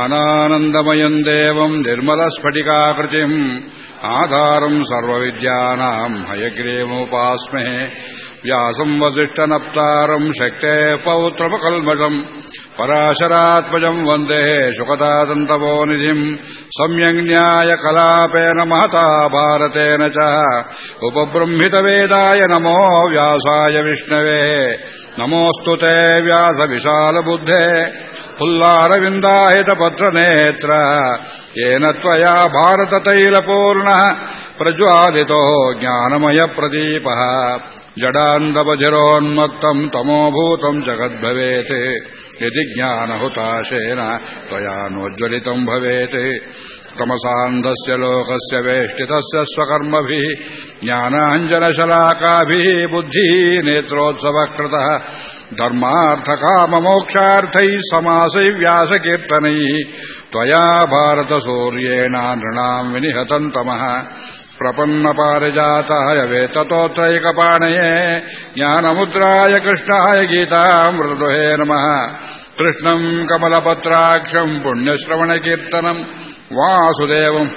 अनानन्दमयम् देवम् निर्मलस्फटिकाकृतिम् आधारम् सर्वविद्यानाम् हयग्रीवमुपास्महे व्यासम् वसिष्ठनप्तारम् शक्तेः पौत्रपकल्मषम् पराशरात्मजम् वन्दे शुकदादन्तवोनिधिम् सम्यग्न्यायकलापेन महता भारतेन च उपबृंहितवेदाय नमो व्यासाय विष्णवे नमोऽस्तु ते व्यासविशालबुद्धे पुल्लारविन्दाहितपत्रनेत्र येन त्वया भारततैलपूर्णः प्रज्वालितो ज्ञानमयप्रदीपः जडान्दवजिरोन्मत्तम् तमोभूतम् जगद्भवेत् यदि ज्ञानहुताशेन त्वया नोज्ज्वलितम् भवेत् तमसान्धस्य लोकस्य वेष्टितस्य स्वकर्मभिः ज्ञानाञ्जनशलाकाभिः बुद्धिः नेत्रोत्सवः कृतः धर्मार्थकाममोक्षार्थैः समासै व्यासकीर्तनैः त्वया भारतसूर्येण नृणाम् विनिहतम् तमः प्रपन्नपारिजाताय वेततोत्रैकपाणये ज्ञानमुद्राय कृष्णाय गीतामृदुहे नमः कृष्णम् कमलपत्राक्षम् पुण्यश्रवणकीर्तनम् वासुदेवम्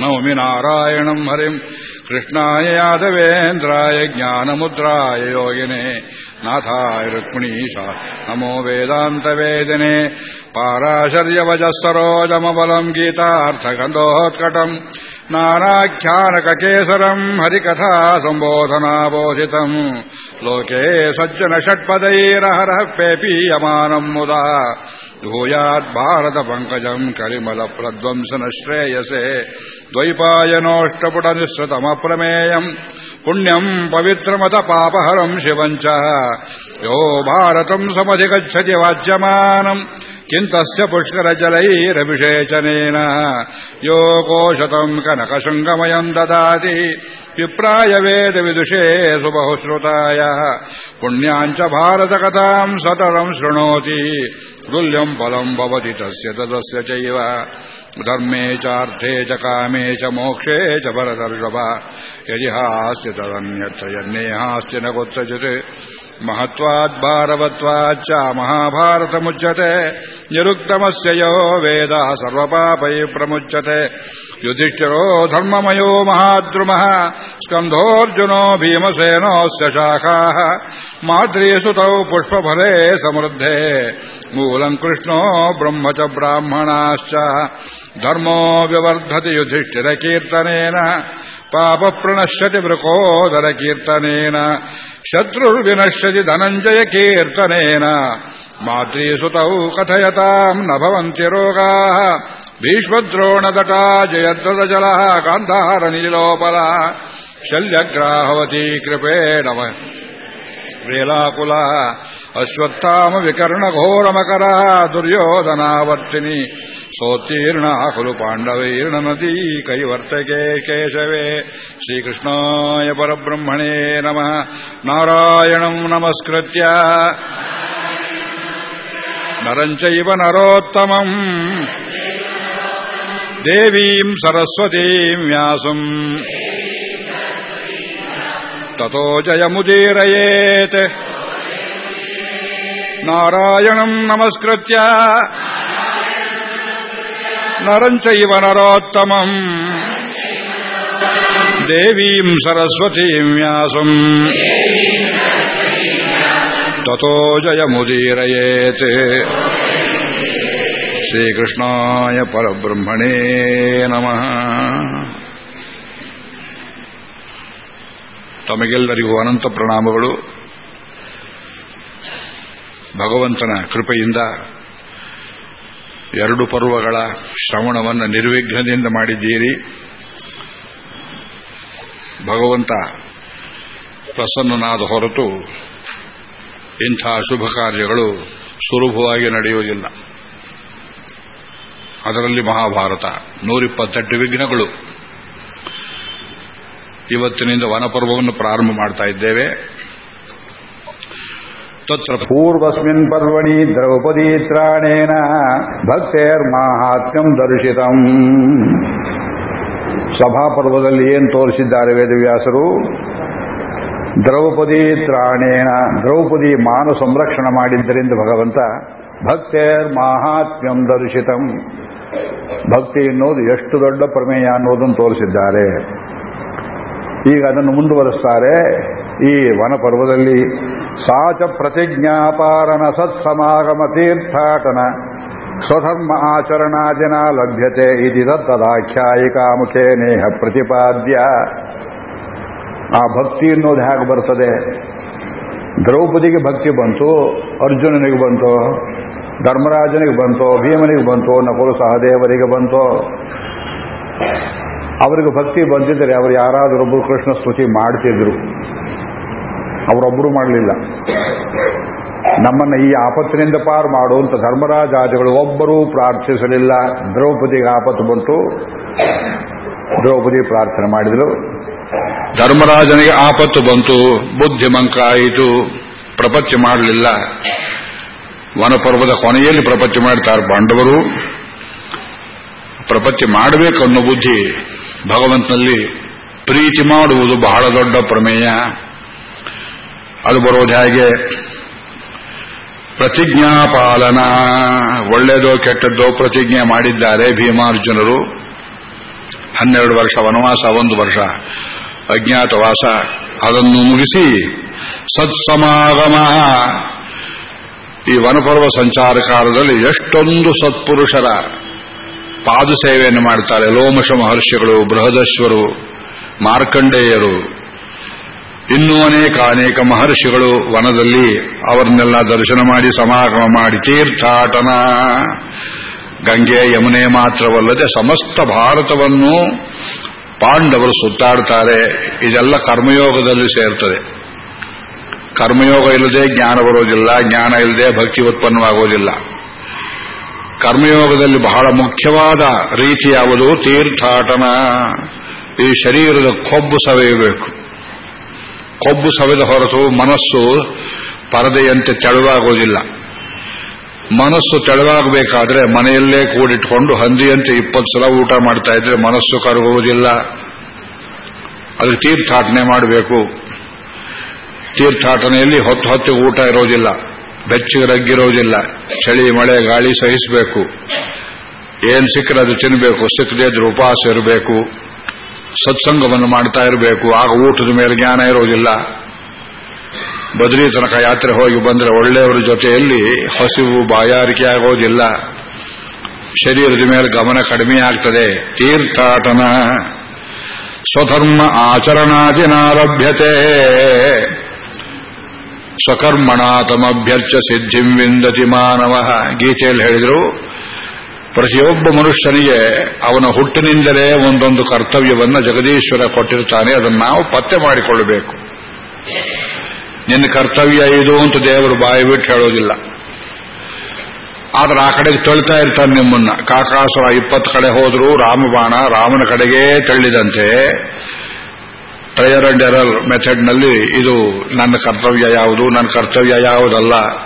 नौमि नारायणम् हरिम् कृष्णाय यादवेन्द्राय ज्ञानमुद्राय योगिने नाथाय रुक्मिणीशा नमो वेदान्तवेदिने पाराशर्यवजः सरोजमबलम् गीतार्थगन्धोत्कटम् नानाख्यानककेसरम् हरिकथा सम्बोधनाबोधितम् लोके सज्जनषट्पदैरहरः पेपीयमानम् मुदा भूयाद्भारतपङ्कजम् करिमलप्रध्वंसन श्रेयसे द्वैपायनोष्टपुटनिःसृतमप्रमेयम् पुण्यम् पवित्रमत पापहरम् शिवम् च यो भारतम् समधिगच्छति वाच्यमानम् किम् तस्य पुष्करजलैरभिषेचनेन यो कोशतम् कनकशृङ्गमयम् ददाति विप्राय वेदविदुषे सुबहुश्रुताय पुण्याम् च भारतकथाम् सततम् शृणोति तुल्यम् फलम् भवति तस्य तदस्य चैव ಧರ್ಮೇ ಚಾರ್ಥೇ ಚ ಕಾಮೇ ಚ ಮೋಕ್ಷೇ ಚ ಭರದರ್ಷಭ ಯದಿ ಹಾಸ್ತಿ ತದನ್ಯತ್ರ ಯನ್ನೇ ಹಾಸ್ತಿ ನ ಗೊತ್ತಜತೆ ಮಹತ್ವಾದ್ ಭಾರವತ್ವಾಚ್ಚ ಮಹಾಭಾರತ ಮುಚ್ಚತೆ ನಿರುಕ್ತಮಸ್ಯ ಯೋ ವೇದ ಸರ್ವಪಾಪೈ ಪ್ರಮುಚ್ಚತೆ ಯುಧಿಷ್ಠಿರೋ ಧರ್ಮಮಯೋ ಮಹಾದ್ರುಮಃ ಸ್ಕಂಧೋರ್ಜುನೋ ಭೀಮಸೇನೋಸ್ಯ ಶಾಖಾಃ ಮಾದ್ರೀಸುತೌ ಪುಷ್ಪಫಲೇ ಸಮೃದ್ಧೇ ಮೂಲಂ ಕೃಷ್ಣೋ ಬ್ರಹ್ಮ ಚ ಬ್ರಾಹ್ಮಣಾಶ್ಚ ಧರ್ಮೋ ವ್ಯವರ್ಧತೆ ಯುಧಿಷ್ಠಿರ ಕೀರ್ತನೇನ ಪಾಪ ಪ್ರಣಶ್ಯತಿ ವೃಕೋದರ ಕೀರ್ತನೇನ ಶತ್ರುರ್ವಿನಶ್ಯತಿ ಧನಂಜಯ ಕೀರ್ತನೇನ, ಮಾತೃಸುತೌ ಕಥಯತಾಂ ನ ಭವಂತಿ ರೋಗಾ ಭೀಷ್ಮದ್ರೋಣದಟಾ ಜಯದ್ರದ ಜಲ ಕಾಂಧಾರ ನೀಲೋಪಲ ಶಲ್ಯಗ್ರಾಹವತಿ ಕೃಪೇಣವ వేలాకుల అశ్వత్థామ వికర్ణ ఘోరమకర దుర్యోధనావర్తిని సోత్తీర్ణాహులు పాండవైర్ణ నదీ కైవర్తకే కేశవే. శ్రీకృష్ణాయ పరబ్రహ్మణే నమ. నారాయణం నమస్కృత్య. నరం చైవ నరోత్తమం. దేవీం సరస్వతీం వ్యాసం. ततो जयमुदीरयेत् नारायणम् नमस्कृत्य नरम् चैव नरोत्तमम् देवीम् सरस्वतीम् व्यासम् ततो जयमुदीरयेत् श्रीकृष्णाय परब्रह्मणे नमः ತಮಗೆಲ್ಲರಿಗೂ ಅನಂತ ಪ್ರಣಾಮಗಳು. ಭಗವಂತನ ಕೃಪೆಯಿಂದ ಎರಡು ಪರ್ವಗಳ ಶ್ರವಣವನ್ನು ನಿರ್ವಿಘ್ನದಿಂದ ಮಾಡಿದ್ದೀರಿ. ಭಗವಂತ ಪ್ರಸನ್ನನಾದ ಹೊರತು ಇಂಥ ಶುಭ ಕಾರ್ಯಗಳು ಸುಲಭವಾಗಿ ನಡೆಯುವುದಿಲ್ಲ. ಅದರಲ್ಲಿ ಮಹಾಭಾರತ ನೂರಿಪ್ಪತ್ತೆಂಟು ವಿಘ್ನಗಳು. ಇವತ್ತಿನಿಂದ ವನಪರ್ವವನ್ನು ಪ್ರಾರಂಭ ಮಾಡ್ತಾ ಇದ್ದೇವೆ. ತತ್ರ ಪೂರ್ವಸ್ಮಿನ್ ಪರ್ವಣಿ ದ್ರೌಪದಿ ತ್ರಾಣೇನ ಭಕ್ತೇರ್ಮಾಹಾತ್ಮ್ಯಂ ದರ್ಶಿತಂ. ಸಭಾಪರ್ವದಲ್ಲಿ ಏನು ತೋರಿಸಿದ್ದಾರೆ ವೇದವ್ಯಾಸರು? ದ್ರೌಪದಿ ತ್ರಾಣೇನ, ದ್ರೌಪದಿ ಮಾನ ಸಂರಕ್ಷಣೆ ಮಾಡಿದ್ದರಿಂದ ಭಗವಂತ ಭಕ್ತೇರ್ ಮಾಹಾತ್ಮ್ಯಂ ದರ್ಶಿತಂ. ಭಕ್ತಿ ಎನ್ನುವುದು ಎಷ್ಟು ದೊಡ್ಡ ಪ್ರಮೇಯ ಅನ್ನೋದನ್ನು ತೋರಿಸಿದ್ದಾರೆ. ಈಗ ಅದನ್ನು ಮುಂದುವರೆಸ್ತಾರೆ. ಈ ವನಪರ್ವದಲ್ಲಿ ಸಾಚ ಪ್ರತಿಜ್ಞಾಪಾರನ ಸತ್ಸಮಾಗಮ ತೀರ್ಥಾಟನ ಸ್ವಧರ್ಮ ಆಚರಣಾದಿನ ಲಭ್ಯತೆ ಇತಿ ತದಾಖ್ಯಾಯಿಕಾ ಮುಖೇ ನೇಹ ಪ್ರತಿಪಾದ್ಯ. ಆ ಭಕ್ತಿ ಅನ್ನೋದು ಹೇಗೆ ಬರ್ತದೆ? ದ್ರೌಪದಿಗೆ ಭಕ್ತಿ ಬಂತು, ಅರ್ಜುನನಿಗೆ ಬಂತು, ಧರ್ಮರಾಜನಿಗೆ ಬಂತು, ಭೀಮನಿಗೆ ಬಂತು, ನಕುಲು ಸಹದೇವರಿಗೆ ಬಂತು. ಅವರಿಗೆ ಭಕ್ತಿ ಬಂದಿದ್ದರೆ ಅವರು ಯಾರಾದರೊಬ್ಬರು ಕೃಷ್ಣ ಸ್ತುತಿ ಮಾಡ್ತಿದ್ರು, ಅವರೊಬ್ಬರು ಮಾಡಲಿಲ್ಲ. ನಮ್ಮನ್ನು ಈ ಆಪತ್ತಿನಿಂದ ಪಾರು ಮಾಡುವಂಥ ಧರ್ಮರಾಜಾದಿಗಳು ಒಬ್ಬರೂ ಪ್ರಾರ್ಥಿಸಲಿಲ್ಲ. ದ್ರೌಪದಿಗೆ ಆಪತ್ತು ಬಂತು. ದ್ರೌಪದಿ ಪ್ರಾರ್ಥನೆ ಮಾಡಿದರು. ಧರ್ಮರಾಜನಿಗೆ ಆಪತ್ತು ಬಂತು. ಬುದ್ಧಿಮಂಕ ಆಯಿತು. ಪ್ರಪಂಚ ಮಾಡಲಿಲ್ಲ. ವನಪರ್ವದ ಕೊನೆಯಲ್ಲಿ ಪ್ರಪಂಚ ಮಾಡ್ತಾರೆ ಪಾಂಡವರು. ಪ್ರಪಂಚ ಮಾಡಬೇಕು ಅನ್ನೋ ಬುದ್ಧಿ ಭಗವಂತನಲ್ಲಿ ಪ್ರೀತಿ ಮಾಡುವುದು ಬಹಳ ದೊಡ್ಡ ಪ್ರಮೇಯ. ಅದು ಬರೋದು ಹೇಗೆ? ಪ್ರತಿಜ್ಞಾಪಾಲನ ಒಳ್ಳೆಯದೋ ಕೆಟ್ಟದ್ದೋ ಪ್ರತಿಜ್ಞೆ ಮಾಡಿದ್ದಾರೆ ಭೀಮಾರ್ಜುನರು. ಹನ್ನೆರಡು ವರ್ಷ ವನವಾಸ, ಒಂದು ವರ್ಷ ಅಜ್ಞಾತವಾಸ. ಅದನ್ನು ಮುಗಿಸಿ ಸತ್ಸಮಾಗಮ. ಈ ವನಪರ್ವ ಸಂಚಾರ ಕಾಲದಲ್ಲಿ ಎಷ್ಟೊಂದು ಸತ್ಪುರುಷರ ಪಾದ ಸೇವೆಯನ್ನು ಮಾಡ್ತಾರೆ. ಲೋಮಶ ಮಹರ್ಷಿಗಳು, ಬೃಹದಶ್ವರು, ಮಾರ್ಕಂಡೇಯರು. ಇನ್ನೂ ಅನೇಕ ಅನೇಕ ಮಹರ್ಷಿಗಳು ವನದಲ್ಲಿ ಅವರನ್ನೆಲ್ಲ ದರ್ಶನ ಮಾಡಿ, ಸಮಾಗಮ ಮಾಡಿ, ತೀರ್ಥಾಟನ ಗಂಗೆ ಯಮುನೆ ಮಾತ್ರವಲ್ಲದೆ ಸಮಸ್ತ ಭಾರತವನ್ನು ಪಾಂಡವರು ಸುತ್ತಾಡ್ತಾರೆ. ಇದೆಲ್ಲ ಕರ್ಮಯೋಗದಲ್ಲಿ ಸೇರ್ತದೆ. ಕರ್ಮಯೋಗ ಇಲ್ಲದೆ ಜ್ಞಾನ ಬರೋದಿಲ್ಲ, ಜ್ಞಾನ ಇಲ್ಲದೆ ಭಕ್ತಿ ಉತ್ಪನ್ನವಾಗೋದಿಲ್ಲ. ಕರ್ಮಯೋಗದಲ್ಲಿ ಬಹಳ ಮುಖ್ಯವಾದ ರೀತಿ ಯಾವುದು? ತೀರ್ಥಾಟನ. ಈ ಶರೀರದ ಕೊಬ್ಬು ಸವೆಯಬೇಕು ಕೊಬ್ಬು ಸವೆದ ಹೊರತು ಮನಸ್ಸು ಪರದೆಯಂತೆ ತೆಳುವಾಗುವುದಿಲ್ಲ. ಮನಸ್ಸು ತೆಳುವಾಗಬೇಕಾದ್ರೆ ಮನೆಯಲ್ಲೇ ಕೂಡಿಟ್ಕೊಂಡು ಹಂದಿಯಂತೆ ಇಪ್ಪತ್ತು ಸಲ ಊಟ ಮಾಡ್ತಾ ಇದ್ರೆ ಮನಸ್ಸು ಕರಗುವುದಿಲ್ಲ. ಅದಕ್ಕೆ ತೀರ್ಥಾಟನೆ ಮಾಡಬೇಕು. ತೀರ್ಥಾಟನೆಯಲ್ಲಿ ಹೊತ್ತು ಹೊತ್ತಿಗೆ ಊಟ ಇರೋದಿಲ್ಲ. ಬೆಚ್ಚಗೆ ರಗ್ಗಿರೋದಿಲ್ಲ ಚಳಿ, ಮಳೆ, ಗಾಳಿ ಸಹಿಸಬೇಕು. ಏನ್ ಸಿಕ್ಕರೆ ಅದು ತಿನ್ನಬೇಕು ಸಿಕ್ಕದೇ ಇದ್ರೆ ಉಪವಾಸ ಇರಬೇಕು. ಸತ್ಸಂಗವನ್ನು ಮಾಡ್ತಾ ಇರಬೇಕು. ಆಗ ಊಟದ ಮೇಲೆ ಜ್ಞಾನ ಇರೋದಿಲ್ಲ. ಬದ್ರಿ ತನಕ ಯಾತ್ರೆ ಹೋಗಿ ಬಂದರೆ ಒಳ್ಳೆಯವರ ಜೊತೆಯಲ್ಲಿ ಹಸಿವು ಬಾಯಾರಿಕೆ ಆಗೋದಿಲ್ಲ. ಶರೀರದ ಮೇಲೆ ಗಮನ ಕಡಿಮೆ ಆಗ್ತದೆ. ತೀರ್ಥಾಟನ ಸ್ವಧರ್ಮ ಆಚರಣಾದಿನಾರಭ್ಯತೆ. ಸ್ವಕರ್ಮಣ ತಮಭ್ಯರ್ಚ ಸಿದ್ಧಿಂ ವಿಂದತಿ ಮಾನವ. ಗೀತೆಯಲ್ಲಿ ಹೇಳಿದರು, ಪ್ರತಿಯೊಬ್ಬ ಮನುಷ್ಯನಿಗೆ ಅವನ ಹುಟ್ಟಿನಿಂದಲೇ ಒಂದೊಂದು ಕರ್ತವ್ಯವನ್ನು ಜಗದೀಶ್ವರ ಕೊಟ್ಟಿರ್ತಾನೆ, ಅದನ್ನು ನಾವು ಪತ್ತೆ ಮಾಡಿಕೊಳ್ಳಬೇಕು. ನಿನ್ನ ಕರ್ತವ್ಯ ಇದು ಅಂತ ದೇವರು ಬಾಯಿ ಬಿಟ್ಟು ಹೇಳೋದಿಲ್ಲ. ಆದ್ರೆ ಆ ಕಡೆಗೆ ತಳ್ತಾ ಇರ್ತಾನೆ ನಿಮ್ಮನ್ನ. ಕಾಕಾಸುರ ಇಪ್ಪತ್ತು ಕಡೆ ಹೋದ್ರು, ರಾಮಬಾಣ ರಾಮನ ಕಡೆಗೇ ತಳ್ಳಿದಂತೆ ಟ್ರಯರ್ ಅಂಡ್ ಎರರ್ ಮೆಥಡ್ನಲ್ಲಿ ಇದು ನನ್ನ ಕರ್ತವ್ಯ ಯಾವುದು, ನನ್ನ ಕರ್ತವ್ಯ ಯಾವುದಲ್ಲ.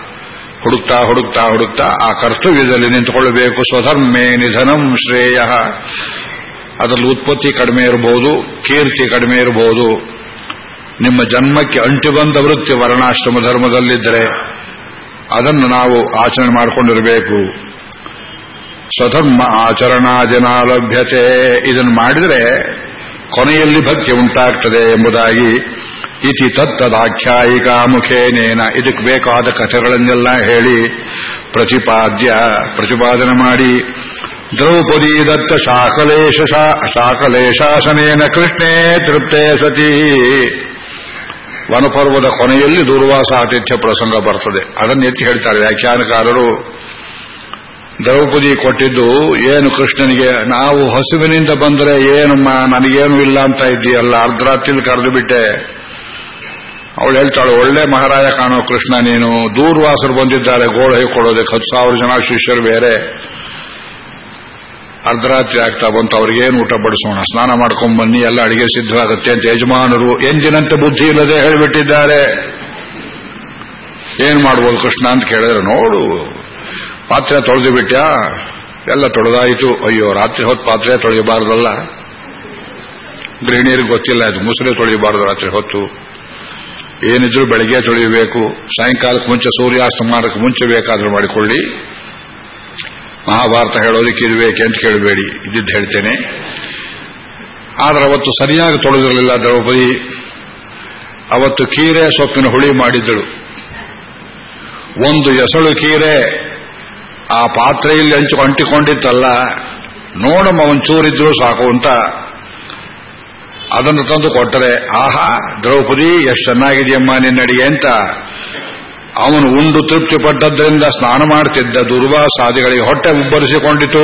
ಹುಡುಕ್ತಾ ಹುಡುಕ್ತಾ ಹುಡುಕ್ತಾ ಆ ಕರ್ತವ್ಯದಲ್ಲಿ ನಿಂತುಕೊಳ್ಳಬೇಕು. ಸ್ವಧರ್ಮೇ ನಿಧನಂ ಶ್ರೇಯ. ಅದರಲ್ಲಿ ಉತ್ಪತ್ತಿ ಕಡಿಮೆ ಇರಬಹುದು ಕೀರ್ತಿ ಕಡಿಮೆ ಇರಬಹುದು ನಿಮ್ಮ ಜನ್ಮಕ್ಕೆ ಅಂಟಿ ಬಂದ ವೃತ್ತಿ ವರ್ಣಾಶ್ರಮ ಧರ್ಮದಲ್ಲಿದ್ದರೆ ಅದನ್ನು ನಾವು ಆಚರಣೆ ಮಾಡಿಕೊಂಡಿರಬೇಕು. ಸ್ವಧರ್ಮ ಆಚರಣಾದಿನ ಲಭ್ಯತೆ ಇದನ್ನು ಮಾಡಿದರೆ ಕೊನೆಯಲ್ಲಿ ಭಕ್ತಿ ಉಂಟಾಗ್ತದೆ ಎಂಬುದಾಗಿ ಇತಿ ತತ್ತದಾಖ್ಯಾಯಿಕಾ ಮುಖೇನೇನ. ಇದಕ್ಕೆ ಬೇಕಾದ ಕಥೆಗಳನ್ನೆಲ್ಲ ಹೇಳಿ ಪ್ರತಿಪಾದ್ಯ, ಪ್ರತಿಪಾದನೆ ಮಾಡಿ. ದ್ರೌಪದಿ ದತ್ತ ಶಾಕಲೇಶ ಶಾಕಲೇಶಾಸನೇನ ಕೃಷ್ಣೇ ತೃಪ್ತೇ ಸತಿ. ವನಪರ್ವದ ಕೊನೆಯಲ್ಲಿ ದೂರ್ವಾಸ ಆತಿಥ್ಯ ಪ್ರಸಂಗ ಬರ್ತದೆ. ಅದನ್ನು ಎತ್ತಿ ಹೇಳ್ತಾರೆ ವ್ಯಾಖ್ಯಾನಕಾರರು. ದ್ರೌಪದಿ ಕೊಟ್ಟಿದ್ದು, ಏನು ಕೃಷ್ಣನಿಗೆ, ನಾವು ಹಸುವಿನಿಂದ ಬಂದರೆ ಏನಮ್ಮ ನನಗೇನು ಇಲ್ಲ ಅಂತ ಇದ್ದೀಯಲ್ಲ, ಅರ್ಧರಾತ್ರಿಲಿ ಕರೆದು ಬಿಟ್ಟೆ. ಅವಳು ಹೇಳ್ತಾಳೆ, ಒಳ್ಳೆ ಮಹಾರಾಯ ಕಾಣೋ ಕೃಷ್ಣ ನೀನು, ದೂರ್ವಾಸರು ಬಂದಿದ್ದಾರೆ, ಗೋಳು ಹೈಕೊಳ್ಳೋದಕ್ಕೆ ಹತ್ತು ಸಾವಿರ ಜನ ಶಿಷ್ಯರು ಬೇರೆ. ಅರ್ಧರಾತ್ರಿ ಆಗ್ತಾ ಬಂತು, ಅವ್ರಿಗೇನು ಊಟ ಬಡಿಸೋಣ, ಸ್ನಾನ ಮಾಡ್ಕೊಂಡ್ ಬನ್ನಿ, ಎಲ್ಲ ಅಡಿಗೆ ಸಿದ್ಧವಾಗುತ್ತೆ ಅಂತ ಯಜಮಾನರು ಎಂದಿನಂತೆ ಬುದ್ಧಿ ಇಲ್ಲದೆ ಹೇಳಿಬಿಟ್ಟಿದ್ದಾರೆ. ಏನ್ ಮಾಡ್ಬೋದು ಕೃಷ್ಣ ಅಂತ ಕೇಳಿದ್ರೆ, ನೋಡು ಪಾತ್ರೆ ತೊಳೆದು ಬಿಟ್ಟ್ಯಾ ಎಲ್ಲ ತೊಳೆದಾಯಿತು. ಅಯ್ಯೋ, ರಾತ್ರಿ ಹೊತ್ತು ಪಾತ್ರೆ ತೊಳೆಯಬಾರ್ದಲ್ಲ. ಗೃಹಿಣಿಯರಿಗೆ ಗೊತ್ತಿಲ್ಲ, ಅದು ಮುಸುರೆ ತೊಳೆಯಬಾರದು ರಾತ್ರಿ ಹೊತ್ತು. ಏನಿದ್ರು ಬೆಳಗ್ಗೆ ತೊಳೆಯಬೇಕು ಸಾಯಂಕಾಲಕ್ಕೆ ಮುಂಚೆ ಸೂರ್ಯಾಸ್ತಮಾನಕ್ಕೆ ಮುಂಚೆ ಬೇಕಾದ್ರೂ ಮಾಡಿಕೊಳ್ಳಿ. ಮಹಾಭಾರತ ಹೇಳೋದಕ್ಕೆ ಇದು ಬೇಕೆ ಅಂತ ಕೇಳಬೇಡಿ. ಇದ್ದಿದ್ದು ಹೇಳ್ತೇನೆ. ಆದರೆ ಅವತ್ತು ಸರಿಯಾಗಿ ತೊಳೆದಿರಲಿಲ್ಲ ದ್ರೌಪದಿ. ಅವತ್ತು ಕೀರೆ ಸೊಪ್ಪಿನ ಹುಳಿ ಮಾಡಿದ್ದಳು. ಒಂದು ಎಸಳು ಕೀರೆ. ಆ ಪಾತ್ರೆಯಲ್ಲಿ ಹಂಚು ಅಂಟಿಕೊಂಡಿತ್ತಲ್ಲ, ನೋಡಮ್ಮ ಒಂಚೂರಿದ್ರು ಸಾಕು ಅಂತ ಅದನ್ನು ತಂದು ಕೊಟ್ಟರೆ, ಆಹಾ, ದ್ರೌಪದಿ, ಎಷ್ಟು ಚೆನ್ನಾಗಿದೆಯಮ್ಮ ನಿನ್ನಡಿಗೆ ಅಂತ ಅವನು ಉಂಡು ತೃಪ್ತಿ ಪಟ್ಟದ್ರಿಂದ ಸ್ನಾನ ಮಾಡುತ್ತಿದ್ದ ದುರ್ವಾಸಾದಿಗಳಿಗೆ ಹೊಟ್ಟೆ ಉಬ್ಬರಿಸಿಕೊಂಡಿತು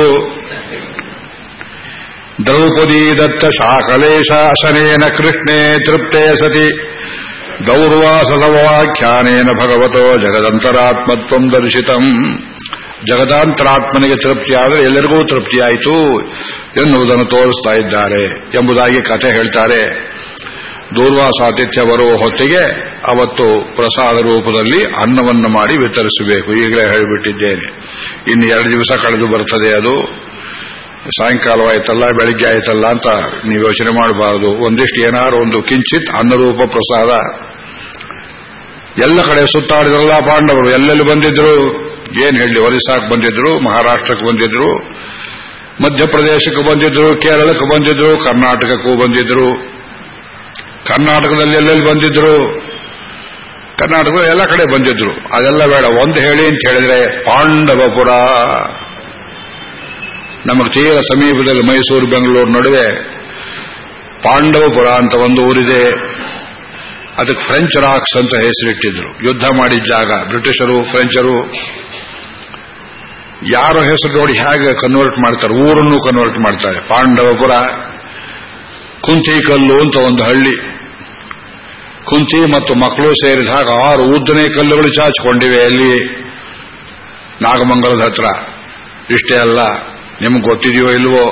ದ್ರೌಪದಿ ದತ್ತ ಶಾಕಲೇಶ ಅಶನೇನ ಕೃಷ್ಣೇ ತೃಪ್ತೇ ಸತಿ ದೌರ್ವಾಸಸವಾಖ್ಯಾನೇನ ಭಗವತೋ ಜಗದಂತರಾತ್ಮತ್ವಂ ದರ್ಶಿತಂ. ಜಗದಾಂತರಾತ್ಮನಿಗೆ ತೃಪ್ತಿಯಾದರೆ ಎಲ್ಲರಿಗೂ ತೃಪ್ತಿಯಾಯಿತು ಎನ್ನುವುದನ್ನು ತೋರಿಸ್ತಾ ಇದ್ದಾರೆ ಎಂಬುದಾಗಿ ಕಥೆ ಹೇಳ್ತಾರೆ. ದೂರ್ವಾಸಾತಿಥ್ಯ ಬರುವ ಹೊತ್ತಿಗೆ ಅವತ್ತು ಪ್ರಸಾದ ರೂಪದಲ್ಲಿ ಅನ್ನವನ್ನು ಮಾಡಿ ವಿತರಿಸಬೇಕು. ಈಗಲೇ ಹೇಳಿಬಿಟ್ಟಿದ್ದೇನೆ. ಇನ್ನು ಎರಡು ದಿವಸ ಕಳೆದು ಬರ್ತದೆ ಅದು. ಸಾಯಂಕಾಲವಾಯ್ತಲ್ಲ ಬೆಳಿಗ್ಗೆ ಆಯ್ತಲ್ಲ ಅಂತ ನೀವು ಯೋಚನೆ ಮಾಡಬಾರದು. ಒಂದಿಷ್ಟು ಏನಾದ್ರು ಒಂದು ಕಿಂಚಿತ್ ಅನ್ನರೂಪ ಪ್ರಸಾದ ಎಲ್ಲ ಕಡೆ ಸುತ್ತಾಡಿದ್ರಲ್ಲ ಪಾಂಡವರು, ಎಲ್ಲೆಲ್ಲಿ ಬಂದಿದ್ರು? ಏನ್ ಹೇಳಿ, ಒರಿಸ್ಸಾಕ್ ಬಂದಿದ್ರು, ಮಹಾರಾಷ್ಟ್ರಕ್ಕೆ ಬಂದಿದ್ರು, ಮಧ್ಯಪ್ರದೇಶಕ್ಕೆ ಬಂದಿದ್ರು, ಕೇರಳಕ್ಕೆ ಬಂದಿದ್ರು, ಕರ್ನಾಟಕಕ್ಕೂ ಬಂದಿದ್ರು. ಕರ್ನಾಟಕದಲ್ಲಿ ಎಲ್ಲೆಲ್ಲಿ ಬಂದಿದ್ರು? ಕರ್ನಾಟಕ ಎಲ್ಲ ಕಡೆ ಬಂದಿದ್ರು. ಅದೆಲ್ಲ ಬೇಡ, ಒಂದು ಹೇಳಿ ಅಂತ ಹೇಳಿದ್ರೆ, ಪಾಂಡವಪುರ. ನಮಗೆ ತೀರ ಸಮೀಪದಲ್ಲಿ ಮೈಸೂರು, ಬೆಂಗಳೂರು ನಡುವೆ ಪಾಂಡವಪುರ ಅಂತ ಒಂದು ಊರಿದೆ. ಅದಕ್ಕೆ ಫ್ರೆಂಚ್ ರಾಕ್ಸ್ ಅಂತ ಹೆಸರಿಟ್ಟಿದ್ರು. ಯುದ್ಧ ಮಾಡಿದ ಜಾಗ, ಬ್ರಿಟಿಷರು, ಫ್ರೆಂಚರು. ಯಾರ ಹೆಸರು ನೋಡಿ ಹೇಗೆ ಕನ್ವರ್ಟ್ ಮಾಡ್ತಾರೆ, ಊರನ್ನು ಕನ್ವರ್ಟ್ ಮಾಡ್ತಾರೆ. ಪಾಂಡವಪುರ ಕುಂತಿಕಲ್ಲು ಅಂತ ಒಂದು ಹಳ್ಳಿ. ಕುಂತಿ ಮತ್ತು ಮಕ್ಕಳು ಸೇರಿದ ಹಾಗೆ ಆರು ಉದ್ದನೇ ಕಲ್ಲುಗಳು ಚಾಚಿಕೊಂಡಿವೆ ಅಲ್ಲಿ. ನಾಗಮಂಗಲದ ಹತ್ರ. ಇಷ್ಟೇ ಅಲ್ಲ, ನಿಮ್ಗೆ ಗೊತ್ತಿದೆಯೋ ಇಲ್ವೋ?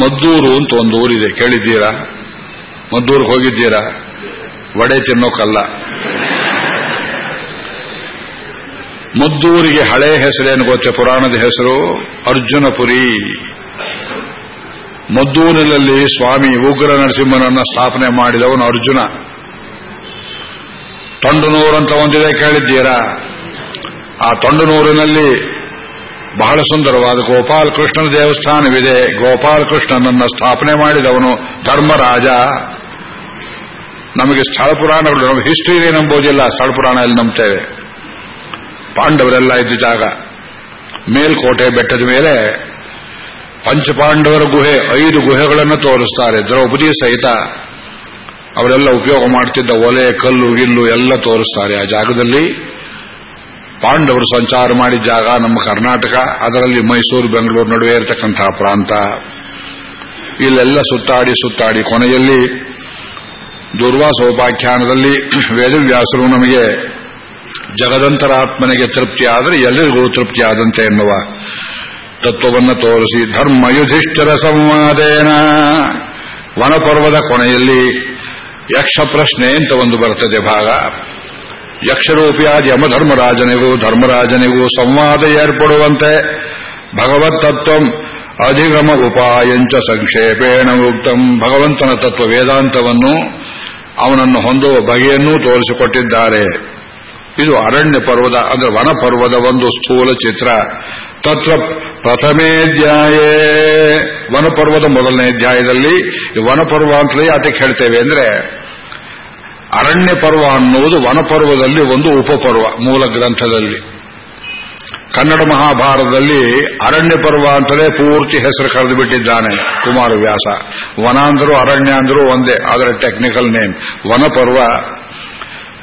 ಮದ್ದೂರು ಅಂತ ಒಂದು ಊರಿದೆ, ಕೇಳಿದ್ದೀರಾ? ಮದ್ದೂರಿಗೆ ಹೋಗಿದ್ದೀರಾ? ವಡೆ ತಿನ್ನೋಕಲ್ಲ. ಮದ್ದೂರಿಗೆ ಹಳೆ ಹೆಸರೇನು ಗೊತ್ತೆ? ಪುರಾಣದ ಹೆಸರು ಅರ್ಜುನಪುರಿ. ಮದ್ದೂರಿನಲ್ಲಿ ಸ್ವಾಮಿ ಉಗ್ರ ನರಸಿಂಹನನ್ನ ಸ್ಥಾಪನೆ ಮಾಡಿದವನು ಅರ್ಜುನ. ತೊಂಡನೂರು ಅಂತ ಒಂದಿದೆ ಕೇಳಿದ್ದೀರಾ? ಆ ತೊಂಡನೂರಿನಲ್ಲಿ ಬಹಳ ಸುಂದರವಾದ ಗೋಪಾಲಕೃಷ್ಣನ ದೇವಸ್ಥಾನವಿದೆ. ಗೋಪಾಲಕೃಷ್ಣನನ್ನ ಸ್ಥಾಪನೆ ಮಾಡಿದವನು ಧರ್ಮರಾಜ. ನಮಗೆ ಸ್ಥಳ ಪುರಾಣಗಳು ನಮ್ಮ ಹಿಸ್ಟ್ರಿ ನಂಬೋದಿಲ್ಲ ಸ್ಥಳ ಪುರಾಣ ಅಲ್ಲಿ ನಂಬ್ತೇವೆ. ಪಾಂಡವರೆಲ್ಲ ಇದ್ದ ಜಾಗ. ಮೇಲ್ಕೋಟೆ ಬೆಟ್ಟದ ಮೇಲೆ ಪಂಚಪಾಂಡವರ ಗುಹೆ, ಐದು ಗುಹೆಗಳನ್ನು ತೋರಿಸ್ತಾರೆ. ದ್ರೌಪದಿ ಸಹಿತ ಅವರೆಲ್ಲ ಉಪಯೋಗ ಮಾಡ್ತಿದ್ದ ಒಲೆ, ಕಲ್ಲು, ಗಿಲ್ಲು ಎಲ್ಲ ತೋರಿಸ್ತಾರೆ. ಆ ಜಾಗದಲ್ಲಿ ಪಾಂಡವರು ಸಂಚಾರ ಮಾಡಿದ ಜಾಗ ನಮ್ಮ ಕರ್ನಾಟಕ, ಅದರಲ್ಲಿ ಮೈಸೂರು, ಬೆಂಗಳೂರು ನಡುವೆ ಇರತಕ್ಕಂತಹ ಪ್ರಾಂತ. ಇಲ್ಲೆಲ್ಲ ಸುತ್ತಾಡಿ ಸುತ್ತಾಡಿ ಕೊನೆಯಲ್ಲಿ ದುರ್ವಾಸೋಪಾಖ್ಯಾನದಲ್ಲಿ ವೇದವ್ಯಾಸರು ನಮಗೆ ಜಗದಂತರಾತ್ಮನಿಗೆ ತೃಪ್ತಿ ಆದರೆ ಎಲ್ಲರಿಗೂ ತೃಪ್ತಿ ಆದಂತೆ ಎನ್ನುವ ತತ್ವವನ್ನು ತೋರಿಸಿ ಧರ್ಮ ಯುಧಿಷ್ಠರ ಸಂವಾದೇನ. ವನಪರ್ವದ ಕೊನೆಯಲ್ಲಿ ಯಕ್ಷ ಪ್ರಶ್ನೆ ಅಂತ ಒಂದು ಬರ್ತದೆ ಭಾಗ. ಯಕ್ಷರೂಪಿಯಾದ ಯಮಧರ್ಮರಾಜನಿಗೂ ಧರ್ಮರಾಜನಿಗೂ ಸಂವಾದ ಏರ್ಪಡುವಂತೆ ಭಗವತ್ ತತ್ವಂ ಅಧಿಗಮ ಉಪಾಯಂಚ ಸಂಕ್ಷೇಪೇಣ ಉಕ್ತಂ ಭಗವಂತನ ತತ್ವ ವೇದಾಂತವನ್ನು ಅವನನ್ನು ಹೊಂದುವ ಬಗೆಯನ್ನೂ ತೋರಿಸಿಕೊಟ್ಟಿದ್ದಾರೆ. ಇದು ಅರಣ್ಯ ಪರ್ವದ, ಅಂದ್ರೆ ವನಪರ್ವದ ಒಂದು ಸ್ಥೂಲ ಚಿತ್ರ. ತತ್ರ ಪ್ರಥಮೇಧ್ಯಾಯೇ ವನಪರ್ವದ ಮೊದಲನೇ ಅಧ್ಯಾಯದಲ್ಲಿ ವನಪರ್ವ ಅಂತಲೇ ಅದಕ್ಕೆ ಹೇಳ್ತೇವೆ. ಅಂದ್ರೆ ಅರಣ್ಯ ಪರ್ವ ಅನ್ನುವುದು ವನಪರ್ವದಲ್ಲಿ ಒಂದು ಉಪಪರ್ವ, ಮೂಲ ಗ್ರಂಥದಲ್ಲಿ. ಕನ್ನಡ ಮಹಾಭಾರತದಲ್ಲಿ ಅರಣ್ಯ ಪರ್ವ ಅಂತಲೇ ಪೂರ್ತಿ ಹೆಸರು ಕರೆದು ಬಿಟ್ಟಿದ್ದಾನೆ ಕುಮಾರವ್ಯಾಸ ವನ ಅಂದರೂ ಅರಣ್ಯ ಅಂದರೂ ಒಂದೇ ಅದರ ಟೆಕ್ನಿಕಲ್ ನೇಮ್ ವನಪರ್ವ.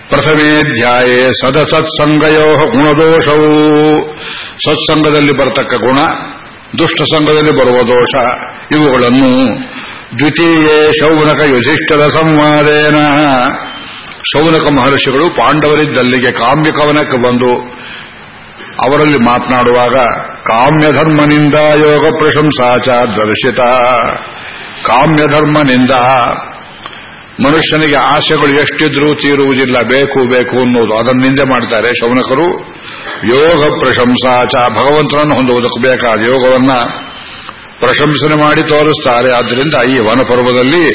ಪ್ರಥಮೇಧ್ಯಾಯೇ ಸದಸತ್ಸಂಗಯೋ ಗುಣದೋಷವು ಸತ್ಸಂಗದಲ್ಲಿ ಬರತಕ್ಕ ಗುಣ ದುಷ್ಟ ಸಂಘದಲ್ಲಿ ಬರುವ ದೋಷ, ಇವುಗಳನ್ನು ದ್ವಿತೀಯೇ ಶೌನಕ ಯುಧಿಷ್ಠರ ಸಂವಾದೇನ. ಶೌನಕ ಮಹರ್ಷಿಗಳು ಪಾಂಡವರಿದ್ದಲ್ಲಿಗೆ ಕಾಮ್ಯ ಕವನಕ್ಕೆ ಬಂದು ಅವರಲ್ಲಿ ಮಾತನಾಡುವಾಗ ಕಾಮ್ಯಧರ್ಮನಿಂದ ಯೋಗ ಪ್ರಶಂಸಾಚ ದರ್ಶಿತ. ಕಾಮ್ಯ ಧರ್ಮನಿಂದ ಮನುಷ್ಯನಿಗೆ ಆಸೆಗಳು ಎಷ್ಟಿದ್ರೂ ತೀರುವುದಿಲ್ಲ, ಬೇಕು ಬೇಕು ಅನ್ನೋದು. ಅದನ್ನು ನಿಂದೆ ಮಾಡ್ತಾರೆ ಶೌನಕರು. ಯೋಗ ಪ್ರಶಂಸಾಚ, ಭಗವಂತನನ್ನು ಹೊಂದುವುದಕ್ಕೆ ಬೇಕಾದ ಯೋಗವನ್ನ ಪ್ರಶಂಸನೆ ಮಾಡಿ ತೋರಿಸ್ತಾರೆ. ಆದ್ದರಿಂದ ಈ ವನಪರ್ವದಲ್ಲಿ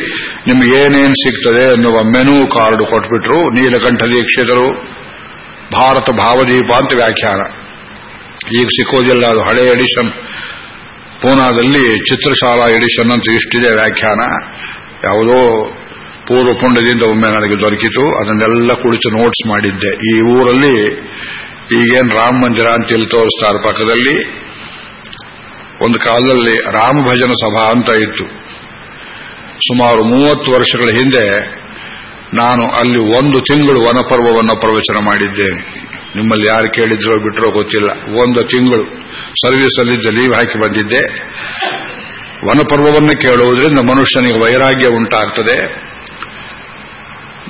ನಿಮ್ಗೆ ಏನೇನು ಸಿಗ್ತದೆ ಎನ್ನುವ ಮೆನು ಕಾರ್ಡ್ ಕೊಟ್ಬಿಟ್ರು. ನೀಲಕಂಠ ದೀಕ್ಷಿತರು, ಭಾರತ ಭಾವದೀಪ ಅಂತ ವ್ಯಾಖ್ಯಾನ. ಈಗ ಸಿಕ್ಕೋದಿಲ್ಲ, ಅದು ಹಳೆ ಎಡಿಷನ್. ಪೂನಾದಲ್ಲಿ ಚಿತ್ರಶಾಲಾ ಎಡಿಷನ್ ಅಂತ ಇಷ್ಟಿದೆ ವ್ಯಾಖ್ಯಾನ. ಯಾವುದೋ ಪೂರ್ವ ಪುಂಡದಿಂದ ಒಮ್ಮೆ ನನಗೆ ದೊರಕಿತು. ಅದನ್ನೆಲ್ಲ ಕುಳಿತು ನೋಟ್ಸ್ ಮಾಡಿದ್ದೆ. ಈ ಊರಲ್ಲಿ ಈಗೇನು ರಾಮ ಮಂದಿರ ಅಂತ ಇಲ್ಲಿ ತೋರಿಸ್ತಾರೆ ಪಕ್ಕದಲ್ಲಿ. ಒಂದು ಕಾಲದಲ್ಲಿ ರಾಮ ಭಜನ ಸಭಾ ಅಂತ ಇತ್ತು. ಸುಮಾರು ಮೂವತ್ತು ವರ್ಷಗಳ ಹಿಂದೆ ನಾನು ಅಲ್ಲಿ ಒಂದು ತಿಂಗಳು ವನಪರ್ವವನ್ನು ಪ್ರವಚನ ಮಾಡಿದ್ದೇನೆ. ನಿಮ್ಮಲ್ಲಿ ಯಾರು ಕೇಳಿದ್ರೋ ಬಿಟ್ಟರೋ ಗೊತ್ತಿಲ್ಲ. ಒಂದು ತಿಂಗಳು ಸರ್ವಿಸ್ ಅಲ್ಲಿದ್ದ ಲೀವ್ ಹಾಕಿ ಬಂದಿದ್ದೆ. ವನಪರ್ವವನ್ನು ಕೇಳುವುದರಿಂದ ಮನುಷ್ಯನಿಗೆ ವೈರಾಗ್ಯ ಉಂಟಾಗ್ತದೆ.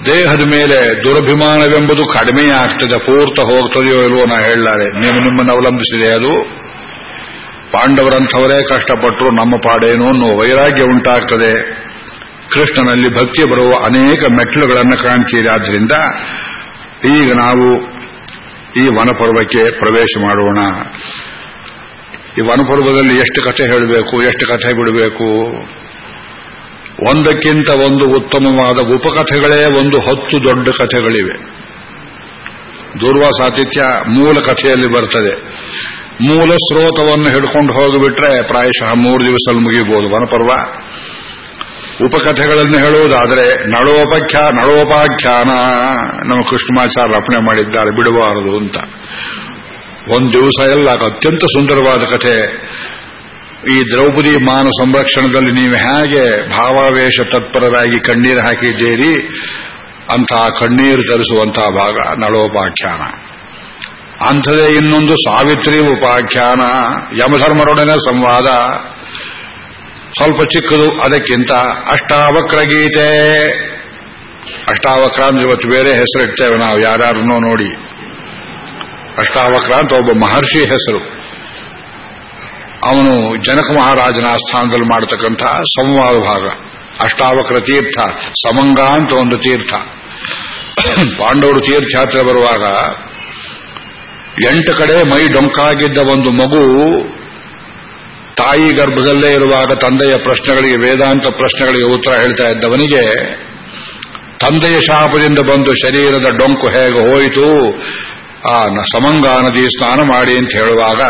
ದೇಹದ ಮೇಲೆ ದುರಭಿಮಾನವೆಂಬುದು ಕಡಿಮೆ ಆಗ್ತದೆ. ಪೂರ್ತ ಹೋಗ್ತದೆಯೋ ಇಲ್ವೋ ನಾ ಹೇಳಲಾರೆ. ನೀವು ನಿಮ್ಮನ್ನು ಅವಲಂಬಿಸಿದೆ ಅದು. ಪಾಂಡವರಂಥವರೇ ಕಷ್ಟಪಟ್ಟರು ನಮ್ಮ ಪಾಡೇನು ಅನ್ನೋ ವೈರಾಗ್ಯ ಉಂಟಾಗ್ತದೆ. ಕೃಷ್ಣನಲ್ಲಿ ಭಕ್ತಿ ಬರುವ ಅನೇಕ ಮೆಟ್ಲುಗಳನ್ನು ಕಾಣ್ತೀರಿ. ಆದ್ದರಿಂದ ಈಗ ನಾವು ಈ ವನಪರ್ವಕ್ಕೆ ಪ್ರವೇಶ ಮಾಡೋಣ. ಈ ವನಪರ್ವದಲ್ಲಿ ಎಷ್ಟು ಕಥೆ ಹೇಳಬೇಕು, ಎಷ್ಟು ಕಥೆ ಬಿಡಬೇಕು? ಒಂದಕ್ಕಿಂತ ಒಂದು ಉತ್ತಮವಾದ ಉಪಕಥೆಗಳೇ ಒಂದು ಹತ್ತು ದೊಡ್ಡ ಕಥೆಗಳಿವೆ. ದೂರ್ವಾಸಾತಿಥ್ಯ ಮೂಲ ಕಥೆಯಲ್ಲಿ ಬರ್ತದೆ. ಮೂಲ ಸ್ರೋತವನ್ನು ಹಿಡ್ಕೊಂಡು ಹೋಗಿಬಿಟ್ರೆ ಪ್ರಾಯಶಃ ಮೂರು ದಿವಸದಲ್ಲಿ ಮುಗಿಬಹುದು ವನಪರ್ವ. ಉಪಕಥೆಗಳನ್ನು ಹೇಳುವುದಾದರೆ, ನಳೋಪಖ್ಯಾ, ನಳೋಪಾಖ್ಯಾನ. ನಮ್ಮ ಕೃಷ್ಣಮಾಚಾರ ಅರ್ಪಣೆ ಮಾಡಿದ್ದಾರೆ, ಬಿಡಬಾರದು ಅಂತ. ಒಂದು ದಿವಸ ಎಲ್ಲ ಅತ್ಯಂತ ಸುಂದರವಾದ ಕಥೆ. ಈ ದ್ರೌಪದಿ ಮಾನ ಸಂರಕ್ಷಣದಲ್ಲಿ ನೀವು ಹೇಗೆ ಭಾವಾವೇಶ ತತ್ಪರರಾಗಿ ಕಣ್ಣೀರು ಹಾಕಿದ್ದೀರಿ ಅಂತಹ ಕಣ್ಣೀರು ತರಿಸುವಂತಹ ಭಾಗ ನಳೋಪಾಖ್ಯಾನ. ಅಂಥದೇ ಇನ್ನೊಂದು ಸಾವಿತ್ರಿ ಉಪಾಖ್ಯಾನ. ಯಮಧರ್ಮರೊಡನೆ ಸಂವಾದ. ಸ್ವಲ್ಪ ಚಿಕ್ಕದು, ಅದಕ್ಕಿಂತ ಅಷ್ಟಾವಕ್ರ ಗೀತೆ ಅಷ್ಟಾವಕ್ರ ಅಂದ್ರೆ ಇವತ್ತು ಬೇರೆ ಹೆಸರಿಡ್ತೇವೆ ನಾವು, ಯಾರ್ಯಾರನ್ನೋ ನೋಡಿ. ಅಷ್ಟಾವಕ್ರ ಅಂತ ಒಬ್ಬ ಮಹರ್ಷಿ ಹೆಸರು. ಅವನು ಜನಕ ಮಹಾರಾಜನ ಆಸ್ಥಾನದಲ್ಲಿ ಮಾಡತಕ್ಕಂಥ ಸಂವಾದ ಭಾಗ. ಅಷ್ಟಾವಕ್ರ ತೀರ್ಥ, ಸಮಂಗ ಅಂತ ಒಂದು ತೀರ್ಥ. ಪಾಂಡವರು ತೀರ್ಥಯಾತ್ರೆ ಬರುವಾಗ, ಎಂಟು ಕಡೆ ಮೈ ಡೊಂಕಾಗಿದ್ದ ಒಂದು ಮಗು ತಾಯಿ ಗರ್ಭದಲ್ಲೇ ಇರುವಾಗ ತಂದೆಯ ಪ್ರಶ್ನೆಗಳಿಗೆ, ವೇದಾಂತ ಪ್ರಶ್ನೆಗಳಿಗೆ ಉತ್ತರ ಹೇಳ್ತಾ ಇದ್ದವನಿಗೆ, ತಂದೆಯ ಶಾಪದಿಂದ ಬಂದು ಶರೀರದ ಡೊಂಕು ಹೇಗೆ ಹೋಯಿತು, ಆ ಸಮಂಗಾ ನದಿ ಸ್ನಾನ ಮಾಡಿ ಅಂತ ಹೇಳುವಾಗ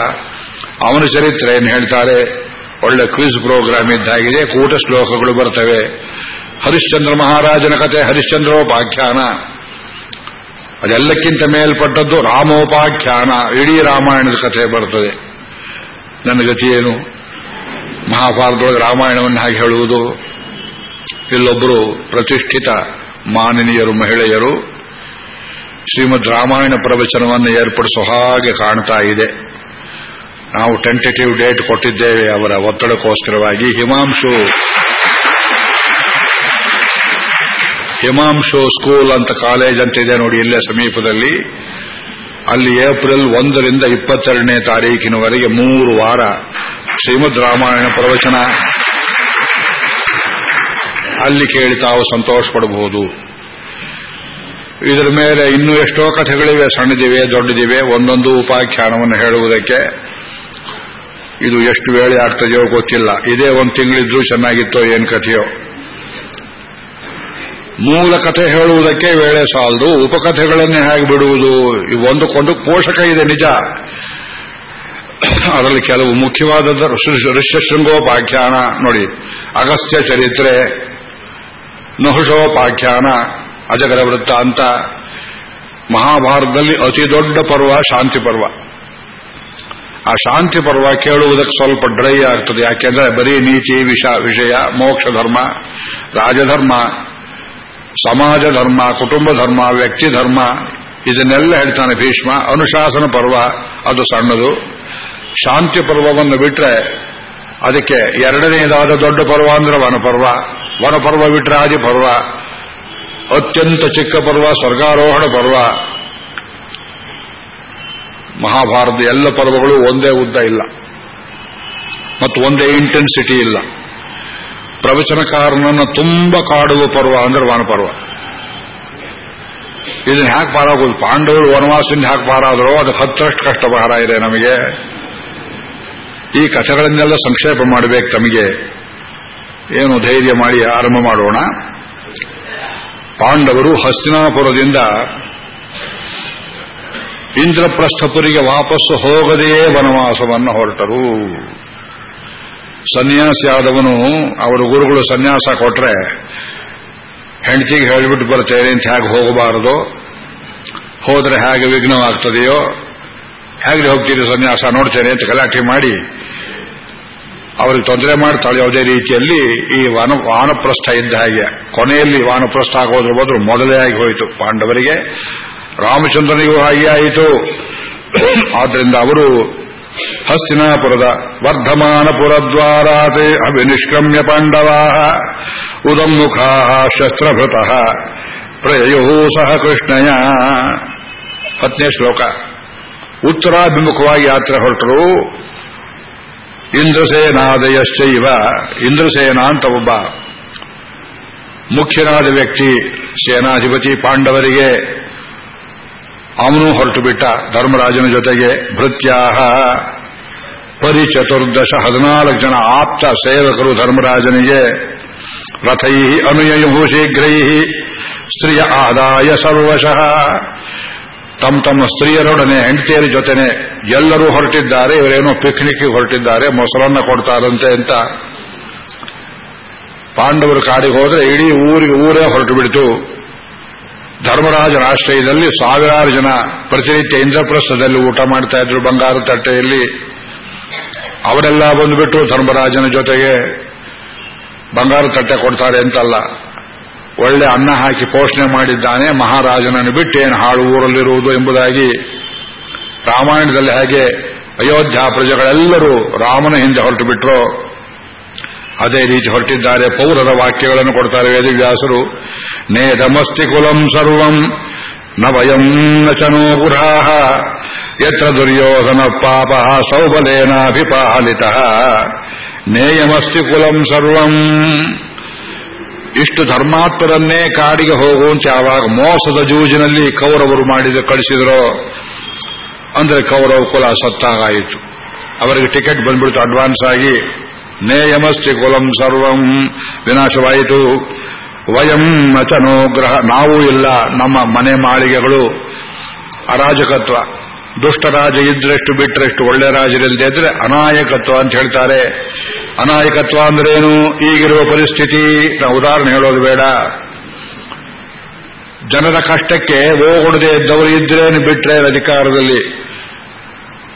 ಅವನ ಚರಿತ್ರೆಯನ್ನು ಹೇಳ್ತಾರೆ? ಒಳ್ಳೆ ಕ್ವಿಜ್ ಪ್ರೋಗ್ರಾಮ್ ಇದ್ದಾಗಿದೆ, ಕೂಟ ಶ್ಲೋಕಗಳು ಬರ್ತವೆ. ಹರಿಶ್ಚಂದ್ರ ಮಹಾರಾಜನ ಕತೆ, ಹರಿಶ್ಚಂದ್ರೋಪಾಖ್ಯಾನ. ಅದೆಲ್ಲಕ್ಕಿಂತ ಮೇಲ್ಪಟ್ಟದ್ದು ರಾಮೋಪಾಖ್ಯಾನ, ಇಡೀ ರಾಮಾಯಣದ ಕಥೆ ಬರ್ತದೆ. ನನ್ನ ಗತಿ ಏನು ಮಹಾಭಾರತದೊಳಗೆ ರಾಮಾಯಣವನ್ನು ಹಾಗೆ ಹೇಳುವುದು. ಇಲ್ಲೊಬ್ಬರು ಪ್ರತಿಷ್ಠಿತ ಮಾನನೀಯರು, ಮಹಿಳೆಯರು ಶ್ರೀಮದ್ ರಾಮಾಯಣ ಪ್ರವಚನವನ್ನು ಏರ್ಪಡಿಸೋ ಹಾಗೆ ಕಾಣ್ತಾ ಇದೆ. ನಾವು ಟೆಂಟೇಟಿವ್ ಡೇಟ್ ಕೊಟ್ಟಿದ್ದೇವೆ ಅವರ ಒತ್ತಡಕ್ಕೋಸ್ಕರವಾಗಿ. ಹಿಮಾಂಶು ಹಿಮಾಂಶು ಸ್ಕೂಲ್ ಅಂತ ಕಾಲೇಜ್ ಅಂತ ಇದೆ ನೋಡಿ ಇಲ್ಲೇ ಸಮೀಪದಲ್ಲಿ. ಅಲ್ಲಿ ಏಪ್ರಿಲ್ ಒಂದರಿಂದ ಇಪ್ಪತ್ತೆರಡನೇ ತಾರೀಕಿನವರೆಗೆ ಮೂರು ವಾರ ಶ್ರೀಮದ್ ರಾಮಾಯಣ ಪ್ರವಚನ. ಅಲ್ಲಿ ಕೇಳಿ ತಾವು ಸಂತೋಷ ಪಡಬಹುದು ಇದರ ಮೇಲೆ ಇನ್ನೂ ಎಷ್ಟೋ ಕಥೆಗಳಿವೆ, ಸಣ್ಣದಿವೆ, ದೊಡ್ಡದಿವೆ, ಒಂದೊಂದು ಉಪಾಖ್ಯಾನವನ್ನು ಹೇಳುವುದಕ್ಕೆ. ಇದು ಎಷ್ಟು ವೇಳೆ ಆಗ್ತದೆಯೋ ಗೊತ್ತಿಲ್ಲ. ಇದೇ ಒಂದು ತಿಂಗಳಿದ್ರೂ ಚೆನ್ನಾಗಿತ್ತೋ, ಏನು ಕಥೆಯೋ. ಮೂಲ ಕಥೆ ಹೇಳುವುದಕ್ಕೆ ವೇಳೆ ಸಾಲದು. ಉಪಕಥೆಗಳನ್ನೇ ಹೇಗೆ ಬಿಡುವುದು? ಒಂದಕ್ಕೊಂದು ಪೋಷಕ ಇದೆ ನಿಜ. ಅದರಲ್ಲಿ ಕೆಲವು ಮುಖ್ಯವಾದ ಋಷ್ಯಶೃಂಗೋಪಾಖ್ಯಾನ ನೋಡಿ, ಅಗಸ್ತ್ಯ ಚರಿತ್ರೆ, ನಹುಷೋಪಾಖ್ಯಾನ ಅಜಗರ ವೃತ್ತ ಅಂತ. ಮಹಾಭಾರತದಲ್ಲಿ ಅತಿ ದೊಡ್ಡ ಪರ್ವ ಶಾಂತಿ ಪರ್ವ. ಆ ಶಾಂತಿ ಪರ್ವ ಕೇಳುವುದಕ್ಕೆ ಸ್ವಲ್ಪ ಡ್ರೈ ಆಗ್ತದೆ. ಯಾಕೆಂದ್ರೆ ಬರೀ ನೀತಿ ವಿಷ ವಿಷಯ, ಮೋಕ್ಷ ಧರ್ಮ, ರಾಜಧರ್ಮ ಸಮಾಜ ಧರ್ಮ, ಕುಟುಂಬ ಧರ್ಮ, ವ್ಯಕ್ತಿ ಧರ್ಮ, ಇದನ್ನೆಲ್ಲ ಹೇಳ್ತಾನೆ ಭೀಷ್ಮ. ಅನುಶಾಸನ ಪರ್ವ, ಅದು ಸಣ್ಣದು. ಶಾಂತಿ ಪರ್ವವನ್ನು ಬಿಟ್ರೆ ಅದಕ್ಕೆ ಎರಡನೇದಾದ ದೊಡ್ಡ ಪರ್ವ ಅಂದ್ರೆ ವನಪರ್ವ. ವನಪರ್ವ ಬಿಟ್ರೆ ಆದಿ ಪರ್ವ. ಅತ್ಯಂತ ಚಿಕ್ಕ ಪರ್ವ, ಸ್ವರ್ಗಾರೋಹಣ ಪರ್ವ. ಮಹಾಭಾರತ ಎಲ್ಲ ಪರ್ವಗಳು ಒಂದೇ ಉದ್ದ ಇಲ್ಲ. ಮತ್ತು ಒಂದೇ ಇಂಟೆನ್ಸಿಟಿ ಇಲ್ಲ. ಪ್ರವಚನಕಾರನನ್ನು ತುಂಬ ಕಾಡುವ ಪರ್ವ ಅಂದ್ರೆ ವನಪರ್ವ ಇದನ್ನ ಹ್ಯಾಕ್ ಪಾರಾಗೋದು. ಪಾಂಡವರು ವನವಾಸದಿಂದ ಹ್ಯಾಕ್ ಪಾರಾದರೋ ಅದು ಹತ್ತರಷ್ಟು ಕಷ್ಟ ಭಾರ ಇದೆ ನಮಗೆ. ಈ ಕಥೆಗಳನ್ನೆಲ್ಲ ಸಂಕ್ಷೇಪ ಮಾಡಬೇಕು ತಮಗೆ. ಏನು ಧೈರ್ಯ ಮಾಡಿ ಆರಂಭ ಮಾಡೋಣ. ಪಾಂಡವರು ಹಸ್ತಿನಾಪುರದಿಂದ ಇಂದ್ರಪ್ರಸ್ಥಪುರಿಗೆ ವಾಪಸ್ಸು ಹೋಗದೆಯೇ ವನವಾಸವನ್ನು ಹೊರಟರು. ಸನ್ಯಾಸಿಯಾದವನು ಅವರ ಗುರುಗಳು ಸನ್ಯಾಸ ಕೊಟ್ರೆ ಹೆಂಡತಿಗೆ ಹೇಳಿಬಿಟ್ಟು ಬರ್ತೇನೆ ಅಂತ ಹೇಗೆ ಹೋಗಬಾರದು? ಹೋದ್ರೆ ಹೇಗೆ ವಿಘ್ನವಾಗ್ತದೆಯೋ? ಹೇಗೆ ಹೋಗ್ತೀರಿ ಸನ್ಯಾಸ ನೋಡ್ತೇನೆ ಅಂತ ಗಲಾಟೆ ಮಾಡಿ ಅವ್ರಿಗೆ ತೊಂದರೆ ಮಾಡ್ತಾಳೆ ಯಾವುದೇ ರೀತಿಯಲ್ಲಿ ಈ ವಾನ ವಾನಪ್ರಸ್ಥ ಇದ್ದ ಹಾಗೆ. ಕೊನೆಯಲ್ಲಿ ವಾನಪ್ರಸ್ಥ ಆಗೋದ್ರ ಬದಲು ಮೊದಲೇ ಆಗಿ ಹೋಯಿತು ಪಾಂಡವರಿಗೆ. ರಾಮಚಂದ್ರನಿಗೂ ಹಾಗೆ ಆಯಿತು. ಆದ್ದರಿಂದ ಅವರು ಹಸ್ತಿನಾಪುರದ ವರ್ಧಮಾನಪುರದ್ವಾರಾತ್ ಅಭಿನಿಷ್ಕ್ರಮ್ಯ ಪಾಂಡವಾ ಉದಮ್ಮುಖಾ ಶಸ್ತ್ರಭೃತಃ ಪ್ರಯೋ ಸಹ ಕೃಷ್ಣಯ. ಹತ್ತನೇ ಶ್ಲೋಕ. ಉತ್ತರಾಭಿಮುಖವಾಗಿ ಯಾತ್ರೆ ಹೊರಟರು. ಇಂದ್ರಸೇನಾದಯಶ್ಚೈವ. ಇಂದ್ರಸೇನ ಅಂತ ಒಬ್ಬ ಮುಖ್ಯನಾದ ವ್ಯಕ್ತಿ ಸೇನಾಧಿಪತಿ ಪಾಂಡವರಿಗೆ ಅವನು ಹೊರಟು ಬಿಟ್ಟ ಧರ್ಮರಾಜನ ಜೊತೆಗೆ ಭೃತ್ಯಾಹ. ಪರಿಚತುರ್ದಶ ಹದಿನಾಲ್ಕು ಜನ ಆಪ್ತ ಸೇವಕರು ಧರ್ಮರಾಜನಿಗೆ, ರಥೈ ಅನುಯಯು ಶೀಘ್ರೈ ಸ್ತ್ರೀಯ ಆದಾಯ ಸರ್ವಶಃ. ತಮ್ಮ ತಮ್ಮ ಸ್ತ್ರೀಯರೊಡನೆ ಹೆಂಡತಿಯರ ಜೊತೆನೆ ಎಲ್ಲರೂ ಹೊರಟಿದ್ದಾರೆ, ಇವರೇನೋ ಪಿಕ್ನಿಕ್ ಹೊರಟಿದ್ದಾರೆ, ಮೊಸರನ್ನ ಕೊಡ್ತಾರಂತೆ ಅಂತ. ಪಾಂಡವರು ಕಾಡಿಗೆ ಹೋದ್ರೆ ಇಡೀ ಊರಿಗೆ ಊರೇ ಹೊರಟು ಬಿಡ್ತು ಧರ್ಮರಾಜನ ಆಶ್ರಯದಲ್ಲಿ ಸಾವಿರಾರು ಜನ ಪ್ರತಿನಿತ್ಯ ಇಂದ್ರಪ್ರಸ್ಥದಲ್ಲಿ ಊಟ ಮಾಡ್ತಾ ಇದ್ರು ಬಂಗಾರ ತಟ್ಟೆಯಲ್ಲಿ. ಅವರೆಲ್ಲ ಬಂದುಬಿಟ್ಟು ಧರ್ಮರಾಜನ ಜೊತೆಗೆ ಬಂಗಾರ ತಟ್ಟೆ ಕೊಡ್ತಾರೆ ಅಂತಲ್ಲ. ಒಳ್ಳೆ ಅನ್ನ ಹಾಕಿ ಪೋಷಣೆ ಮಾಡಿದ್ದಾನೆ. ಮಹಾರಾಜನನ್ನು ಬಿಟ್ಟೇನು ಹಾಳು ಊರಲ್ಲಿರುವುದು ಎಂಬುದಾಗಿ ರಾಮಾಯಣದಲ್ಲಿ ಹಾಗೆ ಅಯೋಧ್ಯ ಪ್ರಜೆಗಳೆಲ್ಲರೂ ರಾಮನ ಹಿಂದೆ ಹೊರಟು ಬಿಟ್ಟರು ಅದೇ ರೀತಿ ಹೊರಟಿದ್ದಾರೆ, ಪೌರರ ವಾಕ್ಯಗಳನ್ನು ಕೊಡ್ತಾರೆ ವೇದವ್ಯಾಸರು. ನೇದಮಸ್ತಿ ಕುಲಂ ಸರ್ವಂ, ನ ವಯಂ ನ ಚನೋ ಗುರಾಹ, ಯತ್ರ ದುರ್ಯೋಧನ ಪಾಪ ಸೌಬಲೇನಾಭಿಪಾಲಿತ. ನೇಯಮಸ್ತಿ ಕುಲಂ ಸರ್ವಂ. ಇಷ್ಟು ಧರ್ಮಾತ್ಮರನ್ನೇ ಕಾಡಿಗೆ ಹೋಗುವಂತೆ ಯಾವಾಗ ಮೋಸದ ಜೂಜಿನಲ್ಲಿ ಕೌರವರು ಮಾಡಿದ ಕಳಿಸಿದರೋ, ಅಂದ್ರೆ ಕೌರವ ಕುಲ ಸತ್ತಾಗಾಯಿತು. ಅವರಿಗೆ ಟಿಕೆಟ್ ಬಂದ್ಬಿಡ್ತು ಅಡ್ವಾನ್ಸ್ ಆಗಿ. ನೇಯಮಸ್ತಿ ಕುಲಂ ಸರ್ವಂ ವಿನಾಶವಾಯಿತು ವಯಂ ಅಚನೋಗ್ರಹ ನಾವೂ ಇಲ್ಲ ನಮ್ಮ ಮನೆ ಮಾಳಿಗೆಗಳು ಅರಾಜಕತ್ವ ದುಷ್ಟರಾಜ ಇದ್ರೆಷ್ಟು ಬಿಟ್ಟರೆಷ್ಟು ಒಳ್ಳೆ ರಾಜರಿಲ್ಲದೆ ಇದ್ರೆ ಅನಾಯಕತ್ವ ಅಂತ ಹೇಳ್ತಾರೆ ಅನಾಯಕತ್ವ ಅಂದ್ರೇನು ಈಗಿರುವ ಪರಿಸ್ಥಿತಿ ನಾವು ಉದಾಹರಣೆ ಹೇಳೋದು ಬೇಡ ಜನರ ಕಷ್ಟಕ್ಕೆ ಓಗೊಡದೆ ಇದ್ದವರು ಇದ್ರೇನು ಬಿಟ್ರೆ ಅಧಿಕಾರದಲ್ಲಿ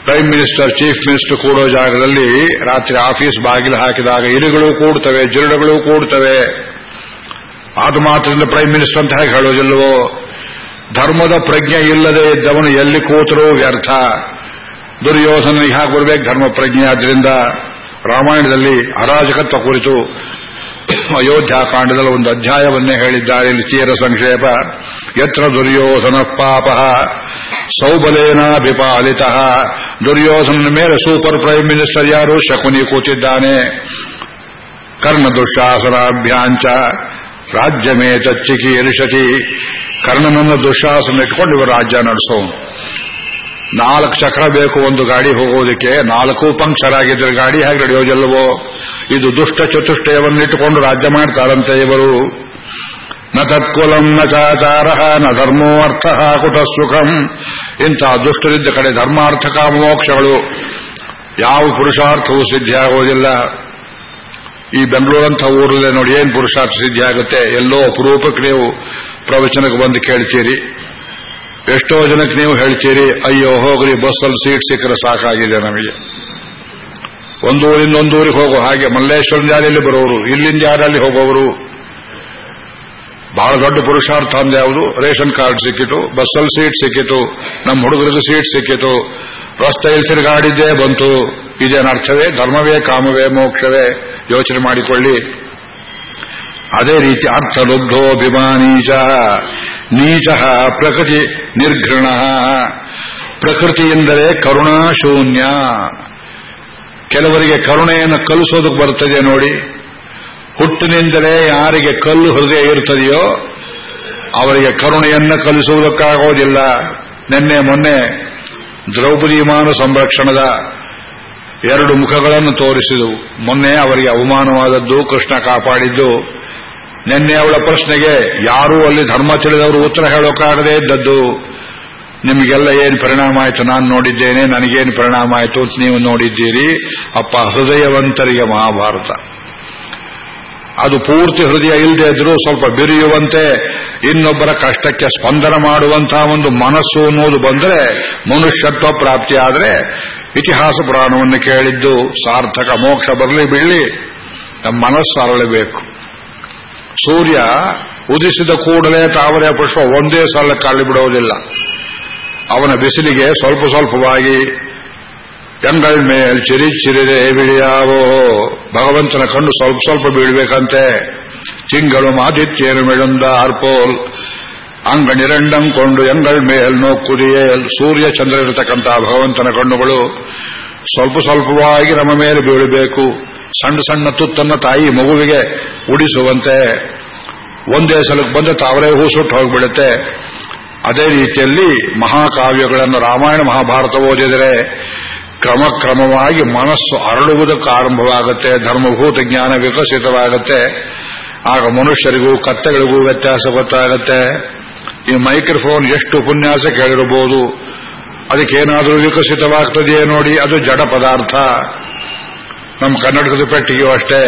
ಪ್ರೈಮ್ ಮಿನಿಸ್ಟರ್ ಚೀಫ್ ಮಿನಿಸ್ಟರ್ ಕೂಡೋ ಜಾಗದಲ್ಲಿ ರಾತ್ರಿ ಆಫೀಸ್ ಬಾಗಿಲು ಹಾಕಿದಾಗ ಇಲಿಗಳು ಕೂಡ್ತವೆ ಜಿರಡುಗಳು ಕೂಡ್ತವೆ. ಅದು ಮಾತ್ರದಿಂದ ಪ್ರೈಮ್ ಮಿನಿಸ್ಟರ್ ಅಂತ ಹೇಗೆ ಹೇಳೋದಿಲ್ಲವೋ ಧರ್ಮದ ಪ್ರಜ್ಞೆ ಇಲ್ಲದೆ ಇದ್ದವನು ಎಲ್ಲಿ ಕೂತರೂ ವ್ಯರ್ಥ. ದುರ್ಯೋಧನಿಗೆ ಹಾಗೆ ಬರಬೇಕು ಧರ್ಮ ಪ್ರಜ್ಞೆ ಆದ್ದರಿಂದ ರಾಮಾಯಣದಲ್ಲಿ ಅರಾಜಕತ್ವ ಕುರಿತು ಅಯೋಧ್ಯಾಕಾಂಡದಲ್ಲಿ ಒಂದು ಅಧ್ಯಾಯವನ್ನೇ ಹೇಳಿದ್ದಾರೆ. ಇಲ್ಲಿ ಚೀರ ಸಂಕ್ಷೇಪ. ಯತ್ರ ದುರ್ಯೋಧನ ಪಾಪ. ಸೌಬಲೇನಾಭಿಪಾಲಿತ. ದುರ್ಯೋಧನ ಮೇಲೆ ಸೂಪರ್ ಪ್ರೈಮ್ ಮಿನಿಸ್ಟರ್ ಯಾರು? ಶಕುನಿ ಕೂತಿದ್ದಾನೆ. ಕರ್ಣ ದುಶಾಸನಾಭ್ಯಾಂಚ. ರಾಜ್യമೇ ತಚ್ಚಿಕಿ ಎರಿಷತಿ ಕರ್ಣನನ್ನು ದುಶಾಸನ ಇಟ್ಕೊಂಡು ಇವರು ರಾಜ್ಯ ನಡೆಸೋ ನಾಲ್ಕು ಚಕ್ರ ಬೇಕು ಒಂದು ಗಾಡಿ ಹೋಗೋದಕ್ಕೆ, ನಾಲ್ಕು ಪಂಕ್ಚರ್ ಆಗಿದ್ರೆ ಗಾಡಿ ಹೇಗೆ ನಡೆಯೋದಿಲ್ಲವೋ ಇದು ದುಷ್ಟ ಚತುಷ್ಟಯವನ್ನಿಟ್ಟುಕೊಂಡು ರಾಜ್ಯ ಮಾಡ್ತಾರಂತೆ ಇವರು. ನ ತತ್ಕುಲಂ ನ ಚಾಚಾರ, ನ ಧರ್ಮೋ ಅರ್ಥ ಕುಟ ಸುಖಂ. ಇಂಥ ದುಷ್ಟರಿದ್ದ ಕಡೆ ಧರ್ಮಾರ್ಥ ಮೋಕ್ಷಗಳು ಯಾವ ಪುರುಷಾರ್ಥವೂ ಸಿದ್ಧಿಯಾಗೋದಿಲ್ಲ. ಈ ಬೆಂಗಳೂರಂಥ ಊರಲ್ಲೇ ನೋಡಿ, ಏನು ಪುರುಷಾರ್ಥ ಸಿದ್ಧಿಯಾಗುತ್ತೆ? ಎಲ್ಲೋ ಅಪರೂಪಕ್ಕೆ ನೀವು ಪ್ರವಚನಕ್ಕೆ ಬಂದು ಕೇಳ್ತೀರಿ. ಎಷ್ಟೋ ಜನಕ್ಕೆ ನೀವು ಹೇಳ್ತೀರಿ, ಅಯ್ಯೋ, ಹೋಗ್ರಿ, ಬಸ್ಸಲ್ಲಿ ಸೀಟ್ ಸಿಕ್ಕರೆ ಸಾಕಾಗಿದೆ ನಮಗೆ. ಒಂದೂರಿಂದ ಒಂದೂರಿಗೆ ಹೋಗೋ ಹಾಗೆ ಮಲ್ಲೇಶ್ವರನ ಯಾರಲ್ಲಿ ಬರೋರು ಇಲ್ಲಿಂದ ಯಾರಲ್ಲಿ ಹೋಗೋರು. ಬಹಳ ದೊಡ್ಡ ಪುರುಷಾರ್ಥ ಅಂದ ಯಾವುದು? ರೇಷನ್ ಕಾರ್ಡ್ ಸಿಕ್ಕಿತು, ಬಸ್ಸಲ್ಲಿ ಸೀಟ್ ಸಿಕ್ಕಿತು, ನಮ್ಮ ಹುಡುಗರಿಗೆ ಸೀಟ್ ಸಿಕ್ಕಿತು. ರಸ್ತೆಯಲ್ಲಿ ತಿರುಗಾಡಿದ್ದೇ ಬಂತು. ಇದೇನರ್ಥವೇ? ಧರ್ಮವೇ, ಕಾಮವೇ, ಮೋಕ್ಷವೇ? ಯೋಚನೆ ಮಾಡಿಕೊಳ್ಳಿ. ಅದೇ ರೀತಿ ಅರ್ಥಲುಬ್ಧೋಭಿಮಾನೀಚ ನೀಚ ಪ್ರಕೃತಿ ನಿರ್ಘೃಣ. ಪ್ರಕೃತಿ ಎಂದರೆ ಕರುಣಾಶೂನ್ಯ ಕೆಲವರಿಗೆ ಕರುಣೆಯನ್ನು ಕಲಿಸೋದಕ್ಕೆ ಬರುತ್ತದೆ ನೋಡಿ. ಹುಟ್ಟಿನಿಂದಲೇ ಯಾರಿಗೆ ಕಲ್ಲು ಹೃದಯ ಇರುತ್ತದೆಯೋ ಅವರಿಗೆ ಕರುಣೆಯನ್ನು ಕಲಿಸುವುದಕ್ಕಾಗೋದಿಲ್ಲ. ನಿನ್ನೆ ಮೊನ್ನೆ ದ್ರೌಪದಿ ಮಾನ ಸಂರಕ್ಷಣದ ಎರಡು ಮುಖಗಳನ್ನು ತೋರಿಸಿದವು. ಮೊನ್ನೆ ಅವರಿಗೆ ಅವಮಾನವಾದದ್ದು, ಕೃಷ್ಣ ಕಾಪಾಡಿದ್ದು. ನಿನ್ನೆ ಅವಳ ಪ್ರಶ್ನೆಗೆ ಯಾರೂ ಅಲ್ಲಿ ಧರ್ಮ ತಿಳಿದವರು ಉತ್ತರ ಹೇಳೋಕ್ಕಾಗದೇ ಇದ್ದದ್ದು. ನಿಮಗೆಲ್ಲ ಏನು ಪರಿಣಾಮ ಆಯಿತು? ನಾನು ನೋಡಿದ್ದೇನೆ, ನನಗೇನು ಪರಿಣಾಮ ಆಯಿತು ಅಂತ ನೀವು ನೋಡಿದ್ದೀರಿ. ಅಪ್ಪ, ಹೃದಯವಂತರಿಗೆ ಮಹಾಭಾರತ. ಅದು ಪೂರ್ತಿ ಹೃದಯ ಇಲ್ಲದೆ ಇದ್ರೂ ಸ್ವಲ್ಪ ಬಿರಿಯುವಂತೆ, ಇನ್ನೊಬ್ಬರ ಕಷ್ಟಕ್ಕೆ ಸ್ಪಂದನ ಮಾಡುವಂತಹ ಒಂದು ಮನಸ್ಸು ಅನ್ನೋದು ಬಂದರೆ ಮನುಷ್ಯತ್ವ ಪ್ರಾಪ್ತಿಯಾದರೆ ಇತಿಹಾಸ ಪುರಾಣವನ್ನು ಕೇಳಿದ್ದು ಸಾರ್ಥಕ, ಮೋಕ್ಷ ಬರಲಿ ಬೀಳಿ ನಮ್ಮ ಮನಸ್ಸು ಅರಳಬೇಕು. ಸೂರ್ಯ ಉದಿಸಿದ ಕೂಡಲೇ ತಾವರೆ ಪುಷ್ಪ ಒಂದೇ ಸಲ ಕಾಳಿ ಬಿಡೋದಿಲ್ಲ ಅವನ ಬಿಸಿಲಿಗೆ ಸ್ವಲ್ಪ ಸ್ವಲ್ಪವಾಗಿ ಎಂಗಳ ಮೇಲ್ ಚಿರಿ ಚಿರಿದೆ ಬಿಳಿಯಾವೋ. ಭಗವಂತನ ಕಣ್ಣು ಸ್ವಲ್ಪ ಸ್ವಲ್ಪ ಬೀಳ್ಬೇಕಂತೆ. ತಿಂಗಳು ಮಾದಿತ್ಯೇನು ಮಿಳಂದ ಅರ್ಪೋಲ್ ಅಂಗಣಿರಂಡಂ ಕೊಂಡು ಎಂಗಳ ಮೇಲ್ ನೋಕ್ಕುದಿಯೇ ಸೂರ್ಯ ಚಂದ್ರ ಇರತಕ್ಕಂತಹ ಭಗವಂತನ ಕಣ್ಣುಗಳು ಸ್ವಲ್ಪ ಸ್ವಲ್ಪವಾಗಿ ನಮ್ಮ ಮೇಲೆ ಬೀಳಬೇಕು. ಸಣ್ಣ ಸಣ್ಣ ತುತ್ತನ್ನ ತಾಯಿ ಮಗುವಿಗೆ ಉಡಿಸುವಂತೆ ಒಂದೇ ಸಲಕ್ಕೆ ಬಂದ ತಾವರೇ ಹೂ ಸುಟ್ಟು ಹೋಗ್ಬಿಡುತ್ತೆ. ಅದೇ ರೀತಿಯಲ್ಲಿ ಮಹಾಕಾವ್ಯಗಳನ್ನು ರಾಮಾಯಣ ಮಹಾಭಾರತ ಓದಿದರೆ ಕ್ರಮಕ್ರಮವಾಗಿ ಮನಸ್ಸು ಅರಳುವುದಕ್ಕೆ ಆರಂಭವಾಗುತ್ತೆ, ಧರ್ಮಭೂತ ಜ್ಞಾನ ವಿಕಸಿತವಾಗುತ್ತೆ. ಆಗ ಮನುಷ್ಯರಿಗೂ ಕತ್ತೆಗಳಿಗೂ ವ್ಯತ್ಯಾಸ ಗೊತ್ತಾಗುತ್ತೆ. ಈ ಮೈಕ್ರೋಫೋನ್ ಎಷ್ಟು ಉಪನ್ಯಾಸ ಕೇಳಿರಬಹುದು. ಅದಕ್ಕೇನಾದರೂ ವಿಕಸಿತವಾಗ್ತದೆಯೇ ನೋಡಿ, ಅದು ಜಡ ಪದಾರ್ಥ. ನಮ್ಮ ಕನ್ನಡಕದ ಪೆಟ್ಟಿಗೆಯೂ ಅಷ್ಟೇ.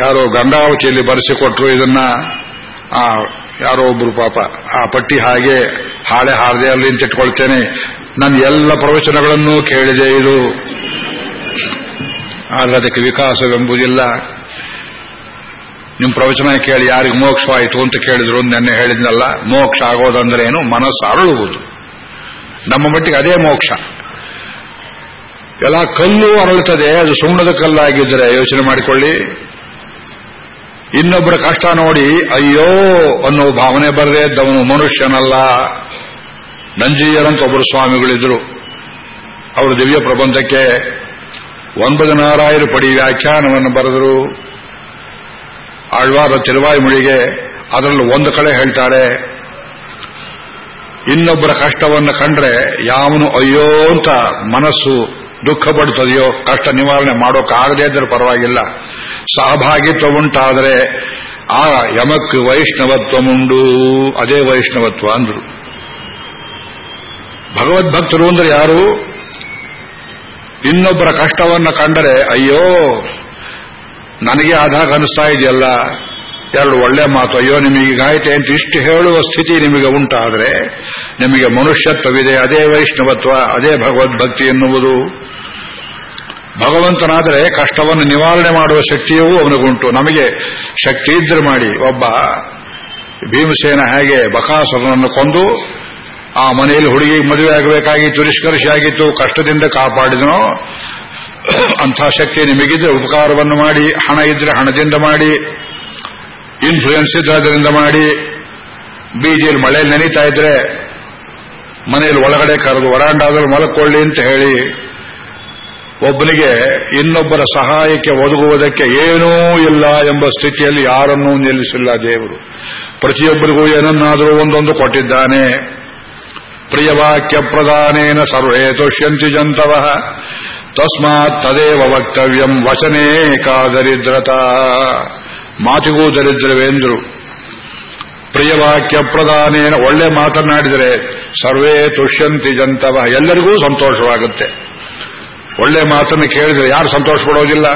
ಯಾರೋ ಗಂಗಾವತಿಯಲ್ಲಿ ಬರೆಸಿಕೊಟ್ರು ಇದನ್ನ. ಆ, ಯಾರೋ ಒಬ್ರು ಪಾಪ, ಆ ಪಟ್ಟಿ ಹಾಗೆ ಹಾಳೆ ಹಾರದೆ ಅಲ್ಲಿ ನಿಂತಿಟ್ಕೊಳ್ತೇನೆ. ನನ್ನ ಎಲ್ಲ ಪ್ರವಚನಗಳನ್ನು ಕೇಳಿದೆ ಇದು. ಆದರೆ ಅದಕ್ಕೆ ವಿಕಾಸವೆಂಬುದಿಲ್ಲ. ನಿಮ್ಮ ಪ್ರವಚನ ಕೇಳಿ ಯಾರಿಗೆ ಮೋಕ್ಷವಾಯಿತು ಅಂತ ಕೇಳಿದ್ರು ನೆನ್ನೆ ಹೇಳಿದ್ನಲ್ಲ, ಮೋಕ್ಷ ಆಗೋದಂದ್ರೇನು ಮನಸ್ಸು ಅರಳುವುದು ನಮ್ಮ ಮಟ್ಟಿಗೆ ಅದೇ ಮೋಕ್ಷ. ಎಲ್ಲ ಕಲ್ಲು ಅರಳುತ್ತದೆ ಅದು ಸುಣ್ಣದ ಕಲ್ಲಾಗಿದ್ದರೆ ಯೋಚನೆ ಮಾಡಿಕೊಳ್ಳಿ. ಇನ್ನೊಬ್ಬರ ಕಷ್ಟ ನೋಡಿ, ಅಯ್ಯೋ ಅನ್ನೋ ಭಾವನೆ ಬರದೇ ಇದ್ದವನು ಮನುಷ್ಯನಲ್ಲ. ನಂಜೀಯರಂತ ಒಬ್ಬರು ಸ್ವಾಮಿಗಳಿದ್ರು. ಅವರು ದಿವ್ಯ ಪ್ರಬಂಧಕ್ಕೆ ಒಂಬದನಾರಾಯರು ಪಡಿ ವ್ಯಾಖ್ಯಾನವನ್ನು ಬರೆದರು. ಆಳ್ವಾರ ತಿರುವಾಯಿಮುಳಿಗೆ ಅದರಲ್ಲಿ ಒಂದು ಕಡೆ ಹೇಳ್ತಾರೆ ಇನ್ನೊಬ್ಬರ ಕಷ್ಟವನ್ನು ಕಂಡ್ರೆ ಯಾವನು ಅಯ್ಯೋ ಅಂತ ಮನಸ್ಸು ದುಃಖ ಪಡುತ್ತದೆಯೋ ಕಷ್ಟ ನಿವಾರಣೆ ಮಾಡೋಕ್ಕಾಗದೇ ಇದ್ರೆ ಪರವಾಗಿಲ್ಲ. ಸಹಭಾಗಿತ್ವ ಉಂಟಾದರೆ ಆ ಯಮಕ್ಕೆ ವೈಷ್ಣವತ್ವಮುಂಡು ಅದೇ ವೈಷ್ಣವತ್ವ ಅಂದ್ರು. ಭಗವದ್ಭಕ್ತರು ಅಂದ್ರೆ ಯಾರು? ಇನ್ನೊಬ್ಬರ ಕಷ್ಟವನ್ನು ಕಂಡರೆ ಅಯ್ಯೋ, ನನಗೆ ಆದಾಗ ಅನಿಸ್ತಾ ಇದೆಯಲ್ಲ ಎರಡು ಒಳ್ಳೆ ಮಾತು ಅಯ್ಯೋ, ನಿಮಗೆ ನಿಮಗೀಗಾಯ್ತೆ ಅಂತ ಇಷ್ಟು ಹೇಳುವ ಸ್ಥಿತಿ ನಿಮಗೆ ಉಂಟಾದರೆ, ನಿಮಗೆ ಮನುಷ್ಯತ್ವವಿದೆ, ಅದೇ ವೈಷ್ಣವತ್ವ, ಅದೇ ಭಗವದ್ಭಕ್ತಿ ಎನ್ನುವುದು. ಭಗವಂತನಾದರೆ ಕಷ್ಟವನ್ನು ನಿವಾರಣೆ ಮಾಡುವ ಶಕ್ತಿಯೂ ಅವನಿಗುಂಟು. ನಮಗೆ ಶಕ್ತಿ ಇದ್ರೆ ಮಾಡಿ, ಒಬ್ಬ ಭೀಮಸೇನ ಹೇಗೆ ಬಕಾಸುರನನ್ನು ಕೊಂದು, ಆ ಮನೆಯಲ್ಲಿ ಹುಡುಗಿ ಮದುವೆ ಆಗಬೇಕಾಗಿ ನಿಷ್ಕರ್ಷಿ ಆಗಿತ್ತು, ಕಷ್ಟದಿಂದ ಕಾಪಾಡಿದನೋ, ಅಂಥ ಶಕ್ತಿ ನಿಮಗಿದ್ರೆ, ಉಪಕಾರವನ್ನು ಮಾಡಿ, ಹಣ ಇದ್ರೆ ಹಣದಿಂದ ಮಾಡಿ ಇನ್ಫ್ಲೂಯೆನ್ಸ್ ಇದ್ರೆ ಮಾಡಿ ಬೀದಿಯಲ್ಲಿ ಮಳೆ ನೆನೀತಾ ಇದ್ರೆ ಮನೆಯಲ್ಲಿ ಒಳಗಡೆ ಕರೆದು ವರಾಂಡಾದಲ್ಲಿ ಮಲಕೊಳ್ಳಿ ಅಂತ ಹೇಳಿ ಒಬ್ಬನಿಗೆ ಇನ್ನೊಬ್ಬರ ಸಹಾಯಕ್ಕೆ ಒದಗುವುದಕ್ಕೆ ಏನೂ ಇಲ್ಲ ಎಂಬ ಸ್ಥಿತಿಯಲ್ಲಿ ಯಾರನ್ನೂ ನಿಲ್ಲಿಸಿಲ್ಲ ದೇವರು. ಪ್ರತಿಯೊಬ್ಬರಿಗೂ ಏನನ್ನಾದರೂ ಒಂದೊಂದು ಕೊಟ್ಟಿದ್ದಾನೆ. ಪ್ರಿಯವಾಕ್ಯ ಪ್ರಧಾನೇನ ಸರ್ವೇ ತುಷ್ಯಂತಿ ಜಂತವ. ತಸ್ಮಾತ್ ತದೇವ ವಕ್ತವ್ಯಂ ವಚನೇ ಕಾದರಿದ್ರತ. ಮಾತಿಗೂ ದರಿದ್ರವೇಂದ್ರು ಪ್ರಿಯವಾಕ್ಯ ಪ್ರಧಾನೇನ ಒಳ್ಳೆ ಮಾತನಾಡಿದರೆ ಸರ್ವೇ ತುಷ್ಯಂತಿ ಜಂತವ, ಎಲ್ಲರಿಗೂ ಸಂತೋಷವಾಗುತ್ತೆ. ಒಳ್ಳೆ ಮಾತನ್ನು ಕೇಳಿದರೆ ಯಾರು ಸಂತೋಷ ಪಡೋದಿಲ್ಲ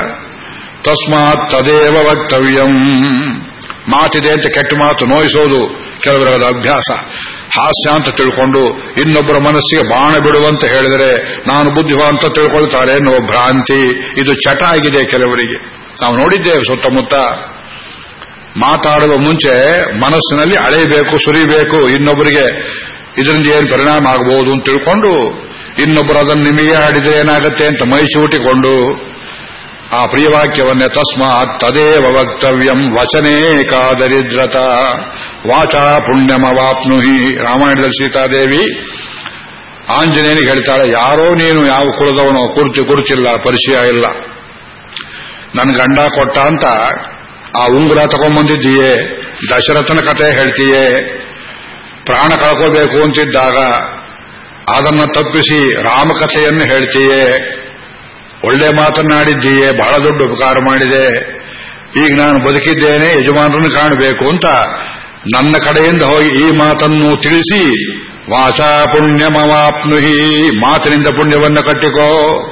ತಸ್ಮಾತ್ ತದೇವ ವಕ್ತವ್ಯಂ. ಮಾತಿದೆ ಅಂತ ಕೆಟ್ಟ ಮಾತು ನೋಯಿಸೋದು ಕೆಲವರ ಅಭ್ಯಾಸ. ಹಾಸ್ಯ ಅಂತ ತಿಳ್ಕೊಂಡು ಇನ್ನೊಬ್ಬರ ಮನಸ್ಸಿಗೆ ಬಾಣ ಬಿಡುವಂತ ಹೇಳಿದರೆ ನಾನು ಬುದ್ಧಿವಂತ ತಿಳ್ಕೊಳ್ತಾರೆ ಎನ್ನುವ ಭ್ರಾಂತಿ. ಇದು ಚಟ ಆಗಿದೆ ಕೆಲವರಿಗೆ. ನಾವು ನೋಡಿದ್ದೇವೆ ಸುತ್ತಮುತ್ತ. ಮಾತಾಡುವ ಮುಂಚೆ ಮನಸ್ಸಿನಲ್ಲಿ ಅಳೆಯಬೇಕು, ಸುರಿಬೇಕು, ಇನ್ನೊಬ್ಬರಿಗೆ ಇದರಿಂದ ಏನು ಪರಿಣಾಮ ಆಗಬಹುದು ಅಂತ ತಿಳ್ಕೊಂಡು ಇನ್ನೊಬ್ಬರು ಅದನ್ನು ನಿಮಗೆ ಆಡಿದ್ರೆ ಏನಾಗುತ್ತೆ ಅಂತ ಮೈಸೂಟಿಕೊಂಡು ಆ ಪ್ರಿಯವಾಕ್ಯವನ್ನೇ ತಸ್ಮಾತ್ ತದೇವ ವಕ್ತವ್ಯಂ ವಚನೇ ಕಾದರಿದ್ರತ. ವಾಚಾ ಪುಣ್ಯಮವಾಪ್ನುಹಿ. ರಾಮಾಯಣದಲ್ಲಿ ಸೀತಾದೇವಿ ಆಂಜನೇಯನಿಗೆ ಹೇಳ್ತಾಳೆ, ಯಾರೋ ನೀನು ಯಾವ ಕುಲದವನೋ, ಕುರ್ಚಿ ಕುರ್ಚಿಲ್ಲ, ಪರಿಚಯ ಇಲ್ಲ. ನನ್ನ ಗಂಡ ಕೊಟ್ಟ ಅಂತ ಆ ಉಂಗುರ ತಗೊಂಬಂದಿದ್ದೀಯೇ? ದಶರಥನ ಕಥೆ ಹೇಳ್ತೀಯೇ? ಪ್ರಾಣ ಕಳ್ಕೋಬೇಕು ಅಂತಿದ್ದಾಗ ಅದನ್ನು ತಪ್ಪಿಸಿ ರಾಮಕಥೆಯನ್ನು ಹೇಳ್ತೀಯೇ? ಒಳ್ಳೆ ಮಾತನ್ನಾಡಿದ್ದೀಯೇ? ಬಹಳ ದೊಡ್ಡ ಉಪಕಾರ ಮಾಡಿದೆ. ಈಗ ನಾನು ಬದುಕಿದ್ದೇನೆ, ಯಜಮಾನರನ್ನು ಕಾಣಬೇಕು ಅಂತ ನನ್ನ ಕಡೆಯಿಂದ ಹೋಗಿ ಈ ಮಾತನ್ನು ತಿಳಿಸಿ, ವಾಚಾ ಪುಣ್ಯಮವಾಪ್ನುಹಿ ಮಾತಿನಿಂದ ಪುಣ್ಯವನ್ನು ಕಟ್ಟಿಕೋ.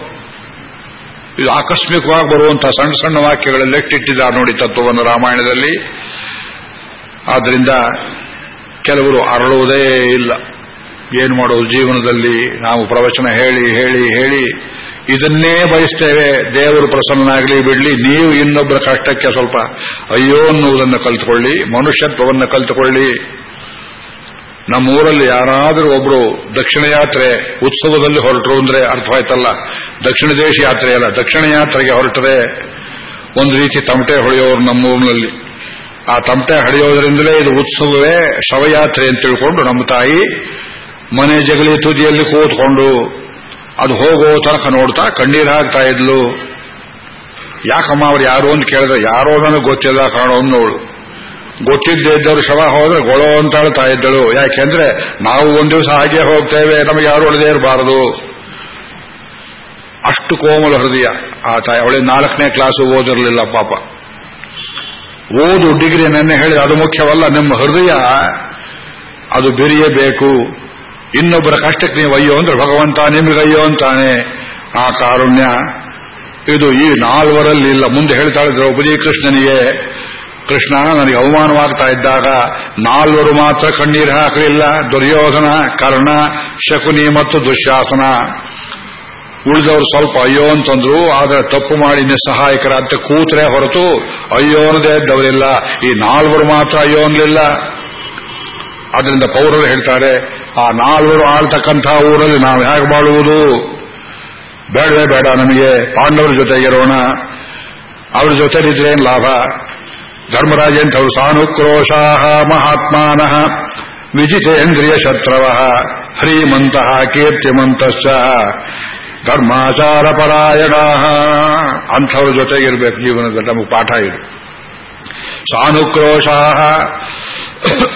ಇದು ಆಕಸ್ಮಿಕವಾಗಿ ಬರುವಂತಹ ಸಣ್ಣ ಸಣ್ಣ ವಾಕ್ಯಗಳಲ್ಲಿ ಎಟ್ಟಿಟ್ಟಿದ್ದಾರೆ ನೋಡಿ ತತ್ವವನ್ನು ರಾಮಾಯಣದಲ್ಲಿ. ಆದ್ದರಿಂದ ಕೆಲವರು ಅರಳುವುದೇ ಇಲ್ಲ. ಏನು ಮಾಡೋದು? ಜೀವನದಲ್ಲಿ ನಾವು ಪ್ರವಚನ ಹೇಳಿ ಹೇಳಿ ಹೇಳಿ ಇದನ್ನೇ ಬಯಸ್ತೇವೆ. ದೇವರು ಪ್ರಸನ್ನನಾಗಲಿ, ಬಿಡಲಿ, ನೀವು ಇನ್ನೊಬ್ಬರ ಕಷ್ಟಕ್ಕೆ ಸ್ವಲ್ಪ ಅಯ್ಯೋ ಅನ್ನುವುದನ್ನು ಕಲ್ತುಕೊಳ್ಳಿ, ಮನುಷ್ಯತ್ವವನ್ನು ಕಲ್ತುಕೊಳ್ಳಿ. ನಮ್ಮೂರಲ್ಲಿ ಯಾರಾದರೂ ಒಬ್ರು ದಕ್ಷಿಣ ಯಾತ್ರೆ ಉತ್ಸವದಲ್ಲಿ ಹೊರಟರು ಅಂದ್ರೆ ಅರ್ಥವಾಯ್ತಲ್ಲ. ದಕ್ಷಿಣ ದೇಶ ಯಾತ್ರೆ ಅಲ್ಲ, ದಕ್ಷಿಣ ಯಾತ್ರೆಗೆ ಹೊರಟರೆ ಒಂದು ರೀತಿ ತಮಟೆ ಹೊಳೆಯೋರು ನಮ್ಮೂರಿನಲ್ಲಿ. ಆ ತಮಟೆ ಹಡೆಯೋದ್ರಿಂದಲೇ ಇದು ಉತ್ಸವವೇ ಶವಯಾತ್ರೆ ಅಂತ ತಿಳ್ಕೊಂಡು ನಮ್ಮ ತಾಯಿ ಮನೆ ಜಗಲಿ ತುದಿಯಲ್ಲಿ ಕೂತ್ಕೊಂಡು ಅದು ಹೋಗೋ ತನಕ ನೋಡ್ತಾ ಕಣ್ಣೀರು ಹಾಕ್ತಾ ಇದ್ಲು. ಯಾಕಮ್ಮ ಅವ್ರು ಯಾರು ಅಂತ ಕೇಳಿದ್ರೆ, ಯಾರೋ ನನಗೆ ಗೊತ್ತಿಲ್ಲ ಕಾಣೋ ಅನ್ನೋಳು. ಗೊತ್ತಿದ್ದೇ ಇದ್ದವರು ಶವ ಹೋದ್ರೆ ಗೊಳೋ ಅಂತ ಹೇಳ್ತಾ ಯಾಕೆಂದ್ರೆ ನಾವು ಒಂದು ದಿವಸ ಹಾಗೆ ಹೋಗ್ತೇವೆ, ನಮಗೆ ಯಾರು ಒಳದೇ ಇರಬಾರದು. ಅಷ್ಟು ಕೋಮಲ ಹೃದಯ ಆ ತಾಯಿ. ಅವಳೆ ನಾಲ್ಕನೇ ಕ್ಲಾಸು ಓದಿರಲಿಲ್ಲ ಪಾಪ. ಓದು ಡಿಗ್ರಿ ನೆನ್ನೆ ಹೇಳಿದ, ಅದು ಮುಖ್ಯವಲ್ಲ, ನಿಮ್ಮ ಹೃದಯ ಅದು ಬಿರಿಯಬೇಕು. ಇನ್ನೊಬ್ಬರ ಕಷ್ಟಕ್ಕೆ ನೀವು ಅಯ್ಯೋ ಅಂದ್ರೆ ಭಗವಂತ ನಿಮಗಯ್ಯೋ ಅಂತಾನೆ. ಆ ಕಾರುಣ್ಯ. ಇದು ಈ ನಾಲ್ವರಲ್ಲಿ ಇಲ್ಲ. ಮುಂದೆ ಹೇಳ್ತಾಳೆ ದ್ರೌಪದಿ ಕೃಷ್ಣನಿಗೆ ಕೃಷ್ಣ ನನಗೆ ಅವಮಾನವಾಗ್ತಾ ಇದ್ದಾಗ ನಾಲ್ವರು ಮಾತ್ರ ಕಣ್ಣೀರು ಹಾಕಲಿಲ್ಲ. ದುರ್ಯೋಧನ, ಕರ್ಣ, ಶಕುನಿ ಮತ್ತು ದುಶ್ಯಾಸನ. ಉಳಿದವರು ಸ್ವಲ್ಪ ಅಯ್ಯೋ ಅಂತಂದ್ರು, ಆದರೆ ತಪ್ಪು ಮಾಡಿ ನಿಸ್ಸಹಾಯಕರಾದ ಕೂತ್ರೆ ಹೊರತು ಅಯ್ಯೋ ಅನ್ನದೇ ಇದ್ದವರಿಲ್ಲ. ಈ ನಾಲ್ವರು ಮಾತ್ರ ಅಯ್ಯೋ ಅನ್ನಲಿಲ್ಲ ಅದರಿಂದ ಪೌರರು ಹೇಳ್ತಾರೆ, ಆ ನಾಲ್ವರು ಆಳ್ತಕ್ಕಂಥ ಊರಲ್ಲಿ ನಾವು ಹೇಗೆ ಬಾಳುವುದು? ಬೇಡವೇ ಬೇಡ ನಮಗೆ, ಪಾಂಡವರ ಜೊತೆಗಿರೋಣ ಅವ್ರ ಜೊತೆಲಿದ್ರೇನು ಲಾಭ? ಧರ್ಮರಾಜಂಥವ್ರು ಸಾನುಕ್ರೋಶಾಹ ಮಹಾತ್ಮಾನಃ ವಿಜಿತೇಂದ್ರಿಯ ಶತ್ರವ ಹ್ರೀಮಂತಹ ಕೀರ್ತಿಮಂತಶ್ಚ ಧರ್ಮಾಚಾರ ಪರಾಯಣ ಅಂಥವ್ರ ಜೊತೆಗಿರ್ಬೇಕು ಜೀವನದಲ್ಲಿ ನಮಗೆ ಪಾಠ ಇದೆ. ಸಾನುಕ್ರೋಶಾಹ।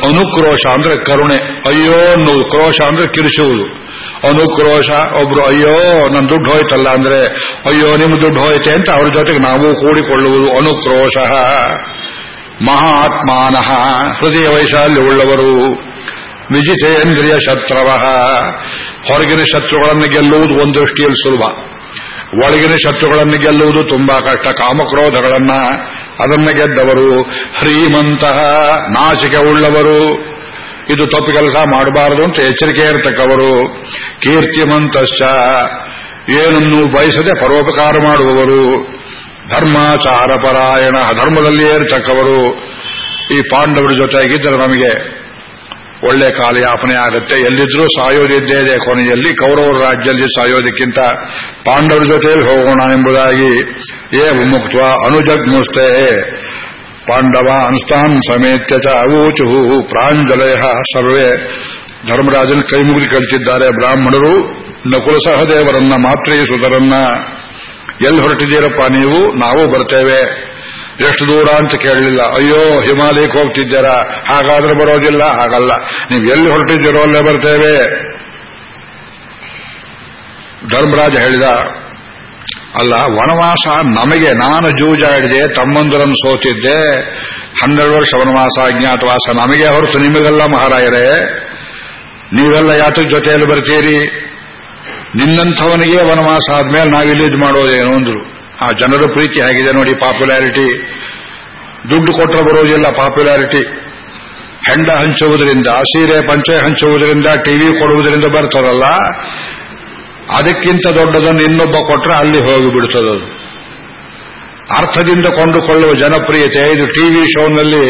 ಅನುಕ್ರೋಶ ಅಂದ್ರೆ ಕರುಣೆ. ಅಯ್ಯೋ ಅನ್ನೋದು ಕ್ರೋಶ ಅಂದ್ರೆ ಕಿರಿಸುವುದು ಅನುಕ್ರೋಶ, ಒಬ್ರು, ಅಯ್ಯೋ ನನ್ನ ದುಡ್ಡು ಹೋಯ್ತಲ್ಲ ಅಂದ್ರೆ, ಅಯ್ಯೋ ನಿಮ್ ದುಡ್ಡು ಹೋಯ್ತೆ ಅಂತ ಅವ್ರ ಜೊತೆಗೆ ನಾವು ಕೂಡಿಕೊಳ್ಳುವುದು ಅನುಕ್ರೋಶ. ಮಹಾತ್ಮಾನಃ. ಹೃದಯ ವೈಶಾಲ್ಯ ಉಳ್ಳವರು. ವಿಜಿತೇಂದ್ರಿಯ ಶತ್ರವ. ಹೊರಗಿನ ಶತ್ರುಗಳನ್ನು ಗೆಲ್ಲುವುದು ಒಂದು ದೃಷ್ಟಿಯಲ್ಲಿ ಸುಲಭ. ಒಳಗಿನ ಶತ್ರುಗಳನ್ನು ಗೆಲ್ಲುವುದು ತುಂಬಾ ಕಷ್ಟ. ಕಾಮಕ್ರೋಧಗಳನ್ನ ಅದನ್ನು ಗೆದ್ದವರು. ಹ್ರೀಮಂತಹ ನಾಚಿಕೆ ಉಳ್ಳವರು. ಇದು ತಪ್ಪು ಕೆಲಸ ಮಾಡಬಾರದು ಅಂತ ಎಚ್ಚರಿಕೆ ಇರತಕ್ಕವರು. ಕೀರ್ತಿಮಂತಶ್ಚ. ಏನನ್ನು ಬಯಸದೆ ಪರೋಪಕಾರ ಮಾಡುವವರು. ಧರ್ಮಾಚಾರ ಪರಾಯಣ ಧರ್ಮದಲ್ಲಿಯೇ ಇರತಕ್ಕವರು ಈ ಪಾಂಡವರ ಜೊತೆಗಿದ್ದರೆ ನಮಗೆ ಒಳ್ಳೆ ಕಾಲ ಯಾಪನೆ ಆಗುತ್ತೆ. ಎಲ್ಲಿದ್ರೂ ಸಾಯೋದಿದ್ದೇ ಇದೆ ಕೊನೆಯಲ್ಲಿ. ಕೌರವರ ರಾಜ್ಯದಲ್ಲಿ ಸಾಯೋದಕ್ಕಿಂತ ಪಾಂಡವರ ಜೊತೆಯಲ್ಲಿ ಹೋಗೋಣ ಎಂಬುದಾಗಿ ಏ ಮುಕ್ತ ಅನುಜಗ್ಮುಸ್ತೆ ಪಾಂಡವ ಅನುಷ್ಠಾನ್ ಸಮೇತ್ಯ ಊಚು ಪ್ರಾಂಜಲಯ ಸರ್ವೇ. ಧರ್ಮರಾಜನ ಕೈ ಮುಗಿದು ಕಳಿಸಿದ್ದಾರೆ ಬ್ರಾಹ್ಮಣರು. ನಕುಲ ಸಹದೇವರನ್ನ ಮಾತ್ರೇಸುತರನ್ನ ಎಲ್ಲಿ ಹೊರಟಿದ್ದೀರಪ್ಪ ನೀವು? ನಾವು ಬರ್ತೇವೆ. ಎಷ್ಟು ದೂರ ಅಂತ ಕೇಳಲಿಲ್ಲ. ಅಯ್ಯೋ, ಹಿಮಾಲಯಕ್ಕೆ ಹೋಗ್ತಿದ್ದೀರಾ? ಹಾಗಾದ್ರೆ ಬರೋದಿಲ್ಲ. ಹಾಗಲ್ಲ. ನೀವು ಎಲ್ಲಿ ಹೊರಟಿದ್ದೀರೋ ಅಲ್ಲೇ ಬರ್ತೇವೆ. ಧರ್ಮರಾಜ ಹೇಳಿದ, ಅಲ್ಲ, ವನವಾಸ ನಮಗೆ, ನಾನು ಜೂಜಾಡಿದೆ, ತಮ್ಮಂದರನ್ನು ಸೋತಿದ್ದೆ. ಹನ್ನೆರಡು ವರ್ಷ ವನವಾಸ, ಅಜ್ಞಾತವಾಸ ನಮಗೆ ಹೊರತು ನಿಮಗೆಲ್ಲ ಮಹಾರಾಯರೇ. ನೀವೆಲ್ಲ ಯಾತ್ರ ಜೊತೆಯಲ್ಲಿ ಬರ್ತೀರಿ? ನಿನ್ನಂಥವನಿಗೆ ವನವಾಸ ಆದ್ಮೇಲೆ ನಾವಿಲ್ಲಿದ್ದು ಮಾಡೋದೇನು ಅಂದ್ರು. ಆ ಜನರ ಪ್ರೀತಿ ಆಗಿದೆ ನೋಡಿ ಪಾಪ್ಯುಲಾರಿಟಿ ದುಡ್ಡು ಕೊಟ್ಟರೆ ಬರೋದಿಲ್ಲ ಪಾಪ್ಯುಲಾರಿಟಿ ಹೆಂಡ ಹಂಚುವುದರಿಂದ, ಸೀರೆ ಪಂಚೆ ಹಂಚುವುದರಿಂದ, ಟಿವಿ ಕೊಡುವುದರಿಂದ ಬರ್ತಾರಲ್ಲ, ಅದಕ್ಕಿಂತ ದೊಡ್ಡದನ್ನು ಇನ್ನೊಬ್ಬ ಕೊಟ್ಟರೆ ಅಲ್ಲಿ ಹೋಗಿ ಬಿಡ್ತದದು ಅರ್ಥದಿಂದ ಕೊಂಡುಕೊಳ್ಳುವ ಜನಪ್ರಿಯತೆ, ಇದು ಟಿವಿ ಶೋನಲ್ಲಿ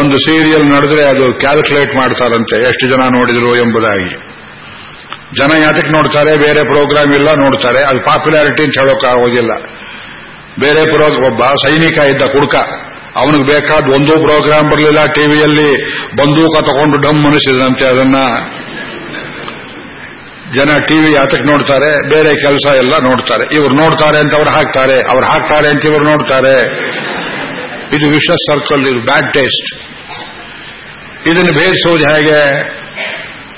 ಒಂದು ಸೀರಿಯಲ್ ನಡೆದ್ರೆ ಅದು ಕ್ಯಾಲ್ಕುಲೇಟ್ ಮಾಡ್ತಾರಂತೆ, ಎಷ್ಟು ಜನ ನೋಡಿದ್ರು ಎಂಬುದಾಗಿ. ಜನ ಯಾತಕ್ಕೆ ನೋಡ್ತಾರೆ, ಬೇರೆ ಪ್ರೋಗ್ರಾಮ್ ಇಲ್ಲ, ನೋಡ್ತಾರೆ. ಅದು ಪಾಪ್ಯುಲಾರಿಟಿ ಅಂತ ಹೇಳೋಕ್ಕಾಗೋದಿಲ್ಲ ಬೇರೆ ಪ್ರೋಗ್ರಾಮ್ ಒಬ್ಬ ಸೈನಿಕ ಇದ್ದ ಕುಡ್ಕ, ಅವನಿಗೆ ಬೇಕಾದ ಒಂದೂ ಪ್ರೋಗ್ರಾಮ್ ಬರಲಿಲ್ಲ ಟಿವಿಯಲ್ಲಿ ಬಂದೂಕ ತಗೊಂಡು ಡಮ್ ಮನಸ್ಸಿದಂತೆ ಅದನ್ನ ಜನ ಟಿವಿ ಯಾತಕ್ಕೆ ನೋಡ್ತಾರೆ, ಬೇರೆ ಕೆಲಸ ಎಲ್ಲ ನೋಡ್ತಾರೆ. ಇವರು ನೋಡ್ತಾರೆ ಅಂತ ಅವ್ರು ಹಾಕ್ತಾರೆ. ಅವ್ರು ಹಾಕ್ತಾರೆ ಅಂತ ಇವರು ನೋಡ್ತಾರೆ. ಇದು ವಿಶ್ವ ಸರ್ಕಲ್ ಇದು ಬ್ಯಾಡ್ ಟೇಸ್ಟ್ ಇದನ್ನು ಭೇದಿಸೋದು ಹೇಗೆ?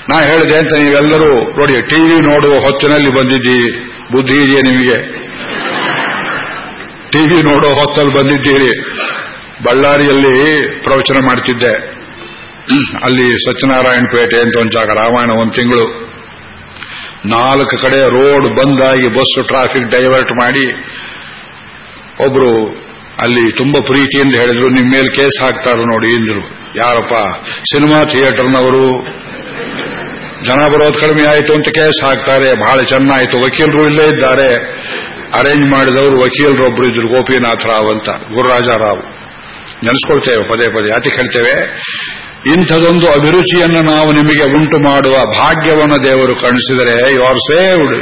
ನಾ ಹೇಳಿದೆ ಅಂತ ನೀವೆಲ್ಲರೂ ನೋಡಿ ಟಿವಿ ನೋಡುವ ಹೊತ್ತಿನಲ್ಲಿ ಬಂದಿದ್ದೀರಿ ಬುದ್ಧಿ ಇದೆಯೇ ನಿಮಗೆ? ಟಿವಿ ನೋಡೋ ಹೊತ್ತಲ್ಲಿ ಬಂದಿದ್ದೀರಿ. ಬಳ್ಳಾರಿಯಲ್ಲಿ ಪ್ರವಚನ ಮಾಡ್ತಿದ್ದೆ. ಅಲ್ಲಿ ಸತ್ಯನಾರಾಯಣ ಪೇಟೆ ಅಂತ ಒಂದು ಜಾಗ, ರಾಮಾಯಣ ಒಂದು ತಿಂಗಳು. ನಾಲ್ಕು ಕಡೆ ರೋಡ್ ಬಂದಾಗಿ ಬಸ್ ಟ್ರಾಫಿಕ್ ಡೈವರ್ಟ್ ಮಾಡಿ ಒಬ್ರು ಅಲ್ಲಿ ತುಂಬಾ ಪ್ರೀತಿಯಿಂದ ಹೇಳಿದ್ರು ನಿಮ್ಮ ಮೇಲೆ ಕೇಸ್ ಹಾಕ್ತಾರ ನೋಡಿ ಎಂದ್ರು. ಯಾರಪ್ಪ, ಸಿನಿಮಾ ಥಿಯೇಟರ್ನವರು ಜನ ಬರೋದು ಕಡಿಮೆ ಆಯಿತು ಅಂತ ಕೇಸ್ ಹಾಕ್ತಾರೆ. ಬಹಳ ಚೆನ್ನಾಯಿತು. ವಕೀಲರು ಇಲ್ಲೇ ಇದ್ದಾರೆ. ಅರೇಂಜ್ ಮಾಡಿದವರು ವಕೀಲರೊಬ್ಬರು ಇದ್ರು, ಗೋಪಿನಾಥ ರಾವ್ ಅಂತ ಗುರುರಾಜರಾವ್ ನೆನೆಸ್ಕೊಳ್ತೇವೆ, ಪದೇ ಪದೇ. ಯಾತಿ ಹೇಳ್ತೇವೆ? ಇಂಥದೊಂದು ಅಭಿರುಚಿಯನ್ನು ನಾವು ನಿಮಗೆ ಉಂಟು ಮಾಡುವ ಭಾಗ್ಯವನ್ನು ದೇವರು ಕಾಣಿಸಿದರೆ ಯು ಆರ್ ಸೇವ್ಡ್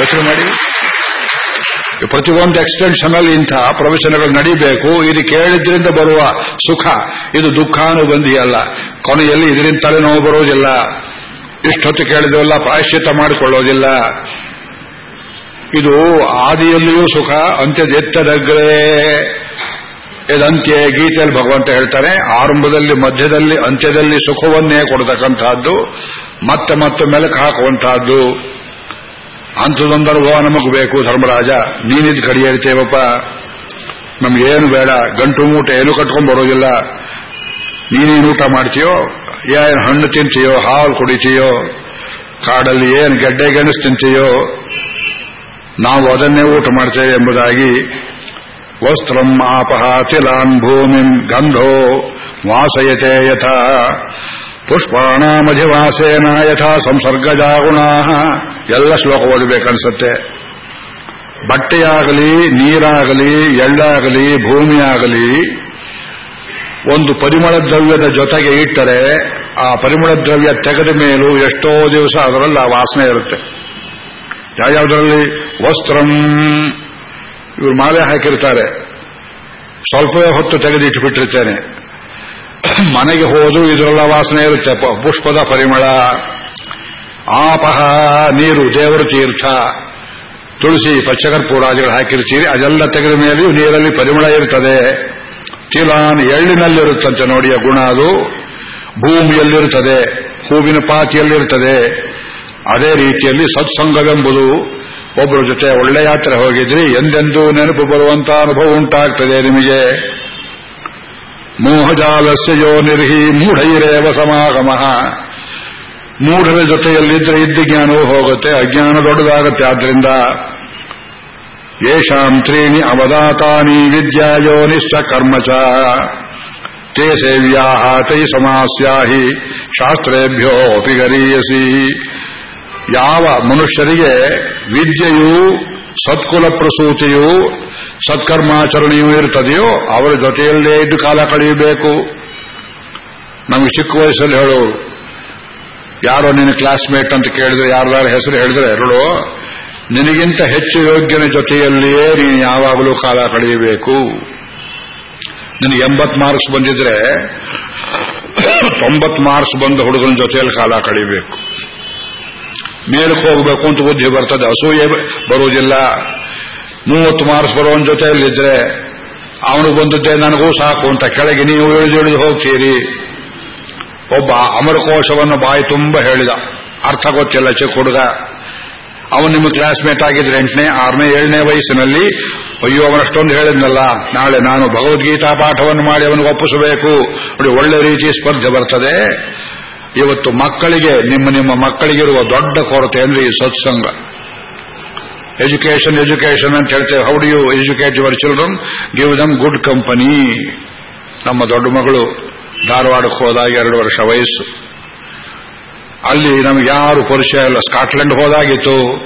ಯೋಚನೆ ಮಾಡಿ ಪ್ರತಿಯೊಂದು ಎಕ್ಸ್ಟೆನ್ಷನ್ ಅಲ್ಲಿ ಇಂಥ ಪ್ರವಚನಗಳು ನಡೀಬೇಕು. ಇದು ಕೇಳಿದ್ರಿಂದ ಬರುವ ಸುಖ. ಇದು ದುಃಖಾನುಬಂಧಿ ಅಲ್ಲ ಕೊನೆಯಲ್ಲಿ ಇದರಿಂದ ತಲೆನೋವು ಬರೋದಿಲ್ಲ. ಇಷ್ಟೊತ್ತು ಕೇಳಿದವಲ್ಲ ಪ್ರಾಯಶ್ಚಿತ ಮಾಡಿಕೊಳ್ಳೋದಿಲ್ಲ. ಇದು ಆದಿಯಲ್ಲಿಯೂ ಸುಖ, ಅಂತ್ಯದೆತ್ತದಗ್ರೇ. ಇದಂತ್ಯ ಗೀತೆಯಲ್ಲಿ ಭಗವಂತ ಹೇಳ್ತಾರೆ ಆರಂಭದಲ್ಲಿ, ಮಧ್ಯದಲ್ಲಿ, ಅಂತ್ಯದಲ್ಲಿ ಸುಖವನ್ನೇ ಕೊಡತಕ್ಕಂಥದ್ದು, ಮತ್ತೆ ಮತ್ತೆ ಮೆಲುಕು ಹಾಕುವಂತಹದ್ದು ಅಂಥದೊಂದರ್ಭವ ನಮಗ್ ಬೇಕು ಧರ್ಮರಾಜ. ನೀನಿದ್ ಕಡಿ ಹೇಳ್ತೇವಪ್ಪ ನಮ್ಗೇನು ಬೇಡ, ಗಂಟು ಮೂಟೆ ಏನು ಕಟ್ಕೊಂಡ್ ಬರೋದಿಲ್ಲ. ನೀನೇನು ಊಟ ಮಾಡ್ತೀಯೋ, ಏನು ಹಣ್ಣು ತಿಂತೀಯೋ, ಹಾಲು ಕುಡಿತೀಯೋ, ಕಾಡಲ್ಲಿ ಏನು ಗೆಡ್ಡೆ ಗೆಣಸು ತಿಂತೀಯೋ, ನಾವು ಅದನ್ನೇ ಊಟ ಮಾಡ್ತೇವೆ ಎಂಬುದಾಗಿ ವಸ್ತ್ರಂ ಆಪಹ ತಿಲಾನ್ ಭೂಮಿಂ ಗಂಧೋ ವಾಸಯತೆ ಯಥಾ. ಪುಷ್ಪಾಣಾಮಧಿವಾಸೇನ ಯಥಾ ಸಂಸರ್ಗಜಾ ಗುಣಾ ಎಲ್ಲ ಶ್ಲೋಕ ಓದಬೇಕನ್ಸುತ್ತೆ. ಬಟ್ಟೆಯಾಗಲಿ, ನೀರಾಗಲಿ, ಎಳ್ಳಾಗಲಿ, ಭೂಮಿಯಾಗಲಿ, ಒಂದು ಪರಿಮಳ ದ್ರವ್ಯದ ಜೊತೆಗೆ ಇಟ್ಟರೆ ಆ ಪರಿಮಳ ದ್ರವ್ಯ ತೆಗೆದ ಮೇಲೂ ಎಷ್ಟೋ ದಿವಸ ಅದರಲ್ಲಿ ಆ ವಾಸನೆ ಇರುತ್ತೆ. ಯಾವ್ಯಾವುದರಲ್ಲಿ? ವಸ್ತ್ರಂ. ಇವರು ಮಾಲೆ ಹಾಕಿರ್ತಾರೆ. ಸ್ವಲ್ಪವೇ ಹೊತ್ತು ತೆಗೆದಿಟ್ಟುಬಿಟ್ಟಿರ್ತೇನೆ ಮನೆಗೆ ಹೋದು ಇದರೆಲ್ಲ ವಾಸನೆ ಇರುತ್ತೆ. ಪುಷ್ಪದ ಪರಿಮಳ. ಆಪಹ ನೀರು ದೇವರ ತೀರ್ಥ. ತುಳಸಿ ಪಚ್ಚಕರ್ಪೂರಾದಿಗಳು ಹಾಕಿರ್ತೀರಿ ಅದೆಲ್ಲ ತೆಗೆದ ಮೇಲೆಯೂ ನೀರಲ್ಲಿ ಪರಿಮಳ ಇರ್ತದೆ. ತಿಲಾನ್ ಎಳ್ಳಿನಲ್ಲಿರುತ್ತಂತೆ ನೋಡಿಯ ಗುಣ ಅದು. ಭೂಮಿಯಲ್ಲಿರುತ್ತದೆ, ಹೂವಿನ ಪಾತಿಯಲ್ಲಿರ್ತದೆ ಅದೇ ರೀತಿಯಲ್ಲಿ ಸತ್ಸಂಗವೆಂಬುದು ಒಬ್ಬರ ಜೊತೆ ಒಳ್ಳೆ ಯಾತ್ರೆ ಹೋಗಿದ್ರಿ, ಎಂದೆಂದೂ ನೆನಪು ಬರುವಂತಹ ಅನುಭವ ಉಂಟಾಗ್ತದೆ ನಿಮಗೆ. ಮೋಹಜಾಲಸ್ಯ ಯೋ ನಿರ್ಹಿ ಮೂಢೈರೇವ ಸಮಾಗಮ. ಮೂಢರ ಜೊತೆಯಲ್ಲಿದ್ರೆ ಇದ್ದ ಜ್ಞಾನವೂ ಹೋಗುತ್ತೆ, ಅಜ್ಞಾನ ದೊಡ್ಡದಾಗುತ್ತೆ. ಆದ್ರಿಂದ ಯೇಷಾಂ ತ್ರೀಣಿ ಅವದಾತಾನಿ ವಿದ್ಯಾಯೋನಿಶ್ಚ ಕರ್ಮಚ ತೇ ಸೇವ್ಯಾ ತೈ ಸಮಾಸ್ಯಾಹಿ ಶಾಸ್ತ್ರೇಭ್ಯೋ ಗರೀಯಸಿ ಯಾವ ಮನುಷ್ಯರಿಗೆ ವಿದ್ಯೆಯು ಸತ್ಕುಲ ಪ್ರಸೂತಿಯು ಸತ್ಕರ್ಮಾಚರಣೆಯೂ ಇರ್ತದೆಯೋ, ಅವರ ಜೊತೆಯಲ್ಲೇ ಇದ್ದು ಕಾಲ ಕಳೆಯಬೇಕು. ನಮಗೆ ಚಿಕ್ಕ ವಯಸ್ಸಲ್ಲಿ ಹೇಳೋರು ಯಾರೋ ನಿನ್ನ ಕ್ಲಾಸ್ಮೇಟ್ ಅಂತ ಕೇಳಿದ್ರೆ, ಯಾರ್ದಾರ ಹೆಸರು ಹೇಳಿದ್ರೆ ಎರಡು ನಿನಗಿಂತ ಹೆಚ್ಚು ಯೋಗ್ಯನ ಜೊತೆಯಲ್ಲಿಯೇ ನೀನು ಯಾವಾಗಲೂ ಕಾಲ ಕಳೆಯಬೇಕು. ನಿನಗೆ ಎಂಬತ್ ಮಾರ್ಕ್ಸ್ ಬಂದಿದ್ರೆ ತೊಂಬತ್ ಮಾರ್ಕ್ಸ್ ಬಂದ ಹುಡುಗನ ಜೊತೆಯಲ್ಲಿ ಕಾಲ ಕಳಿಬೇಕು ಮೇಲಕ್ಕೆ ಹೋಗಬೇಕು ಅಂತ ಬುದ್ಧಿ ಬರ್ತದೆ. ಅಸೂಯೆ ಬರುವುದಿಲ್ಲ. ಮೂವತ್ತು ಮಾರ್ಕ್ಸ್ ಬರುವವನ ಜೊತೆಯಲ್ಲಿದ್ರೆ ಅವನು ಬಂದದ್ದೇ ನನಗೂ ಸಾಕು ಅಂತ ಕೆಳಗೆ ನೀವು ಇಳಿದು ಹೋಗ್ತೀರಿ. ಒಬ್ಬ ಅಮರಕೋಶವನ್ನು ಬಾಯಿ ತುಂಬ ಹೇಳಿದ. ಅರ್ಥ ಗೊತ್ತಿಲ್ಲ ಚಿಕ್ಕ ಹುಡುಗ. ಅವನು ನಿಮ್ಮ ಕ್ಲಾಸ್ಮೇಟ್ ಆಗಿದ್ರೆ ಎಂಟನೇ, ಆರನೇ, ಏಳನೇ ವಯಸ್ಸಿನಲ್ಲಿ, ಅಯ್ಯೋ ಅವನಷ್ಟೊಂದು ಹೇಳಿದ್ನಲ್ಲ. ನಾಳೆ ನಾನು ಭಗವದ್ಗೀತಾ ಪಾಠವನ್ನು ಮಾಡಿ ಅವನಿಗೆ ಒಪ್ಪಿಸಬೇಕು. ನೋಡಿ, ಒಳ್ಳೆ ರೀತಿ ಸ್ಪರ್ಧೆ ಬರ್ತದೆ. ಇವತ್ತು ಮಕ್ಕಳಿಗೆ, ನಿಮ್ಮ ನಿಮ್ಮ ಮಕ್ಕಳಿಗಿರುವ ದೊಡ್ಡ ಕೊರತೆ ಅಂದ್ರೆ ಈ ಸತ್ಸಂಗ. ಎಜುಕೇಶನ್ ಎಜುಕೇಶನ್ ಅಂತ ಹೇಳ್ತೇವೆ. How do you educate your children give them good company ನಮ್ಮ ದೊಡ್ಡ ಮಗಳು ಧಾರವಾಡಕ್ಕೆ ಹೋದಾಗ ಎರಡು ವರ್ಷ ವಯಸ್ಸು. ಅಲ್ಲಿ ನಮ್ಗೆ ಯಾರು ಪರಿಚಯ ಇಲ್ಲ. ಸ್ಕಾಟ್ಲೆಂಡ್ ಹೋದಾಗಿತ್ತು.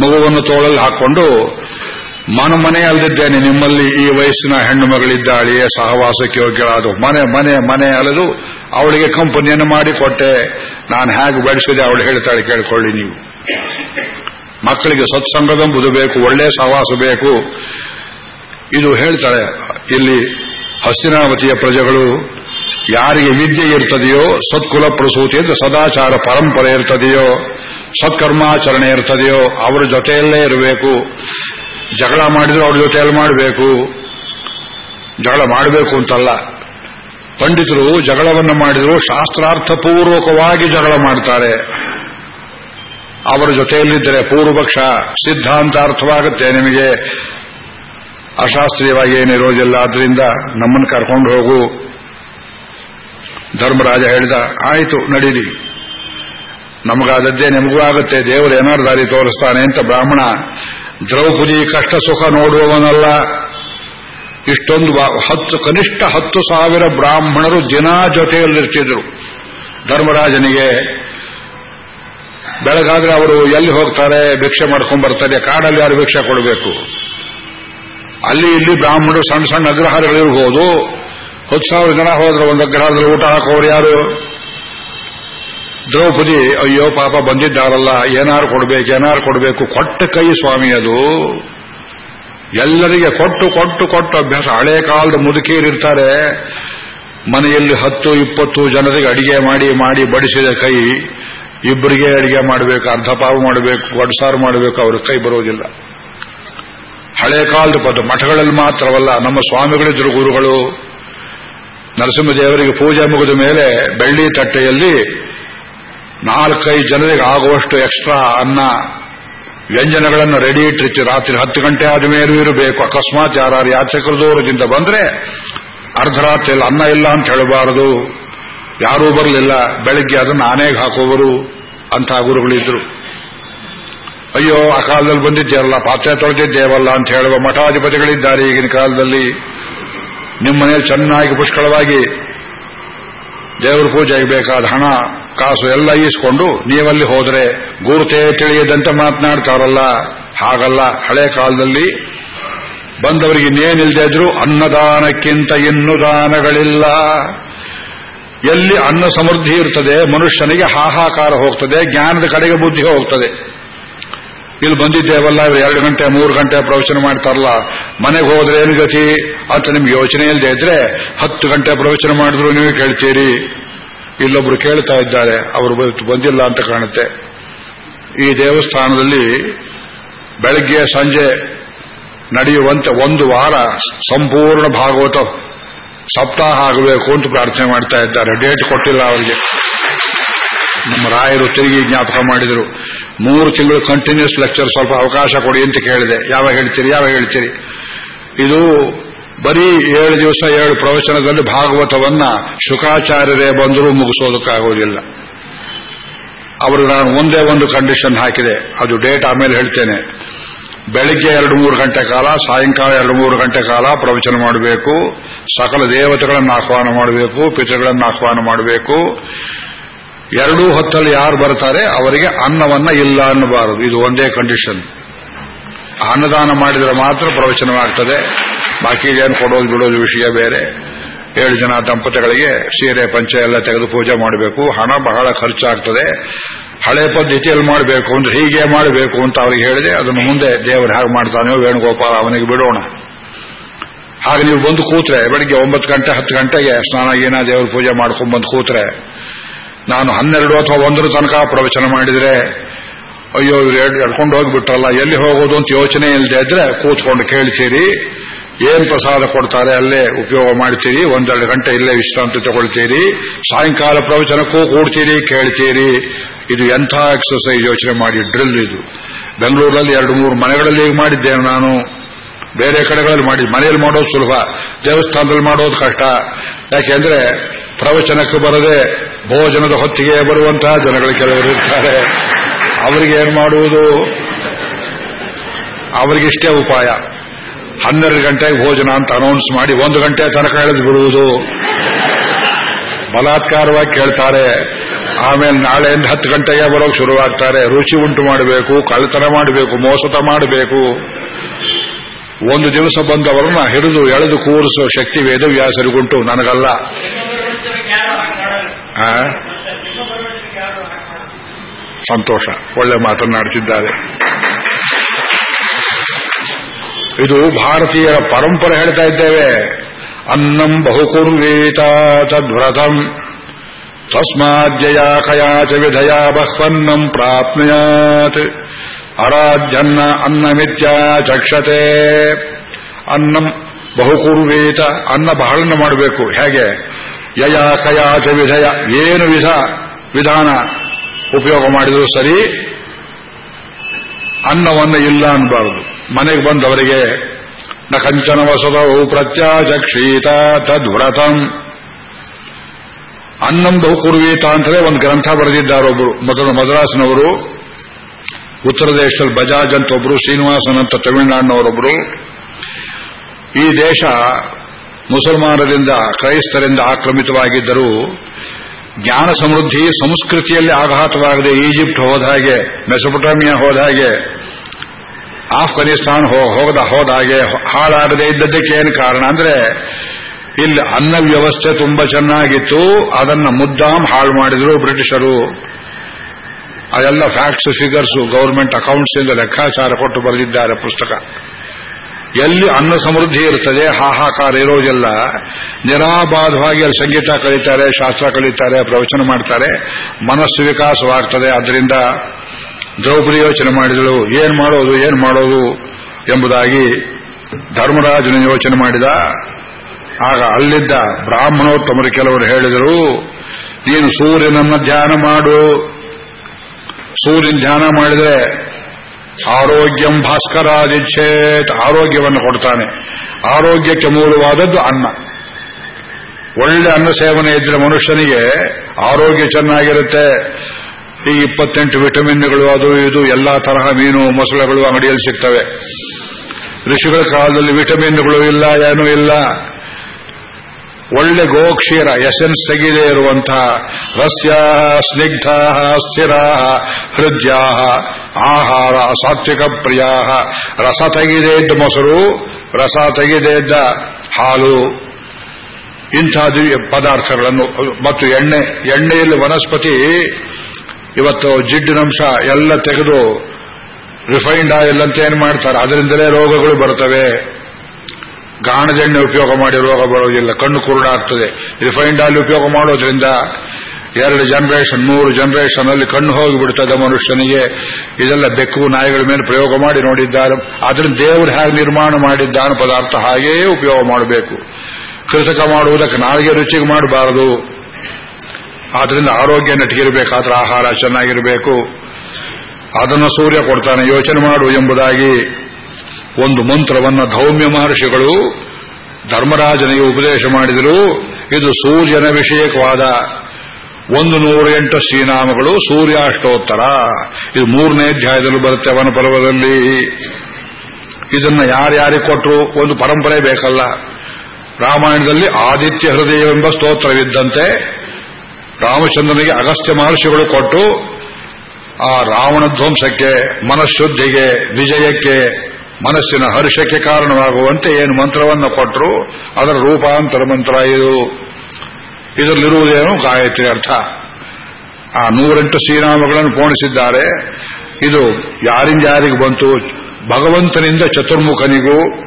ಮಗುವನ್ನು ತೋಳಲ್ಲಿ ಹಾಕೊಂಡು ಮನ ಮನೆ ಅಲ್ಲದಿದ್ದೇನೆ ನಿಮ್ಮಲ್ಲಿ ಈ ವಯಸ್ಸಿನ ಹೆಣ್ಣು ಮಗಳಿದ್ದಾಳೆಯೇ ಸಹವಾಸಕ್ಕೆ ಯೋಗ್ಯಳಾದ ಮನೆ ಮನೆ ಮನೆ ಅಲ್ಲದು ಅವಳಿಗೆ ಕಂಪನಿಯನ್ನು ಮಾಡಿಕೊಟ್ಟೆ. ನಾನು ಹೇಗೆ ಬೆಳೆಸಿದೆ ಅವಳು ಹೇಳ್ತಾಳೆ ಕೇಳ್ಕೊಳ್ಳಿ ನೀವು. ಮಕ್ಕಳಿಗೆ ಸತ್ಸಂಗದಂಬುದು ಬೇಕು, ಒಳ್ಳೆ ಸಹವಾಸ ಬೇಕು. ಇದು ಹೇಳ್ತಾಳೆ, ಇಲ್ಲಿ ಹಸ್ತಿನಾವತಿಯ ಪ್ರಜೆಗಳು, ಯಾರಿಗೆ ವಿದ್ಯೆ ಇರ್ತದೆಯೋ ಸತ್ಕುಲ ಪ್ರಸೂತಿ ಅಂತ ಸದಾಚಾರ ಪರಂಪರೆ ಇರ್ತದೆಯೋ, ಸತ್ಕರ್ಮಾಚರಣೆ ಇರ್ತದೆಯೋ, ಅವರ ಜೊತೆಯಲ್ಲೇ ಇರಬೇಕು. ಜಗಳ ಮಾಡಿದ್ರು ಅವ್ರ ಜೊತೆಯಲ್ಲಿ ಮಾಡಬೇಕು? ಜಗಳ ಮಾಡಬೇಕು ಅಂತಲ್ಲ. ಪಂಡಿತರು ಜಗಳವನ್ನು ಮಾಡಿದ್ರು, ಶಾಸ್ತ್ರಾರ್ಥಪೂರ್ವಕವಾಗಿ ಜಗಳ ಮಾಡ್ತಾರೆ. ಅವರ ಜೊತೆಯಲ್ಲಿದ್ದರೆ ಪೂರ್ವಪಕ್ಷ ಸಿದ್ಧಾಂತ ಅರ್ಥವಾಗುತ್ತೆ. ನಿಮಗೆ ಅಶಾಸ್ತ್ರೀಯವಾಗಿ ಏನಿರೋದಿಲ್ಲ ಆದ್ರಿಂದ ನಮ್ಮನ್ನು ಕರ್ಕೊಂಡು ಹೋಗು. ಧರ್ಮರಾಜ ಹೇಳಿದ, ಆಯಿತು, ನಡೀರಿ. ನಮಗಾದದ್ದೇ ನಿಮಗೂ ಆಗುತ್ತೆ. ದೇವರು ಏನಾರು ದಾರಿ ತೋರಿಸ್ತಾನೆ ಅಂತ ಬ್ರಾಹ್ಮಣ ದ್ರೌಪದಿ ಕಷ್ಟ ಸುಖ ನೋಡುವವನಲ್ಲ. ಇಷ್ಟೊಂದು ಹತ್ತು ಕನಿಷ್ಠ ಹತ್ತು ಸಾವಿರ ಬ್ರಾಹ್ಮಣರು ದಿನ ಜೊತೆಯಲ್ಲಿರ್ತಿದ್ರು. ಧರ್ಮರಾಜನಿಗೆ ಬೆಳಗಾದ್ರೆ ಅವರು ಎಲ್ಲಿ ಹೋಗ್ತಾರೆ, ಭಿಕ್ಷೆ ಮಾಡ್ಕೊಂಡು ಬರ್ತಾರೆ, ಕಾಡಲ್ಲಿ ಯಾರು ಭಿಕ್ಷೆ ಕೊಡಬೇಕು? ಅಲ್ಲಿ ಇಲ್ಲಿ ಬ್ರಾಹ್ಮಣರು ಸಣ್ಣ ಸಣ್ಣ ಅಗ್ರಹಾರಗಳಿರ್ಬೋದು. ಹತ್ತು ಸಾವಿರ ಜನ ಹೋದ್ರೆ, ಒಂದು ಅಗ್ರಹಾರದಲ್ಲಿ ಊಟ ಹಾಕೋರು ಯಾರು? ದ್ರೌಪದಿ, ಅಯ್ಯೋ ಪಾಪ ಬಂದಿದ್ದಾರಲ್ಲ, ಏನಾರು ಕೊಡ್ಬೇಕು, ಏನಾರು ಕೊಡಬೇಕು, ಕೊಟ್ಟ ಕೈ ಸ್ವಾಮಿ ಅದು. ಎಲ್ಲರಿಗೆ ಕೊಟ್ಟು ಕೊಟ್ಟು ಕೊಟ್ಟು ಅಭ್ಯಾಸ. ಹಳೆ ಕಾಲದ ಮುದುಕಿಯರಿರ್ತಾರೆ ಮನೆಯಲ್ಲಿ ಹತ್ತು, ಇಪ್ಪತ್ತು ಜನರಿಗೆ ಅಡಿಗೆ ಮಾಡಿ ಮಾಡಿ ಬಡಿಸಿದ ಕೈ, ಇಬ್ಬರಿಗೆ ಅಡಿಗೆ ಮಾಡಬೇಕು, ಅರ್ಧ ಪಾವು ಮಾಡಬೇಕು ಒಡ್ಸಾರು ಮಾಡಬೇಕು ಅವ್ರ ಕೈ ಬರೋದಿಲ್ಲ. ಹಳೆ ಕಾಲದ ಪದ, ಮಠಗಳಲ್ಲಿ ಮಾತ್ರವಲ್ಲ, ನಮ್ಮ ಸ್ವಾಮಿಗಳಿದ್ರು ಗುರುಗಳು. ನರಸಿಂಹದೇವರಿಗೆ ಪೂಜೆ ಮುಗಿದ ಮೇಲೆ ಬೆಳ್ಳಿ ತಟ್ಟೆಯಲ್ಲಿ ನಾಲ್ಕೈದು ಜನರಿಗೆ ಆಗುವಷ್ಟು ಎಕ್ಸ್ಟ್ರಾ ಅನ್ನ, ವ್ಯಂಜನಗಳನ್ನು ರೆಡಿ ಇಟ್ಟಿರ್ತೀವಿ. ರಾತ್ರಿ ಹತ್ತು ಗಂಟೆ ಆದ ಮೇಲೂ ಇರಬೇಕು. ಅಕಸ್ಮಾತ್ ಯಾರು ಯಾಚಕರ ದೂರದಿಂದ ಬಂದ್ರೆ ಅರ್ಧರಾತ್ರಿಯಲ್ಲಿ ಅನ್ನ ಇಲ್ಲ ಅಂತ ಹೇಳಬಾರದು. ಯಾರೂ ಬರಲಿಲ್ಲ. ಬೆಳಗ್ಗೆ ಅದನ್ನು ಆನೆಗೆ ಹಾಕೋವರು ಅಂತ ಗುರುಗಳಿದ್ರು. ಅಯ್ಯೋ, ಆ ಕಾಲದಲ್ಲಿ ಬಂದಿದ್ದೇವಲ್ಲ ಪಾತ್ರೆ ತೊಳೆದಿದ್ದೇವಲ್ಲ ಅಂತ ಹೇಳುವ ಮಠಾಧಿಪತಿಗಳಿದ್ದಾರೆ ಈಗಿನ ಕಾಲದಲ್ಲಿ. ನಿಮ್ಮ ಮನೆಯಲ್ಲಿ ಚೆನ್ನಾಗಿ ಪುಷ್ಕಳವಾಗಿ ದೇವರ ಪೂಜೆಗೆ ಬೇಕಾದ ಹಣ, ಕಾಸು ಎಲ್ಲ ಈಸ್ಕೊಂಡು ನೀವಲ್ಲಿ ಹೋದರೆ ಗುರುತೇ ತಿಳಿಯದಂತೆ ಮಾತನಾಡ್ತಾರಲ್ಲ. ಹಾಗಲ್ಲ, ಹಳೆ ಕಾಲದಲ್ಲಿ ಬಂದವರಿಗೆ ಇನ್ನೇನಿಲ್ಲದೆ ಇದ್ರು ಅನ್ನದಾನಕ್ಕಿಂತ ಇನ್ನು ದಾನಗಳಿಲ್ಲ. ಎಲ್ಲಿ ಅನ್ನ ಸಮೃದ್ಧಿ ಇರ್ತದೆ, ಮನುಷ್ಯನಿಗೆ ಹಾಹಾಕಾರ ಹೋಗ್ತದೆ, ಜ್ಞಾನದ ಕಡೆಗೆ ಬುದ್ಧಿ ಹೋಗ್ತದೆ. ಇಲ್ಲಿ ಬಂದಿದ್ದೇವಲ್ಲ ಎರಡು ಗಂಟೆ, ಮೂರು ಗಂಟೆ ಪ್ರವಚನ ಮಾಡ್ತಾರಲ್ಲ. ಮನೆಗೆ ಹೋದ್ರೆ ಏನು ಗತಿ? ಅಂತ ನಿಮ್ಗೆ ಯೋಚನೆ ಇಲ್ಲದೆ ಇದ್ರೆ ಹತ್ತು ಗಂಟೆ ಪ್ರವಚನ ಮಾಡಿದ್ರು ನೀವು ಕೇಳ್ತೀರಿ. ಇಲ್ಲೊಬ್ರು ಕೇಳ್ತಾ ಇದ್ದಾರೆ, ಅವರು ಬಂದಿಲ್ಲ ಅಂತ ಕಾಣುತ್ತೆ. ಈ ದೇವಸ್ಥಾನದಲ್ಲಿ ಬೆಳಗ್ಗೆ, ಸಂಜೆ ನಡೆಯುವಂತೆ ಒಂದು ವಾರ ಸಂಪೂರ್ಣ ಭಾಗವತ ಸಪ್ತಾಹ ಆಗಬೇಕು ಅಂತ ಪ್ರಾರ್ಥನೆ ಮಾಡ್ತಾ ಇದ್ದಾರೆ. ಡೇಟ್ ಕೊಟ್ಟಿಲ್ಲ ಅವರಿಗೆ. ನಮ್ಮ ರಾಯರು ತಿರುಗಿ ಜ್ಞಾಪಕ ಮಾಡಿದರು. ಮೂರು ತಿಂಗಳು ಕಂಟಿನ್ಯೂಸ್ ಲೆಕ್ಚರ್ ಸ್ವಲ್ಪ ಅವಕಾಶ ಕೊಡಿ ಅಂತ ಕೇಳಿದೆ. ಯಾವಾಗ ಹೇಳ್ತೀರಿ ಯಾವಾಗ ಹೇಳ್ತೀರಿ? ಇದು ಬರೀ ಏಳು ದಿವಸ, ಏಳು ಪ್ರವಚನದಲ್ಲಿ ಭಾಗವತವನ್ನ ಶುಕಾಚಾರ್ಯರೇ ಬಂದರೂ ಮುಗಿಸೋದಕ್ಕಾಗೋದಿಲ್ಲ ಅವರು ನಾನು ಒಂದೇ ಒಂದು ಕಂಡೀಷನ್ ಹಾಕಿದೆ. ಅದು ಡೇಟ್ ಆಮೇಲೆ ಹೇಳ್ತೇನೆ. ಬೆಳಿಗ್ಗೆ ಎರಡು ಮೂರು ಗಂಟೆ ಕಾಲ, ಸಾಯಂಕಾಲ ಎರಡು ಮೂರು ಗಂಟೆ ಕಾಲ ಪ್ರವಚನ ಮಾಡಬೇಕು. ಸಕಲ ದೇವತೆಗಳನ್ನು ಆಹ್ವಾನ ಮಾಡಬೇಕು, ಪಿತೃಗಳನ್ನು ಆಹ್ವಾನ ಮಾಡಬೇಕು. ಎರಡೂ ಹೊತ್ತಲ್ಲಿ ಯಾರು ಬರ್ತಾರೆ? ಅವರಿಗೆ ಅನ್ನವನ್ನ ಇಲ್ಲ ಅನ್ನಬಾರದು. ಇದು ಒಂದೇ ಕಂಡೀಷನ್ ಅನ್ನದಾನ ಮಾಡಿದರೆ ಮಾತ್ರ ಪ್ರವಚನವಾಗ್ತದೆ. ಬಾಕಿ ಏನು ಕೊಡೋದು ಬಿಡೋದು ವಿಷಯ ಬೇರೆ. ಏಳು ಜನ ದಂಪತಿಗಳಿಗೆ ಸೀರೆ, ಪಂಚೆ ಎಲ್ಲ ತೆಗೆದು ಪೂಜೆ ಮಾಡಬೇಕು. ಹಣ ಬಹಳ ಖರ್ಚಾಗ್ತದೆ. ಹಳೆ ಪದ್ಧತಿಯಲ್ಲಿ ಮಾಡಬೇಕು ಅಂದ್ರೆ ಹೀಗೆ ಮಾಡಬೇಕು ಅಂತ ಅವ್ರಿಗೆ ಹೇಳಿದೆ ಅದನ್ನು ಮುಂದೆ ದೇವರು ಹೇಗೆ ಮಾಡ್ತಾನೆ ವೇಣುಗೋಪಾಲ ಅವನಿಗೆ ಬಿಡೋಣ. ಹಾಗೆ ನೀವು ಬಂದು ಕೂತ್ರೆ, ಬೆಳಿಗ್ಗೆ ಒಂಬತ್ತು ಗಂಟೆ, ಹತ್ತು ಗಂಟೆಗೆ ಸ್ನಾನ ಏನ ದೇವ್ರ ಪೂಜೆ ಮಾಡ್ಕೊಂಡು ಬಂದು ಕೂತ್ರೆ ನಾನು ಹನ್ನೆರಡು ಅಥವಾ ಒಂದರ ತನಕ ಪ್ರವಚನ ಮಾಡಿದರೆ, ಅಯ್ಯೋ, ಇವ್ರು ಎಡ್ಕೊಂಡು ಹೋಗ್ಬಿಟ್ರಲ್ಲ, ಎಲ್ಲಿ ಹೋಗೋದು ಅಂತ ಯೋಚನೆ ಇಲ್ಲದೆ ಇದ್ರೆ ಕೂತ್ಕೊಂಡು ಕೇಳ್ತೀರಿ. ಏನ್ ಪ್ರಸಾದ ಕೊಡ್ತಾರೆ ಅಲ್ಲೇ ಉಪಯೋಗ ಮಾಡ್ತೀರಿ. ಒಂದೆರಡು ಗಂಟೆ ಇಲ್ಲೇ ವಿಶ್ರಾಂತಿ ತಗೊಳ್ತೀರಿ. ಸಾಯಂಕಾಲ ಪ್ರವಚನಕ್ಕೂ ಕೂಡ್ತೀರಿ, ಕೇಳ್ತೀರಿ. ಇದು ಎಂಥ ಎಕ್ಸರ್ಸೈಜ್ ಯೋಚನೆ ಮಾಡಿ ಡ್ರಿಲ್ ಇದು. ಬೆಂಗಳೂರಲ್ಲಿ ಎರಡು ಮೂರು ಮನೆಗಳಲ್ಲಿ ಮಾಡಿದ್ದೇನೆ ನಾನು. ಬೇರೆ ಕಡೆಗಳಲ್ಲಿ ಮಾಡಿ, ಮನೆಯಲ್ಲಿ ಮಾಡೋದು ಸುಲಭ, ದೇವಸ್ಥಾನದಲ್ಲಿ ಮಾಡೋದು ಕಷ್ಟ. ಯಾಕೆಂದ್ರೆ ಪ್ರವಚನಕ್ಕೆ ಬರದೆ ಭೋಜನದ ಹೊತ್ತಿಗೆ ಬರುವಂತಹ ಜನಗಳು ಕೆಲವರು ಇರ್ತಾರೆ. ಅವರಿಗೆ ಏನು ಮಾಡುವುದು? ಅವರಿಗಿಷ್ಟೇ ಉಪಾಯ. ಹನ್ನೆರಡು ಗಂಟೆಗೆ ಭೋಜನ ಅಂತ ಅನೌನ್ಸ್ ಮಾಡಿ ಒಂದು ಗಂಟೆ ತನಕ ಎಳೆದು ಬಿಡುವುದು. ಬಲಾತ್ಕಾರವಾಗಿ ಕೇಳ್ತಾರೆ. ಆಮೇಲೆ ನಾಳೆಯಿಂದ ಹತ್ತು ಗಂಟೆಗೆ ಬರೋಕೆ ಶುರುವಾಗ್ತಾರೆ. ರುಚಿ ಉಂಟು ಮಾಡಬೇಕು, ಕಳ್ಳತನ ಮಾಡಬೇಕು, ಮೋಸತ ಮಾಡಬೇಕು. ಒಂದು ದಿವಸ ಬಂದವರನ್ನ ಹಿಡಿದು, ಎಳೆದು ಕೂರಿಸೋ ಶಕ್ತಿ ವೇದವ್ಯಾಸರಿಗುಂಟು. ನನಗಲ್ಲ. ಸಂತೋಷ. ಒಳ್ಳೆ ಮಾತನಾಡುತ್ತಿದ್ದಾರೆ ಇದು ಭಾರತೀಯರ ಪರಂಪರೆ ಹೇಳ್ತಾ ಇದ್ದೇವೆ. ಅನ್ನಂ ಬಹುಕುರ್ವೀತ ತದ್ವ್ರತಂ. ತಸ್ಮಾದ್ಯಯಾ ಕಯಾಚ ವಿಧಯಾ ಬಹ್ವನ್ನಂ ಪ್ರಾಪ್ನುಯಾತ್. ಅರಾಧ್ಯನ್ನ ಅನ್ನಮಿತ್ಯ ಚಕ್ಷತೆ. ಅನ್ನಂ ಬಹುಕುರ್ವೀತ ಅನ್ನ ಬಹಳನ್ನು ಮಾಡಬೇಕು. ಹೇಗೆ? ಯಯ ಕಯಾಚ ವಿಧಯ. ಏನು ವಿಧ? ವಿಧಾನ ಉಪಯೋಗ ಮಾಡಿದ್ರು ಸರಿ ಅನ್ನವನ್ನು ಇಲ್ಲ ಅನ್ಬಾರದು. ಮನೆಗೆ ಬಂದವರಿಗೆ ನ ಕಂಚನ ವಸದವು ಪ್ರತ್ಯಾಚಕ್ಷೀತ ತದ್ವ್ರತಂ. ಅನ್ನಂ ಬಹುಕುರುವೀತ ಅಂತಲೇ ಒಂದು ಗ್ರಂಥ ಬರೆದಿದ್ದಾರೊಬ್ಬರು ಮೊದಲು ಮದ್ರಾಸ್ನವರು ಉತ್ತರ ದೇಶದಲ್ಲಿ ಬಜಾಜ್ ಅಂತ ಒಬ್ರು, ಶ್ರೀನಿವಾಸನ್ ಅಂತ ತಮಿಳುನಾಡಿನವರೊಬ್ರು. ಈ ದೇಶ ಮುಸಲ್ಮಾನರಿಂದ, ಕ್ರೈಸ್ತರಿಂದ ಆಕ್ರಮಿತವಾಗಿದ್ದರೂ ಜ್ಞಾನ ಸಮೃದ್ಧಿ ಸಂಸ್ಕೃತಿಯಲ್ಲಿ ಆಘಾತವಾಗದೆ ಈಜಿಪ್ಟ್ ಹೋದ ಹಾಗೆ, ಮೆಸೊಪೊಟಾಮಿಯಾ ಹೋದ ಹಾಗೆ, ಆಫ್ಘಾನಿಸ್ತಾನ್ ಹೋಗದ, ಹೋದ ಹಾಗೆ ಹಾಳಾಗದೆ ಇದ್ದದ್ದಕ್ಕೆ ಏನು ಕಾರಣ ಅಂದ್ರೆ, ಇಲ್ಲಿ ಅನ್ನ ವ್ಯವಸ್ಥೆ ತುಂಬಾ ಚೆನ್ನಾಗಿತ್ತು. ಅದನ್ನ ಮುದ್ದಾಂ ಹಾಳು ಮಾಡಿದ್ರು ಬ್ರಿಟಿಷರು. ಅದೆಲ್ಲ ಫ್ಯಾಕ್ಟ್ಸ್ ಫಿಗರ್ಸ್ ಗೌರ್ಮೆಂಟ್ ಅಕೌಂಟ್ಸ್ ಇಂದ ಲೆಕ್ಕಾಚಾರ ಕೊಟ್ಟು ಬರೆದಿದ್ದಾರೆ ಪುಸ್ತಕ. ಎಲ್ಲಿ ಅನ್ನ ಸಮೃದ್ಧಿ ಇರುತ್ತದೆ ಹಾಹಾಕಾರ ಇರೋದಿಲ್ಲ. ನಿರಾಬಾಧವಾಗಿ ಅಲ್ಲಿ ಸಂಗೀತ ಕಲಿತಾರೆ, ಶಾಸ್ತ್ರ ಕಲಿತಾರೆ, ಪ್ರವಚನ ಮಾಡ್ತಾರೆ. ಮನಸ್ಸು ವಿಕಾಸವಾಗ್ತದೆ. ಅದರಿಂದ ದ್ರೌಪದಿ ಯೋಚನೆ ಮಾಡಿದಳು, ಏನ್ ಮಾಡೋದು ಏನ್ ಮಾಡೋದು ಎಂಬುದಾಗಿ ಧರ್ಮರಾಜನ ಯೋಚನೆ ಮಾಡಿದ. ಆಗ ಅಲ್ಲಿದ್ದ ಬ್ರಾಹ್ಮಣೋತ್ತಮರು ಕೆಲವರು ಹೇಳಿದರು, ನೀನು ಸೂರ್ಯನನ್ನ ಧ್ಯಾನ ಮಾಡು. ಸೂರ್ಯನ ಧ್ಯಾನ ಮಾಡಿದರೆ ಆರೋಗ್ಯಂ ಭಾಸ್ಕರಾದಿಚ್ಛೇತ್ ಆರೋಗ್ಯವನ್ನು ಕೊಡ್ತಾನೆ. ಆರೋಗ್ಯಕ್ಕೆ ಮೂಲವಾದದ್ದು ಅನ್ನ. ಒಳ್ಳೆ ಅನ್ನ ಸೇವನೆ ಇದ್ರೆ ಮನುಷ್ಯನಿಗೆ ಆರೋಗ್ಯ ಚೆನ್ನಾಗಿರುತ್ತೆ. ಈ ಇಪ್ಪತ್ತೆಂಟು ವಿಟಮಿನ್ಗಳು ಅದು ಇದು ಎಲ್ಲಾ ತರಹ ಮೀನು ಮೊಸಳೆಗಳು ಅಂಗಡಿಯಲ್ಲಿ ಸಿಗ್ತವೆ. ಋಷಿಗಳ ಕಾಲದಲ್ಲಿ ವಿಟಮಿನ್ಗಳು ಇಲ್ಲ, ಏನೂ ಇಲ್ಲ. ಒಳ್ಳೆ ಗೋಕ್ಷೀರ, ಎಸೆನ್ಸ್ ತೆಗೆದೇ ಇರುವಂತಹ ರಸ್ಯ, ಸ್ನಿಗ್ಧ, ಸ್ಥಿರ, ಹೃದಯ, ಆಹಾರ, ಸಾತ್ವಿಕ ಪ್ರಿಯ ರಸ ತೆಗೆದೇ ಇದ್ದ ಮೊಸರು, ರಸ ತೆಗೆದೇ ಇದ್ದ ಹಾಲು, ಇಂಥ ಪದಾರ್ಥಗಳನ್ನು, ಮತ್ತು ಎಣ್ಣೆ, ಎಣ್ಣೆಯಲ್ಲಿ ವನಸ್ಪತಿ, ಇವತ್ತು ಜಿಡ್ಡಿನಂಶ ಎಲ್ಲ ತೆಗೆದು ರಿಫೈನ್ಡ್ ಆಯಿಲ್ ಅಂತ ಏನ್ ಮಾಡ್ತಾರೆ? ಅದರಿಂದಲೇ ರೋಗಗಳು ಬರ್ತವೆ. ಗಾಣದೆಣ್ಣೆ ಉಪಯೋಗ ಮಾಡಿ ರೋಗ ಬರೋದಿಲ್ಲ, ಕಣ್ಣು ಕುರುಡಾಗ್ತದೆ ರಿಫೈನ್ಡ್ ಆಯಿಲ್ ಉಪಯೋಗ ಮಾಡೋದ್ರಿಂದ ಎರಡು ಜನರೇಷನ್ ಮೂರು ಜನರೇಷನ್ ಅಲ್ಲಿ ಕಣ್ಣು ಹೋಗಿಬಿಡ್ತದೆ ಮನುಷ್ಯನಿಗೆ. ಇದೆಲ್ಲ ಬೆಕ್ಕು, ನಾಯಿಗಳ ಮೇಲೆ ಪ್ರಯೋಗ ಮಾಡಿ ನೋಡಿದ್ದಾರೆ ಅದರಿಂದ ದೇವರು ಹೇಗೆ ನಿರ್ಮಾಣ ಮಾಡಿದ್ದಾನ ಪದಾರ್ಥ ಹಾಗೆಯೇ ಉಪಯೋಗ ಮಾಡಬೇಕು. ಕೃತಕ ಮಾಡುವುದಕ್ಕೆ ನಾಳೆಗೆ ರುಚಿಗೆ ಮಾಡಬಾರದು. ಆದ್ರಿಂದ ಆರೋಗ್ಯ ನಟಿಗಿರಬೇಕಾದ್ರೆ ಆಹಾರ ಚೆನ್ನಾಗಿರಬೇಕು. ಅದನ್ನು ಸೂರ್ಯ ಕೊಡ್ತಾನೆ, ಯೋಚನೆ ಮಾಡು ಎಂಬುದಾಗಿ. ಒಂದು ಮಂತ್ರವನ್ನು ಧೌಮ್ಯ ಮಹರ್ಷಿಗಳು ಧರ್ಮರಾಜನಿಗೆ ಉಪದೇಶ ಮಾಡಿದರು. ಇದು ಸೂರ್ಯನ ವಿಷಯಕವಾದ ಒಂದು ನೂರ ಎಂಟು ಶ್ರೀನಾಮಗಳು ಸೂರ್ಯಾಷ್ಟೋತ್ತರ. ಇದು ಮೂರನೇ ಅಧ್ಯಾಯದಲ್ಲಿ ಬರುತ್ತೆ ಅವನ ಪರ್ವದಲ್ಲಿ. ಇದನ್ನು ಯಾರ್ಯಾರಿಗೆ ಕೊಟ್ಟರು ಒಂದು ಪರಂಪರೆ ಬೇಕಲ್ಲ. ರಾಮಾಯಣದಲ್ಲಿ ಆದಿತ್ಯ ಹೃದಯವೆಂಬ ಸ್ತೋತ್ರವಿದ್ದಂತೆ ರಾಮಚಂದ್ರನಿಗೆ ಅಗಸ್ತ್ಯ ಮಹರ್ಷಿಗಳು ಕೊಟ್ಟು ಆ ರಾವಣ ಧ್ವಂಸಕ್ಕೆ, ಮನಃಶುದ್ಧಿಗೆ, ವಿಜಯಕ್ಕೆ ಮನಸ್ಸಿನ ಹರ್ಷಕ್ಕೆ ಕಾರಣವಾಗುವಂತೆ ಏನು ಮಂತ್ರವನ್ನು ಕೊಟ್ಟರು, ಅದರ ರೂಪಾಂತರ ಮಂತ್ರ ಇದು. ಇದರಲ್ಲಿರುವುದೇನು ಗಾಯತ್ರಿ ಅರ್ಥ. ಆ ನೂರೆಂಟು ಶ್ರೀನಾಮಗಳನ್ನು ಪೋಣಿಸಿದ್ದಾರೆ. ಇದು ಯಾರಿಂದ ಯಾರಿಗೆ ಬಂತು? ಭಗವಂತನಿಂದ ಚತುರ್ಮುಖನಿಗೂ,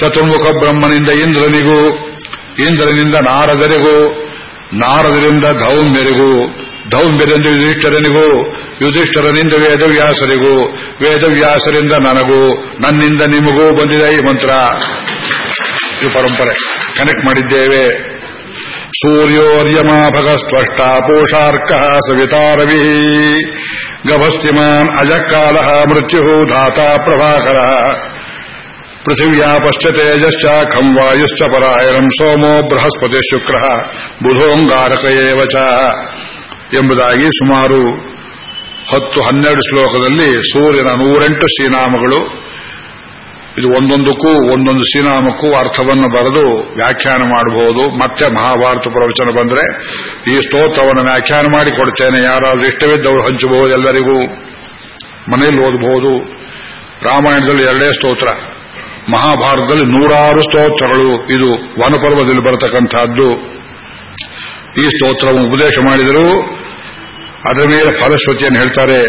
ಚತುರ್ಮುಖ ಬ್ರಹ್ಮನಿಂದ ಇಂದ್ರನಿಗೂ, ಇಂದ್ರನಿಂದ ನಾರದರಿಗೂ, ನಾರದರಿಂದ ಧೌಮ್ಯರಿಗೂ ಧೌಮ್ಯರಿಂದ ಯುಧಿಷ್ಠರನಿಗೂ ಯುಧಿಷ್ಠರನಿಂದ ವೇದವ್ಯಾಸರಿಗೂ, ವೇದವ್ಯಾಸರಿಂದ ನನಗೂ, ನನ್ನಿಂದ ನಿಮಗೂ ಬಂದಿದೆ ಈ ಮಂತ್ರ. ಇದು ಪರಂಪರೆ. ಕನೆಕ್ಟ್ ಮಾಡಿದ್ದೇವೆ. ಸೂರ್ಯೋರ್ಯಮಾಭಗ ಸ್ಪಷ್ಟ ಪೋಷಾರ್ಕ ಸವಿತಾರವಿ. ಗಭಸ್ತಿಮಾನ್ ಅಜಕಾಲ ಮೃತ್ಯು ಧಾತಾ ಪ್ರಭಾಕರ. ಪೃಥಿವ್ಯಾ ಪಶ್ಚತೇಜಶ್ಚ ಖಂ ವಾಯುಶ್ಚ ಪರಾಯಣಂ ಸೋಮೋ ಬೃಹಸ್ಪತಿ ಶುಕ್ರ ಬುಧೋಂಗಾರಕ ಎಂಬುದಾಗಿ ಸುಮಾರು ಹತ್ತು ಹನ್ನೆರಡು ಶ್ಲೋಕದಲ್ಲಿ ಸೂರ್ಯನ ನೂರೆಂಟು ಶ್ರೀನಾಮಗಳು. ಇದು ಒಂದೊಂದಕ್ಕೂ ಒಂದೊಂದು ಶ್ರೀನಾಮಕ್ಕೂ ಅರ್ಥವನ್ನು ಬರೆದು ವ್ಯಾಖ್ಯಾನ ಮಾಡಬಹುದು. ಮತ್ತೆ ಮಹಾಭಾರತ ಪ್ರವಚನ ಬಂದರೆ, ಈ ಸ್ತೋತ್ರವನ್ನು ವ್ಯಾಖ್ಯಾನ ಮಾಡಿ ಕೊಡ್ತೇನೆ. ಯಾರಾದರೂ ಇಷ್ಟವಿದ್ದವರು ಹಂಚಬಹುದು, ಎಲ್ಲರಿಗೂ ಮನೆಯಲ್ಲಿ ಓದಬಹುದು. ರಾಮಾಯಣದಲ್ಲಿ ಎರಡೇ ಸ್ತೋತ್ರ, ಮಹಾಭಾರತದಲ್ಲಿ ನೂರಾರು ಸ್ತೋತ್ರಗಳು. ಇದು ವನಪರ್ವದಲ್ಲಿ ಬರತಕ್ಕಂಥದ್ದು. ಈ ಸ್ತೋತ್ರವನ್ನು ಉಪದೇಶ ಮಾಡಿದರು ಅದರ ಮೇಲೆ ಫಲಶ್ರುತಿಯನ್ನು ಹೇಳ್ತಾರೆ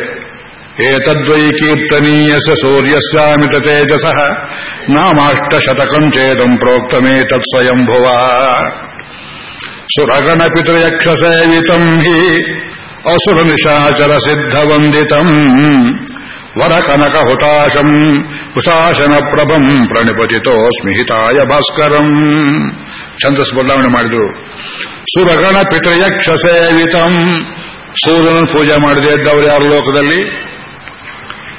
ಏತದ್ವೈ ಕೀರ್ತನೀಯಸ ಸೂರ್ಯಸ್ಯಾಮಿತ ತೇಜಸ ನಾಮಾಷ್ಟಶತಕಂ ಚೇದಂ ಪ್ರೋಕ್ತಮೇ ತತ್ಸ್ವಯಂಭುವ ಸುರಗಣಪಿತೃಯಕ್ಷ ಸೇವಿತಂ ಹಿ ಅಸುರ ನಿಶಾಚರ ಸಿದ್ಧವಂದಿತಂ ವರಕನಕ ಹುತಾಶಂ ಹುಶಾಶನ ಪ್ರಭಂ ಪ್ರಣಿಪತಿತೋಸ್ಮಿ ಸ್ಮಿಹಿತಾಯ ಭಾಸ್ಕರಂ ಛಂದಸ್ ಬದಲಾವಣೆ ಮಾಡಿದರು. ಸುರಗಣ ಪಿತೃಯಕ್ಷ ಸೇವಿತಂ ಸೂರ್ಯನ ಪೂಜೆ ಮಾಡದೇ ಇದ್ದವರು ಯಾರು ಲೋಕದಲ್ಲಿ?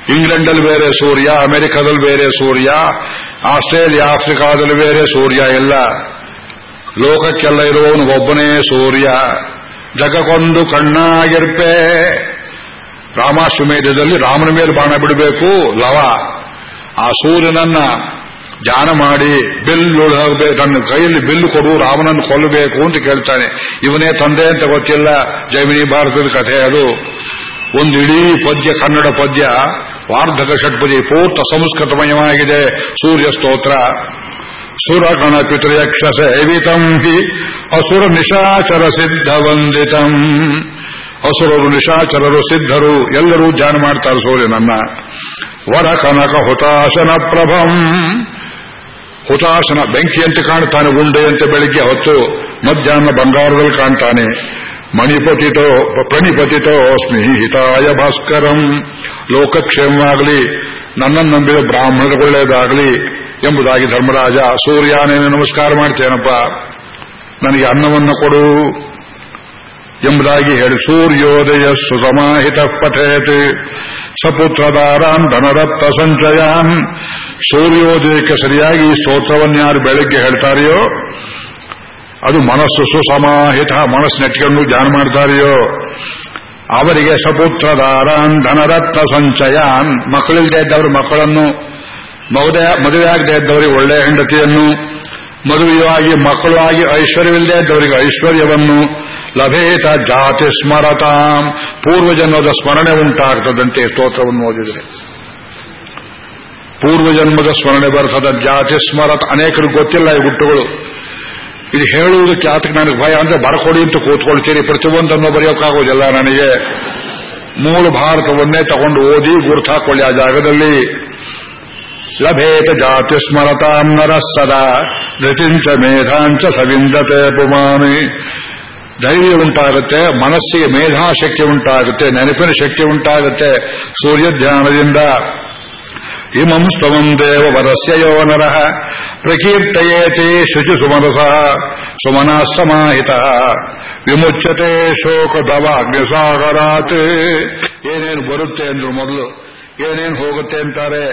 ಇಂಗ್ಲೆಂಡಲ್ಲಿ ಬೇರೆ ಸೂರ್ಯ, ಅಮೆರಿಕದಲ್ಲಿ ಬೇರೆ ಸೂರ್ಯ, ಆಸ್ಟ್ರೇಲಿಯಾ, ಆಫ್ರಿಕಾದಲ್ಲಿ ಬೇರೆ ಸೂರ್ಯ ಎಲ್ಲ ಲೋಕಕ್ಕೆಲ್ಲ ಇರುವವನು ಒಬ್ಬನೇ ಸೂರ್ಯ. ಜಗಕ್ಕೊಂದು ಕಣ್ಣಾಗಿರ್ಪೆ. ರಾಮಾಶ್ವಮೇಧದಲ್ಲಿ ರಾಮನ ಮೇಲೆ ಬಾಣ ಬಿಡಬೇಕು, ಲವ. ಆ ಸೂರ್ಯನನ್ನ ಧ್ಯಾನ ಮಾಡಿ ಬಿಲ್ಲು ನನ್ನ ಕೈಯಲ್ಲಿ ಬಿಲ್ಲು ಕೊಡು, ರಾಮನನ್ನು ಕೊಲ್ಲಬೇಕು ಅಂತ ಕೇಳ್ತಾನೆ. ಇವನೇ ತಂದೆ ಅಂತ ಗೊತ್ತಿಲ್ಲ, ಜೈಮಿನಿ ಭಾರತದ ಕಥೆ ಅದು. ಒಂದು ಇಡೀ ಪದ್ಯ, ಕನ್ನಡ ಪದ್ಯ, ವಾರ್ಧಕ ಷಟ್ಪದಿ ಪೂರ್ತ ಸಂಸ್ಕೃತಮಯವಾಗಿದೆ. ಸೂರ್ಯ ಸ್ತೋತ್ರ. ಸುರಗಣ ಪಿತೃಯಕ್ಷ ಹಿ, ಅಸುರ ನಿಶಾಚರ ಸಿದ್ಧ ವಂದಿತಂ. ಅಸುರರು ನಿಶಾಚರರು ಸಿದ್ಧರು ಎಲ್ಲರೂ ಧ್ಯಾನ ಮಾಡ್ತಾರೆ ಸೂರ್ಯನನ್ನ ವರ ಕನಕ ಹುತಾಶನ ಪ್ರಭಂ. ಹುತಾಶನ ಬೆಂಕಿಯಂತೆ ಕಾಣ್ತಾನೆ ಉಂಡೆಯಂತೆ ಬೆಳಿಗ್ಗೆ ಹೊತ್ತು ಮಧ್ಯಾಹ್ನ ಬಂಗಾರದಲ್ಲಿ ಕಾಣ್ತಾನೆ. ಮಣಿಪತಿತೋ, ಪ್ರಣಿಪತಿತೋ ಅಸ್ಮಿ ಹಿತಾಯ ಭಾಸ್ಕರಂ. ಲೋಕಕ್ಷೇಮವಾಗಲಿ, ನನ್ನನ್ನು ನಂಬಿದ ಒಳ್ಳೆಯದಾಗಲಿ ಎಂಬುದಾಗಿ ಧರ್ಮರಾಜ ಸೂರ್ಯನೇನು ನಮಸ್ಕಾರ ಮಾಡ್ತೇನಪ್ಪ. ನನಗೆ ಅನ್ನವನ್ನು ಕೊಡು. ಎಂಬುದಾಗಿ ಹೇಳಿ, ಸೂರ್ಯೋದಯ ಸುಸಮಾಹಿತ ಪಠೇತ್. ಸಪುತ್ರದಾರಾಂ ಧನರತ್ನ ಸಂಚಯಾನ್ ಸೂರ್ಯೋದಯಕ್ಕೆ ಸರಿಯಾಗಿ ಸ್ತೋತ್ರವನ್ನು ಯಾರು ಬೆಳಗ್ಗೆ ಹೇಳ್ತಾರೆಯೋ, ಅದು ಮನಸ್ಸು ಸುಸಮಾಹಿತ ಮನಸ್ಸು ನೆಟ್ಕೊಂಡು ಧ್ಯಾನ ಮಾಡ್ತಾರೆಯೋ, ಅವರಿಗೆ ಸಪುತ್ರದಾರಾನ್ ಧನರತ್ನ ಸಂಚಯಾನ್ ಮಕ್ಕಳಿಲ್ಲದೆ ಇದ್ದವರು ಮಕ್ಕಳನ್ನು ಮದುವೆಯಾಗದೆ ಇದ್ದವರಿಗೆ ಒಳ್ಳೆಯ ಹೆಂಡತಿಯನ್ನು ಮದುವೆಯಾಗಿ ಮಕ್ಕಳು ಆಗಿ ಐಶ್ವರ್ಯವಿಲ್ಲದೆ ಇದ್ದವರಿಗೆ ಐಶ್ವರ್ಯವನ್ನು ಲಭೇತ ಜಾತಿ ಸ್ಮರತಾಂ. ಪೂರ್ವಜನ್ಮದ ಸ್ಮರಣೆ ಉಂಟಾಗ್ತದಂತೆ ಸ್ತೋತ್ರವನ್ನು ಓದಿದರೆ. ಪೂರ್ವಜನ್ಮದ ಸ್ಮರಣೆ ಬರ್ತದ ಜಾತಿ ಸ್ಮರತ ಅನೇಕರು ಗೊತ್ತಿಲ್ಲ ಈ ಗುಟ್ಟುಗಳು. ಇದು ಹೇಳುವುದಕ್ಕೆ ಆತಕ್ಕೆ ನನಗೆ ಭಯ ಅಂದ್ರೆ ಬರ್ಕೊಡಿ ಅಂತ ಕೂತ್ಕೊಳ್ತೀರಿ. ಪ್ರತಿಯೊಂದನ್ನು ಬರೆಯೋಕ್ಕಾಗೋದಿಲ್ಲ ನನಗೆ. ಮೂಲ ಭಾರತವನ್ನೇ ತಗೊಂಡು ಓದಿ ಗುರುತಾಕೊಳ್ಳಿ ಆ ಜಾಗದಲ್ಲಿ. ಲಭೇತ ಜಾತಿ ಸ್ಮರತಾನ್ನರ ಸದಾ ಧೃತಿಂಚ ಮೇಧಾಂಚ ಸವಿಂದತೆ ಪುಮಾನಿ ಧೈರ್ಯ ಉಂಟಾಗುತ್ತೆ ಮನಸ್ಸಿಗೆ ಮೇಧಾ ಶಕ್ತಿ ಉಂಟಾಗುತ್ತೆ, ನೆನಪಿನ ಶಕ್ತಿ ಉಂಟಾಗುತ್ತೆ ಸೂರ್ಯ ಧ್ಯಾನದಿಂದ ಇಮಂ ಸ್ತವಂ ದೇವ ವರಸ್ಯ ಯೋ ನರಃ ಪ್ರಕೀರ್ತಯೇತಿ ಶುಚಿ ಸುಮನಸ। ಸುಮನಾ ಸಮಾಹಿತ। ವಿಮುಚ್ಚತೆ ಶೋಕ ದವ ಅಗ್ನಿಸಾಗರಾತ್ ಏನೇನು ಬರುತ್ತೆ ಅಂದ್ರು ಮೊದಲು, ಏನೇನು ಹೋಗುತ್ತೆ ಅಂತಾರೆ?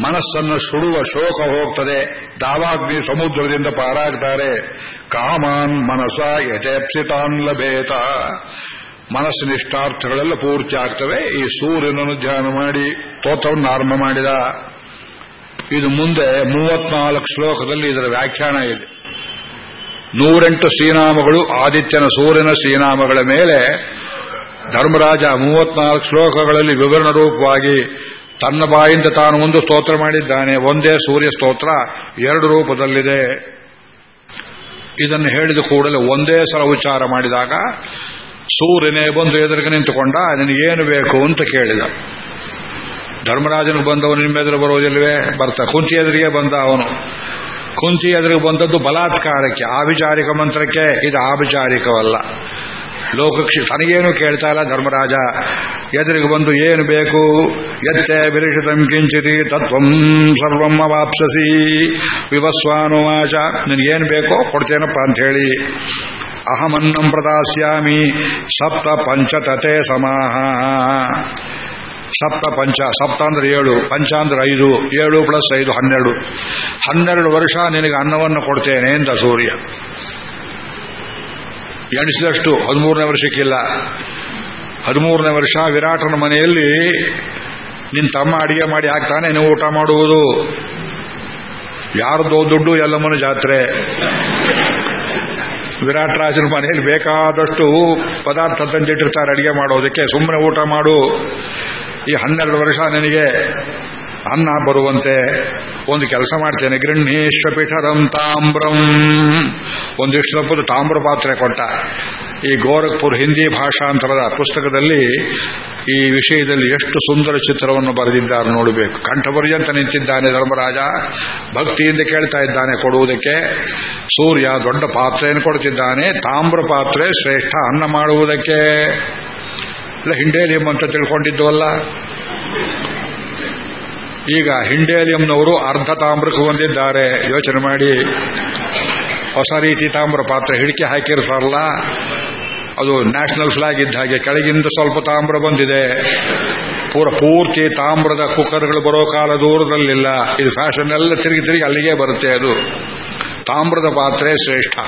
ಮನಸ್ಸನ್ನು ಸುಡುವ ಶೋಕ ಹೋಗ್ತದೆ. ದಾವಾಗ್ನಿ ಸಮುದ್ರದಿಂದ ಪಾರಾಗ್ತಾರೆ. ಕಾಮಾನ್ ಮನಸ ಯಥೇಪ್ಸಿತಾನ್ ಲಭೇತ. ಮನಸ್ಸಿನ ಇಷ್ಟಾರ್ಥಗಳೆಲ್ಲ ಪೂರ್ತಿ ಆಗ್ತವೆ. ಈ ಸೂರ್ಯನನ್ನು ಧ್ಯಾನ ಮಾಡಿ ಸ್ತೋತ್ರವನ್ನು ಆರಂಭ ಮಾಡಿದ. ಇದು ಮುಂದೆ ಮೂವತ್ನಾಲ್ಕು ಶ್ಲೋಕದಲ್ಲಿ ಇದರ ವ್ಯಾಖ್ಯಾನ ಇದೆ. ನೂರೆಂಟು ಶ್ರೀನಾಮಗಳು, ಆದಿತ್ಯನ ಸೂರ್ಯನ ಶ್ರೀನಾಮಗಳ ಮೇಲೆ ಧರ್ಮರಾಜ ಮೂವತ್ನಾಲ್ಕು ಶ್ಲೋಕಗಳಲ್ಲಿ ವಿವರಣ ರೂಪವಾಗಿ ತನ್ನ ಬಾಯಿಂದ ತಾನು ಒಂದು ಸ್ತೋತ್ರ ಮಾಡಿದ್ದಾನೆ, ಒಂದೇ ಸೂರ್ಯ ಸ್ತೋತ್ರ, ಎರಡು ರೂಪದಲ್ಲಿದೆ. ಇದನ್ನು ಹೇಳಿದ ಕೂಡಲೇ ಒಂದೇ ಸಲ ಉಚ್ಚಾರ ಮಾಡಿದಾಗ, ಸೂರ್ಯನೇ ಬಂದು ಎದುರಿಗೆ ನಿಂತುಕೊಂಡ, ನಿನಗೇನು ಬೇಕು ಅಂತ ಕೇಳಿದ. ಧರ್ಮರಾಜನಿಗೆ ಬಂದವನು ನಿಮ್ಮೆದುರು ಬರೋದಿಲ್ವೇ ಬರ್ತಾ, ಕುಂತಿ ಎದುರಿಗೆ ಬಂದ ಅವನು. ಕುಂತಿ ಎದುರಿಗೆ ಬಂದದ್ದು ಬಲಾತ್ಕಾರಕ್ಕೆ, ಆಭಿಚಾರಿಕ ಮಂತ್ರಕ್ಕೆ, ಇದು ಆಭಿಚಾರಿಕವಲ್ಲ. ಲೋಕಕ್ಷಿ ತನಗೇನು ಕೇಳ್ತಾ ಇಲ್ಲ, ಧರ್ಮರಾಜ. ಎದುರಿಗೆ ಬಂದು ಏನು ಬೇಕು? ಎತ್ತೆ ಬಿರಿಷಿತಂ ಕಿಂಚಿತಿ, ತತ್ವಂ ಸರ್ವಂ ಅವಾಪ್ಸಸಿ. ವಿವಸ್ವಾನುವಾಚ. ನಿನಗೇನು ಬೇಕೋ ಕೊಡ್ತೇನಪ್ಪ ಅಂತ ಹೇಳಿ ಅಹಮನ್ನಂ ಪ್ರದಾಸ್ಯಾಮಿ. ಸಪ್ತ ಪಂಚತತೆ ಸಮಾಹ. ಸಪ್ತ ಪಂಚ, ಸಪ್ತ ಅಂದ್ರೆ ಏಳು, ಪಂಚ ಅಂದ್ರೆ ಐದು, ಏಳು ಪ್ಲಸ್ ಐದು, ಹನ್ನೆರಡು. ಹನ್ನೆರಡು ವರ್ಷ ನಿನಗೆ ಅನ್ನವನ್ನು ಕೊಡ್ತೇನೆ ಅಂತ ಸೂರ್ಯ. ಎಣಿಸಿದಷ್ಟು ಹದಿಮೂರನೇ ವರ್ಷಕ್ಕಿಲ್ಲ. ಹದಿಮೂರನೇ ವರ್ಷ ವಿರಾಟನ ಮನೆಯಲ್ಲಿ ನಿನ್ನ ತಮ್ಮ ಅಡಿಗೆ ಮಾಡಿ ಹಾಕ್ತಾನೆ ನೀವು ಊಟ ಮಾಡುವುದು. ಯಾರದೋ ದುಡ್ಡು, ಎಲ್ಲಮ್ಮನ ಜಾತ್ರೆ. ವಿರಾಟ್ ರಾಜನ ಮನೆಯಲ್ಲಿ ಬೇಕಾದಷ್ಟು ಪದಾರ್ಥ ತಂದಿಟ್ಟಿರ್ತಾರೆ ಅಡಿಗೆ ಮಾಡೋದಕ್ಕೆ. ಸುಮ್ಮನೆ ಊಟ ಮಾಡು. ಈ ಹನ್ನೆರಡು ವರ್ಷ ನನಗೆ ಅನ್ನ ಬರುವಂತೆ ಒಂದು ಕೆಲಸ ಮಾಡ್ತೇನೆ. ಗೃಹೇಶ್ವಪಿಠರಂ ತಾಮ್ರಂ. ಒಂದಿಷ್ಟು ತಪ್ಪದು ತಾಮ್ರ ಪಾತ್ರೆ ಕೊಟ್ಟ. ಈ ಗೋರಖ್ಪುರ್ ಹಿಂದಿ ಭಾಷಾಂತರದ ಪುಸ್ತಕದಲ್ಲಿ ಈ ವಿಷಯದಲ್ಲಿ ಎಷ್ಟು ಸುಂದರ ಚಿತ್ರವನ್ನು ಬರೆದಿದ್ದಾರೆ ನೋಡಬೇಕು. ಕಂಠಪರ್ಯಂತ ನಿಂತಿದ್ದಾನೆ ಧರ್ಮರಾಜ. ಭಕ್ತಿಯಿಂದ ಕೇಳ್ತಾ ಇದ್ದಾನೆ ಕೊಡುವುದಕ್ಕೆ. ಸೂರ್ಯ ದೊಡ್ಡ ಪಾತ್ರೆಯನ್ನು ಕೊಡ್ತಿದ್ದಾನೆ ತಾಮ್ರ ಪಾತ್ರೆ ಶ್ರೇಷ್ಠ ಅನ್ನ ಮಾಡುವುದಕ್ಕೆ. ಇಲ್ಲ ಹಿಂಡೇಲಿಯಂ ಅಂತ ತಿಳ್ಕೊಂಡಿದ್ವಲ್ಲ? ಈಗ ಹಿಂಡೇಲಿಯಂನವರು ಅರ್ಧ ತಾಮ್ರಕ್ಕೆ ಹೊಂದಿದ್ದಾರೆ ಯೋಚನೆ ಮಾಡಿ. ಹೊಸ ರೀತಿ ತಾಮ್ರ ಪಾತ್ರೆ ಹಿಡಿಕೆ ಹಾಕಿರ್ತಾರಲ್ಲ, ಅದು ನ್ಯಾಷನಲ್ ಫ್ಲಾಗ್ ಇದ್ದ ಹಾಗೆ ಕೆಳಗಿಂದ ಸ್ವಲ್ಪ ತಾಮ್ರ ಬಂದಿದೆ. ಪೂರ ಪೂರ್ತಿ ತಾಮ್ರದ ಕುಕ್ಕರ್ಗಳು ಬರೋ ಕಾಲ ದೂರದಲ್ಲಿಲ್ಲ. ಇದು ಫ್ಯಾಷನ್ ಎಲ್ಲ ತಿರುಗಿ ತಿರುಗಿ ಅಲ್ಲಿಗೆ ಬರುತ್ತೆ ಅದು. ತಾಮ್ರದ ಪಾತ್ರೆ ಶ್ರೇಷ್ಠ.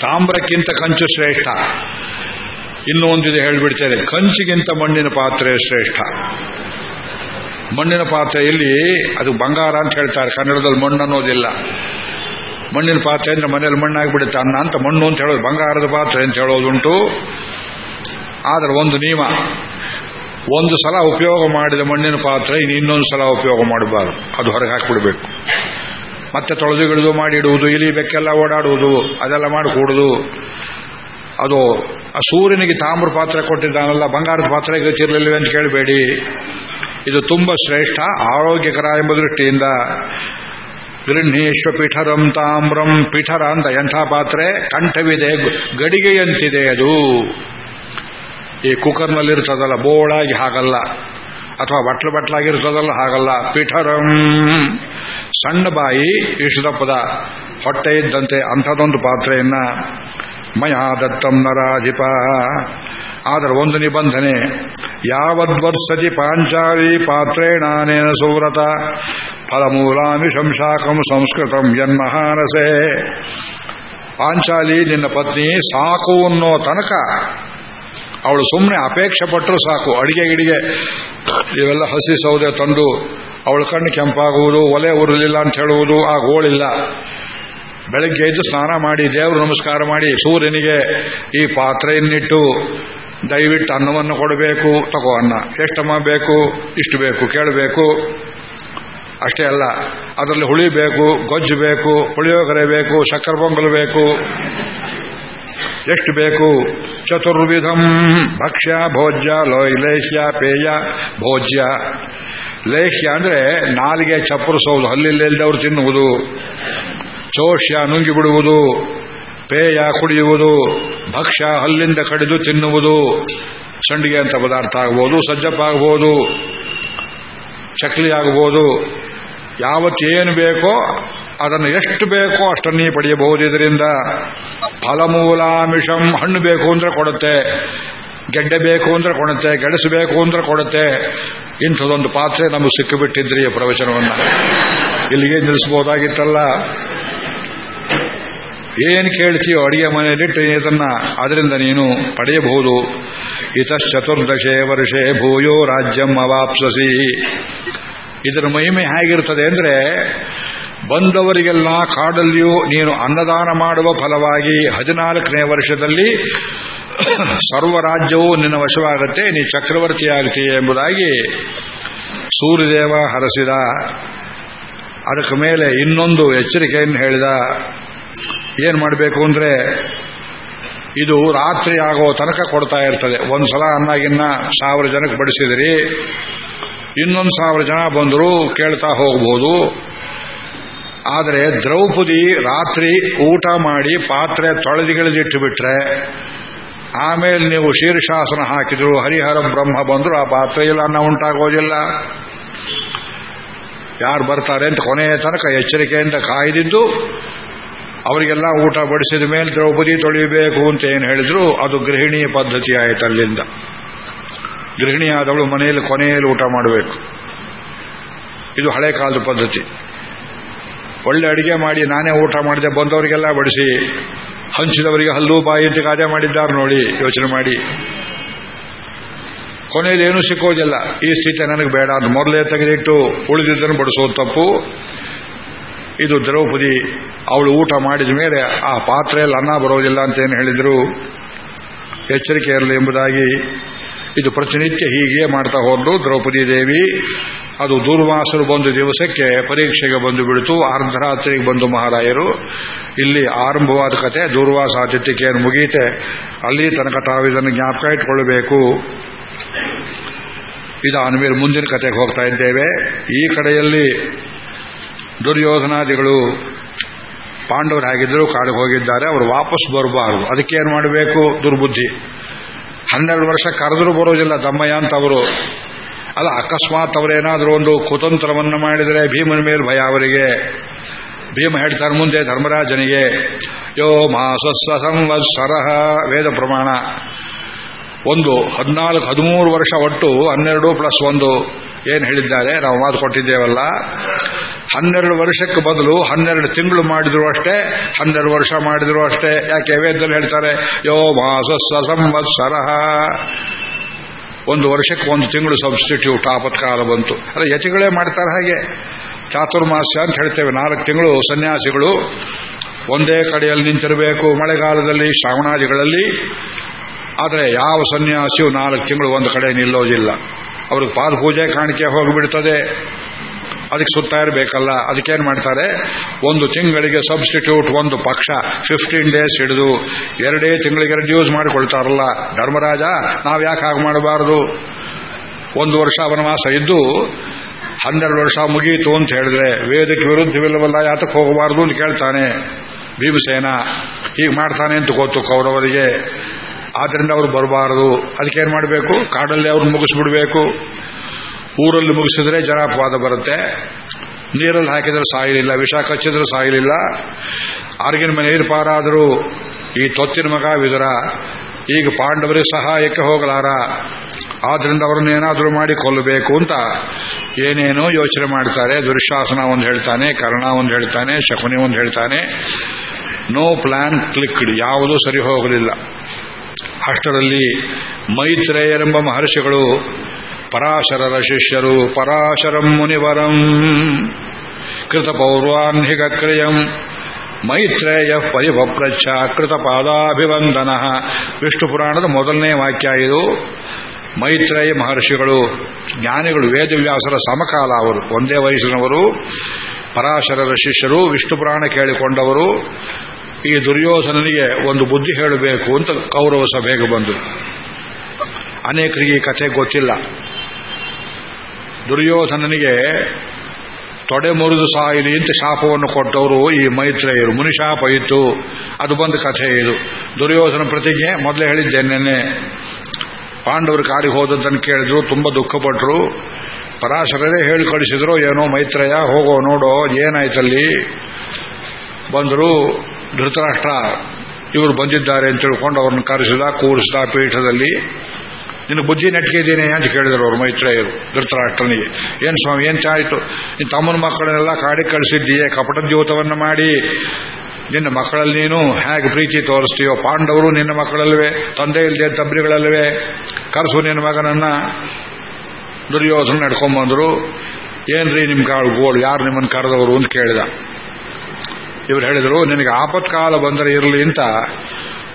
ತಾಮ್ರಕ್ಕಿಂತ ಕಂಚು ಶ್ರೇಷ್ಠ. ಇನ್ನೂ ಒಂದಿದೆ ಹೇಳ್ಬಿಡ್ತೇನೆ. ಕಂಚಿಗಿಂತ ಮಣ್ಣಿನ ಪಾತ್ರೆ ಶ್ರೇಷ್ಠ. ಮಣ್ಣಿನ ಪಾತ್ರೆಯಲ್ಲಿ ಅದು ಬಂಗಾರ ಅಂತ ಹೇಳ್ತಾರೆ. ಕನ್ನಡದಲ್ಲಿ ಮಣ್ಣು ಅನ್ನೋದಿಲ್ಲ. ಮಣ್ಣಿನ ಪಾತ್ರೆ ಅಂದ್ರೆ ಮನೇಲಿ ಮಣ್ಣಾಗ್ಬಿಡುತ್ತೆ. ಅನ್ನ ಅಂತ ಮಣ್ಣು ಅಂತ ಹೇಳೋದು. ಬಂಗಾರದ ಪಾತ್ರೆ ಅಂತ ಹೇಳೋದುಂಟು. ಆದರೆ ಒಂದು ನಿಯಮ. ಒಂದು ಸಲ ಉಪಯೋಗ ಮಾಡಿದ ಮಣ್ಣಿನ ಪಾತ್ರೆ ಇನ್ನು ಇನ್ನೊಂದು ಸಲ ಉಪಯೋಗ ಮಾಡಬಾರದು. ಅದು ಹೊರಗೆ ಹಾಕಿಬಿಡಬೇಕು. ಮತ್ತೆ ತೊಳೆದು ಗಿಳಿದು ಮಾಡಿಡುವುದು, ಇಲಿ ಬೆಕ್ಕೆಲ್ಲ ಓಡಾಡುವುದು, ಅದೆಲ್ಲ ಮಾಡಿಕೊಡುದು. ಅದು ಆ ಸೂರ್ಯನಿಗೆ ತಾಮ್ರ ಪಾತ್ರೆ ಕೊಟ್ಟಿದ್ದಾನಲ್ಲ, ಬಂಗಾರದ ಪಾತ್ರೆ ಗತಿರಲಿಲ್ಲ ಅಂತ ಕೇಳಬೇಡಿ. ಇದು ತುಂಬಾ ಶ್ರೇಷ್ಠ, ಆರೋಗ್ಯಕರ ಎಂಬ ದೃಷ್ಟಿಯಿಂದ ಗೃಹೀಶ್ವ ಪಿಠರಂ ತಾಮ್ರಂ ಪಿಠರ ಅಂತ ಎಂಥ ಪಾತ್ರೆ, ಕಂಠವಿದೆ ಗಡಿಗೆಯಂತಿದೆ ಅದು. ಈ ಕುಕ್ಕರ್ನಲ್ಲಿರ್ತದಲ್ಲ, ಬೋಳಾಗಿ ಹಾಗಲ್ಲ, ಅಥವಾ ಬಟ್ಲು ಬಟ್ಲಾಗಿರ್ತದಲ್ಲ, ಹಾಗಲ್ಲ. ಪಿಠರಂ. ಸಣ್ಣ ಬಾಯಿ ಇಷ್ಟದಪ್ಪದ ಹೊಟ್ಟೆ ಇದ್ದಂತೆ ಅಂಥದೊಂದು ಪಾತ್ರೆಯನ್ನ ಮಯಾ ದತ್ತಂ ನರಾಧಿಪ. ಆದರೆ ಒಂದು ನಿಬಂಧನೆ ಯಾವದ್ವರ್ಸತಿ ಪಾಂಚಾಲಿ ಪಾತ್ರೇಣಾನೇನ ಸುವ್ರತ, ಫಲಮೂಲಾಮಿ ಶಂಶಾಕಂ ಸಂಸ್ಕೃತಂ ಯನ್ಮಹಾನಸೆ ಪಾಂಚಾಲಿ ನಿನ್ನ ಪತ್ನಿ ಸಾಕು ಅನ್ನೋ ತನಕ ಅವಳು ಸುಮ್ಮನೆ ಅಪೇಕ್ಷೆ ಪಟ್ಟರು ಸಾಕು. ಅಡಿಗೆ ಗಿಡಿಗೆ ಇವೆಲ್ಲ ಹಸಿ ಸೌದೆ ತಂದು ಅವಳ ಕಣ್ಣು ಕೆಂಪಾಗುವುದು, ಒಲೆ ಉರಲಿಲ್ಲ ಅಂತ ಹೇಳುವುದು, ಆ ಗೋಳಿಲ್ಲ. ಬೆಳಗ್ಗೆ ಎದ್ದು ಸ್ನಾನ ಮಾಡಿ ದೇವರು ನಮಸ್ಕಾರ ಮಾಡಿ ಸೂರ್ಯನಿಗೆ ಈ ಪಾತ್ರೆಯನ್ನಿಟ್ಟು ದಯವಿಟ್ಟು ಅನ್ನವನ್ನು ಕೊಡಬೇಕು, ತಗೋ ಅನ್ನ. ಎಷ್ಟಮ್ಮ ಬೇಕು, ಇಷ್ಟು ಬೇಕು, ಕೇಳಬೇಕು. ಅಷ್ಟೇ ಅಲ್ಲ, ಅದರಲ್ಲಿ ಹುಳಿ ಬೇಕು, ಗೊಜ್ಜು ಬೇಕು, ಪುಳಿಯೋಗರೆ ಬೇಕು, ಸಕ್ಕರೆ ಪೊಂಗಲ್ ಬೇಕು. ಎಷ್ಟು ಬೇಕು? ಚತುರ್ವಿಧಂ. ಭಕ್ಷ್ಯ, ಭೋಜ್ಯ ಲೇಹ್ಯ ಪೇಯ, ಭೋಜ್ಯ. ಲೇಹ್ಯ ಅಂದ್ರೆ ನಾಲಿಗೆ ಚಪ್ಪರಿಸೋದು ಹಲ್ಲಿಲ್ಲದವರು ತಿನ್ನುವುದು. ಚೋಷ್ಯ ನುಂಗಿ ಬಿಡುವುದು ಪೇಯ ಕುಡಿಯುವುದು, ಭಕ್ಷ್ಯ ಹಲ್ಲಿಂದ ಕಡಿದು ತಿನ್ನುವುದು, ಸಂಡಿಗೆ ಅಂತ ಪದಾರ್ಥ ಆಗ್ಬೋದು, ಸಜ್ಜಪ್ಪ ಆಗ್ಬೋದು, ಚಕ್ಲಿ ಆಗ್ಬೋದು ಯಾವತ್ತೇನು ಬೇಕೋ ಅದನ್ನು ಎಷ್ಟು ಬೇಕೋ ಅಷ್ಟನ್ನೇ ಪಡೆಯಬಹುದು. ಇದರಿಂದ ಫಲಮೂಲಾಮಿಷಂ ಹಣ್ಣು ಬೇಕು ಅಂದ್ರೆ ಕೊಡುತ್ತೆ, ಗೆಡ್ಡೆ ಬೇಕು ಅಂದ್ರೆ ಕೊಡುತ್ತೆ ಗೆಡಸಬೇಕು ಅಂದ್ರೆ ಕೊಡುತ್ತೆ. ಇಂಥದೊಂದು ಪಾತ್ರೆ ನಮಗೆ ಸಿಕ್ಕಿಬಿಟ್ಟಿದ್ರಿ ಪ್ರವಚನವನ್ನ. ಇಲ್ಲಿಗೆ ನಿಲ್ಲಿಸಬಹುದಾಗಿತ್ತಲ್ಲ ಏನು ಕೇಳ್ತೀಯೋ ಅಡಿಗೆ ಮನೆಯಲ್ಲಿಟ್ಟು ಇದನ್ನ, ಅದರಿಂದ ನೀನು ಪಡೆಯಬಹುದು. ಇತಶ್ಚತುರ್ದಶೆ ವರ್ಷೆ ಭೂಯೋ ರಾಜ್ಯಂ ಅವಾಪ್ಸಸಿ. ಇದರ ಮಹಿಮೆ ಹೇಗಿರ್ತದೆ ಅಂದ್ರೆ, ಬಂದವರಿಗೆಲ್ಲ ಕಾಡಲ್ಲಿಯೂ ನೀನು ಅನ್ನದಾನ ಮಾಡುವ ಫಲವಾಗಿ ಹದಿನಾಲ್ಕನೇ ವರ್ಷದಲ್ಲಿ ಸರ್ವರಾಜ್ಯವು ನಿನ್ನ ವಶವಾಗುತ್ತೆ, ನೀ ಚಕ್ರವರ್ತಿ ಆಗ್ತೀಯ ಎಂಬುದಾಗಿ ಸೂರ್ಯದೇವ ಹರಸಿದ. ಅದಕ್ಕೆ ಮೇಲೆ ಇನ್ನೊಂದು ಎಚ್ಚರಿಕೆಯನ್ನು ಹೇಳಿದ. ಏನ್ ಮಾಡಬೇಕು ಅಂದ್ರೆ ಇದು ರಾತ್ರಿ ಆಗೋ ತನಕ ಕೊಡ್ತಾ ಇರ್ತದೆ. ಒಂದ್ಸಲ ಅನ್ನಾಗಿನ್ನ ಸಾವಿರ ಜನಕ್ಕೆ ಬಡಿಸಿದಿರಿ, ಇನ್ನೊಂದು ಸಾವಿರ ಜನ ಬಂದರೂ ಕೇಳ್ತಾ ಹೋಗ್ಬೋದು. ಆದರೆ ದ್ರೌಪದಿ ರಾತ್ರಿ ಊಟ ಮಾಡಿ ಪಾತ್ರೆ ತೊಳೆದಿಗಿಳಿದಿಟ್ಟು ಬಿಟ್ರೆ ಆಮೇಲೆ ನೀವು ಶೀರ್ಷಾಸನ ಹಾಕಿದ್ರು, ಹರಿಹರ ಬ್ರಹ್ಮ ಬಂದ್ರು, ಆ ಪಾತ್ರೆಯಲ್ಲಿ ಅನ್ನ ಉಂಟಾಗೋದಿಲ್ಲ. ಯಾರು ಬರ್ತಾರೆ ಅಂತ ಕೊನೆಯ ತನಕ ಎಚ್ಚರಿಕೆಯಿಂದ ಕಾಯ್ದಿದ್ದು ಅವರಿಗೆಲ್ಲ ಊಟ ಬಡಿಸಿದ ಮೇಲೆ ದ್ರೌಪದಿ ತೊಳಿಬೇಕು ಅಂತ ಏನು ಹೇಳಿದ್ರು, ಅದು ಗೃಹಿಣಿಯ ಪದ್ಧತಿ ಆಯಿತು ಅಲ್ಲಿಂದ. ಗೃಹಿಣಿಯಾದವಳು ಮನೆಯಲ್ಲಿ ಕೊನೆಯಲ್ಲಿ ಊಟ ಮಾಡಬೇಕು. ಇದು ಹಳೆ ಕಾಲದ ಪದ್ಧತಿ. ಒಳ್ಳೆ ಅಡಿಗೆ ಮಾಡಿ ನಾನೇ ಊಟ ಮಾಡಿದೆ, ಬಂದವರಿಗೆಲ್ಲ ಬಡಿಸಿ, ಹಂಚಿದವರಿಗೆ ಹಲ್ಲು, ಬಾಯಿ ಅಂತ ಗಾದೆ ಮಾಡಿದ್ದಾರೆ ನೋಡಿ, ಯೋಚನೆ ಮಾಡಿ. ಕೊನೆಯಲ್ಲಿ ಏನೂ ಸಿಕ್ಕೋದಿಲ್ಲ. ಈ ಸ್ಥಿತಿ ನನಗೆ ಬೇಡ ಅಂತ ಮೊದಲೇ ತೆಗೆದಿಟ್ಟು ಉಳಿದಿದ್ದನ್ನು ಬಡಿಸೋದು ತಪ್ಪು. ಇದು ದ್ರೌಪದಿ ಅವಳು ಊಟ ಮಾಡಿದ ಮೇಲೆ ಆ ಪಾತ್ರೆಯಲ್ಲಿ ಅನ್ನ ಬರೋದಿಲ್ಲ ಅಂತ ಏನು ಹೇಳಿದ್ರು? ಎಚ್ಚರಿಕೆ ಇರಲಿ ಎಂಬುದಾಗಿ ಇದು ಪ್ರತಿನಿತ್ಯ ಹೀಗೆ ಮಾಡ್ತಾ ಹೋದ್ರು ದ್ರೌಪದಿ ದೇವಿ. ಅದು ದೂರ್ವಾಸರು ಬಂದು ದಿವಸಕ್ಕೆ ಪರೀಕ್ಷೆಗೆ ಬಂದು ಬಿಡಿತು. ಅರ್ಧರಾತ್ರಿಗೆ ಬಂದು ಮಹಾರಾಯರು. ಇಲ್ಲಿ ಆರಂಭವಾದ ಕತೆ, ದೂರ್ವಾಸ ಆತಿಥ್ಯಕ್ಕೆ ಮುಗೀತೆ. ಅಲ್ಲಿ ತನಕ ತಾವು ಇದನ್ನು ಜ್ಞಾಪಕ ಇಟ್ಕೊಳ್ಬೇಕು. ಇದಾದ ಮೇಲೆ ಮುಂದಿನ ಕತೆಗೆ ಹೋಗ್ತಾ ಇದ್ದೇವೆ. ಈ ಕಡೆಯಲ್ಲಿ ದುರ್ಯೋಧನಾದಿಗಳು ಪಾಂಡವರು ಆಗಿದ್ದರು ಕಾಡಿಗೆ ಹೋಗಿದ್ದಾರೆ. ಅವರು ವಾಪಸ್ ಬರಬಾರದು. ಅದಕ್ಕೇನು ಮಾಡಬೇಕು? ದುರ್ಬುದ್ಧಿ. ಹನ್ನೆರಡು ವರ್ಷ ಕರೆದರೂ ಬರೋದಿಲ್ಲ. ದಮ್ಮಯ್ಯ ಅಂತ ಅವರು. ಅಲ್ಲ, ಅಕಸ್ಮಾತ್ ಅವರೇನಾದರೂ ಒಂದು ಕುತಂತ್ರವನ್ನು ಮಾಡಿದರೆ ಭೀಮನ ಮೇಲೆ ಭಯ ಅವರಿಗೆ. ಭೀಮ ಹೇಳ್ತಾರೆ ಮುಂದೆ ಧರ್ಮರಾಜನಿಗೆ, ಯೋ ಮಾಸ ಸಂವತ್ಸರ ವೇದ ಪ್ರಮಾಣ. ಒಂದು ಹದಿನಾಲ್ಕು, ಹದಿಮೂರು ವರ್ಷ ಒಟ್ಟು ಹನ್ನೆರಡು ಪ್ಲಸ್ ಒಂದು ಏನು ಹೇಳಿದ್ದಾರೆ? ನಾವು ಮಾತು ಕೊಟ್ಟಿದ್ದೇವಲ್ಲ. ಹನ್ನೆರಡು ವರ್ಷಕ್ಕೆ ಬದಲು ಹನ್ನೆರಡು ತಿಂಗಳು ಮಾಡಿದ್ರು ಅಷ್ಟೇ, ಹನ್ನೆರಡು ವರ್ಷ ಮಾಡಿದ್ರು ಅಷ್ಟೇ. ಯಾಕೆ ವೇದದಲ್ಲಿ ಹೇಳ್ತಾರೆ? ಯೋ ಮಾಸಸ್ಸ ಸಂವತ್ಸರ. ಒಂದು ವರ್ಷಕ್ಕೆ ಒಂದು ತಿಂಗಳು ಸಬ್ಸ್ಟಿಟ್ಯೂಟ್ ಆಪತ್ಕಾಲ ಬಂತು. ಅಲ್ಲ ಯತಿಗಳೇ ಮಾಡ್ತಾರೆ ಹಾಗೆ. ಚಾತುರ್ಮಾಸ್ಯ ಅಂತ ಹೇಳ್ತೇವೆ, ನಾಲ್ಕು ತಿಂಗಳು ಸನ್ಯಾಸಿಗಳು. ಒಂದೇ ಕಡೆಯಲ್ಲಿ ನಿಂತಿರಬೇಕು ಮಳೆಗಾಲದಲ್ಲಿ, ಶ್ರಾವಣಾದಿಗಳಲ್ಲಿ. ಆದರೆ ಯಾವ ಸನ್ಯಾಸಿಯು ನಾಲ್ಕು ತಿಂಗಳು ಒಂದು ಕಡೆ ನಿಲ್ಲೋದಿಲ್ಲ. ಅವ್ರಿಗೆ ಪಾದ ಪೂಜೆ ಕಾಣಿಕೆ ಹೋಗಿಬಿಡ್ತದೆ. ಅದಕ್ಕೆ ಸುತ್ತಾ ಇರಬೇಕಲ್ಲ. ಅದಕ್ಕೇನು ಮಾಡ್ತಾರೆ? ಒಂದು ತಿಂಗಳಿಗೆ ಸಬ್ಸ್ಟಿಟ್ಯೂಟ್ ಒಂದು ಪಕ್ಷ ಫಿಫ್ಟೀನ್ ಡೇಸ್ ಹಿಡಿದು ಎರಡೇ ತಿಂಗಳಿಗೆ ರೆಡ್ಯೂಸ್ ಮಾಡಿಕೊಳ್ತಾರಲ್ಲ. ಧರ್ಮರಾಜ, ನಾವು ಯಾಕೆ ಹಾಗೆ ಮಾಡಬಾರದು? ಒಂದು ವರ್ಷ ವನವಾಸ ಇದ್ದು ಹನ್ನೆರಡು ವರ್ಷ ಮುಗಿಯಿತು ಅಂತ ಹೇಳಿದ್ರೆ ವೇದಕ್ಕೆ ವಿರುದ್ಧವಿಲ್ಲವಲ್ಲ, ಯಾತಕ್ಕೆ ಹೋಗಬಾರದು ಅಂತ ಕೇಳ್ತಾನೆ ಭೀಮಸೇನ. ಹೀಗೆ ಮಾಡ್ತಾನೆ ಅಂತ ಗೊತ್ತು ಕೌರವರಿಗೆ. ಆದ್ರಿಂದ ಅವರು ಬರಬಾರದು. ಅದಕ್ಕೇನು ಮಾಡಬೇಕು? ಕಾಡಲ್ಲಿ ಅವ್ರನ್ನ ಮುಗಿಸ್ಬಿಡ್ಬೇಕು. ಊರಲ್ಲಿ ಮುಗಿಸಿದ್ರೆ ಜನಾಪವಾದ ಬರುತ್ತೆ. ನೀರಲ್ಲಿ ಹಾಕಿದ್ರೆ ಸಾಯಲಿಲ್ಲ. ವಿಷ ಕಚ್ಚಿದ್ರೆ ಸಾಯಲಿಲ್ಲ. ಆರ್ಗಿನ ಮನೆ ಪಾರಾದರೂ? ಈ ತೊತ್ತಿನ ಮಗ ವಿದುರ. ಈಗ ಪಾಂಡವರಿಗೆ ಸಹಾಯಕ್ಕೆ ಹೋಗಲಾರ. ಆದ್ರಿಂದ ಅವರನ್ನು ಏನಾದರೂ ಮಾಡಿ ಕೊಲ್ಲಬೇಕು ಅಂತ ಏನೇನೋ ಯೋಚನೆ ಮಾಡ್ತಾರೆ. ದುರ್ಶಾಸನ ಒಂದು ಹೇಳ್ತಾನೆ, ಕರ್ಣ ಒಂದು ಹೇಳ್ತಾನೆ, ಶಕುನಿ ಒಂದು ಹೇಳ್ತಾನೆ. ನೋ ಪ್ಲಾನ್ ಕ್ಲಿಕ್ಡ್ ಯಾವುದೂ ಸರಿ ಹೋಗಲಿಲ್ಲ. ಅಷ್ಟರಲ್ಲಿ ಮೈತ್ರೇಯರೆಂಬ ಮಹರ್ಷಿಗಳು ಪರಾಶರರ ಶಿಷ್ಯರು, ಪರಾಶರಂ ಮುನಿವರಂ ಕೃತ ಪೌರ್ವಾಹಿಕ ಕ್ರಿಯಂ, ಮೈತ್ರೇಯ ಪರಿಭಪ್ರಚ್ಛ ಕೃತ ಪಾದಾಭಿವಂದನ ವಿಷ್ಣು ಪುರಾಣದ ಮೊದಲನೇ ವಾಕ್ಯ ಇದು. ಮೈತ್ರೇಯ ಮಹರ್ಷಿಗಳು, ಜ್ಞಾನಿಗಳು, ವೇದವ್ಯಾಸರ ಸಮಕಾಲ ಅವರು, ಒಂದೇ ವಯಸ್ಸಿನವರು. ಪರಾಶರರ ಶಿಷ್ಯರು, ವಿಷ್ಣು ಪುರಾಣ ಕೇಳಿಕೊಂಡವರು. ಈ ದುರ್ಯೋಧನನಿಗೆ ಒಂದು ಬುದ್ಧಿ ಹೇಳಬೇಕು ಅಂತ ಕೌರವ ಸಭೆಗೆ ಬಂದು. ಅನೇಕರಿಗೆ ಈ ಕಥೆ ಗೊತ್ತಿಲ್ಲ. ದುರ್ಯೋಧನನಿಗೆ ತೊಡೆ ಮುರಿದು ಸಾಯಿಲಿ ಅಂತ ಶಾಪವನ್ನು ಕೊಟ್ಟವರು ಈ ಮೈತ್ರೇಯರು. ಮುನಿಶಾಪ ಇತ್ತು ಅದು ಬಂದ ಕಥೆ ಇದು. ದುರ್ಯೋಧನ ಪ್ರತಿಜ್ಞೆ, ಮೊದಲೇ ಹೇಳಿದ್ದೇನೆ ಪಾಂಡವರು ಕಾಡಿಗೆ ಹೋದದ್ದನ್ನು ಕೇಳಿದ್ರು, ತುಂಬ ದುಃಖಪಟ್ಟರು ಪರಾಶರರೇ ಹೇಳಿ ಕಳಿಸಿದ್ರು ಏನೋ ಮೈತ್ರೇಯ, ಹೋಗೋ ನೋಡೋ, ಏನಾಯ್ತಲ್ಲಿ? ಬಂದರು ಧೃತರಾಷ್ಟ್ರ ಇವರು ಬಂದಿದ್ದಾರೆ ಅಂತ ತಿಳ್ಕೊಂಡು ಅವ್ರನ್ನ ಕರೆಸಿದ, ಕೂರಿಸಿದ ಪೀಠದಲ್ಲಿ, ನಿನ್ನ ಬುದ್ಧಿ ನೆಟ್ಕಿದ್ದೀನಿ ಅಂತ ಕೇಳಿದರು ಅವರು ಮೈತ್ರೇಯರು, ಧೃತರಾಷ್ಟ್ರನಿಗೆ. ಏನು ಸ್ವಾಮಿ, ಏನ್ ಚಾಯಿತು? ನಿನ್ನ ತಮ್ಮನ ಮಕ್ಕಳನ್ನೆಲ್ಲ ಕಾಡಿ ಕಳಿಸಿದ್ದೀಯೇ ಕಪಟ ದ್ಯೂತವನ್ನು ಮಾಡಿ. ನಿನ್ನ ಮಕ್ಕಳಲ್ಲಿ ನೀನು ಹೇಗೆ ಪ್ರೀತಿ ತೋರಿಸ್ತೀಯೋ, ಪಾಂಡವರು ನಿನ್ನ ಮಕ್ಕಳಲ್ವೇ ತಂದೆ ಇಲ್ಲದೆ ತಬ್ರಿಗಳಲ್ವೇ ಕರೆಸು ನಿನ್ನ ಮಗನನ್ನ. ದುರ್ಯೋಧನ ನಡ್ಕೊಂಬಂದರು ಏನ್ರಿ ನಿಮ್ಗೆ ಕಾಳು ಗೋಳು, ಯಾರು ನಿಮ್ಮನ್ನು ಕರೆದವರು ಅಂತ ಕೇಳಿದ. ಇವರು ಹೇಳಿದರು, ನಿನಗೆ ಆಪತ್ಕಾಲ ಬಂದರೆ ಇರಲಿ ಅಂತ.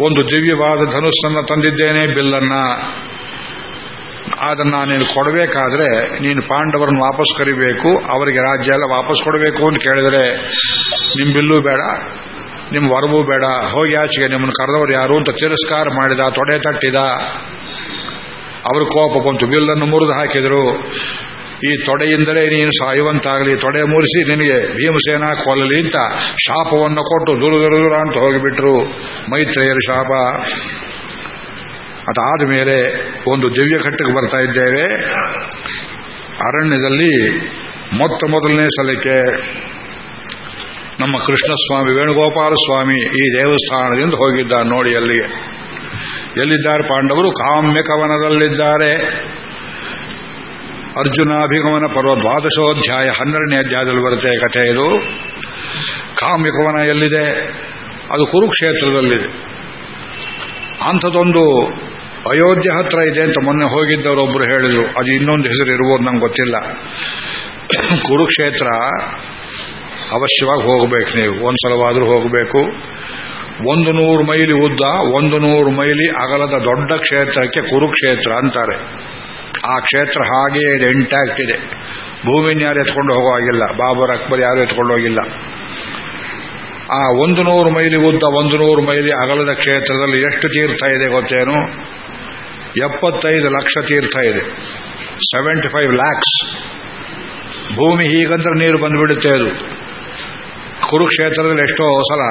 ಒಂದು ದಿವ್ಯವಾದ ಧನುಸ್ಸನ್ನು ತಂದಿದ್ದೇನೆ ಬಿಲ್ಲನ್ನ. ಅದನ್ನ ನೀನು ಕೊಡಬೇಕಾದ್ರೆ ನೀನು ಪಾಂಡವರನ್ನು ವಾಪಸ್ ಕರಿಬೇಕು, ಅವರಿಗೆ ರಾಜ್ಯ ಎಲ್ಲ ವಾಪಸ್ ಕೊಡಬೇಕು ಅಂತ ಕೇಳಿದರೆ ನಿಮ್ಮ ಬಿಲ್ಲು ಬೇಡ ನಿಮ್ಮ ವರವೂ ಬೇಡ, ಹೋಗಿ ಆಚೆಗೆ ನಿಮ್ಮನ್ನು ಕರೆದವರು ಯಾರು ಅಂತ ತಿರಸ್ಕಾರ ಮಾಡಿದ, ತೊಡೆ ತಟ್ಟಿದ. ಅವರು ಕೋಪ ಬಂತು, ಬಿಲ್ಲನ್ನು ಮುರಿದು ಹಾಕಿದರು. ಈ ತೊಡೆಯಿಂದಲೇ ನೀನು ಸಾಯುವಂತಾಗಲಿ. ತೊಡೆ ಮುರಿಸಿ ನಿನಗೆ ಭೀಮಸೇನ ಕೊಲ್ಲಲಿ ಅಂತ ಶಾಪವನ್ನು ಕೊಟ್ಟು ದೂರ ದೂರ ದೂರ ಅಂತ ಹೋಗಿಬಿಟ್ರು. ಮೈತ್ರೇಯರ ಶಾಪ. ಅದಾದ ಮೇಲೆ ಒಂದು ದಿವ್ಯ ಘಟ್ಟಕ್ಕೆ ಬರ್ತಾ ಇದ್ದೇವೆ. ಅರಣ್ಯದಲ್ಲಿ ಮೊತ್ತ ಮೊದಲನೇ ಸಲಕ್ಕೆ ನಮ್ಮ ಕೃಷ್ಣಸ್ವಾಮಿ, ವೇಣುಗೋಪಾಲ ಸ್ವಾಮಿ ಈ ದೇವಸ್ಥಾನದಿಂದ ಹೋಗಿದ್ದ ನೋಡಿ ಅಲ್ಲಿಗೆ ಎಲ್ಲಿದ್ದಾರೆ ಪಾಂಡವರು? ಕಾಮ್ಯ ಕವನದಲ್ಲಿದ್ದಾರೆ ಅರ್ಜುನಾಭಿಗಮನ ಪರ್ವ ದ್ವಾದಶೋಧ್ಯಾಯ ಹನ್ನೆರಡನೇ ಅಧ್ಯಾಯದಲ್ಲಿ ಬರುತ್ತೆ ಕಥೆ ಇದು. ಕಾಮ್ಯಕವನ ಎಲ್ಲಿದೆ? ಅದು ಕುರುಕ್ಷೇತ್ರದಲ್ಲಿದೆ. ಅಂಥದ್ದೊಂದು ಅಯೋಧ್ಯೆ ಹತ್ರ ಇದೆ ಅಂತ ಮೊನ್ನೆ ಹೋಗಿದ್ದವರೊಬ್ಬರು ಹೇಳಿದರು. ಅದು ಇನ್ನೊಂದು ಹೆಸರು ಇರ್ಬೋದು, ನಂಗೆ ಗೊತ್ತಿಲ್ಲ. ಕುರುಕ್ಷೇತ್ರ ಅವಶ್ಯವಾಗಿ ಹೋಗಬೇಕು ನೀವು. ಒಂದ್ಸಲವಾದರೂ ಹೋಗಬೇಕು. ಒಂದು ನೂರು ಮೈಲಿ ಉದ್ದ, ಒಂದು ನೂರು ಮೈಲಿ ಅಗಲದ ದೊಡ್ಡ ಕ್ಷೇತ್ರಕ್ಕೆ ಕುರುಕ್ಷೇತ್ರ ಅಂತಾರೆ. ಆ ಕ್ಷೇತ್ರ ಹಾಗೆಯೇ ಇದೆ ಇಂಟ್ಯಾಕ್ಟ್ ಇದೆ. ಭೂಮಿನ ಯಾರು ಎತ್ಕೊಂಡು ಹೋಗೋ ಹಾಗಿಲ್ಲ, ಬಾಬರ್ ಅಕ್ಬರ್ ಯಾರು ಎತ್ಕೊಂಡು ಹೋಗಿಲ್ಲ. ಆ ಒಂದು ನೂರು ಮೈಲಿ ಉದ್ದ ಒಂದು ನೂರು ಮೈಲಿ ಅಗಲದ ಕ್ಷೇತ್ರದಲ್ಲಿ ಎಷ್ಟು ತೀರ್ಥ ಇದೆ ಗೊತ್ತೇನು? ಎಪ್ಪತ್ತೈದು ಲಕ್ಷ ತೀರ್ಥ ಇದೆ. ಸೆವೆಂಟಿ ಫೈವ್ ಲ್ಯಾಕ್ಸ್ ಭೂಮಿ ಹೀಗಂದ್ರೆ ನೀರು ಬಂದುಬಿಡುತ್ತೆ ಅದು. ಕುರುಕ್ಷೇತ್ರದಲ್ಲಿ ಎಷ್ಟೋ ಸಲ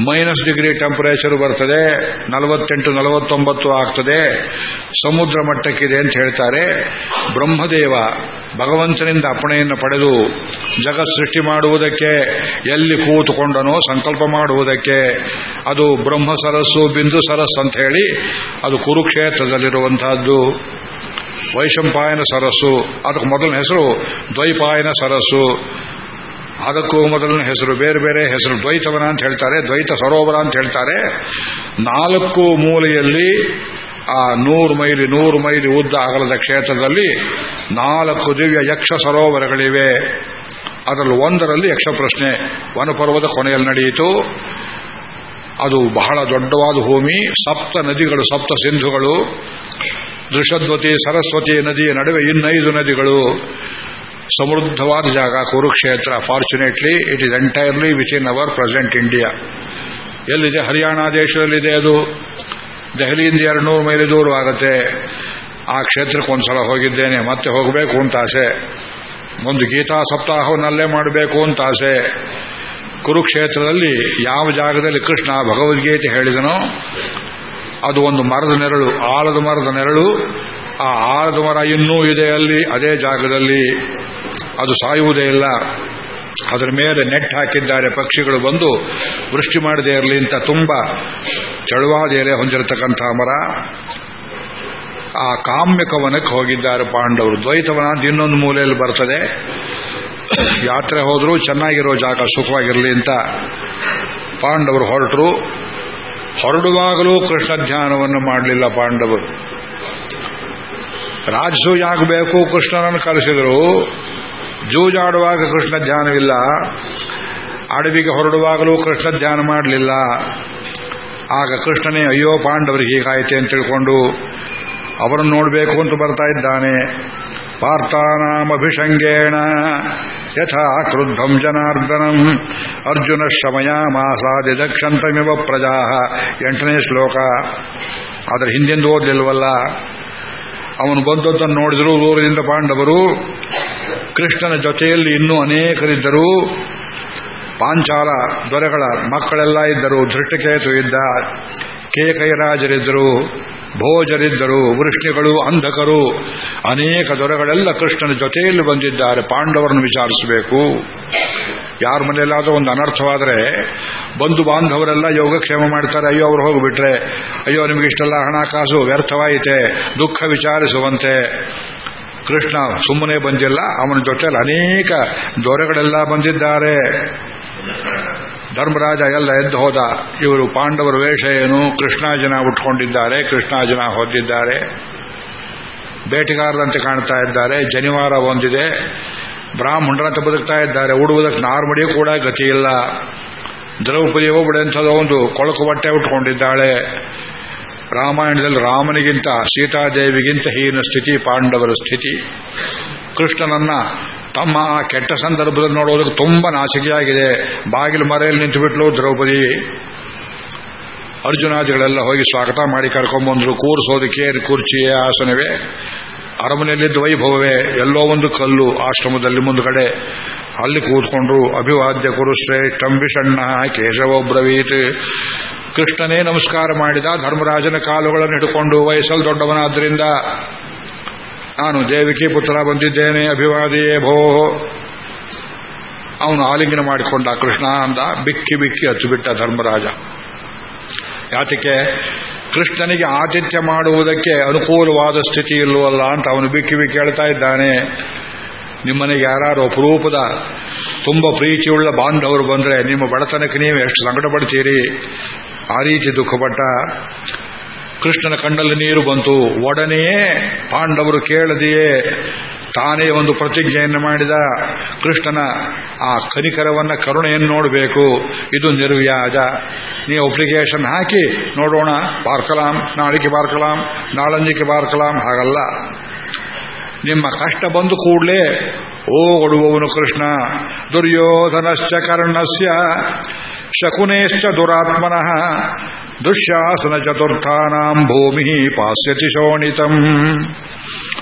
ಮೈನಸ್ ಡಿಗ್ರಿ ಟೆಂಪರೇಚರ್ ಬರ್ತದೆ, ನಲವತ್ತೆಂಟು, ನಲವತ್ತೊಂಬತ್ತು ಆಗ್ತದೆ. ಸಮುದ್ರ ಮಟ್ಟಕ್ಕಿದೆ ಅಂತ ಹೇಳ್ತಾರೆ. ಬ್ರಹ್ಮದೇವ ಭಗವಂತನಿಂದ ಅಪ್ಪಣೆಯನ್ನು ಪಡೆದು ಜಗತ್ ಸೃಷ್ಟಿ ಮಾಡುವುದಕ್ಕೆ ಎಲ್ಲಿ ಕೂತುಕೊಂಡನೋ ಸಂಕಲ್ಪ ಮಾಡುವುದಕ್ಕೆ ಅದು ಬ್ರಹ್ಮ ಸರಸ್ಸು, ಬಿಂದು ಸರಸ್ಸು ಅಂತ ಹೇಳಿ ಅದು ಕುರುಕ್ಷೇತ್ರದಲ್ಲಿರುವಂತಹದ್ದು ವೈಶಂಪಾಯನ ಸರಸ್ಸು, ಅದಕ್ಕೆ ಮೊದಲನ ಹೆಸರು ದ್ವೈಪಾಯನ ಸರಸ್ಸು. ಅದಕ್ಕೂ ಮೊದಲಿನ ಹೆಸರು ಬೇರೆ ಬೇರೆ, ಹೆಸರು ದ್ವೈತವನ ಅಂತ ಹೇಳ್ತಾರೆ, ದ್ವೈತ ಸರೋವರ ಅಂತ ಹೇಳ್ತಾರೆ. ನಾಲ್ಕು ಮೂಲೆಯಲ್ಲಿ, ಆ ನೂರು ಮೈಲಿ ನೂರು ಮೈಲಿ ಉದ್ದ ಅಗಲದ ಕ್ಷೇತ್ರದಲ್ಲಿ ನಾಲ್ಕು ದಿವ್ಯ ಯಕ್ಷ ಸರೋವರಗಳಿವೆ. ಅದರಲ್ಲಿ ಒಂದರಲ್ಲಿ ಯಕ್ಷ ಪ್ರಶ್ನೆ. ವನಪರ್ವದ ಕೊನೆಯಲ್ಲಿ ನಡೆಯಿತು. ಅದು ಬಹಳ ದೊಡ್ಡವಾದ ಭೂಮಿ, ಸಪ್ತ ನದಿಗಳು, ಸಪ್ತ ಸಿಂಧುಗಳು. ದೃಷದ್ವತಿ, ಸರಸ್ವತಿ ನದಿಯ ನಡುವೆ ಇನ್ನೈದು ನದಿಗಳು. ಸಮೃದ್ಧವಾದ ಜಾಗ, Kurukshetra. Fortunately it is entirely which in our present India ಎಲ್ಲಿದೆ? ಹರಿಯಾಣ ದೇಶದಲ್ಲಿದೆ ಅದು. ದೆಹಲಿಯಿಂದ ಎರಡು ನೂರು ಮೈಲಿ ದೂರವಾಗುತ್ತೆ ಆ ಕ್ಷೇತ್ರಕ್ಕೆ ಒಂದ್ಸಲ ಹೋಗಿದ್ದೇನೆ. ಮತ್ತೆ ಹೋಗಬೇಕು ಅಂತ ಆಸೆ. ಒಂದು ಗೀತಾ ಸಪ್ತಾಹವನ್ನಲ್ಲೇ ಮಾಡಬೇಕು ಅಂತ ಆಸೆ. ಕುರುಕ್ಷೇತ್ರದಲ್ಲಿ ಯಾವ ಜಾಗದಲ್ಲಿ ಕೃಷ್ಣ ಭಗವದ್ಗೀತೆ ಹೇಳಿದನೋ, ಅದು ಒಂದು ಮರದ ನೆರಳು ಆಳದ ಮರದ ನೆರಳು. ಆ ಆಲದ ಮರ ಇನ್ನೂ ಇದೆ ಅಲ್ಲಿ, ಅದೇ ಜಾಗದಲ್ಲಿ. ಅದು ಸಾಯುವುದೇ ಇಲ್ಲ. ಅದರ ಮೇಲೆ ನೆಟ್ ಹಾಕಿದ್ದಾರೆ ಪಕ್ಷಿಗಳು ಬಂದು, ವೃಷ್ಟಿ ಮಾಡದೇ ಇರಲಿ ಅಂತ ತುಂಬಾ ಚಳುವಾದ ಎಲೆ ಹೊಂದಿರತಕ್ಕಂಥ ಮರ. ಆ ಕಾಮ್ಯಕವನಕ್ಕೆ ಹೋಗಿದ್ದಾರೆ ಪಾಂಡವರು. ದ್ವೈತವನ ಇನ್ನೊಂದು ಮೂಲೆಯಲ್ಲಿ ಬರ್ತದೆ. ಯಾತ್ರೆ ಹೋದರೂ ಚೆನ್ನಾಗಿರೋ ಜಾಗ ಸುಖವಾಗಿರಲಿ ಅಂತ ಪಾಂಡವರು ಹೊರಟರು. ಹೊರಡುವಾಗಲೂ ಕೃಷ್ಣ ಧ್ಯಾನವನ್ನು ಮಾಡಲಿಲ್ಲ ಪಾಂಡವರು. ರಾಜಸೂಯಾಗಬೇಕು ಕೃಷ್ಣನನ್ನು ಕರೆಸಿದರು. ಜೂಜಾಡುವಾಗ ಕೃಷ್ಣ ಧ್ಯಾನವಿಲ್ಲ. ಅಡವಿಗೆ ಹೊರಡುವಾಗಲೂ ಕೃಷ್ಣ ಧ್ಯಾನ ಮಾಡಲಿಲ್ಲ. ಆಗ ಕೃಷ್ಣನೇ, ಅಯ್ಯೋ, ಪಾಂಡವರಿಗೆ ಹೀಗಾಯಿತೆ ಅಂತ ತಿಳ್ಕೊಂಡು ಅವರನ್ನು ನೋಡಬೇಕು ಅಂತ ಬರ್ತಾ ಇದ್ದಾನೆ. ಪಾರ್ಥಾನಾಮಭಿಷಂಗೇಣ ಯಥಾ ಕ್ರುದ್ಧಂ ಜನಾರ್ದನಂ. ಅರ್ಜುನ ಶಮಯ ಮಾಸಾದಿ ದಕ್ಷಂತಮಿವ ಪ್ರಜಾ ಎಂಟನೇ ಶ್ಲೋಕ. ಅದರ ಹಿಂದೆಂದು ಓದಲಿಲ್ವಲ್ಲ? ಅವನು ಬಂದದ್ದನ್ನು ನೋಡಿದರು ಊರಿನಿಂದ ಪಾಂಡವರು ಕೃಷ್ಣನ ಜೊತೆಯಲ್ಲಿ ಇನ್ನೂ ಅನೇಕರಿದ್ದರು. ಪಾಂಚಾಲ ದೊರೆಗಳ ಮಕ್ಕಳೆಲ್ಲ ಇದ್ದರು. ಧೃಷ್ಟಕೇತು ಇದ್ದ ಕೇಕೈರಾಜರಿದ್ದರು ಭೋಜರಿದ್ದರು, ವೃಷ್ಣಿಗಳು, ಅಂಧಕರು. ಅನೇಕ ದೊರೆಗಳೆಲ್ಲ ಕೃಷ್ಣನ ಜೊತೆಯಲ್ಲಿ ಬಂದಿದ್ದಾರೆ. ಪಾಂಡವರನ್ನು ವಿಚಾರಿಸಬೇಕು. ಯಾರ ಮನೆಯಲ್ಲಾದರೂ ಒಂದು ಅನರ್ಥವಾದರೆ ಬಂಧು ಬಾಂಧವರೆಲ್ಲ ಯೋಗಕ್ಷೇಮ ಮಾಡ್ತಾರೆ. ಅಯ್ಯೋ, ಅವ್ರು ಹೋಗಿಬಿಟ್ರೆ. ಅಯ್ಯೋ, ನಿಮಗೆ ಇಷ್ಟೆಲ್ಲ ಹಣಕಾಸು ವ್ಯರ್ಥವಾಯಿತೆ. ದುಃಖ ವಿಚಾರಿಸುವಂತೆ. ಕೃಷ್ಣ ಸುಮ್ಮನೆ ಬಂದಿಲ್ಲ. ಅವನ ಜೊತೆಯಲ್ಲಿ ಅನೇಕ ದೊರೆಗಳೆಲ್ಲ ಬಂದಿದ್ದಾರೆ. ಧರ್ಮರಾಜ ಎಲ್ಲ ಎದ್ದು ಹೋದ. ಇವರು ಪಾಂಡವರ ವೇಷ ಏನು? ಕೃಷ್ಣಾಜನ ಉಟ್ಕೊಂಡಿದ್ದಾರೆ. ಕೃಷ್ಣಾಜನ ಹೊದ್ದಿದ್ದಾರೆ. ಬೇಟೆಗಾರರಂತೆ ಕಾಣ್ತಾ ಇದ್ದಾರೆ. ಜನಿವಾರ ಒಂದಿದೆ. ಬ್ರಾಹ್ಮಣರಂತೆ ಬದುಕ್ತಾ ಇದ್ದಾರೆ. ಉಡುವುದಕ್ಕೆ ನಾರ್ಮಡಿ ಕೂಡ ಗತಿ ಇಲ್ಲ. ದ್ರೌಪದಿ ಒಬ್ಬಡೆಂಥದೋ ಒಂದು ಕೊಳಕು ಬಟ್ಟೆ ಉಟ್ಕೊಂಡಿದ್ದಾಳೆ. ರಾಮಾಯಣದಲ್ಲಿ ರಾಮನಿಗಿಂತ ಸೀತಾದೇವಿಗಿಂತ ಹೀನ ಸ್ಥಿತಿ, ಪಾಂಡವರ ಸ್ಥಿತಿ. ಕೃಷ್ಣನನ್ನ ತಮ್ಮ ಆ ಕೆಟ್ಟ ಸಂದರ್ಭದಲ್ಲಿ ನೋಡೋದಕ್ಕೆ ತುಂಬಾ ನಾಚಿಕೆಯಾಗಿದೆ. ಬಾಗಿಲು ಮರೆಯಲ್ಲಿ ನಿಂತುಬಿಟ್ಲು ದ್ರೌಪದಿ. ಅರ್ಜುನಾದಿಗಳೆಲ್ಲ ಹೋಗಿ ಸ್ವಾಗತ ಮಾಡಿ ಕರ್ಕೊಂಡ್ಬಂದ್ರು. ಕೂರಿಸೋದಕ್ಕೆ ಕುರ್ಚಿಯೇ ಆಸನವೇ? ಅರಮನೆಯಲ್ಲಿದ್ದ ವೈಭವವೇ? ಎಲ್ಲೋ ಒಂದು ಕಲ್ಲು ಆಶ್ರಮದಲ್ಲಿ ಮುಂದುಗಡೆ. ಅಲ್ಲಿ ಕೂತ್ಕೊಂಡ್ರು. ಅಭಿವಾದ್ಯ ಕುರುಶ್ರೇಷ್ಠಂ ವಿಷಣ್ಣ ಕೇಶವೋಬ್ರವೀತ್. ಕೃಷ್ಣನೇ ನಮಸ್ಕಾರ ಮಾಡಿದ ಧರ್ಮರಾಜನ ಕಾಲುಗಳನ್ನು ಹಿಡ್ಕೊಂಡು ವಯಸ್ಸಲ್ಲಿ ದೊಡ್ಡವನಾದ್ರಿಂದ ನಾನು ದೇವಿಕಿ ಪುತ್ರ ಬಂದಿದ್ದೇನೆ, ಅಭಿವಾದಿಯೇ ಭೋ. ಅವನು ಆಲಿಂಗನ ಮಾಡಿಕೊಂಡ ಕೃಷ್ಣ ಅಂದ ಬಿಕ್ಕಿ ಬಿಕ್ಕಿ ಹತ್ತುಬಿಟ್ಟ ಧರ್ಮರಾಜ. ಯಾತಕ್ಕೆ? ಕೃಷ್ಣನಿಗೆ ಆತಿಥ್ಯ ಮಾಡುವುದಕ್ಕೆ ಅನುಕೂಲವಾದ ಸ್ಥಿತಿ ಇಲ್ಲವಲ್ಲ ಅಂತ ಅವನು ಬಿಕ್ಕಿ ಬಿಕ್ಕಿ ಹೇಳ್ತಾ ಇದ್ದಾನೆ. ನಿಮ್ಮನೆಗೆ ಯಾರು ಅಪರೂಪದ, ತುಂಬ ಪ್ರೀತಿಯುಳ್ಳ ಬಾಂಧವರು ಬಂದರೆ ನಿಮ್ಮ ಬಡತನಕ್ಕೆ ನೀವು ಎಷ್ಟು ಸಂಕಟ ಪಡ್ತೀರಿ ಆ ರೀತಿ ದುಃಖಪಟ್ಟ ಕೃಷ್ಣನ ಕಣ್ಣಲ್ಲಿ ನೀರು ಬಂತು. ಒಡನೆಯೇ ಪಾಂಡವರು ಕೇಳದೆಯೇ ತಾನೇ ಒಂದು ಪ್ರತಿಜ್ಞೆಯನ್ನು ಮಾಡಿದ. ಕೃಷ್ಣನ ಆ ಕನಿಕರವನ್ನ, ಕರುಣೆಯನ್ನು ನೋಡಬೇಕು. ಇದು ನಿರ್ವ್ಯಾಜ. ನೀವು ಅಪ್ಲಿಕೇಶನ್ ಹಾಕಿ ನೋಡೋಣ. ಪಾರ್ಕಲಾಂ ನಾಳಿಕೆ ಪಾರ್ಕಲಾಂ ನಾಳಂಜಿಕೆ ಪಾರ್ಕಲಾಂ ಹಾಗಲ್ಲ. ನಿಮ್ಮ ಕಷ್ಟ ಬಂದು ಕೂಡಲೇ, ಓ ಕೊಡುವವನು ಕೃಷ್ಣ, ದುರ್ಯೋಧನಶ್ಚ ಕರ್ಣಸ್ಯ, ಶಕುನೇಶ್ಚ ದುರಾತ್ಮನಃ, ದುಶ್ಯಾಸನ ಚತುರ್ಥಾನಾಂ ಭೂಮಿ ಪಾಸ್ಯತಿ ಶೋಣಿತಂ.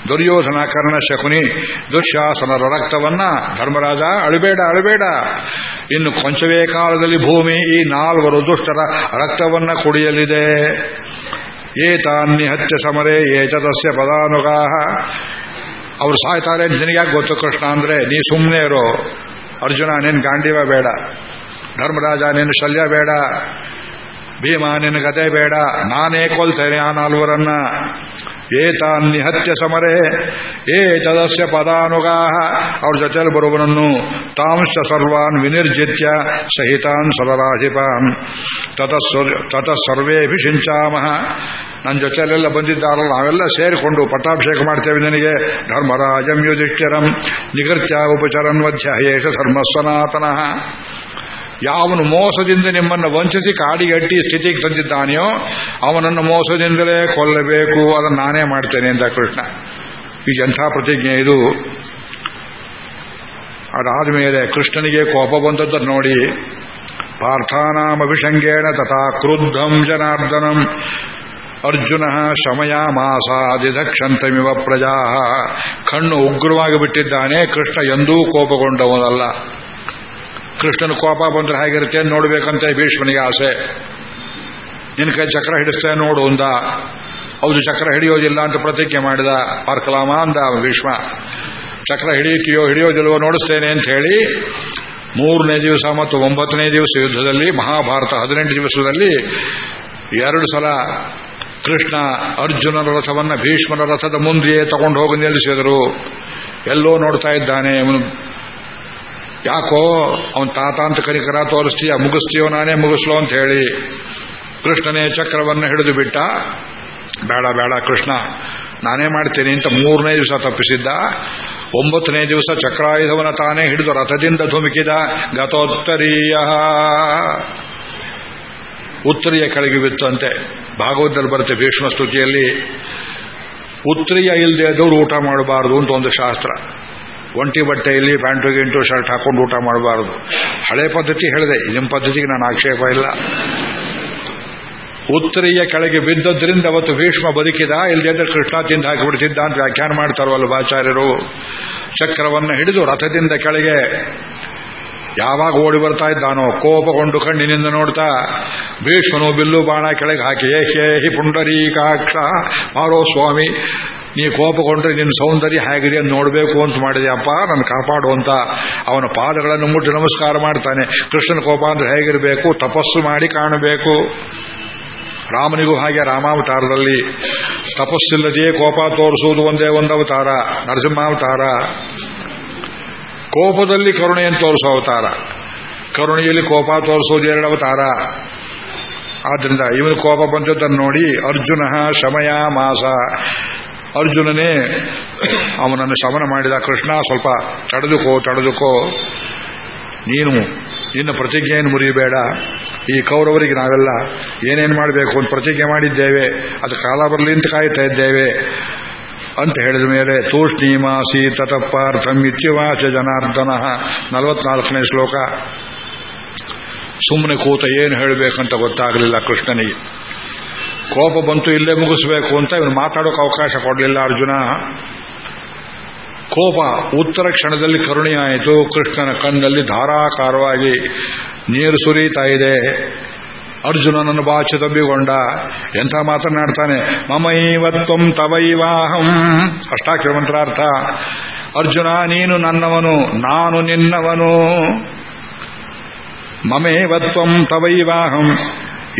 ದುರ್ಯೋಧನ ಕರ್ಣ ಶಕುನಿ, ದುಶ್ಯಾಸನರ ರಕ್ತವನ್ನ, ಧರ್ಮರಾಜ, ಅಳಬೇಡ ಅಳಬೇಡ, ಇನ್ನು ಕೊಂಚವೇ ಕಾಲದಲ್ಲಿ ಭೂಮಿ ಈ ನಾಲ್ವರು ದುಷ್ಟರ ರಕ್ತವನ್ನ ಕುಡಿಯಲಿದೆ. ಏತಾನ್ನಿ ಹತ್ಯ ಸಮರೇ ಏತದಸ್ಯ ಪದಾನುಗಾಹ ಅವರು ಸಾಯ್ತಾರೆ, ನಿನಗ್ಯಾಕೆ ಗೊತ್ತು ಕೃಷ್ಣ ಅಂದ್ರೆ, ನೀ ಸುಮ್ಮನೆ ಇರೋ. ಅರ್ಜುನ, ನಿನ್ ಗಾಂಡಿವ ಬೇಡ. ಧರ್ಮರಾಜ ನಿನ್ನ ಶಲ್ಯ ಬೇಡ. ಭೀಮ ನಿನ್ನ ಗದೆ ಬೇಡ. ನಾನೇ ಕೊಲ್ತೇನೆ ಆ ನಾಲ್ವರನ್ನ. ಏತಾನ್ ನಿಹತ್ಯ ಸಮರೇ. ಏ ತದಸ್ಯ ಪದಾನುಗಾಹ. ಅವ್ರ ಜೊತೆಯಲ್ಲಿ ಬರುವನನ್ನು ತಾಂಶ ಸರ್ವಾನ್ ವಿನಿರ್ಜಿತ್ಯ ಸಹಿತಾನ್ ಸದರಾಧಿಪಾನ್ ತತ ಸರ್ವೇಭಿಷಿಂಚಾಮಹ ನನ್ನ ಜೊತೆಯಲ್ಲೆಲ್ಲ ಬಂದಿದ್ದಾರಲ್ಲ, ನಾವೆಲ್ಲ ಸೇರಿಕೊಂಡು ಪಟ್ಟಾಭಿಷೇಕ ಮಾಡ್ತೇವೆ ನಿನಗೆ. ಧರ್ಮರಾಜಂ ಯುಧಿಷ್ಠಿರಂ. ನಿಗರ್ತ್ಯ ಉಪಚರನ್ ವಧ್ಯ ಹೇಷ ಧರ್ಮ ಸನಾತನಃ ಯಾವನು ಮೋಸದಿಂದ ನಿಮ್ಮನ್ನು ವಂಚಿಸಿ ಕಾಡಿಗಟ್ಟಿ ಸ್ಥಿತಿಗೆ ತಂದಿದ್ದಾನೆಯೋ, ಅವನನ್ನು ಮೋಸದಿಂದಲೇ ಕೊಲ್ಲಬೇಕು. ಅದನ್ನು ನಾನೇ ಮಾಡ್ತೇನೆ ಅಂತ ಕೃಷ್ಣ. ಈಗ ಎಂಥ ಪ್ರತಿಜ್ಞೆ ಇದು. ಅದಾದ ಮೇಲೆ ಕೃಷ್ಣನಿಗೆ ಕೋಪ ಬಂದದ್ದನ್ನು ನೋಡಿ. ಪಾರ್ಥಾನಾಮಭಿಷಂಗೇಣ ತಥಾ ಕ್ರುದ್ಧಂ ಜನಾರ್ದನಂ. ಅರ್ಜುನ ಶಮಯ ಮಾಸಾದಿದಕ್ಷಂತಮಿವ ಪ್ರಜಾ. ಕಣ್ಣು ಉಗ್ರವಾಗಿ ಬಿಟ್ಟಿದ್ದಾನೆ ಕೃಷ್ಣ ಎಂದೂ ಕೋಪಗೊಂಡವನಲ್ಲ. ಕೃಷ್ಣನ ಕೋಪ ಬಂದ್ರೆ ಹೇಗಿರುತ್ತೆ? ನೋಡ್ಬೇಕಂತ ಭೀಷ್ಮನಿಗೆ ಆಸೆ. ನಿನ್ನ ಕೈ ಚಕ್ರ ಹಿಡಿಸ್ತೇ ನೋಡು ಅಂದ. ಹೌದು, ಚಕ್ರ ಹಿಡಿಯೋದಿಲ್ಲ ಅಂತ ಪ್ರತಿಜ್ಞೆ ಮಾಡಿದ. ಪಾರ್ಕಲಾಮ ಅಂದ ಭೀಷ್ಮ. ಚಕ್ರ ಹಿಡಿಯುತ್ತೀಯೋ, ಹಿಡಿಯೋದಿಲ್ವೋ ನೋಡಿಸ್ತೇನೆ ಅಂತ ಹೇಳಿ, ಮೂರನೇ ದಿವಸ ಮತ್ತು ಒಂಬತ್ತನೇ ದಿವಸ ಯುದ್ಧದಲ್ಲಿ, ಮಹಾಭಾರತ ಹದಿನೆಂಟು ದಿವಸದಲ್ಲಿ ಎರಡು ಸಲ ಕೃಷ್ಣ ಅರ್ಜುನನ ರಥವನ್ನ ಭೀಷ್ಮನ ರಥದ ಮುಂದೆಯೇ ತಗೊಂಡು ಹೋಗಿ ನಿಲ್ಲಿಸಿದರು. ಎಲ್ಲೋ ನೋಡ್ತಾ ಇದ್ದಾನೆ ಅವನು ಯಾಕೋ ಅವನ್ ತಾತ ಅಂತ ಕರಿಕರ ತೋರಿಸ್ತೀಯ ಮುಗಿಸ್ತೀಯೋ ನಾನೇ ಮುಗಿಸ್ಲೋ ಅಂತ ಹೇಳಿ ಕೃಷ್ಣನೇ ಚಕ್ರವನ್ನು ಹಿಡಿದು ಬಿಟ್ಟ. ಬೇಡ ಬೇಡ ಕೃಷ್ಣ, ನಾನೇ ಮಾಡ್ತೀನಿ ಅಂತ ಮೂರನೇ ದಿವಸ ತಪ್ಪಿಸಿದ್ದ. ಒಂಬತ್ತನೇ ದಿವಸ ಚಕ್ರಾಯುಧವನ ತಾನೇ ಹಿಡಿದು ರಥದಿಂದ ಧುಮುಕಿದ. ಗತೋತ್ತರೀಯ. ಉತ್ತರಿಯ ಕೆಳಗೆ ಬಿತ್ತಂತೆ. ಭಾಗವತದಲ್ಲಿ ಬರುತ್ತೆ ಭೀಷ್ಮ ಸ್ತುತಿಯಲ್ಲಿ. ಉತ್ತರಿಯ ಇಲ್ಲದೆ ಇದ್ದವರು ಊಟ ಮಾಡಬಾರದು ಅಂತ ಒಂದು ಶಾಸ್ತ್ರ. ಒಂಟಿ ಬಟ್ಟೆಯಲ್ಲಿ ಪ್ಯಾಂಟು ಗಿಂಟು ಶರ್ಟ್ ಹಾಕೊಂಡು ಊಟ ಮಾಡಬಾರದು. ಹಳೆ ಪದ್ಧತಿ ಹೇಳಿದೆ ನಿಮ್ಮ ಪದ್ಧತಿಗೆ ನಾನು ಆಕ್ಷೇಪ ಇಲ್ಲ. ಉತ್ತರಿಯ ಕೆಳಗೆ ಬಿದ್ದದ್ರಿಂದ ಅವತ್ತು ಭೀಷ್ಮ ಬದುಕಿದ ಇಲ್ಲದೆ ಕೃಷ್ಣ ತಿಂದು ಹಾಕಿಬಿಡ್ತಿದ್ದ ಅಂತ ವ್ಯಾಖ್ಯಾನ ಮಾಡ್ತಾರವಲ್ಲ ಆಚಾರ್ಯರು ಚಕ್ರವನ್ನು ಹಿಡಿದು ರಥದಿಂದ ಕೆಳಗೆ ಯಾವಾಗ ಓಡಿ ಬರ್ತಾ ಇದ್ದಾನೋ ಕೋಪಗೊಂಡು ಕಣ್ಣಿನಿಂದ ನೋಡ್ತಾ, ಭೀಷ್ಮನು ಬಿಲ್ಲು ಬಾಣ ಕೆಳಗೆ ಹಾಕಿ ಹಿ ಪುಂಡರೀಕಾಕ್ಷ ಮಾರೋ ಸ್ವಾಮಿ, ನೀ ಕೋಪಗೊಂಡ್ರೆ ನಿನ್ನ ಸೌಂದರ್ಯ ಹೇಗಿದೆ ಅಂತ ನೋಡಬೇಕು ಅಂತ ಮಾಡಿದೆ. ಅಪ್ಪ ನನ್ನ ಕಾಪಾಡುವಂತ ಅವನ ಪಾದಗಳನ್ನು ಮುಟ್ಟಿ ನಮಸ್ಕಾರ ಮಾಡ್ತಾನೆ. ಕೃಷ್ಣನ ಕೋಪ ಅಂದ್ರೆ ಹೇಗಿರಬೇಕು? ತಪಸ್ಸು ಮಾಡಿ ಕಾಣಬೇಕು. ರಾಮನಿಗೂ ಹಾಗೆ ರಾಮಾವತಾರದಲ್ಲಿ ತಪಸ್ಸಿಲ್ಲದೆಯೇ ಕೋಪ ತೋರಿಸುವುದು ಒಂದೇ ಒಂದು ಅವತಾರ, ನರಸಿಂಹಾವತಾರ. ಕೋಪದಲ್ಲಿ ಕರುಣೆಯನ್ನು ತೋರಿಸೋ ಅವತಾರ. ಕರುಣೆಯಲ್ಲಿ ಕೋಪ ತೋರಿಸೋದು ಎರಡು ಅವತಾರ. ಆದ್ರಿಂದ ಇವನು ಕೋಪ ಬಂದದ್ದನ್ನು ನೋಡಿ ಅರ್ಜುನ ಶಮಯ ಮಾಸ ಅರ್ಜುನನೇ, ಅವನನ್ನು ಶಮನ ಮಾಡಿದ ಕೃಷ್ಣ ಸ್ವಲ್ಪ ತಡೆದುಕೋ ತಡೆದುಕೋ. ನೀನು, ನಿನ್ನ ಪ್ರತಿಜ್ಞೆಯನ್ನು ಮುರಿಯಬೇಡ. ಈ ಕೌರವರಿಗೆ ನಾವೆಲ್ಲ ಏನೇನು ಮಾಡಬೇಕು ಅಂತ ಪ್ರತಿಜ್ಞೆ ಮಾಡಿದ್ದೇವೆ. ಅದು ಕಾಲ ಬರಲಿ ಅಂತ ಕಾಯ್ತಾ ಇದ್ದೇವೆ. ಅಂತ ಹೇಳಿದ ಮೇಲೆ ತೂಷ್ಣೀಮಾಸಿ ತಟಪಾರ್ಥಂ ಇತ್ಯವಾಚ ಜನಾರ್ದನ. ನಲವತ್ನಾಲ್ಕನೇ ಶ್ಲೋಕ. ಸುಮ್ಮನೆ ಕೂತ ಏನು ಹೇಳಬೇಕಂತ ಗೊತ್ತಾಗಲಿಲ್ಲ ಕೃಷ್ಣನಿಗೆ. ಕೋಪ ಬಂತು ಇಲ್ಲೇ ಮುಗಿಸ್ಬೇಕು ಅಂತ ಇವನು ಮಾತಾಡೋಕೆ ಅವಕಾಶ ಕೊಡಲಿಲ್ಲ ಅರ್ಜುನ. ಕೋಪ ಉತ್ತರ ಕ್ಷಣದಲ್ಲಿ ಕರುಣೆಯಾಯಿತು. ಕೃಷ್ಣನ ಕಣ್ಣಲ್ಲಿ ಧಾರಾಕಾರವಾಗಿ ನೀರು ಸುರಿತಾ ಇದೆ. ಅರ್ಜುನನನ್ನು ಬಾಚಿ ತಬ್ಬಿಕೊಂಡ ಎಂಥ ಮಾತನಾಡ್ತಾನೆ ಮಮೈವತ್ವಂ ತವೈವಾಹಂ. ಅಷ್ಟಾಕ್ಷರ ಮಂತ್ರಾರ್ಥ. ಅರ್ಜುನ, ನೀನು ನನ್ನವನು, ನಾನು ನಿನ್ನವನು. ಮಮೇವತ್ವಂ ತವೈವಾಹಂ.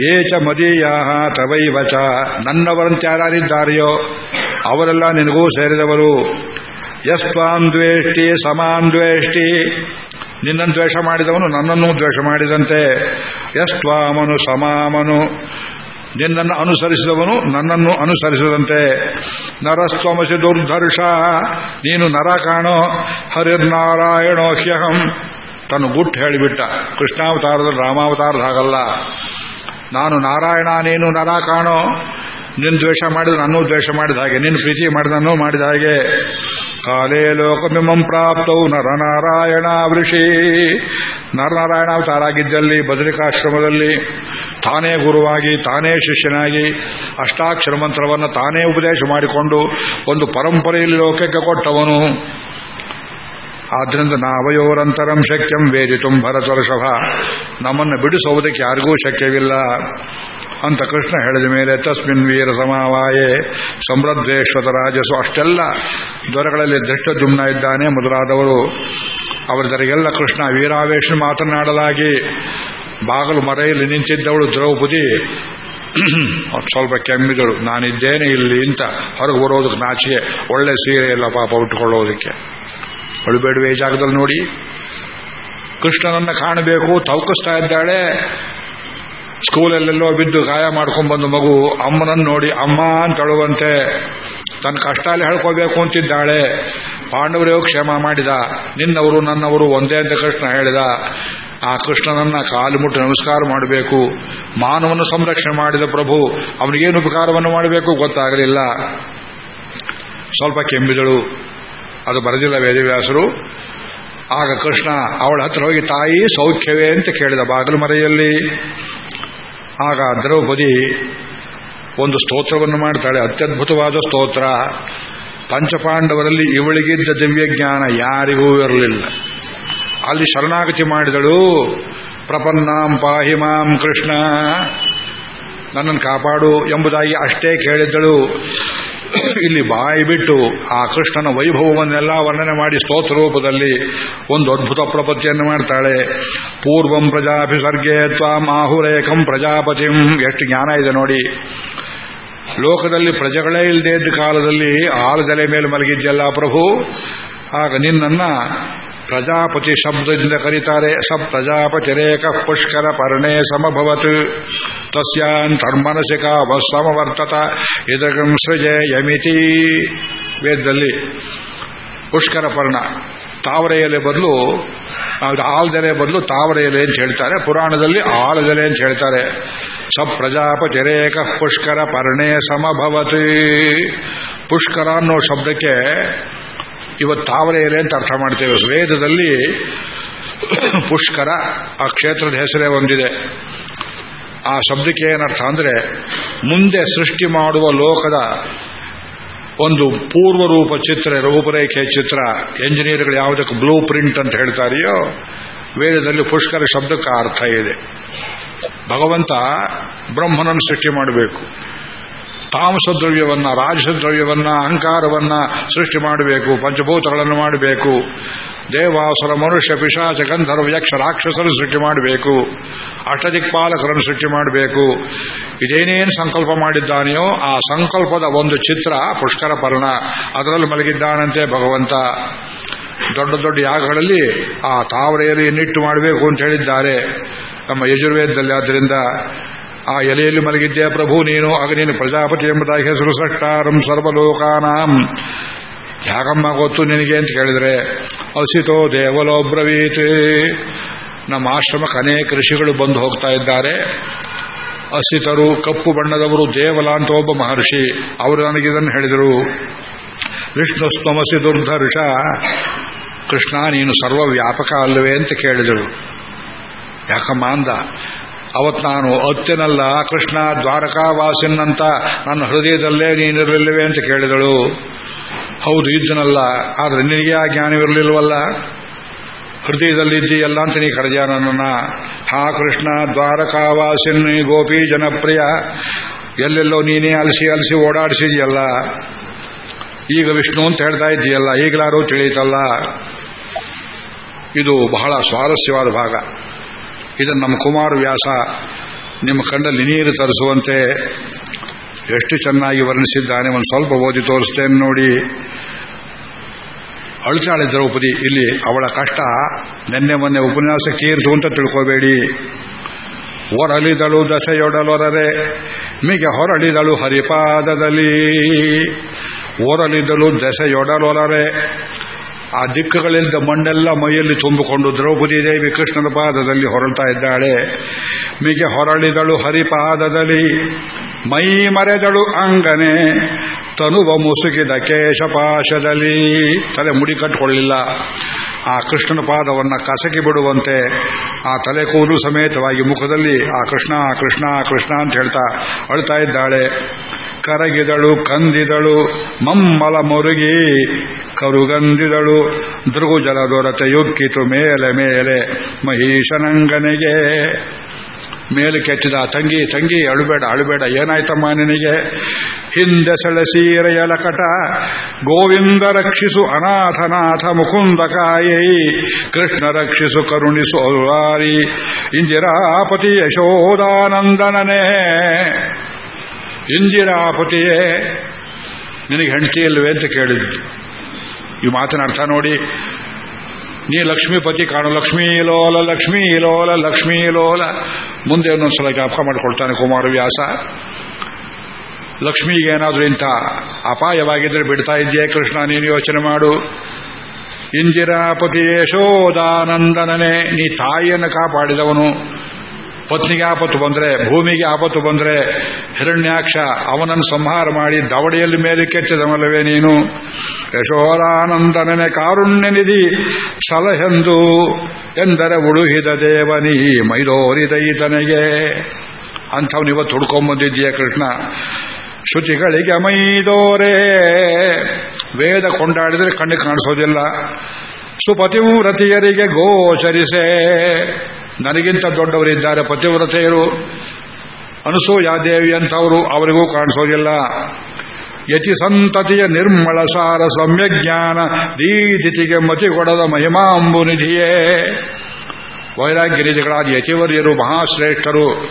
ಏಚ ಮದೀಯಾ ತವೈವಚ. ನನ್ನವರಂತೆ ಯಾರಿದ್ದಾರೆಯೋ ಅವರೆಲ್ಲ ನಿನಗೂ ಸೇರಿದವರು. ಯಸ್ವಾನ್ ದ್ವೇಷ್ಟಿ ಸಮಾನ್ ನಿನ್ನನ್ನು ದ್ವೇಷ ಮಾಡಿದವನು ನನ್ನನ್ನು ದ್ವೇಷ ಮಾಡಿದಂತೆ. ಯಸ್ವಾಮನು ಸಮಾಮನು. ನಿನ್ನನ್ನು ಅನುಸರಿಸಿದವನು ನನ್ನನ್ನು ಅನುಸರಿಸಿದಂತೆ. ನರಸ್ವಮಸಿ ದುರ್ಧರ್ಷ, ನೀನು ನರ ಕಾಣೋ. ಹರಿರ್ನಾರಾಯಣೋ ಹ್ಯಹಂ. ತನ್ನ ಗುಟ್ಟು ಹೇಳಿಬಿಟ್ಟ. ಕೃಷ್ಣಾವತಾರದಲ್ಲಿ ರಾಮಾವತಾರದ ಹಾಗಲ್ಲ. ನಾನು ನಾರಾಯಣ, ನೀನು ನರ ಕಾಣೋ. ನಿನ್ನ ದ್ವೇಷ ಮಾಡಿದ ನಾನು ದ್ವೇಷ ಮಾಡಿದ ಹಾಗೆ ನಿನ್ನ ಪ್ರೀತಿ ಮಾಡಿದ ನಾನು ಮಾಡಿದ ಹಾಗೆ. ಕಾಲೇ ಲೋಕಮಿಮಂ ಪ್ರಾಪ್ತವು ನರನಾರಾಯಣ ವೃಷಿ ನರನಾರಾಯಣ ಅವತಾರಾಗಿದ್ದಲ್ಲಿ, ಬದರಿಕಾಶ್ರಮದಲ್ಲಿ ತಾನೇ ಗುರುವಾಗಿ, ತಾನೇ ಶಿಷ್ಯನಾಗಿ ಅಷ್ಟಾಕ್ಷರ ಮಂತ್ರವನ್ನು ತಾನೇ ಉಪದೇಶ ಮಾಡಿಕೊಂಡು ಒಂದು ಪರಂಪರೆಯಲ್ಲಿ ಲೋಕಕ್ಕೆ ಕೊಟ್ಟವನು. ಆದ್ರಿಂದ ನಾವಯೋರಂತರಂ ಶಕ್ಯಂ ವೇದಿತುಂ ಭರತರ್ಷಭ ನಮ್ಮನ್ನು ಬಿಡಿಸುವುದಕ್ಕೆ ಯಾರಿಗೂ ಶಕ್ಯವಿಲ್ಲ. ಅಂತ ಕೃಷ್ಣ ಹೇಳಿದ ಮೇಲೆ, ತಸ್ಮಿನ್ ವೀರ ಸಮಾವಾಯೇ ಸಮೃದ್ಧೇಶ್ವತ ರಾಜಸು ಅಷ್ಟೆಲ್ಲ ದೊರೆಗಳಲ್ಲಿ ದೃಷ್ಟಜುಮ್ನ ಇದ್ದಾನೆ ಮೊದಲಾದವರು. ಅವರಿದರಿಗೆಲ್ಲ ಕೃಷ್ಣ ವೀರಾವೇಶ ಮಾತನಾಡಲಾಗಿ ಬಾಗಲು ಮರೆಯಲ್ಲಿ ನಿಂತಿದ್ದವಳು ದ್ರೌಪದಿ. ಸ್ವಲ್ಪ ಕೆಮ್ಮಿದಳು. ನಾನಿದ್ದೇನೆ ಇಲ್ಲಿ ಅಂತ ಹೊರಗೆ ಬರೋದಕ್ಕೆ ನಾಚಿಗೆ ಒಳ್ಳೆ ಸೀರೆ ಇಲ್ಲ ಪಾಪ ಉಟ್ಕೊಳ್ಳೋದಕ್ಕೆ ಒಳಬೇಡುವೆ ಜಾಗದಲ್ಲಿ ನೋಡಿ. ಕೃಷ್ಣನನ್ನ ಕಾಣಬೇಕು ತವಕಿಸ್ತಾ ಇದ್ದಾಳೆ. ಸ್ಕೂಲಲ್ಲೆಲ್ಲೋ ಬಿದ್ದು ಗಾಯ ಮಾಡ್ಕೊಂಡ್ ಬಂದು ಮಗು ಅಮ್ಮನನ್ನು ನೋಡಿ, ಅಮ್ಮ ಅಂತ ಹೇಳುವಂತೆ ತನ್ನ ಕಷ್ಟ ಅಲ್ಲಿ ಹೇಳ್ಕೋಬೇಕು ಅಂತಿದ್ದಾಳೆ. ಪಾಂಡವರೇ ಕ್ಷೇಮ ಮಾಡಿದ. ನಿನ್ನವರು ನನ್ನವರು ಒಂದೇ ಅಂತ ಕೃಷ್ಣ ಹೇಳಿದ. ಆ ಕೃಷ್ಣನನ್ನ ಕಾಲು ಮುಟ್ಟು ನಮಸ್ಕಾರ ಮಾಡಬೇಕು. ಮಾನವನ್ನು ಸಂರಕ್ಷಣೆ ಮಾಡಿದ ಪ್ರಭು. ಅವನಿಗೇನು ಉಪಕಾರವನ್ನು ಮಾಡಬೇಕು ಗೊತ್ತಾಗಲಿಲ್ಲ. ಸ್ವಲ್ಪ ಕೆಮ್ಮಿದಳು. ಅದು ಬರೆದಿಲ್ಲ ವೇದವ್ಯಾಸರು. ಆಗ ಕೃಷ್ಣ, ಅವಳ ಹತ್ರ ಹೋಗಿ ತಾಯಿ ಸೌಖ್ಯವೇ ಅಂತ ಕೇಳಿದ ಬಾಗಿಲು ಮರೆಯಲ್ಲಿ. ಆಗ ದ್ರೌಪದಿ ಒಂದು ಸ್ತೋತ್ರವನ್ನು ಮಾಡ್ತಾಳೆ. ಅತ್ಯದ್ಭುತವಾದ ಸ್ತೋತ್ರ. ಪಂಚಪಾಂಡವರಲ್ಲಿ ಇವಳಿಗಿದ್ದ ದಿವ್ಯಜ್ಞಾನ ಯಾರಿಗೂ ಇರಲಿಲ್ಲ. ಅಲ್ಲಿ ಶರಣಾಗತಿ ಮಾಡಿದಳು, ಪ್ರಪನ್ನಾಂ ಪಾಹಿ ಮಾಂ ಕೃಷ್ಣ, ನನ್ನನ್ನು ಕಾಪಾಡು ಎಂಬುದಾಗಿ ಅಷ್ಟೇ ಕೇಳಿದ್ದಳು. ಇಲ್ಲಿ ಬಾಯಿ ಬಿಟ್ಟು ಆ ಕೃಷ್ಣನ ವೈಭವವನ್ನೆಲ್ಲ ವರ್ಣನೆ ಮಾಡಿ ಸ್ತೋತ್ರ ರೂಪದಲ್ಲಿ ಒಂದು ಅದ್ಭುತ ಪ್ರಪತ್ತಿಯನ್ನು ಮಾಡ್ತಾಳೆ. ಪೂರ್ವಂ ಪ್ರಜಾಭಿಸರ್ಗೆ ತ್ವಾಂ ಆಹುರೇಕಂ ಪ್ರಜಾಪತಿಂ. ಎಷ್ಟು ಜ್ಞಾನ ಇದೆ ನೋಡಿ. ಲೋಕದಲ್ಲಿ ಪ್ರಜೆಗಳೇ ಇಲ್ಲದೆ ಇದ್ದ ಕಾಲದಲ್ಲಿ ಆಲದಲೆ ಮೇಲೆ ಮಲಗಿದ್ಯಲ್ಲ ಪ್ರಭು. ಆಗ ನಿನ್ನನ್ನ ಪ್ರಜಾಪತಿ ಶಬ್ದದಿಂದ ಕರೀತಾರೆ. ಸ ಪ್ರಜಾಪತಿರೇಕ ಪುಷ್ಕರ ಪರ್ಣೆ ಸಮಭವತ್. ತಸ್ಯಾಂತರ್ಮನಸಿಕ ಸಮವರ್ತತ ಇದಗಂ ಸೃಜೆ ಯಮಿತಿ ವೇದದಲ್ಲಿ ಪುಷ್ಕರ ಪರ್ಣ. ತಾವರೆಯಲೆ ಬದಲು ಆಲ್ದೆಲೆ ಬದಲು ತಾವರೆಯಲೆ ಅಂತ ಹೇಳ್ತಾರೆ. ಪುರಾಣದಲ್ಲಿ ಆಲದೆಲೆ ಅಂತ ಹೇಳ್ತಾರೆ. ಸ ಪ್ರಜಾಪತಿರೇಕ ಪುಷ್ಕರ ಪರ್ಣೆ ಸಮಭವತಿ. ಪುಷ್ಕರ ಅನ್ನೋ ಶಬ್ದಕ್ಕೆ ಇವತ್ತು ತಾವರೆ ಎಲೆ ಅಂತ ಅರ್ಥ ಮಾಡ್ತೇವೆ. ವೇದದಲ್ಲಿ ಪುಷ್ಕರ ಆ ಕ್ಷೇತ್ರದ ಹೆಸರೇ ಒಂದಿದೆ. ಆ ಶಬ್ದಕ್ಕೆ ಏನರ್ಥ ಅಂದ್ರೆ ಮುಂದೆ ಸೃಷ್ಟಿ ಮಾಡುವ ಲೋಕದ ಒಂದು ಪೂರ್ವ ರೂಪ ಚಿತ್ರ, ರೂಪರೇಖೆ ಚಿತ್ರ, ಎಂಜಿನಿಯರ್ಗಳು ಯಾವುದಕ್ಕೆ ಬ್ಲೂ ಪ್ರಿಂಟ್ ಅಂತ ಹೇಳ್ತಾರೆಯೋ, ವೇದದಲ್ಲಿ ಪುಷ್ಕರ ಶಬ್ದಕ್ಕೆ ಅರ್ಥ ಇದೆ. ಭಗವಂತ ಬ್ರಹ್ಮನನ್ನು ಸೃಷ್ಟಿ ಮಾಡಬೇಕು. ತಾಮಸ ದ್ರವ್ಯವನ್ನ ರಾಜಸ ದ್ರವ್ಯವನ್ನ ಅಹಂಕಾರವನ್ನ ಸೃಷ್ಟಿ ಮಾಡಬೇಕು, ಪಂಚಭೂತಗಳನ್ನು ಮಾಡಬೇಕು. ದೇವಾಸುರ, ಮನುಷ್ಯ, ಪಿಶಾಚ, ಗಂಧರ್ವ, ಯಕ್ಷ, ರಾಕ್ಷಸರು ಸೃಷ್ಟಿ ಮಾಡಬೇಕು. ಅಷ್ಟದಿಕ್ಪಾಲಕರನ್ನು ಸೃಷ್ಟಿ ಮಾಡಬೇಕು. ಇದೇನೇನು ಸಂಕಲ್ಪ ಮಾಡಿದ್ದಾನೆಯೋ, ಆ ಸಂಕಲ್ಪದ ಒಂದು ಚಿತ್ರ ಪುಷ್ಕರ ಪರ್ಣ. ಅದರಲ್ಲಿ ಮಲಗಿದ್ದಾನಂತೆ ಭಗವಂತ. ದೊಡ್ಡ ದೊಡ್ಡ ಯಾಗಗಳಲ್ಲಿ ಆ ತಾವರೆಯಲ್ಲಿ ನಿಟ್ಟು ಮಾಡಬೇಕು ಅಂತ ಹೇಳಿದ್ದಾರೆ. ನಮ್ಮ ಯಜುರ್ವೇದದಲ್ಲಿ ಆದ್ದರಿಂದ ಆ ಎಲೆಯಲ್ಲಿ ಮಲಗಿದ್ದೆ ಪ್ರಭು ನೀನು? ಆಗ ನೀನು ಪ್ರಜಾಪತಿ ಎಂಬುದಾಗಿ ಹೆಸರು ಸಟ್ಟಾರಂ ಸರ್ವಲೋಕಾನಾಂ. ಯಾಕಮ್ಮ ಗೊತ್ತು ನಿನಗೆ ಅಂತ ಕೇಳಿದ್ರೆ, ಅಸಿತೋ ದೇವಲೋ ಬ್ರವೀತ್. ನಮ್ಮ ಆಶ್ರಮಕ್ಕೆ ಅನೇಕ ಋಷಿಗಳು ಬಂದು ಹೋಗ್ತಾ ಇದ್ದಾರೆ. ಅಸಿತರು, ಕಪ್ಪು ಬಣ್ಣದವರು ದೇವಲ ಅಂತ ಒಬ್ಬ ಮಹರ್ಷಿ, ಅವರು ನನಗಿದನ್ನು ಹೇಳಿದರು. ವಿಷ್ಣು ಸ್ತಮಸಿ ದುರ್ಧರ್ಷ, ಕೃಷ್ಣ ನೀನು ಸರ್ವವ್ಯಾಪಕ ಅಲ್ಲವೇ? ಅಂತ ಕೇಳಿದರು. ಯಾಕಮ್ಮ ಅಂದ ಅವತ್ ನಾನು ಅತ್ತಿನಲ್ಲ ಕೃಷ್ಣ ಅಂತ ನನ್ನ ಹೃದಯದಲ್ಲೇ ನೀನಿರಲಿಲ್ಲವೇ ಅಂತ ಕೇಳಿದಳು. ಹೌದು, ಇದ್ದನಲ್ಲ, ಆದ್ರೆ ನಿನಗೆ ಆ ಜ್ಞಾನವಿರಲಿಲ್ವಲ್ಲ? ಹೃದಯದಲ್ಲಿದ್ದೀಯಲ್ಲ ಅಂತ ನೀ ಕರೆದ ನನ್ನನ್ನ? ಹಾ, ಕೃಷ್ಣ ದ್ವಾರಕಾವಾಸಿನ್ ಗೋಪಿ ಜನಪ್ರಿಯ, ಎಲ್ಲೆಲ್ಲೋ ನೀನೇ ಅಲಸಿ ಅಲಸಿ ಓಡಾಡಿಸಿದೆಯಲ್ಲ? ಈಗ ವಿಷ್ಣು ಅಂತ ಹೇಳ್ತಾ ಇದ್ದೀಯಲ್ಲ, ಈಗಲಾರು ತಿಳಿಯಿತಲ್ಲ? ಇದು ಬಹಳ ಸ್ವಾರಸ್ಯವಾದ ಭಾಗ. ಇದನ್ನು ನಮ್ಮ ಕುಮಾರ ವ್ಯಾಸ ನಿಮ್ಮ ಕಣ್ಣಲ್ಲಿ ನೀರು ತರಿಸುವಂತೆ ಎಷ್ಟು ಚೆನ್ನಾಗಿ ವರ್ಣಿಸಿದ್ದಾನೆ, ಒಂದು ಸ್ವಲ್ಪ ಓದಿ ತೋರಿಸ್ತೇನೆ ನೋಡಿ. ಅಳ್ತಾಳೆ ದ್ರೌಪದಿ, ಇಲ್ಲಿ ಅವಳ ಕಷ್ಟ. ನೆನ್ನೆ ಮೊನ್ನೆ ಉಪನ್ಯಾಸ ತೀರ್ತು ಅಂತ ತಿಳ್ಕೋಬೇಡಿ. ಹೊರಳಿದಳು ದಸೆಯೊಡಲೊರರೆ ಮಿಗೆ ಹೊರಳಿದಳು ಹರಿಪಾದದಲ್ಲಿ. ಓರಲಿದಳು ದಸೆಯೊಡಲೊರರೆ ಆ ದಿಕ್ಕುಗಳಿಂದ ಮಣ್ಣೆಲ್ಲ ಮೈಯಲ್ಲಿ ತುಂಬಿಕೊಂಡು ದ್ರೌಪದಿ ದೇವಿ ಕೃಷ್ಣನ ಪಾದದಲ್ಲಿ ಹೊರಳ್ತಾ ಇದ್ದಾಳೆ. ಮಿಗೆ ಹೊರಳಿದಳು ಹರಿಪಾದದಲ್ಲಿ, ಮೈ ಮರೆದಳು ಅಂಗನೆ, ತನುವ ಮುಸುಗಿದ ಕೇಶಪಾಶದಲ್ಲಿ. ತಲೆ ಮುಡಿ ಕಟ್ಟಿಕೊಳ್ಳಿಲ್ಲ ಆ ಕೃಷ್ಣನ ಪಾದವನ್ನು ಕಸಕಿ ಬಿಡುವಂತೆ ಆ ತಲೆ ಕೂದಲು ಸಮೇತವಾಗಿ ಮುಖದಲ್ಲಿ ಆ ಕೃಷ್ಣ ಕೃಷ್ಣ ಕೃಷ್ಣ ಅಂತ ಹೇಳ್ತಾ ಅಳ್ತಾ ಇದ್ದಾಳೆ. ಕರಗಿದಳು, ಕಂದಿದಳು, ಮಮ್ಮಲ ಮುರುಗಿ ಕರುಗಂದಿದಳು. ದೃಗುಜಲ ದೊರತೆಯುಕ್ಕಿತು ಮೇಲೆ ಮೇಲೆ ಮಹಿಷನಂಗನಿಗೆ ಮೇಲೆ ಕೆತ್ತಿದ ತಂಗಿ ತಂಗಿ, ಅಳುಬೇಡ ಅಳುಬೇಡ, ಏನಾಯ್ತಮ್ಮ ನಿನಗೆ? ಹಿಂದೆ ಸೆಳೆಸೀರೆಯ ಲಕಟ ಗೋವಿಂದ ರಕ್ಷಿಸು ಅನಾಥನಾಥ ಮುಕುಂದ ಕಾಯೈ ಕೃಷ್ಣ ರಕ್ಷಿಸು ಕರುಣಿಸು ಅರುವಾರಿ ಇಂದಿರಾಪತಿ ಯಶೋದಾನಂದನನೇ. ಇಂದಿರಾಪತಿಯೇ ನಿನಗೆ ಹೆಂಡತಿ ಇಲ್ವೇ ಅಂತ ಕೇಳಿದ್ರು ಈ ಮಾತಿನ ಅರ್ಥ ನೋಡಿ, ನೀ ಲಕ್ಷ್ಮೀಪತಿ ಕಾಣು, ಲಕ್ಷ್ಮೀ ಲೋಲ ಲಕ್ಷ್ಮೀ ಲೋಲ ಲಕ್ಷ್ಮೀ ಲೋಲ. ಮುಂದೆ ಒಂದೊಂದ್ಸಲ ಜ್ಞಾಪಕ ಮಾಡಿಕೊಳ್ತಾನೆ ಕುಮಾರವ್ಯಾಸ ಲಕ್ಷ್ಮಿಗೆ ಏನಾದರೂ ಇಂಥ ಅಪಾಯವಾಗಿದ್ರೆ ಬಿಡ್ತಾ ಇದೆಯೇ ಕೃಷ್ಣ, ನೀನು ಯೋಚನೆ ಮಾಡು. ಇಂದಿರಾಪತಿ ಯಶೋದಾನಂದನೇ ನೀ ತಾಯಿಯನ್ನು ಕಾಪಾಡಿದವನು. ಪತ್ನಿಗೆ ಆಪತ್ತು ಬಂದ್ರೆ, ಭೂಮಿಗೆ ಆಪತ್ತು ಬಂದ್ರೆ ಹಿರಣ್ಯಾಕ್ಷ ಅವನನ್ನು ಸಂಹಾರ ಮಾಡಿ ದವಡೆಯಲ್ಲಿ ಮೇಲೆ ಕೆತ್ತಿದವಲ್ಲವೇ ನೀನು? ಯಶೋರಾನಂದನನೆ ಕಾರುಣ್ಯ ನಿಧಿ ಸಲಹೆಂದು ಎಂದರೆ ಉಳುಹಿದ ದೇವನಿ ಮೈದೋರಿದೈತನೆಗೆ ಅಂಥವನು ಇವತ್ತು ಹುಡ್ಕೊಂಬಂದಿದ್ದೀಯ ಕೃಷ್ಣ? ಶುಚಿಗಳಿಗೆ ಮೈದೋರೆ. ವೇದ ಕೊಂಡಾಡಿದರೆ ಕಣ್ಣಿಗೆ ಕಾಣಿಸೋದಿಲ್ಲ. ಸುಪತಿವ್ರತಿಯರಿಗೆ ಗೋಚರಿಸೆ. ನನಗಿಂತ ದೊಡ್ಡವರಿದ್ದಾರೆ ಪತಿವ್ರತೆಯರು. ಅನಸೂಯಾದೇವಿ ಅಂತವರು ಅವರಿಗೂ ಕಾಣಿಸೋದಿಲ್ಲ. ಯತಿ ಸಂತತಿಯ ನಿರ್ಮಳ ಸಾರ ಸಮ್ಯಜ್ಞಾನ ದೀದಿತಿಗೆ ಮತಿ ಕೊಡದ ಮಹಿಮಾಂಬು ನಿಧಿಯೇ. ವೈರಾಗ್ಯನಿಧಿಗಳಾದ ಯತಿವರ್ಯರು, ಮಹಾಶ್ರೇಷ್ಠರು,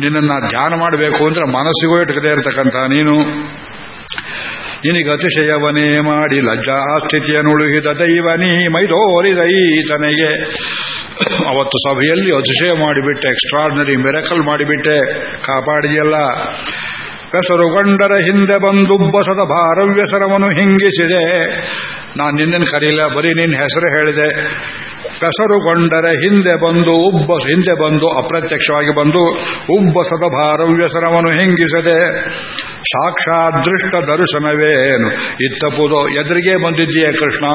ನಿನ್ನನ್ನು ಧ್ಯಾನ ಮಾಡಬೇಕು ಅಂದ್ರೆ ಮನಸ್ಸಿಗೂ ಇಟ್ಕದೇ ಇರತಕ್ಕಂಥ ನೀನು. ನಿನಗೆ ಅತಿಶಯವನೇ ಮಾಡಿ ಲಜ್ಜಾ ಸ್ಥಿತಿಯನ್ನುಳುಹಿದ ದೈವನಿ ಮೈದೋರಿದೈತನೆಗೆ ಅವತ್ತು ಸಭೆಯಲ್ಲಿ ಅತಿಶಯ ಮಾಡಿಬಿಟ್ಟೆ ಎಕ್ಸ್ಟ್ರಾರ್ಡಿನರಿ ಮಿರಕಲ್ ಮಾಡಿಬಿಟ್ಟೆ. ಕಾಪಾಡಿಯಲ್ಲ ಗಂಡರ ಹಿಂದೆ ಬಂದು ಬಸದ ಭಾರವ್ಯಸರವನ್ನು ಹಿಂಗಿಸಿದೆ. ನಾನು ನಿನ್ನನ್ನು ಕರೀಲ, ಬರೀ ನಿನ್ನ ಹೆಸರು ಹೇಳಿದೆ. ಕಸರುಗೊಂಡರ ಹಿಂದೆ ಬಂದು ಉಬ್ಬ ಹಿಂದೆ ಬಂದು ಅಪ್ರತ್ಯಕ್ಷವಾಗಿ ಬಂದು ಉಬ್ಬಸದ ಭಾರವ್ಯಸರವನ್ನು ಹಿಂಗಿಸದೆ. ಸಾಕ್ಷಾದೃಷ್ಟ ದರ್ಶನವೇನು? ಇತ್ತಪುದೋ ಎದುರಿಗೆ ಬಂದಿದ್ದೀಯೇ ಕೃಷ್ಣ.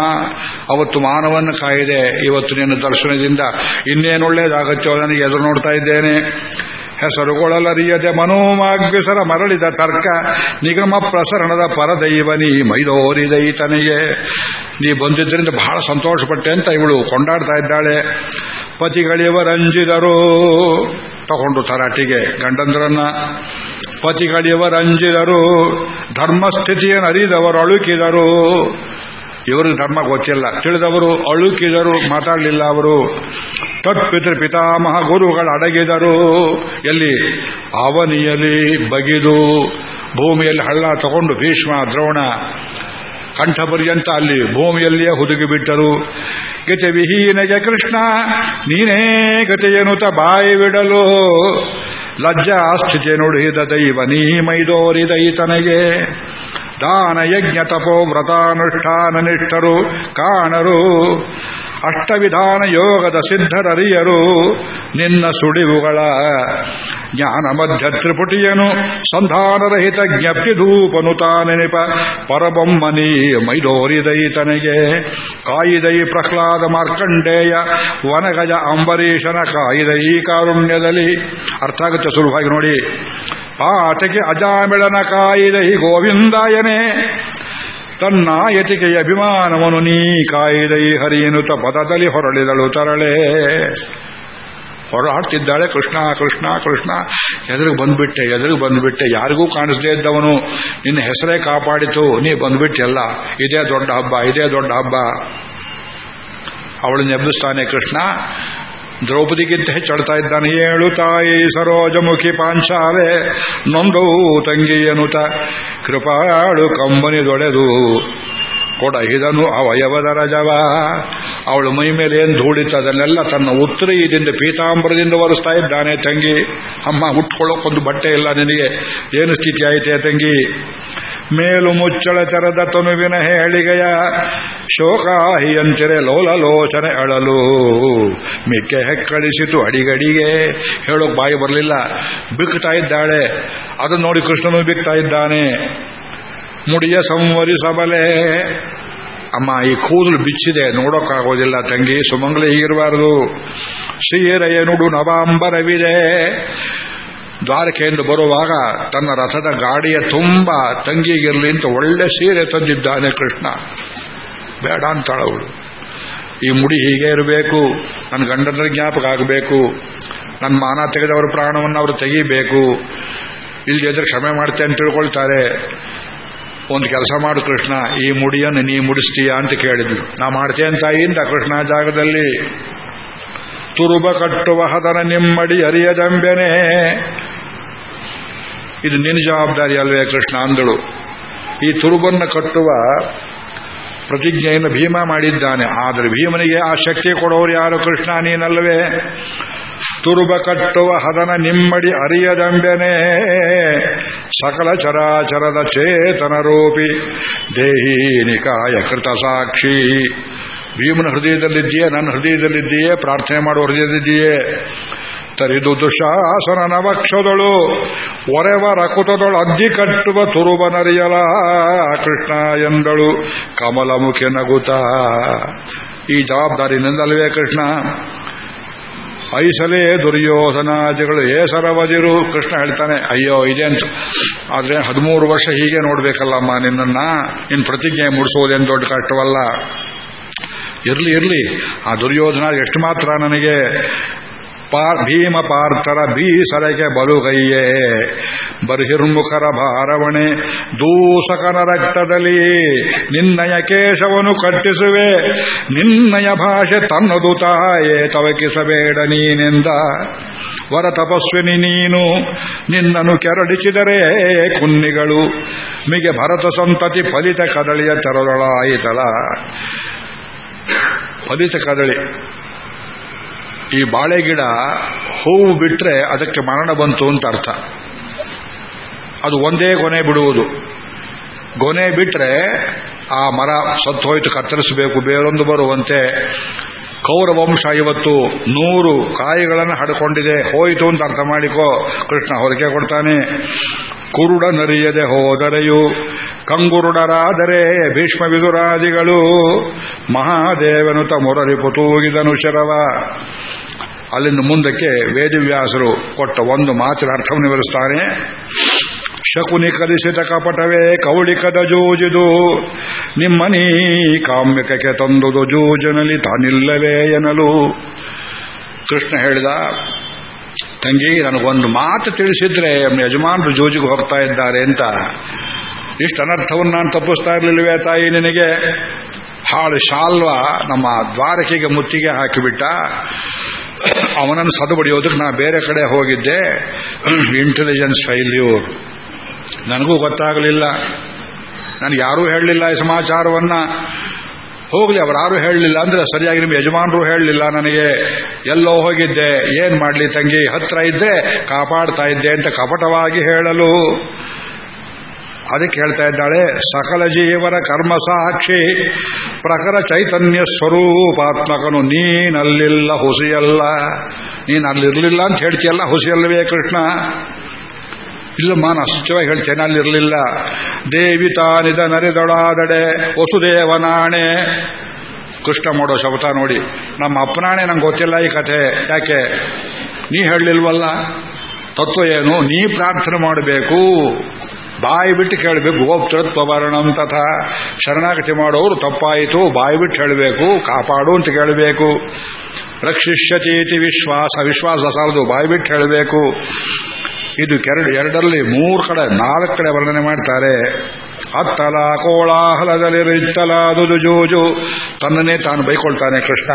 ಅವತ್ತು ಮಾನವನ ಕಾಯಿದೆ. ಇವತ್ತು ನಿನ್ನ ದರ್ಶನದಿಂದ ಇನ್ನೇನು ಒಳ್ಳೇದಾಗತ್ತೋ ನನಗೆ ಎದುರು ನೋಡ್ತಾ ಇದ್ದೇನೆ. ಹೆಸರುಗೊಳ್ಳಲರಿಯದೆ ಮನೋಮಾಗ್ವಿಸರ ಮರಳಿದ ತರ್ಕ, ನಿಗಮ ಪ್ರಸರಣದ ಪರದೈವನಿ ಮೈದೋರಿದೈತನೆಯೇ ನೀ ಬಂದಿದ್ದರಿಂದ ಬಹಳ ಸಂತೋಷಪಟ್ಟೆ ಅಂತ ಇವಳು ಕೊಂಡಾಡ್ತಾ ಇದ್ದಾಳೆ. ಪತಿಗಳಿವರಂಜಿದರು. ತಗೊಂಡು ತರಾಟಿಗೆ ಗಂಡಂದ್ರನ್ನ. ಪತಿಗಳಿವರಂಜಿದರು. ಧರ್ಮಸ್ಥಿತಿಯನ್ನು ಅರಿದವರು ಅಳುಕಿದರು. ಇವರಿಗೆ ಧರ್ಮ ಗೊತ್ತಿಲ್ಲ. ತಿಳಿದವರು ಅಳುಕಿದರು, ಮಾತಾಡಲಿಲ್ಲ ಅವರು. ತತ್ಪಿತೃ ಪಿತಾಮಹ ಗುರುಗಳು ಅಡಗಿದರು. ಎಲ್ಲಿ? ಅವನಿಯಲ್ಲಿ ಬಗಿದು ಭೂಮಿಯಲ್ಲಿ ಹಳ್ಳ ತಗೊಂಡು ಭೀಷ್ಮ, ದ್ರೋಣ, ಕಂಠಪರ್ಯಂತ ಅಲ್ಲಿ ಭೂಮಿಯಲ್ಲಿಯೇ ಹುದುಗಿ ಬಿಟ್ಟರು ಗತೆ ವಿಹೀನಗೆ ಕೃಷ್ಣ, ನೀನೇ ಗತೆಯನುತ ಬಾಯಿ ಬಿಡಲು. ಲಜ್ಜಾ ಸ್ಥಿತಿ ನುಡಿದ ದೈವ, ನೀ ಮೈದೋರಿದೈತನಗೆ ದಾನ ಯಜ್ಞ ತಪೋ ವ್ರತಾನುಷ್ಠಾನ ನಿಷ್ಠರು ಕಾಣರು. ಅಷ್ಟವಿಧಾನ ಯೋಗದ ಸಿದ್ಧರರಿಯರು ನಿನ್ನ ಸುಡಿವುಗಳ ಜ್ಞಾನ ಮಧ್ಯ ತ್ರಿಪುಟಿಯನು ಸಂಧಾನರಹಿತ ಜ್ಞಪ್ತಿ ಧೂಪನು ತಾನೆನಿಪ ಪರಬೊಮ್ಮನಿ ಮೈದೋರಿದೈತನಿಗೆ ಕಾಯಿದೈ ಪ್ರಹ್ಲಾದ ಮಾರ್ಕಂಡೇಯ. ವನಗಜ ಅಂಬರೀಷನ ಕಾಯಿದೈ ಕಾರುಣ್ಯದಲ್ಲಿ. ಅರ್ಥ ಆಗುತ್ತೆ ಸುಲಭವಾಗಿ ನೋಡಿ. ಪಾಠಕ್ಕೆ ಅಜಾಮಿಳನ ಕಾಯಿದೈ ಗೋವಿಂದಾಯನೇ. ತನ್ನ ಯತಿಕೆಯ ಅಭಿಮಾನವನ್ನು ನೀ ಕಾಯಿದೈ ಹರಿಯನುತ ಪದದಲ್ಲಿ ಹೊರಳಿದಳು ತರಳೆ. ಹೊರಹಾಡ್ತಿದ್ದಾಳೆ ಕೃಷ್ಣ ಕೃಷ್ಣ ಕೃಷ್ಣ. ಎದುರಿಗೆ ಬಂದ್ಬಿಟ್ಟೆ ಎದುರಿಗೆ ಬಂದ್ಬಿಟ್ಟೆ. ಯಾರಿಗೂ ಕಾಣಿಸದೇ ಇದ್ದವನು. ನಿನ್ನ ಹೆಸರೇ ಕಾಪಾಡಿತು. ನೀ ಬಂದ್ಬಿಟ್ಟೆಲ್ಲ ಇದೇ ದೊಡ್ಡ ಹಬ್ಬ, ಇದೇ ದೊಡ್ಡ ಹಬ್ಬ. ಅವಳನ್ನ ಎಬ್ಬಿಸ್ತಾನೆ ಕೃಷ್ಣ. ದ್ರೌಪದಿಗಿಂತ ಹೆಚ್ಚಾಡ್ತಾ ಇದ್ದಾನೆ. ಏಳು ತಾಯಿ ಸರೋಜಮುಖಿ ಪಾಂಚಾಲೆ ನೊಂದು ತಂಗಿಯನುತ. ಕೃಪಾಳು ಕಂಬನಿ ದೊಡೆದು. ಕೊಡಹಿದನು ಅವಯವದ ರಜವ. ಅವಳು ಮೈ ಮೇಲೆ ಏನು ಧೂಳಿತದನ್ನೆಲ್ಲ ತನ್ನ ಉತ್ತರೀಯದಿಂದ ಪೀತಾಂಬರದಿಂದ ಒರೆಸ್ತಾ ಇದ್ದಾನೆ ತಂಗಿ. ಅಮ್ಮ ಹುಟ್ಕೊಳ್ಳೋಕೊಂದು ಬಟ್ಟೆ ಇಲ್ಲ ನಿನಗೆ. ಏನು ಸ್ಥಿತಿ ಆಯಿತೆ ತಂಗಿ? ಮೇಲು ಮುಚ್ಚಳ ತೆರೆದ ತನುವಿನ ಹೇಳಿಗೆಯ ಶೋಕಾಹಿಯಂತಿರೆ ಲೋಲಲೋಚನೆ ಅಳಲು. ಮಿಕ್ಕೆ ಹೆಕ್ಕಳಿಸಿತು ಅಡಿಗಡಿಗೆ. ಹೇಳೋಕ್ ಬಾಯಿ ಬರಲಿಲ್ಲ. ಬಿಕ್ತಾ ಇದ್ದಾಳೆ. ಅದನ್ನು ನೋಡಿ ಕೃಷ್ಣನು ಬಿಕ್ತಾ ಇದ್ದಾನೆ. ಮುಡಿಯ ಸಂವರಿಸಬಲೆ. ಅಮ್ಮ, ಈ ಕೂದಲು ಬಿಚ್ಚಿದೆ, ನೋಡೋಕ್ಕಾಗೋದಿಲ್ಲ ತಂಗಿ, ಸುಮಂಗಲ ಹೀಗಿರಬಾರದು. ಶ್ರೀರಯ ನುಡು ನವಾಂಬರವಿದೆ. ದ್ವಾರಕೆಯಿಂದ ಬರುವಾಗ ತನ್ನ ರಥದ ಗಾಡಿಯ ತುಂಬ ತಂಗಿಗಿರಲಿ ಅಂತ ಒಳ್ಳೆ ಸೀರೆ ತಂದಿದ್ದಾನೆ ಕೃಷ್ಣ. ಬೇಡ ಅಂತಾಳವಳು ಈ ಮುಡಿ ಹೀಗೆ ಇರಬೇಕು, ನನ್ನ ಗಂಡನ ಜ್ಞಾಪಕ ಆಗಬೇಕು, ನನ್ನ ಮಾನ ತೆಗೆದವರ ಪ್ರಾಣವನ್ನು ಅವರು ತೆಗೀಬೇಕು. ಇಲ್ಲಿ ಕ್ಷಮೆ ಮಾಡ್ತೇನೆ ಅಂತ ತಿಳ್ಕೊಳ್ತಾರೆ. ಒಂದು ಕೆಲಸ ಮಾಡು ಕೃಷ್ಣ, ಈ ಮುಡಿಯನ್ನು ನೀ ಮುಡಿಸ್ತೀಯಾ ಅಂತ ಕೇಳಿದ್ಲು. ನಾ ಮಾಡ್ತೇನೆ ತಾಯಿಯಿಂದ ಕೃಷ್ಣ ಜಾಗದಲ್ಲಿ. ತುರುಬ ಕಟ್ಟುವ ಹದನ ನಿಮ್ಮಡಿ ಅರಿಯದಂಬೆನೆ ಇದು ನಿನ್ನ ಜವಾಬ್ದಾರಿ ಅಲ್ವೇ ಕೃಷ್ಣ ಅಂದಳು. ಈ ತುರುಬನ್ನು ಕಟ್ಟುವ ಪ್ರತಿಜ್ಞೆಯನ್ನು ಭೀಮ ಮಾಡಿದ್ದಾನೆ. ಆದರೆ ಭೀಮನಿಗೆ ಆ ಶಕ್ತಿ ಕೊಡೋರು ಯಾರು ಕೃಷ್ಣ ನೀನಲ್ಲವೇ ತುರುಬ ಕಟ್ಟುವ ಹದನ ನಿಮ್ಮಡಿ ಅರಿಯದಂಬೆನೆ. ಸಕಲ ಚರಾಚರದ ಚೇತನ ರೂಪಿ ದೇಹಿ ನಿಕಾಯ ಕೃತ ಸಾಕ್ಷಿ. ಭೀಮನ ಹೃದಯದಲ್ಲಿದ್ದೀಯೇ, ನನ್ನ ಹೃದಯದಲ್ಲಿದ್ದೀಯೇ, ಪ್ರಾರ್ಥನೆ ಮಾಡುವ ಹೃದಯದಿದ್ದೀಯೇ ತರಿದು ದುಶಾಸನ ನವಕ್ಷದಳು, ಒರೆವರ ರಕುತದಳು ಅದ್ದಿ ಕಟ್ಟುವ ತುರುಬನರಿಯಲ ಕೃಷ್ಣ ಎಂದಳು. ಕಮಲಮುಖಿ ನಗುತ ಈ ಜವಾಬ್ದಾರಿ ನಿಂದಲ್ವೇ ಕೃಷ್ಣ ಐಸಲೇ ದುರ್ಯೋಧನಾದಿಗಳು ಏಸರವದಿರು ಕೃಷ್ಣ ಹೇಳ್ತಾನೆ, ಅಯ್ಯೋ, ಇದೆ ಅಂತ. ಆದ್ರೆ ಹದಿಮೂರು ವರ್ಷ ಹೀಗೆ ನೋಡ್ಬೇಕಲ್ಲಮ್ಮ ನಿನ್ನ ಪ್ರತಿಜ್ಞೆ ಮುಡಿಸೋದೇನು ದೊಡ್ಡ ಕಷ್ಟವಲ್ಲ? ಇರ್ಲಿ ಇರ್ಲಿ. ಆ ದುರ್ಯೋಧನ ಎಷ್ಟು ಮಾತ್ರ ನನಗೆ ಭೀಮ ಪಾರ್ಥರ ಬೀಸರಗೆ ಬಲುಗೈಯೇ. ಬರ್ಹಿರ್ಮುಖರ ಭಾರವಣೆ, ದೂಸಕನ ರಕ್ತದಲ್ಲಿ ನಿನ್ನಯ ಕೇಶವನು ಕಟ್ಟಿಸುವೆ. ನಿನ್ನಯ ಭಾಷೆ ತನ್ನದು ತಾಯೇ, ತವಕಿಸಬೇಡ ನೀನೆಂದ. ವರ ತಪಸ್ವಿನಿ ನೀನು, ನಿನ್ನನ್ನು ಕೆರಡಿಸಿದರೆ ಕುನ್ನಿಗಳು. ಮಿಗೆ ಭರತ ಸಂತತಿ ಫಲಿತ ಕದಳಿಯ ಚರದಳಾಯಿತಳ. ಫಲಿತ ಕದಳಿ. ಈ ಬಾಳೆ ಗಿಡ ಹೂವು ಬಿಟ್ರೆ ಅದಕ್ಕೆ ಮರಣ ಬಂತು ಅಂತ ಅರ್ಥ. ಅದು ಒಂದೇ ಕೊನೆ ಬಿಡುವುದು. ಗೊನೆ ಬಿಟ್ರೆ ಆ ಮರ ಸತ್ತು ಹೋಯ್ತು, ಕತ್ತರಿಸಬೇಕು, ಬೇರೊಂದು ಬರುವಂತೆ. ಕೌರವಂಶ ಇವತ್ತು ನೂರು ಕಾಯಿಗಳನ್ನು ಹಡ್ಕೊಂಡಿದೆ. ಹೋಯಿತು ಅಂತ ಅರ್ಥ ಮಾಡಿಕೋ. ಕೃಷ್ಣ ಹೊರಕೆ ಕೊಡ್ತಾನೆ. ಕುರುಡ ನರಿಯದೆ ಹೋದರೆಯು ಕಂಗುರುಡರಾದರೆ ಭೀಷ್ಮ ವಿದುರಾದಿಗಳು ಮಹಾದೇವನು ಮುರರಿಪು ಪುತೂಗಿದನು ಶರವ. ಅಲ್ಲಿಂದ ಮುಂದಕ್ಕೆ ವೇದವ್ಯಾಸರು ಕೊಟ್ಟ ಒಂದು ಮಾತಿನ ಅರ್ಥವನ್ನು ವಿವರಿಸ್ತಾನೆ. ಶಕುನಿ ಕಲಿಸಿದ ಕಪಟವೇ ಕೌಳಿಕದ ಜೂಜಿದು ನಿಮ್ಮನೀ ಕಾಮ್ಯಕಕ್ಕೆ ತಂದುದು ಜೂಜನಲ್ಲಿ ತಾನಿಲ್ಲವೇ ಎನ್ನಲು. ಕೃಷ್ಣ ಹೇಳಿದ ತಂಗಿ, ನನಗೊಂದು ಮಾತು ತಿಳಿಸಿದ್ರೆ ಯಜಮಾನರು ಜೋಜಿಗೆ ಹೋಗ್ತಾ ಇದ್ದಾರೆ ಅಂತ. ಇಷ್ಟು ಅನರ್ಥವನ್ನು ನಾನು ತಪ್ಪಿಸ್ತಾ ಇರಲಿಲ್ಲವೇ ತಾಯಿ ನಿನಗೆ? ಹಾಳು ಶಾಲ್ವ ನಮ್ಮ ದ್ವಾರಕೆಗೆ ಮುತ್ತಿಗೆ ಹಾಕಿಬಿಟ್ಟ. ಅವನನ್ನು ಸದುಬಡಿಯೋದಕ್ಕೆ ನಾ ಬೇರೆ ಕಡೆ ಹೋಗಿದ್ದೆ. ಇಂಟೆಲಿಜೆನ್ಸ್ ಫೈಲ್ಯೂರ್ ನನಗೂ ಗೊತ್ತಾಗಲಿಲ್ಲ. ನನಗೆ ಯಾರೂ ಹೇಳಲಿಲ್ಲ ಈ ಸಮಾಚಾರವನ್ನ. ಹೋಗಲಿ ಅವರಾರು ಹೇಳಲಿಲ್ಲ ಅಂದ್ರೆ ಸರಿಯಾಗಿ ನಿಮ್ಮ ಯಜಮಾನರು ಹೇಳಲಿಲ್ಲ ನನಗೆ. ಎಲ್ಲೋ ಹೋಗಿದ್ದೆ, ಏನ್ ಮಾಡ್ಲಿ ತಂಗಿ, ಹತ್ರ ಇದ್ದೆ ಕಾಪಾಡ್ತಾ ಇದ್ದೆ ಅಂತ ಕಪಟವಾಗಿ ಹೇಳಲು. ಅದಕ್ಕೆ ಹೇಳ್ತಾ ಇದ್ದಾಳೆ, ಸಕಲ ಜೀವನ ಕರ್ಮ ಸಾಕ್ಷಿ, ಪ್ರಖರ ಚೈತನ್ಯ ಸ್ವರೂಪಾತ್ಮಕನು ನೀನಲ್ಲಿಲ್ಲ ಹುಸಿಯಲ್ಲ. ನೀನು ಅಲ್ಲಿರಲಿಲ್ಲ ಅಂತ ಹೇಳ್ತೀಯಲ್ಲ, ಹುಸಿಯಲ್ಲವೇ ಕೃಷ್ಣ? ಇಲ್ಲಮ್ಮ ನಾನು ಅಷ್ಟವಾಗಿ ಹೇಳ್ತೇನೆ, ಅಲ್ಲಿರಲಿಲ್ಲ. ದೇವಿ ತಾನಿದ ನರೆದೊಳಾದಡೆ ವಸುದೇವನಾಣೆ ಕೃಷ್ಣ ಮಾಡೋ ಶಬ್ದ ನೋಡಿ, ನಮ್ಮ ಅಪ್ಪನಾಣೆ ನಂಗೆ ಗೊತ್ತಿಲ್ಲ ಈ ಕಥೆ. ಯಾಕೆ? ನೀ ಹೇಳಲಿಲ್ವಲ್ಲ? ತತ್ವ ಏನು? ನೀ ಪ್ರಾರ್ಥನೆ ಮಾಡಬೇಕು. ಬಾಯಿ ಬಿಟ್ಟು ಕೇಳಬೇಕು ಗೋಪ್ತೃತ್ವವರ್ಣಂ ತಥಾ. ಶರಣಾಗತಿ ಮಾಡೋರು ತಪ್ಪಾಯಿತು, ಬಾಯಿ ಬಿಟ್ಟು ಹೇಳಬೇಕು, ಕಾಪಾಡು ಅಂತ ಕೇಳಬೇಕು. ರಕ್ಷಿಷ್ಯತೀತಿ ವಿಶ್ವಾಸ ವಿಶ್ವಾಸ ಸಾಲದು, ಬಾಯಿ ಬಿಟ್ಟು ಹೇಳಬೇಕು. ಇದು ಕೆರಡು, ಎರಡರಲ್ಲಿ ಮೂರು ಕಡೆ, ನಾಲ್ಕು ಕಡೆ ವರ್ಣನೆ ಮಾಡ್ತಾರೆ. ಅತ್ತಲ ಕೋಳಾಹಲದಲ್ಲಿರಿತ್ತಲಾದುದು ಜೂಜು. ತನ್ನನ್ನೇ ತಾನು ಬೈಕೊಳ್ತಾನೆ ಕೃಷ್ಣ.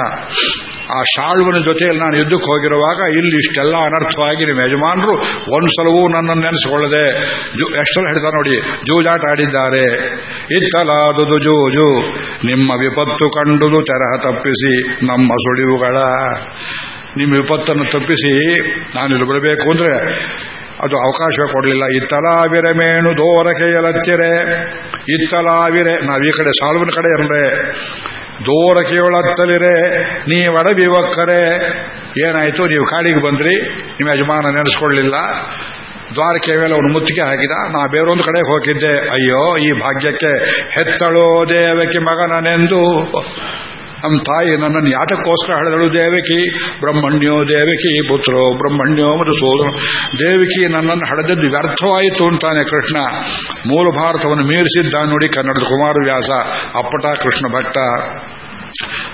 ಆ ಶಾಳ್ವನ ಜೊತೆಯಲ್ಲಿ ನಾನು ಯುದ್ಧಕ್ಕೆ ಹೋಗಿರುವಾಗ ಇಲ್ಲಿ ಇಷ್ಟೆಲ್ಲ ಅನರ್ಥವಾಗಿ ನಿಮ್ಮ ಯಜಮಾನರು ಒಂದ್ಸಲವೂ ನನ್ನನ್ನು ನೆನೆಸಿಕೊಳ್ಳದೆ ಎಷ್ಟೆಲ್ಲ ಹೇಳ್ತಾರೆ ನೋಡಿ, ಜೂಜಾಟ ಆಡಿದ್ದಾರೆ. ಇತ್ತಲಾದುದು ಜೂಜು, ನಿಮ್ಮ ವಿಪತ್ತು ಕಂಡುದು ತೆರಹ ತಪ್ಪಿಸಿ, ನಮ್ಮ ಸುಳಿವುಗಳ. ನಿಮ್ಮ ವಿಪತ್ತನ್ನು ತಪ್ಪಿಸಿ ನಾನು ಇಲ್ಲಿ ಬಿಡಬೇಕು ಅಂದ್ರೆ ಅದು ಅವಕಾಶ ಕೊಡಲಿಲ್ಲ. ಇತ್ತಲಾವಿರೆ ಮೇಣು ದೋರಕೆಯಲತ್ತಿರೆ ಇತ್ತಲಾವಿರೆ, ನಾವು ಈ ಕಡೆ ಸಾಲ್ವನ ಕಡೆ ಅಂದ್ರೆ ದೋರಕೆಯೊಳತ್ತಲಿರೆ ನೀವಡಬಿವಕ್ಕರೆ ಏನಾಯಿತು? ನೀವು ಕಾಡಿಗೆ ಬಂದ್ರಿ, ನಿಮ್ಮ ಯಜಮಾನ ನೆನೆಸ್ಕೊಳ್ಳಿಲ್ಲ. ದ್ವಾರಕೆ ಮೇಲೆ ಅವನು ಮುತ್ತಿಗೆ ಹಾಕಿದ. ನಾ ಬೇರೊಂದು ಕಡೆ ಹೋಗಿದ್ದೆ. ಅಯ್ಯೋ, ಈ ಭಾಗ್ಯಕ್ಕೆ ಹೆತ್ತಳೋ ದೇವಕ್ಕೆ ಮಗನನೆಂದು. ನಮ್ಮ ತಾಯಿ ನನ್ನನ್ನು ಯಾತಕ್ಕೋಸ್ಕರ ಹಳೆದಳು ದೇವಕಿ ಬ್ರಹ್ಮಣ್ಯೋ ದೇವಕಿ ಪುತ್ರೋ ಬ್ರಹ್ಮಣ್ಯೋ ಮಧುಸೂದನ ದೇವಕಿ ನನ್ನನ್ನು ಹಡೆದದ್ದು ವ್ಯರ್ಥವಾಯಿತು ಅಂತಾನೆ ಕೃಷ್ಣ ಮೂಲ ಭಾರತವನ್ನು ಮೀರಿಸಿದ್ದ ನೋಡಿ ಕನ್ನಡದ ಕುಮಾರವ್ಯಾಸ ಅಪ್ಪಟ ಕೃಷ್ಣ ಭಟ್ಟ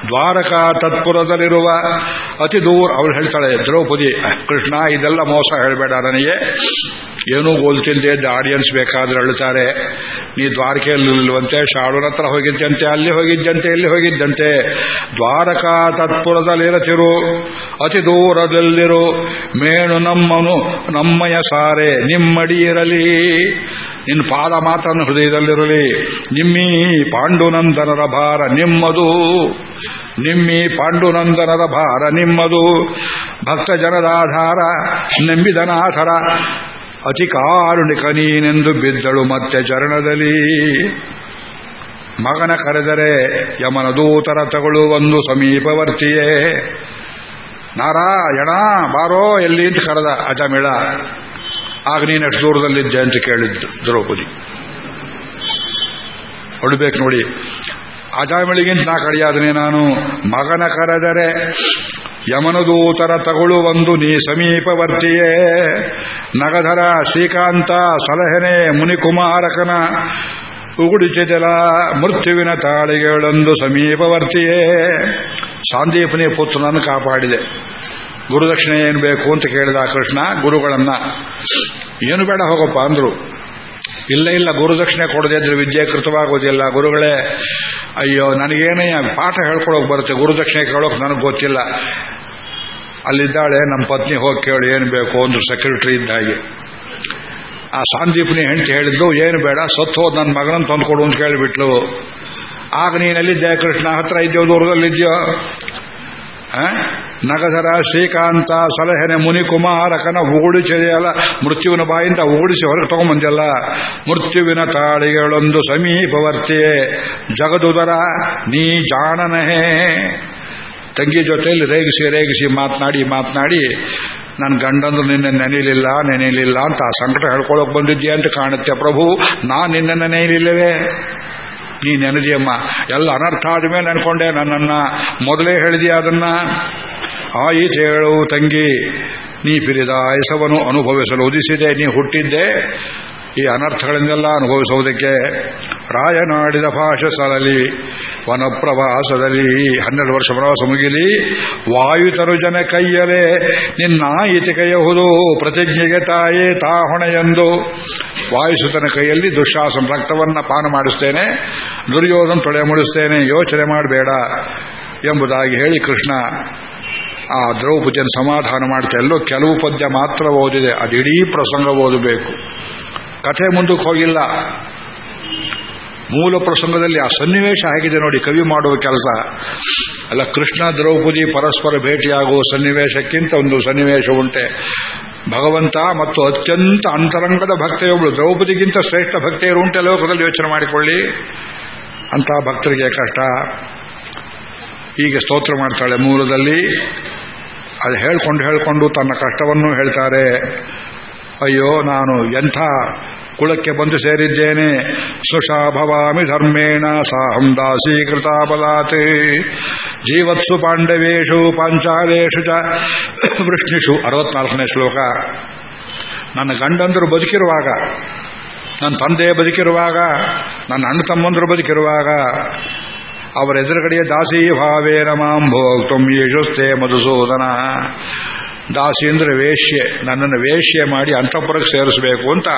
ದ್ವಾರಕಾ ತತ್ಪುರದಲ್ಲಿರುವ ಅತಿ ದೂರ ಅವಳು ಹೇಳ್ತಾಳೆ, ದ್ರೌಪದಿ, ಕೃಷ್ಣ, ಇದೆಲ್ಲ ಮೋಸ ಹೇಳಬೇಡ ನನಗೆ. ಏನೂ ಇದ್ದ ಆಡಿಯನ್ಸ್ ಬೇಕಾದ್ರೆ ಅಳುತ್ತಾರೆ ನೀ ದ್ವಾರಕೆಯಲ್ಲಿರುವಂತೆ ಶಾಡೂರ ಹತ್ರ ಹೋಗಿದ್ದಂತೆ, ಅಲ್ಲಿ ಹೋಗಿದ್ದಂತೆ, ಇಲ್ಲಿ ಹೋಗಿದ್ದಂತೆ. ದ್ವಾರಕಾ ತತ್ಪುರದಲ್ಲಿರತಿರು, ಅತಿ ದೂರದಲ್ಲಿರು. ಮೇಣು ನಮ್ಮನು, ನಮ್ಮಯ ಸಾರೆ, ನಿಮ್ಮಡಿ ಇರಲಿ. ನಿನ್ನ ಪಾದ ಮಾತನ್ನು ಹೃದಯದಲ್ಲಿರಲಿ. ನಿಮ್ಮಿ ಪಾಂಡುನಂದನರ ಭಾರ, ನಿಮ್ಮದು. ನಿಮ್ಮಿ ಪಾಂಡುನಂದನದ ಭಾರ ನಿಮ್ಮದು. ಭಕ್ತ ಜನರ ಆಧಾರ ನಂಬಿದನಾಥರ ಅತಿ ಕಾರುಣಿಕ ನೀನೆಂದು ಬಿದ್ದಳು ಮತ್ತೆ ಚರಣದಲ್ಲಿ. ಮಗನ ಕರೆದರೆ ಯಮನ ದೂತರ ತಗೊಳ್ಳು ಒಂದು ಸಮೀಪವರ್ತಿಯೇ. ನಾರಾಯಣ, ಬಾರೋ, ಎಲ್ಲಿ ಅಂತ ಕರೆದ ಅಜಮಿಳ. ಆಗ ನೀನೆಷ್ಟು ದೂರದಲ್ಲಿದ್ದೆ ಅಂತ ಕೇಳಿದ್ದು ದ್ರೌಪದಿ. ಹೊಡ್ಬೇಕು ನೋಡಿ ಅಜಾಮಿಳಿಗಿಂತ ನಾ ಕಡಿಯಾದನೆ ನಾನು. ಮಗನ ಕರೆದರೆ ಯಮನದೂತರ ತಗೊಳ್ಳು ಒಂದು ನೀ ಸಮೀಪವರ್ತಿಯೇ. ನಗಧರ ಶ್ರೀಕಾಂತ ಸಲಹೆನೆ ಮುನಿಕುಮಾರಕನ ಉಗುಡಿಸಿದೆಲ ಮೃತ್ಯುವಿನ ತಾಳಿಗೆಗಳೊಂದು ಸಮೀಪವರ್ತಿಯೇ. ಸಾಂದೀಪನಿ ಪುತ್ರನನ್ನು ಕಾಪಾಡಿದೆ. ಗುರುದಕ್ಷಿಣೆ ಏನು ಬೇಕು ಅಂತ ಕೇಳಿದ ಕೃಷ್ಣ, ಗುರುಗಳನ್ನ, ಏನು ಬೇಡ ಹೋಗಪ್ಪ ಅಂದ್ರು. ಇಲ್ಲ ಇಲ್ಲ, ಗುರುದಕ್ಷಿಣೆ ಕೊಡದೇ ಇದ್ರೆ ವಿದ್ಯೆ ಕೃತವಾಗೋದಿಲ್ಲ ಗುರುಗಳೇ, ಅಯ್ಯೋ, ನನಗೇನೇ ಪಾಠ ಹೇಳ್ಕೊಳಕ್ ಬರುತ್ತೆ. ಗುರುದಕ್ಷಿಣೆ ಕೇಳೋಕೆ ನನಗೆ ಗೊತ್ತಿಲ್ಲ. ಅಲ್ಲಿದ್ದಾಳೆ ನಮ್ಮ ಪತ್ನಿ ಹೋಗಿ ಕೇಳಿ, ಏನು ಬೇಕು? ಒಂದು ಸೆಕ್ರೆಟರಿ ಇದ್ದ ಆ ಸಾಂದೀಪ್ನಿ ಹೆಂಡತಿ ಹೇಳಿದ್ಲು, ಏನು ಬೇಡ, ಸತ್ತು ಹೋದ್ ನನ್ನ ಮಗನ ತಂದುಕೊಡು ಅಂತ ಕೇಳಿಬಿಟ್ಲು. ಆಗ ನೀನಲ್ಲಿದ್ದೆ ಕೃಷ್ಣ? ಹತ್ರ ಇದೆಯೋ, ದೂರದಲ್ಲಿದ್ಯೋ? ನಗಧರ ಶ್ರೀಕಾಂತ ಸಲಹೆನೆ ಮುನಿಕುಮಾರಕನ ಓಡಿಸಿದೆಯಲ್ಲ ಮೃತ್ಯುವಿನ ಬಾಯಿಂದ ಉಗುಡಿಸಿ ಹೊರಗೆ ತಗೊಂಬಂದಿಲ್ಲ ಮೃತ್ಯುವಿನ ತಾಳಿಗಳೊಂದು ಸಮೀಪವರ್ತಿಯೇ ಜಗದುದರ, ನೀ ಜಾಣನಹೇ. ತಂಗಿ ಜೊತೆಯಲ್ಲಿ ರೇಗಿಸಿ ರೇಗಿಸಿ ಮಾತನಾಡಿ ಮಾತನಾಡಿ ನನ್ನ ಗಂಡಂದ್ರು ನಿನ್ನೆ ನೆನೆಯಲಿಲ್ಲ ನೆನೆಯಲಿಲ್ಲ ಅಂತ ಆ ಸಂಕಟ ಹೇಳ್ಕೊಳಕ್ ಬಂದಿದ್ಯಾ ಅಂತ ಕಾಣುತ್ತೆ ಪ್ರಭು. ನಾ ನಿನ್ನೆ ನೆನೆಯಲಿಲ್ಲವೇ ನೀ ನೆನದಿಯಮ್ಮ, ಎಲ್ಲ ಅನರ್ಥ ಆದ್ಮೇಲೆ ಅನ್ಕೊಂಡೆ ನನ್ನನ್ನ. ಮೊದಲೇ ಹೇಳಿದೆಯ ಅದನ್ನ? ಹೇಳು ತಂಗಿ, ನೀ ಪಿರಿದ ಆಯಸವನ್ನು ಅನುಭವಿಸಲು ಉದಿಸಿದೆ, ನೀ ಹುಟ್ಟಿದ್ದೆ. ಈ ಅನರ್ಥಗಳಿಂದೆಲ್ಲ ಅನುಭವಿಸುವುದಕ್ಕೆ ರಾಯನಾಡಿದ ಭಾಷೆ ಸಲಲಿ ವನಪ್ರವಾಸದಲ್ಲಿ ಹನ್ನೆರಡು ವರ್ಷ ಪ್ರವಾಸ ಮುಗಿಲಿ ವಾಯುತರು ಜನ ನಿನ್ನ ಈತಿ ಕೈಯಹುದು ಪ್ರತಿಜ್ಞೆಗೆ ತಾಯೇ ತಾ ಹೊಣೆಯೆಂದು ವಾಯುಸುತನ ಕೈಯಲ್ಲಿ ದುಶಾಸನ ರಕ್ತವನ್ನ ಪಾನ ಮಾಡಿಸ್ತೇನೆ, ದುರ್ಯೋಧನ ತೊಳೆ ಮುಡಿಸ್ತೇನೆ, ಯೋಚನೆ ಮಾಡಬೇಡ ಎಂಬುದಾಗಿ ಹೇಳಿ ಕೃಷ್ಣ ಆ ದ್ರೌಪದಿಯನ್ನು ಸಮಾಧಾನ ಮಾಡ್ತಾ ಕೆಲವು ಪದ್ಯ ಮಾತ್ರ ಓದಿದೆ, ಅದಿಡೀ ಪ್ರಸಂಗ ಓದಬೇಕು. ಕಥೆ ಮುಂದಕ್ಕೆ ಹೋಗಿಲ್ಲ. ಮೂಲ ಪ್ರಸಂಗದಲ್ಲಿ ಆ ಸನ್ನಿವೇಶ ಆಗಿದೆ ನೋಡಿ, ಕವಿ ಮಾಡುವ ಕೆಲಸ. ಅಲ್ಲ, ಕೃಷ್ಣ ದ್ರೌಪದಿ ಪರಸ್ಪರ ಭೇಟಿಯಾಗುವ ಸನ್ನಿವೇಶಕ್ಕಿಂತ ಒಂದು ಸನ್ನಿವೇಶ ಉಂಟೆ. ಭಗವಂತ ಮತ್ತು ಅತ್ಯಂತ ಅಂತರಂಗದ ಭಕ್ತೆಯೊಬ್ಬಳು ದ್ರೌಪದಿಗಿಂತ ಶ್ರೇಷ್ಠ ಭಕ್ತೆಯರು ಉಂಟೆ ಲೋಕದಲ್ಲಿ ಯೋಚನೆ ಮಾಡಿಕೊಳ್ಳಿ. ಅಂತ ಭಕ್ತರಿಗೆ ಕಷ್ಟ. ಹೀಗೆ ಸ್ತೋತ್ರ ಮಾಡ್ತಾಳೆ ಮೂಲದಲ್ಲಿ. ಅದು ಹೇಳ್ಕೊಂಡು ಹೇಳ್ಕೊಂಡು ತನ್ನ ಕಷ್ಟವನ್ನು ಹೇಳ್ತಾರೆ. ಅಯ್ಯೋ, ನಾನು ಎಂಥ ಕುಳಕ್ಕೆ ಬಂದು ಸೇರಿದ್ದೇನೆ? ಸುಷಾ ಭವಾಮಿ ಧರ್ಮೇಣ ಸಾಹಂ ದಾಸೀಕೃತ ಬಲಾತೆ. ಜೀವತ್ಸು ಪಾಂಡವೇಶು ಪಾಂಚಾಲೇಶು ಚ. ವೃಷ್ಣಿಷು ಅರವತ್ನಾಲ್ಕನೇ ಶ್ಲೋಕ. ನನ್ನ ಗಂಡಂದರು ಬದುಕಿರುವಾಗ, ನನ್ನ ತಂದೆ ಬದುಕಿರುವಾಗ, ನನ್ನ ಅಣ್ಣ ತಮ್ಮಂದರು ಬದುಕಿರುವಾಗ ಅವರ ಎದುರುಗಡೆಯ ದಾಸೀ ಭಾವೇನ ಮಾಂ ಭೋಕ್ತುಂ ಮಧುಸೂದನ. ದಾಸಿ ವೇಶ್ಯೆ ನನ್ನನ್ನು ವೇಶ್ಯೆ ಮಾಡಿ ಅಂತಃಪುರಕ್ಕೆ ಸೇರಿಸಬೇಕು ಅಂತ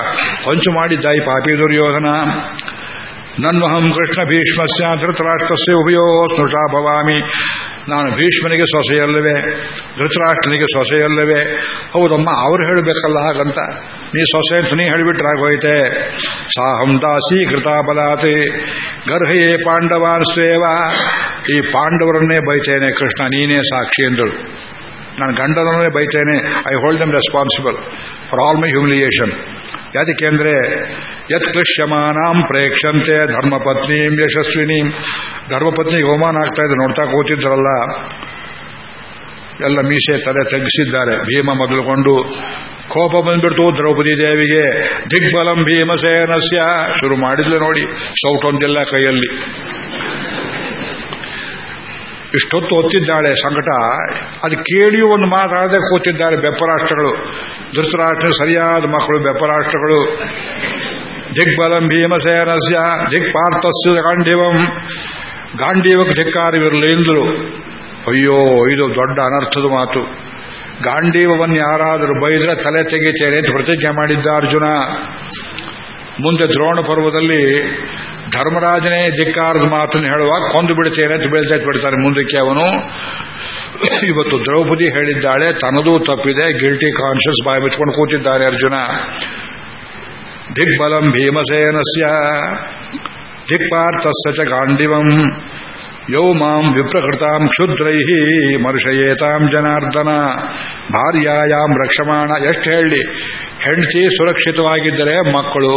ಹೊಂಚು ಮಾಡಿದ್ದಾಯಿ ಪಾಪಿ ದುರ್ಯೋಧನ. ನನ್ವಹಂ ಕೃಷ್ಣ ಭೀಷ್ಮಸ್ಯ ಧೃತರಾಷ್ಟ್ರಸ್ಯ ಉಭಯೋ ಸ್ನುಷಾ ಭವಾಮಿ. ನಾನು ಭೀಷ್ಮನಿಗೆ ಸೊಸೆಯಲ್ಲವೇ, ಧೃತರಾಷ್ಟ್ರನಿಗೆ ಸೊಸೆಯಲ್ಲವೇ. ಹೌದಮ್ಮ, ಅವ್ರು ಹೇಳಬೇಕಲ್ಲ ಹಾಗಂತ. ನೀ ಸೊಸೆ ಅಂತ ನೀ ಹೇಳಿಬಿಟ್ರಾಗೋಯ್ತೆ ಸಾಹಂ ದಾಸಿ ಕೃತಾಬಲಾತಿ ಗರ್ಹಯೇ ಪಾಂಡವಾನ್ ಸೇವಾ. ಈ ಪಾಂಡವರನ್ನೇ ಬೈತೇನೆ ಕೃಷ್ಣ, ನೀನೇ ಸಾಕ್ಷಿ ಎಂದಳು. ನಾನು ಗಂಡನನ್ನೇ ಬೈತೇನೆ I hold them responsible for all my humiliation ಯಾತಕ್ಕೆ ಅಂದರೆ, ಯತ್ ಪ್ರೇಕ್ಷಂತೆ ಧರ್ಮಪತ್ನೀಂ ಯಶಸ್ವಿನೀಂ. ಧರ್ಮಪತ್ನಿಗೆ ಹೋಮಾನ ಆಗ್ತಾ ಇದೆ, ನೋಡ್ತಾ ಕೂತಿದ್ರಲ್ಲ. ಎಲ್ಲ ಮೀಸೆ ತಲೆ ತೆಗೆಸಿದ್ದಾರೆ. ಭೀಮ ಮೊದಲುಕೊಂಡು ಕೋಪ ಬಂದ್ಬಿಡ್ತು ದ್ರೌಪದಿ ದೇವಿಗೆ. ದಿಗ್ಬಲಂ ಭೀಮಸೇನಸ್ಯ. ಶುರು ಮಾಡಿದ್ಲು ನೋಡಿ, ಸೌಟೊಂದಿಲ್ಲ ಕೈಯಲ್ಲಿ. ಇಷ್ಟೊತ್ತು ಒತ್ತಿದ್ದಾಳೆ ಸಂಕಟ. ಅದು ಕೇಳಿಯೂ ಒಂದು ಮಾತಾಡದೆ ಕೂತಿದ್ದಾರೆ ಬೆಪ್ಪರಾಷ್ಟ್ರಗಳು. ಧೃತರಾಷ್ಟ್ರ ಸರಿಯಾದ ಮಕ್ಕಳು, ಬೆಪ್ಪರಾಷ್ಟ್ರಗಳು. ದಿಗ್ಬಲಂ ಭೀಮಸೇನಸ್ಯ ದಿಕ್ಪಾರ್ಥಸ್ಯ ಗಾಂಡೀವಂ. ಗಾಂಡೀವಕ್ಕೆ ಧಿಕ್ಕಾರವಿರಲಿ ಎಂದರು. ಅಯ್ಯೋ, ಇದು ದೊಡ್ಡ ಅನರ್ಥದ ಮಾತು. ಗಾಂಡೀವವನ್ನು ಯಾರಾದರೂ ಬೈದ್ರೆ ತಲೆ ತೆಗಿತೇನೆ ಅಂತ ಪ್ರತಿಜ್ಞೆ ಮಾಡಿದ್ದ ಅರ್ಜುನ. ಮುಂದೆ ದ್ರೋಣ ಪರ್ವದಲ್ಲಿ ಧರ್ಮರಾಜನೇ ಧಿಕ್ಕಾರದ ಮಾತನ್ನು ಹೇಳುವಾಗ ಕೊಂದು ಬಿಡ್ತೇನೆ ಅಂತ ಬೀಳ್ತಾ ಬಿಡ್ತಾನೆ ಮುಂದಕ್ಕೆ ಅವನು. ಇವತ್ತು ದ್ರೌಪದಿ ಹೇಳಿದ್ದಾಳೆ, ತನದೂ ತಪ್ಪಿದೆ ಗಿಲ್ಟಿ ಕಾನ್ಷಿಯಸ್ ಬಾಯಿ ಬಿಚ್ಕೊಂಡು ಕೂತಿದ್ದಾನೆ ಅರ್ಜುನ. ದಿಗ್ಬಲಂ ಭೀಮಸೇನಸ್ಯ, ದಿಕ್ಪಾರ್ಥಸ್ಯ ಚ ಗಾಂಡಿವಂ, ಯೌ ಮಾಂ ವಿಪ್ರಕೃತಾಂ ಕ್ಷುದ್ರೈ ಮರುಷಯೇತಾಂ ಜನಾರ್ದನ, ಭಾರ್ಯಾಯಾಂ ರಕ್ಷಮಾಣ, ಎಷ್ಟು ಹೇಳಿ. ಹೆಂಡತಿ ಸುರಕ್ಷಿತವಾಗಿದ್ದರೆ ಮಕ್ಕಳು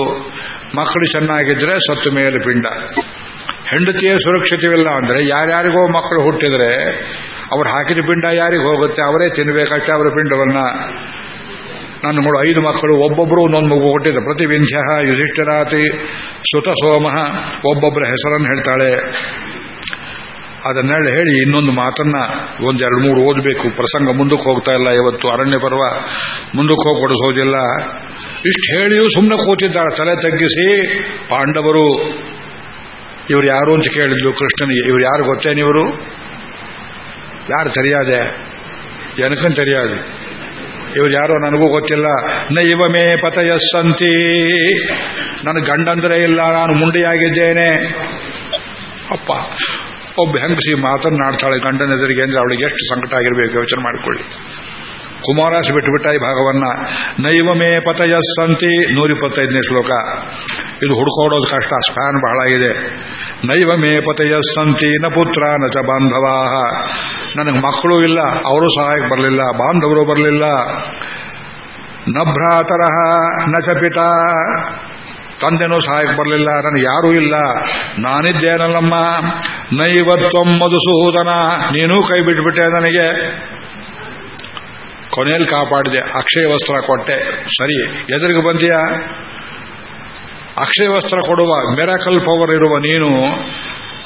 ಮಕ್ಕಳು ಚೆನ್ನಾಗಿದ್ದರೆ ಸತ್ತು ಮೇಲೆ ಪಿಂಡ. ಹೆಂಡತಿಯೇ ಸುರಕ್ಷಿತವಿಲ್ಲ ಅಂದರೆ ಯಾರ್ಯಾರಿಗೋ ಮಕ್ಕಳು ಹುಟ್ಟಿದರೆ ಅವ್ರು ಹಾಕಿದ ಪಿಂಡ ಯಾರಿಗೆ ಹೋಗುತ್ತೆ? ಅವರೇ ತಿನ್ನಬೇಕಷ್ಟೇ ಅವರ ಪಿಂಡವನ್ನ. ನನ್ನ ಮೂಡು ಐದು ಮಕ್ಕಳು ಒಬ್ಬೊಬ್ಬರು ಒಂದೊಂದು ಮಗು ಹುಟ್ಟಿದ ಪ್ರತಿ ವಿಂಧ್ಯ ಯುಧಿಷ್ಠಿರಾತಿ ಸುತ ಸೋಮ ಒಬ್ಬೊಬ್ಬರ ಹೆಸರನ್ನು ಹೇಳ್ತಾಳೆ. ಅದನ್ನೆಲ್ಲ ಹೇಳಿ ಇನ್ನೊಂದು ಮಾತನ್ನ ಒಂದೆರಡು ಮೂರು ಓದಬೇಕು. ಪ್ರಸಂಗ ಮುಂದಕ್ಕೆ ಹೋಗ್ತಾ ಇಲ್ಲ. ಇವತ್ತು ಅರಣ್ಯ ಪರ್ವ ಮುಂದಕ್ಕೆ ಹೋಗಿ ಕೊಡಿಸೋದಿಲ್ಲ ಇಷ್ಟು ಹೇಳಿಯೂ ಸುಮ್ಮನೆ ಕೂತಿದ್ದಾಳೆ ತಲೆ ತಗ್ಗಿಸಿ ಪಾಂಡವರು, ಇವರು ಯಾರು ಅಂತ ಕೇಳಿದ್ಲು ಕೃಷ್ಣನಿಗೆ. ಇವ್ರು ಯಾರು ಗೊತ್ತೇನಿವರು ಯಾರು ತರಿಯಾದೆ? ಜನಕನ್ ತರಿಯಾದೆ. ಇವ್ರು ಯಾರೋ ನನಗೂ ಗೊತ್ತಿಲ್ಲ. ನೈವ ಮೇ ನನ್ನ ಗಂಡಂದ್ರೆ ಇಲ್ಲ, ನಾನು ಮುಂಡಿಯಾಗಿದ್ದೇನೆ. ಅಪ್ಪ. ಒಬ್ಬ ಹೆಂಗಸಿ ಮಾತನ್ನಾಡ್ತಾಳೆ ಗಂಡನ ಎದುರಿಗೆ ಅಂದ್ರೆ ಅವಳಿಗೆ ಎಷ್ಟು ಸಂಕಟ ಆಗಿರ್ಬೇಕು, ಯೋಚನೆ ಮಾಡಿಕೊಳ್ಳಿ. ಕುಮಾರಾಸ ಬಿಟ್ಟುಬಿಟ್ಟ ಈ ಭಾಗವನ್ನ ನೈವ ಸಂತಿ ನೂರ ನೂರಿಪ್ಪತ್ತೈದನೇ ಶ್ಲೋಕ. ಇದು ಹುಡುಕೋಡೋದು ಕಷ್ಟ ಸ್ಪ್ಯಾನ್ ಬಹಳ ಇದೆ. ನೈವ ಮೇ ಸಂತಿ, ನ ಪುತ್ರ, ನ ಚ ಬಾಂಧವಾ ನನಗೆ ಮಕ್ಕಳು ಇಲ್ಲ, ಅವರು ಸಹಾಯಕ್ಕೆ ಬರಲಿಲ್ಲ, ಬಾಂಧವರು ಬರಲಿಲ್ಲ. ನ ಭ್ರಾತರಹ, ನ ಚ ಪಿತಾ. ತಂದೆನೂ ಸಹಾಯಕ್ಕೆ ಬರಲಿಲ್ಲ ನನಗೆ ಯಾರೂ ಇಲ್ಲ. ನಾನಿದ್ದೇನಲ್ಲಮ್ಮ ನೈವತ್ವಂ ಮಧುಸೂದನ ನೀನೂ ಕೈ ಬಿಟ್ಬಿಟ್ಟೆ ನನಗೆ. ಕೊನೆಯಲ್ಲಿ ಕಾಪಾಡಿದೆ, ಅಕ್ಷಯ ವಸ್ತ್ರ ಕೊಟ್ಟೆ. ಸರಿ, ಎದುರಿಗೆ ಬಂದಿಯ? ಅಕ್ಷಯ ವಸ್ತ್ರ ಕೊಡುವ, ಮೆರಕಲ್ ಪವರ್ ಇರುವ ನೀನು.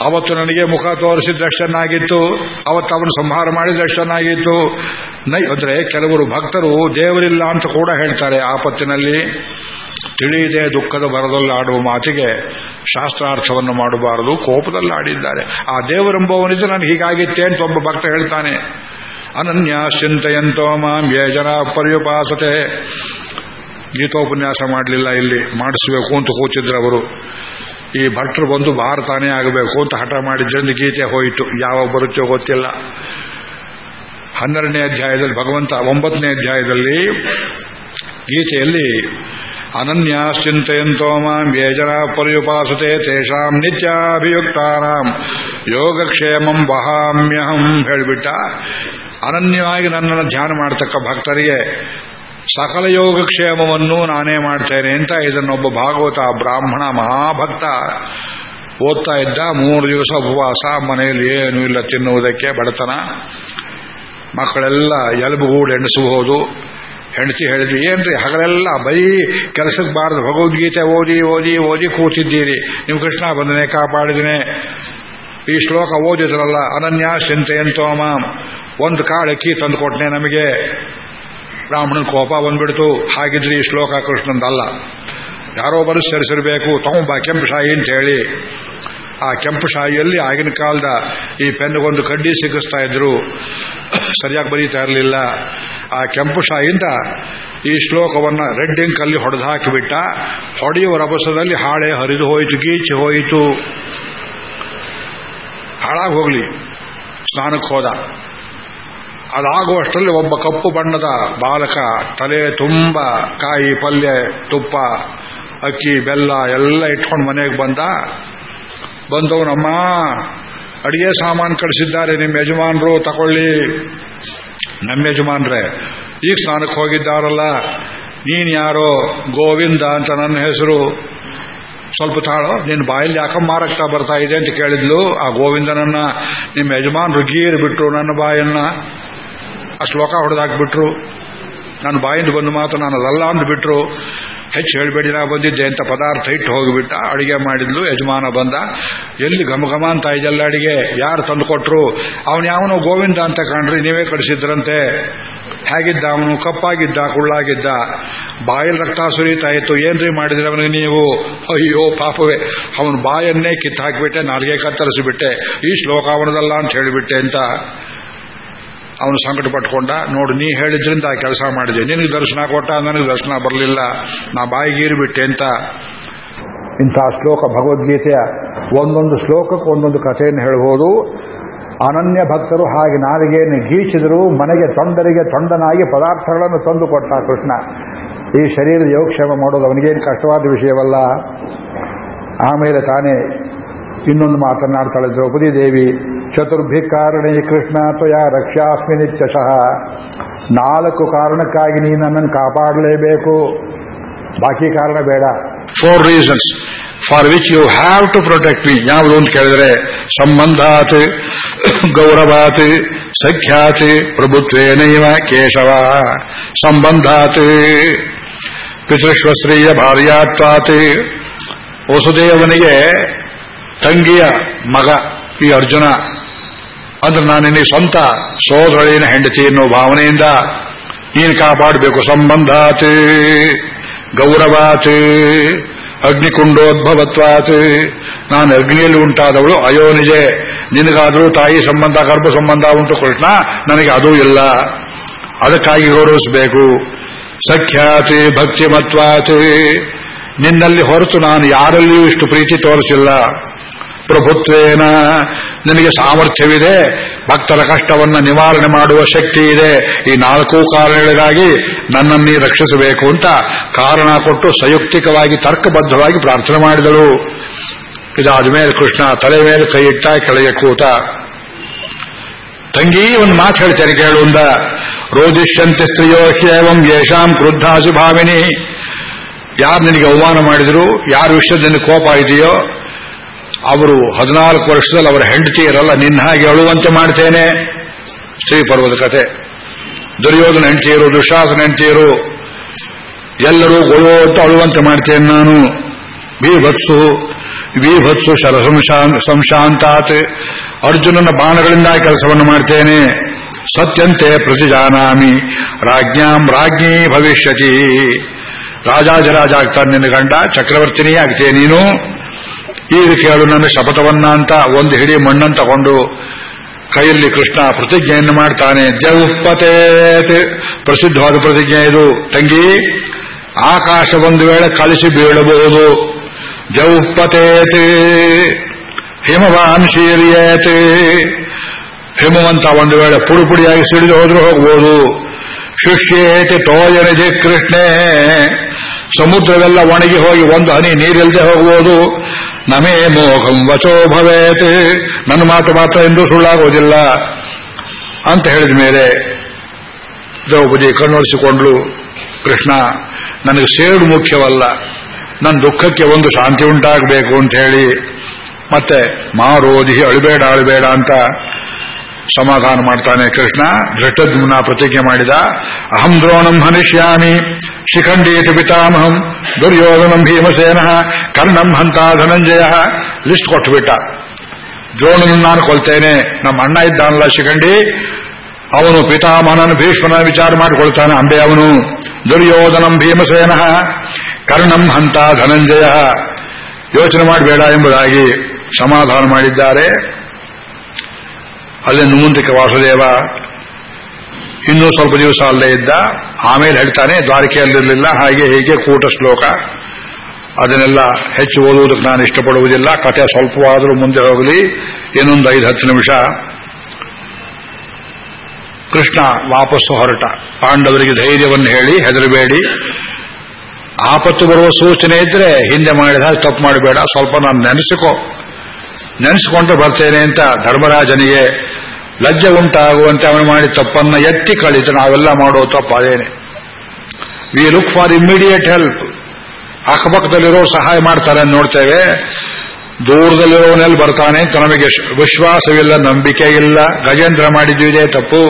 ಅವತ್ತು ನನಗೆ ಮುಖ ತೋರಿಸಿದ್ದಷ್ಟನ್ನಾಗಿತ್ತು ಅವತ್ತು ಅವನು ಸಂಹಾರ ಮಾಡಿದಷ್ಟನ್ನಾಗಿತ್ತು ನೈ, ಅಂದ್ರೆ ಕೆಲವರು ಭಕ್ತರು ದೇವರಿಲ್ಲ ಅಂತ ಕೂಡ ಹೇಳ್ತಾರೆ ಆಪತ್ತಿನಲ್ಲಿ ತಿಳಿಯದೆ ದುಃಖದ ಬರದಲ್ಲಿ ಆಡುವ ಮಾತಿಗೆ ಶಾಸ್ತ್ರಾರ್ಥವನ್ನು ಮಾಡಬಾರದು, ಕೋಪದಲ್ಲಿ ಆಡಿದ್ದಾರೆ. ಆ ದೇವರೆಂಬವನಿದ್ದು ನನಗೆ ಹೀಗಾಗಿತ್ತೆ ಅಂತ ಒಬ್ಬ ಭಕ್ತ ಹೇಳ್ತಾನೆ. ಅನನ್ಯ ಚಿಂತೆಯಂತೋ ಮಾಂ ಯೇ ಜನ ಪರ್ಯುಪಾಸತೆ. ಗೀತೋಪನ್ಯಾಸ ಮಾಡಲಿಲ್ಲ ಇಲ್ಲಿ, ಮಾಡಿಸಬೇಕು ಅಂತ ಕೂತಿದ್ರು ಅವರು. ಈ ಭಟ್ರು ಬಂದು ಭಾರತಾನೇ ಆಗಬೇಕು ಅಂತ ಹಠ ಮಾಡಿದ್ರಿಂದ ಗೀತೆ ಹೋಯಿತು. ಯಾವ ಬರುತ್ತೋ ಗೊತ್ತಿಲ್ಲ. ಹನ್ನೆರಡನೇ ಅಧ್ಯಾಯದಲ್ಲಿ, ಭಗವಂತ ಒಂಬತ್ತನೇ ಅಧ್ಯಾಯದಲ್ಲಿ ಗೀತೆಯಲ್ಲಿ ಅನನ್ಯ ಚಿಂತೆಯಂತೋ ಮಾಂ ಯೇ ಜನ ಪರ್ಯುಪಾಸತೆ ತೇಷಾಂ ನಿತ್ಯಾಭಿಯುಕ್ತಾನಾಂ ಯೋಗಕ್ಷೇಮಂ ವಹಾಮ್ಯಹಂ ಹೇಳಿಬಿಟ್ಟ ಅನನ್ಯವಾಗಿ ನನ್ನನ್ನು ಧ್ಯಾನ ಮಾಡತಕ್ಕ ಭಕ್ತರಿಗೆ ಸಕಲ ಯೋಗಕ್ಷೇಮವನ್ನು ನಾನೇ ಮಾಡ್ತೇನೆ ಅಂತ ಇದನ್ನೊಬ್ಬ ಭಾಗವತ ಬ್ರಾಹ್ಮಣ ಮಹಾಭಕ್ತ ಓದ್ತಾ ಇದ್ದ. ಮೂರು ದಿವಸ ಉಪವಾಸ, ಮನೆಯಲ್ಲಿ ಏನೂ ಇಲ್ಲ ತಿನ್ನುವುದಕ್ಕೆ ಬಡತನ. ಮಕ್ಕಳೆಲ್ಲ ಎಲುಬುಗೂಡು ಎಣಿಸಬಹುದು. ಹೆಂಡತಿ ಹೇಳಿದ್ವಿ ಏನ್ರಿ ಹಗಲೆಲ್ಲ ಬರೀ ಕೆಲಸಕ್ಕೆ ಬಾರದು ಭಗವದ್ಗೀತೆ ಓದಿ ಓದಿ ಓದಿ ಕೂತಿದ್ದೀರಿ. ನೀವು ಕೃಷ್ಣ ಬಂದನೆ, ಕಾಪಾಡಿದಿನೇ. ಈ ಶ್ಲೋಕ ಓದಿದ್ರಲ್ಲ, ಅನನ್ಯ ಚಿಂತೆಯಂತೋ ಮಾಮ್ ಒಂದು ಕಾಳಕ್ಕಿ ತಂದು ಕೊಟ್ಟನೆ ನಮಗೆ. ಬ್ರಾಹ್ಮಣನ ಕೋಪ ಬಂದ್ಬಿಡ್ತು. ಹಾಗಿದ್ರೆ ಈ ಶ್ಲೋಕ ಕೃಷ್ಣಂದಲ್ಲ. ಯಾರೋ ಬರು ಸರಿಸಿರಬೇಕು. ತಗೊಂಬ ಕೆಂಪು ಶಾಯಿ ಅಂತ ಹೇಳಿ. ಆ ಕೆಂಪು ಶಾಯಿಯಲ್ಲಿ ಆಗಿನ ಕಾಲದ ಈ ಪೆನ್ಗೊಂದು ಕಡ್ಡಿ ಸಿಗಿಸ್ತಾ ಇದ್ರು. ಸರಿಯಾಗಿ ಬರೀತಾ ಇರಲಿಲ್ಲ. ಆ ಕೆಂಪು ಶಾಯಿಯಿಂದ ಈ ಶ್ಲೋಕವನ್ನ ರೆಡ್ ಇಂಕಲ್ಲಿ ಹೊಡೆದು ಹಾಕಿಬಿಟ್ಟ ಹೊಡೆಯುವ ರಭಸದಲ್ಲಿ ಹಾಳೆ ಹರಿದು ಹೋಯಿತು ಗೀಚಿ ಹೋಯಿತು. ಹಾಳಾಗಿ ಹೋಗ್ಲಿ ಸ್ನಾನಕ್ಕೆ ಹೋದ. ಅದಾಗುವಷ್ಟರಲ್ಲಿ ಒಬ್ಬ ಕಪ್ಪು ಬಣ್ಣದ ಬಾಲಕ, ತಲೆ ತುಂಬ ಕಾಯಿ ಪಲ್ಯ, ತುಪ್ಪ, ಅಕ್ಕಿ, ಬೆಲ್ಲ ಎಲ್ಲ ಇಟ್ಕೊಂಡು ಮನೆಗೆ ಬಂದ. ಬಂದವನಮ್ಮ, ಅಡಿಗೆ ಸಾಮಾನು ಕಳಿಸಿದ್ದಾರೆ ನಿಮ್ಮ ಯಜಮಾನರು, ತಗೊಳ್ಳಿ. ನಮ್ಮ ಯಜಮಾನ್ರೆ, ಈಗ ಸ್ನಾನಕ್ಕೆ ಹೋಗಿದ್ದಾರಲ್ಲ, ನೀನ್ ಯಾರೋ ಗೋವಿಂದ ಅಂತ ನನ್ನ ಹೆಸರು. ಸ್ವಲ್ಪ ತಾಳು, ನಿನ್ನ ಬಾಯಲ್ಲಿ ಯಾಕ ಮಾರಕ್ತಾ ಬರ್ತಾ ಇದೆ ಅಂತ ಕೇಳಿದ್ಲು. ಆ ಗೋವಿಂದನನ್ನ ನಿಮ್ಮ ಯಜಮಾನ್ರು ಗೀರ್ ಬಿಟ್ರು, ನನ್ನ ಬಾಯನ್ನ. ಆ ಶ್ಲೋಕ ಹೊಡೆದಾಕ್ಬಿಟ್ರು. ನನ್ನ ಬಾಯಿಂದ ಬಂದು ಮಾತ್ರ ನಾನು ಅದಲ್ಲ ಅಂದ್ಬಿಟ್ರು. ಹೆಚ್ಚು ಹೇಳಬೇಡಿ ನಾ ಬಂದಿದ್ದೆ ಅಂತ ಪದಾರ್ಥ ಇಟ್ಟು ಹೋಗಿಬಿಟ್ಟ. ಅಡಿಗೆ ಮಾಡಿದ್ಲು, ಯಜಮಾನ ಬಂದ. ಎಲ್ಲಿ ಘಮ ಘಮ ಅಂತ ಇದೆಲ್ಲ ಅಡಿಗೆ? ಯಾರು ತಂದು ಕೊಟ್ರು? ಅವನು ಯಾವನೋ ಗೋವಿಂದ ಅಂತ ಕಂಡ್ರಿ ನೀವೇ ಕಳಿಸಿದ್ರಂತೆ. ಹೇಗಿದ್ದ ಅವನು? ಕಪ್ಪಾಗಿದ್ದ, ಕುಳ್ಳಾಗಿದ್ದ? ಬಾಯಲ್ಲಿ ರಕ್ತ ಸುರಿತಾ ಇತ್ತು. ಏನ್ರಿ ಮಾಡಿದ್ರೆ ಅವನಿಗೆ ನೀವು? ಅಯ್ಯೋ, ಪಾಪವೇ. ಅವನು ಬಾಯನ್ನೇ ಕಿತ್ತು ಹಾಕಿಬಿಟ್ಟೆ ನಾಲ್ಗೆ ಕತ್ತರಿಸಿಬಿಟ್ಟೆ. ಈ ಶ್ಲೋಕ ಅವನದಲ್ಲ ಅಂತ ಹೇಳಿಬಿಟ್ಟೆ ಅಂತ. ಅವನು ಸಂಕಟ ಪಟ್ಕೊಂಡ, ನೋಡು, ನೀ ಹೇಳಿದ್ರಿಂದ ಆ ಕೆಲಸ ಮಾಡಿದೆ. ನಿನಗೆ ದರ್ಶನ ಕೊಟ್ಟ, ನನಗೆ ದರ್ಶನ ಬರಲಿಲ್ಲ. ನಾ ಬಾಯಿಗೀರಿಬಿಟ್ಟೆ ಅಂತ. ಇಂಥ ಶ್ಲೋಕ ಭಗವದ್ಗೀತೆಯ ಒಂದೊಂದು ಶ್ಲೋಕಕ್ಕೆ ಒಂದೊಂದು ಕಥೆಯನ್ನು ಹೇಳ್ಬೋದು. ಅನನ್ಯ ಭಕ್ತರು ಹಾಗೆ ನಾಲಿಗೆಯನ್ನು ಗೀಚಿದರು, ಮನೆಗೆ ತೊಂದರಿಗೆ ತೊಂಡನಾಗಿ ಪದಾರ್ಥಗಳನ್ನು ತಂದು ಕೊಟ್ಟ ಕೃಷ್ಣ. ಈ ಶರೀರದ ಯೋಗಕ್ಷೇಮ ಮಾಡೋದು ಅವನಿಗೇನು ಕಷ್ಟವಾದ ವಿಷಯವಲ್ಲ. ಆಮೇಲೆ ತಾನೇ ಇನ್ನೊಂದು ಮಾತನಾಡ್ತಾಳೆ ದ್ರೌಪದಿ ದೇವಿ ಚತುರ್ಭಿ ಕಾರಣೇ ಕೃಷ್ಣ ತ್ವಯ ರಕ್ಷಾಸ್ಮಿ ನಿತ್ಯಶಃ ನಾಲ್ಕು ಕಾರಣಕ್ಕಾಗಿ ನೀನು ನನ್ನನ್ನು ಕಾಪಾಡಲೇಬೇಕು ಬಾಕಿ ಕಾರಣ ಬೇಡ। Four reasons for which you have to protect me ಯಾವುದು ಅಂತ ಕೇಳಿದ್ರೆ ಸಂಬಂಧಾತ್ ಗೌರವಾತ್ ಸಖ್ಯಾತ್ ಪ್ರಭುತ್ವೇನೈವ ಕೇಶವ ಸಂಬಂಧಾತ್ ಪಿತೃಶ್ವಶ್ರೀಯ ಭಾರ್ಯಾತ್ವಾತ್ ವಸುದೇವನಿಗೆ ತಂಗಿಯ ಮಗ ಈ ಅರ್ಜುನ, ಅಂದ್ರೆ ನಾನು ನಿನಗೆ ಸ್ವಂತ ಸೋದರಳಿನ ಹೆಂಡತಿ ಎನ್ನುವ ಭಾವನೆಯಿಂದ ನೀನು ಕಾಪಾಡಬೇಕು, ಸಂಬಂಧಾತ್, ಗೌರವಾತ್, ಅಗ್ನಿಕುಂಡೋದ್ಭವತ್ವಾತ್. ನಾನು ಅಗ್ನಿಯಲ್ಲಿ ಉಂಟಾದವಳು ಅಯೋನಿಜೆ ನಿನಗಾದರೂ ತಾಯಿ ಸಂಬಂಧ, ಗರ್ಭ ಸಂಬಂಧ ಉಂಟು ಕೃಷ್ಣ, ನನಗೆ ಅದೂ ಇಲ್ಲ. ಅದಕ್ಕಾಗಿ ಗೌರವಿಸಬೇಕು. ಸಖ್ಯಾತಿ ಭಕ್ತಿ ಮತ್ವಾತ್ ನಿನ್ನಲ್ಲಿ ಹೊರತು ನಾನು ಯಾರಲ್ಲಿಯೂ ಇಷ್ಟು ಪ್ರೀತಿ ತೋರಿಸಿಲ್ಲ. ಪ್ರಭುತ್ವೇನ ನಿನಗೆ ಸಾಮರ್ಥ್ಯವಿದೆ, ಭಕ್ತರ ಕಷ್ಟವನ್ನು ನಿವಾರಣೆ ಮಾಡುವ ಶಕ್ತಿ ಇದೆ. ಈ ನಾಲ್ಕು ಕಾರಣಗಳಿಗಾಗಿ ನನ್ನನ್ನೇ ರಕ್ಷಿಸಬೇಕು ಅಂತ ಕಾರಣ ಕೊಟ್ಟು ಸಂಯುಕ್ತಿಕವಾಗಿ, ತರ್ಕಬದ್ಧವಾಗಿ ಪ್ರಾರ್ಥನೆ ಮಾಡಿದಳು. ಇದಾದ ಮೇಲೆ ಕೃಷ್ಣ ತಲೆ ಮೇಲೆ ಕೈ ಇಟ್ಟ ಕೆಳಗೆ ಕೂತ, ತಂಗಿ, ಒಂದು ಮಾತು ಹೇಳ್ತಾರೆ ಕೇಳುಂದ ರೋದಿಷ್ಯಂತೆ ಸ್ತ್ರೀಯೋ ಹ್ಯೇವಂ ಯೇಷಾಂ ಕ್ರುದ್ಧಾಸು ಭಾವಿನಿ. ಯಾರು ನಿನಗೆ ಅವಮಾನ ಮಾಡಿದ್ರು? ಯಾರ ವಿಷಯದಲ್ಲಿ ಕೋಪ ಇದೆಯೋ ಅವರು ಹದಿನಾಲ್ಕು ವರ್ಷದಲ್ಲಿ ಅವರ ಹೆಂಡತಿಯರಲ್ಲ ನಿನ್ನ ಹಾಗೆ ಅಳುವಂತೆ ಮಾಡ್ತೇನೆ. ಸ್ತ್ರೀ ಪರ್ವದ ಕತೆ. ದುರ್ಯೋಧನ ಹೆಂಡತಿಯರು, ದುಶಾಸನ ಹೆಂಡತಿಯರು, ಎಲ್ಲರೂ ಗೊಳೋಟ್ಟು ಅಳುವಂತೆ ಮಾಡ್ತೇನೆ ನಾನು. ವಿಭತ್ಸು ವಿಭತ್ಸು ಶರ ಸಂಶಾಂತಾತ್. ಅರ್ಜುನನ ಬಾಣಗಳಿಂದ ಕೆಲಸವನ್ನು ಮಾಡ್ತೇನೆ. ಸತ್ಯಂತೆ ಪ್ರತಿಜಾನಾಮಿ ರಾಜ್ಞಾಂ ರಾಜ್ಞಿ ಭವಿಷ್ಯತಿ. ರಾಜಾಜರಾಜ ಆಗ್ತಾನೆ ನಿನ್ನ ಗಂಡ ಚಕ್ರವರ್ತಿನೇ ಆಗ್ತೇನೆ ನೀನು. ಈಗ ಕೇಳು ನನ್ನ ಶಪಥವನ್ನ ಅಂತ ಒಂದು ಹಿಡಿ ಮಣ್ಣನ್ನು ತಗೊಂಡು ಕೈಯಲ್ಲಿ ಕೃಷ್ಣ ಪ್ರತಿಜ್ಞೆಯನ್ನು ಮಾಡ್ತಾನೆ. ಜಗುಪತೆ ಪ್ರಸಿದ್ಧವಾದ ಪ್ರತಿಜ್ಞೆ ಇದು. ತಂಗಿ, ಆಕಾಶ ಒಂದು ವೇಳೆ ಕಳಿಸಿ ಬೀಳಬಹುದು. ಜೌಪತೇತ್ ಹಿಮವಾನ್ ಶೀರಿಯೇತ್, ಹಿಮವಂತ ಒಂದು ವೇಳೆ ಪುಡಿ ಪುಡಿಯಾಗಿ ಸಿಡಿದು ಹೋದ್ರೂ ಹೋಗ್ಬೋದು. ಶುಷ್ಯೇತಿ ತೋಯನಿಧಿ ಕೃಷ್ಣೇ, ಸಮುದ್ರವೆಲ್ಲ ಒಣಗಿ ಹೋಗಿ ಒಂದು ಹನಿ ನೀರಿಲ್ಲದೆ ಹೋಗ್ಬೋದು. ನಮೇ ಮೋಹಂ ವಚೋ ಭವೇತ್ ನನ್ನ ಮಾತು ಮಾತ್ರ ಎಂದೂ ಸುಳ್ಳಾಗೋದಿಲ್ಲ ಅಂತ ಹೇಳಿದ ಮೇಲೆ ದ್ರೌಪದಿ ಕಣ್ಣೊರೆಸಿಕೊಂಡ್ಲು ಕೃಷ್ಣ, ನನಗೆ ಸೇಡು ಮುಖ್ಯವಲ್ಲ, ನನ್ನ ದುಃಖಕ್ಕೆ ಒಂದು ಶಾಂತಿ ಉಂಟಾಗಬೇಕು ಅಂತ ಹೇಳಿ, ಮತ್ತೆ ಮಾರೋದಿ ಅಳಬೇಡ ಅಳಬೇಡ ಅಂತ ಸಮಾಧಾನ ಮಾಡ್ತಾನೆ ಕೃಷ್ಣ ಧೃಷ್ಟದ್ಮುನ ಪ್ರತಿಜ್ಞೆ ಮಾಡಿದ, ಅಹಂ ದ್ರೋಣಂ ಹನಿಷ್ಯಾಮಿ, ಶಿಖಂಡೀತಿ ಪಿತಾಮಹಂ, ದುರ್ಯೋಧನಂ ಭೀಮಸೇನ, ಕರ್ಣಂ ಹಂತ ಧನಂಜಯ ಲಿಸ್ಟ್ ಕೊಟ್ಟುಬಿಟ್ಟ. ದ್ರೋಣನ ನಾನು ಕೊಲ್ತೇನೆ, ನಮ್ಮ ಅಣ್ಣ ಇದ್ದಾನಲ್ಲ ಶಿಖಂಡಿ, ಅವನು ಪಿತಾಮಹನನ ಭೀಷ್ಮನ ವಿಚಾರ ಮಾಡಿಕೊಳ್ತಾನೆ ಅಂಬೆ ಅವನು, ದುರ್ಯೋಧನಂ ಭೀಮಸೇನ, ಕರ್ಣಂ ಹಂತ ಧನಂಜಯ ಯೋಚನೆ ಮಾಡಬೇಡ ಎಂಬುದಾಗಿ ಸಮಾಧಾನ ಮಾಡಿದ್ದಾರೆ. ಅಲ್ಲಿಂದ ಮುಂದಕ್ಕೆ ವಾಸುದೇವ. ಇನ್ನೂ ಸ್ವಲ್ಪ ದಿವಸ ಅಲ್ಲೇ ಇದ್ದ, ಆಮೇಲೆ ಹೇಳ್ತಾನೆ, ದ್ವಾರಕೆಯಲ್ಲಿರಲಿಲ್ಲ, ಹಾಗೆ ಹೀಗೆ ಕೂಟ ಶ್ಲೋಕ. ಅದನ್ನೆಲ್ಲ ಹೆಚ್ಚು ಓದುವುದಕ್ಕೆ ನಾನು ಇಷ್ಟಪಡುವುದಿಲ್ಲ, ಕಥೆ ಸ್ವಲ್ಪವಾದರೂ ಮುಂದೆ ಹೋಗಲಿ. ಇನ್ನೊಂದು ಐದು, ಹತ್ತು ನಿಮಿಷ. ಕೃಷ್ಣ ವಾಪಸ್ಸು ಹೊರಟ. ಪಾಂಡವರಿಗೆ ಧೈರ್ಯವನ್ನು ಹೇಳಿ, ಹೆದರಬೇಡಿ. ಆಪತ್ತು ಬರುವ ಸೂಚನೆ ಇದ್ರೆ ಹಿಂದೆ ಮಾಡಿದ ತಪ್ಪು ಮಾಡಬೇಡ. ಸ್ವಲ್ಪ ನಾನು ನೆನೆಸಿಕೋ. ನೆನೆಸಿಕೊಂಡು ಬರ್ತೇನೆ ಅಂತ ಧರ್ಮರಾಜನಿಗೆ ಲಜ್ಜೆ ಉಂಟಾಗುವಂತೆ ಅವನು ಮಾಡಿ ತಪ್ಪನ್ನ ಎತ್ತಿ ಕಳಿತು, ನಾವೆಲ್ಲ ಮಾಡೋ ತಪ್ಪು ಅದೇನೆ. We look for immediate help ಅಕ್ಕಪಕ್ಕದಲ್ಲಿರೋ ಸಹಾಯ ಮಾಡ್ತಾರೆ ನೋಡ್ತೇವೆ. ದೂರದಲ್ಲಿರೋನೆಲ್ಲಿ ಬರ್ತಾನೆ ಅಂತ ನಮಗೆ ವಿಶ್ವಾಸವಿಲ್ಲ, ನಂಬಿಕೆ ಇಲ್ಲ. ಗಜೇಂದ್ರ ಮಾಡಿದ್ದು ಇದೇ ತಪ್ಪು.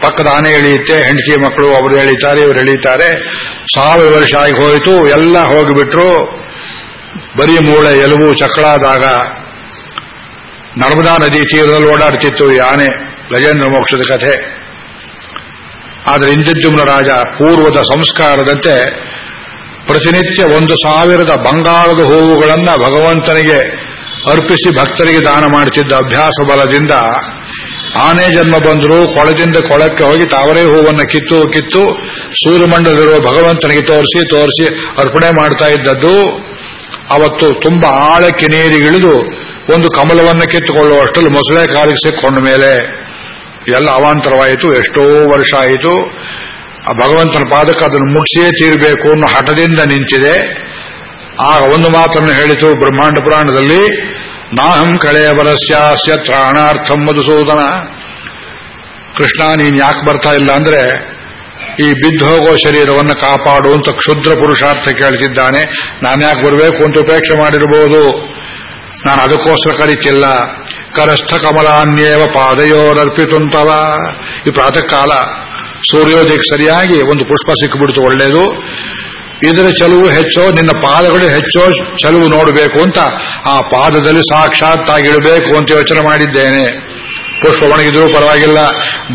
ಪಕ್ಕದ ಆನೆ ಎಳೆಯುತ್ತೆ ಹೆಂಡತಿ ಮಕ್ಕಳು ಅವರು ಎಳೀತಾರೆ, ಇವರು ಎಳೀತಾರೆ. ಸಾವಿರ ವರ್ಷ ಆಗಿ ಹೋಯಿತು, ಎಲ್ಲ ಹೋಗಿಬಿಟ್ರು. ಬರೀ ಮೂಳೆ, ಎಲುಬು ಚಕ್ರಾದಾಗ ನರ್ಮದಾ ನದಿ ತೀರದಲ್ಲಿ ಓಡಾಡ್ತಿತ್ತು ಯಾನೆ ಗಜೇಂದ್ರ ಮೋಕ್ಷದ ಕಥೆ. ಆದರೆ ಇಂದ್ರದ್ಯುಮ್ನ ರಾಜ ಪೂರ್ವದ ಸಂಸ್ಕಾರದಂತೆ ಪ್ರತಿನಿತ್ಯ ಒಂದು ಸಾವಿರದ ಬಂಗಾಳದ ಹೂವುಗಳನ್ನ ಭಗವಂತನಿಗೆ ಅರ್ಪಿಸಿ ಭಕ್ತರಿಗೆ ದಾನ ಮಾಡುತ್ತಿದ್ದ ಅಭ್ಯಾಸ ಬಲದಿಂದ ಆನೆ ಜನ್ಮ ಬಂದರೂ ಕೊಳದಿಂದ ಕೊಳಕ್ಕೆ ಹೋಗಿ ತಾವರೇ ಹೂವನ್ನು ಕಿತ್ತು ಕಿತ್ತು ಸೂರ್ಯಮಂಡಲದಲ್ಲಿರುವ ಭಗವಂತನಿಗೆ ತೋರಿಸಿ ತೋರಿಸಿ ಅರ್ಪಣೆ ಮಾಡ್ತಾ ಇದ್ದದ್ದು. ಅವತ್ತು ತುಂಬಾ ಆಳಕ್ಕೆ ನೀರಿಗಿಳಿದು ಒಂದು ಕಮಲವನ್ನು ಕಿತ್ತುಕೊಳ್ಳುವಷ್ಟರಲ್ಲಿ ಮೊಸಳೆ ಕಾಲಿಗೆ ಸಿಕ್ಕೊಂಡ ಮೇಲೆ ಎಲ್ಲ ಅವಾಂತರವಾಯಿತು. ಎಷ್ಟೋ ವರ್ಷ ಆಯಿತು. ಆ ಭಗವಂತನ ಪಾದಕ್ಕೆ ಅದನ್ನು ಮುಗಿಸಿಯೇ ತೀರಬೇಕು ಅನ್ನೋ ಹಠದಿಂದ ನಿಂತಿದೆ. ಆಗ ಒಂದು ಮಾತನ್ನು ಹೇಳಿತು ಬ್ರಹ್ಮಾಂಡ ಪುರಾಣದಲ್ಲಿ, ನಾಹಂ ಕಳೆಯವರಸ್ಯಾಸ್ಯ ತ್ರಾಣಾರ್ಥಂ ಮಧುಸೂದನ. ಕೃಷ್ಣ, ನೀನು ಯಾಕೆ ಬರ್ತಾ ಇಲ್ಲ ಅಂದ್ರೆ, ಈ ಬಿದ್ದು ಹೋಗೋ ಶರೀರವನ್ನು ಕಾಪಾಡು ಅಂತ ಕ್ಷುದ್ರ ಪುರುಷಾರ್ಥ ಕೇಳ್ತಿದ್ದಾನೆ. ನಾನು ಯಾಕೆ ಬರಬೇಕು ಅಂತ ಉಪೇಕ್ಷೆ ಮಾಡಿರಬಹುದು ನಾನು ಅದಕ್ಕೋಸ್ಕರ ಕರೀತಿಲ್ಲ ಕರಷ್ಟ ಕಮಲಾನ್ಯೇವ ಪಾದಯೋರರ್ಪಿತುಂತವ ಈ ಪ್ರಾತಃ ಕಾಲ ಸೂರ್ಯೋದಯಕ್ಕೆ ಸರಿಯಾಗಿ ಒಂದು ಪುಷ್ಪ ಸಿಕ್ಕಿಬಿಡ್ತು ಒಳ್ಳೇದು ಇದರ ಚಲುವು ಹೆಚ್ಚೋ, ನಿನ್ನ ಪಾದಗಳು ಹೆಚ್ಚೋ ಚಲುವು ನೋಡಬೇಕು ಅಂತ ಆ ಪಾದದಲ್ಲಿ ಸಾಕ್ಷಾತ್ತಾಗಿಡಬೇಕು ಅಂತ ಯೋಚನೆ ಮಾಡಿದ್ದೇನೆ. ಪುಷ್ಪ ಒಣಗಿದ್ರೂ ಪರವಾಗಿಲ್ಲ,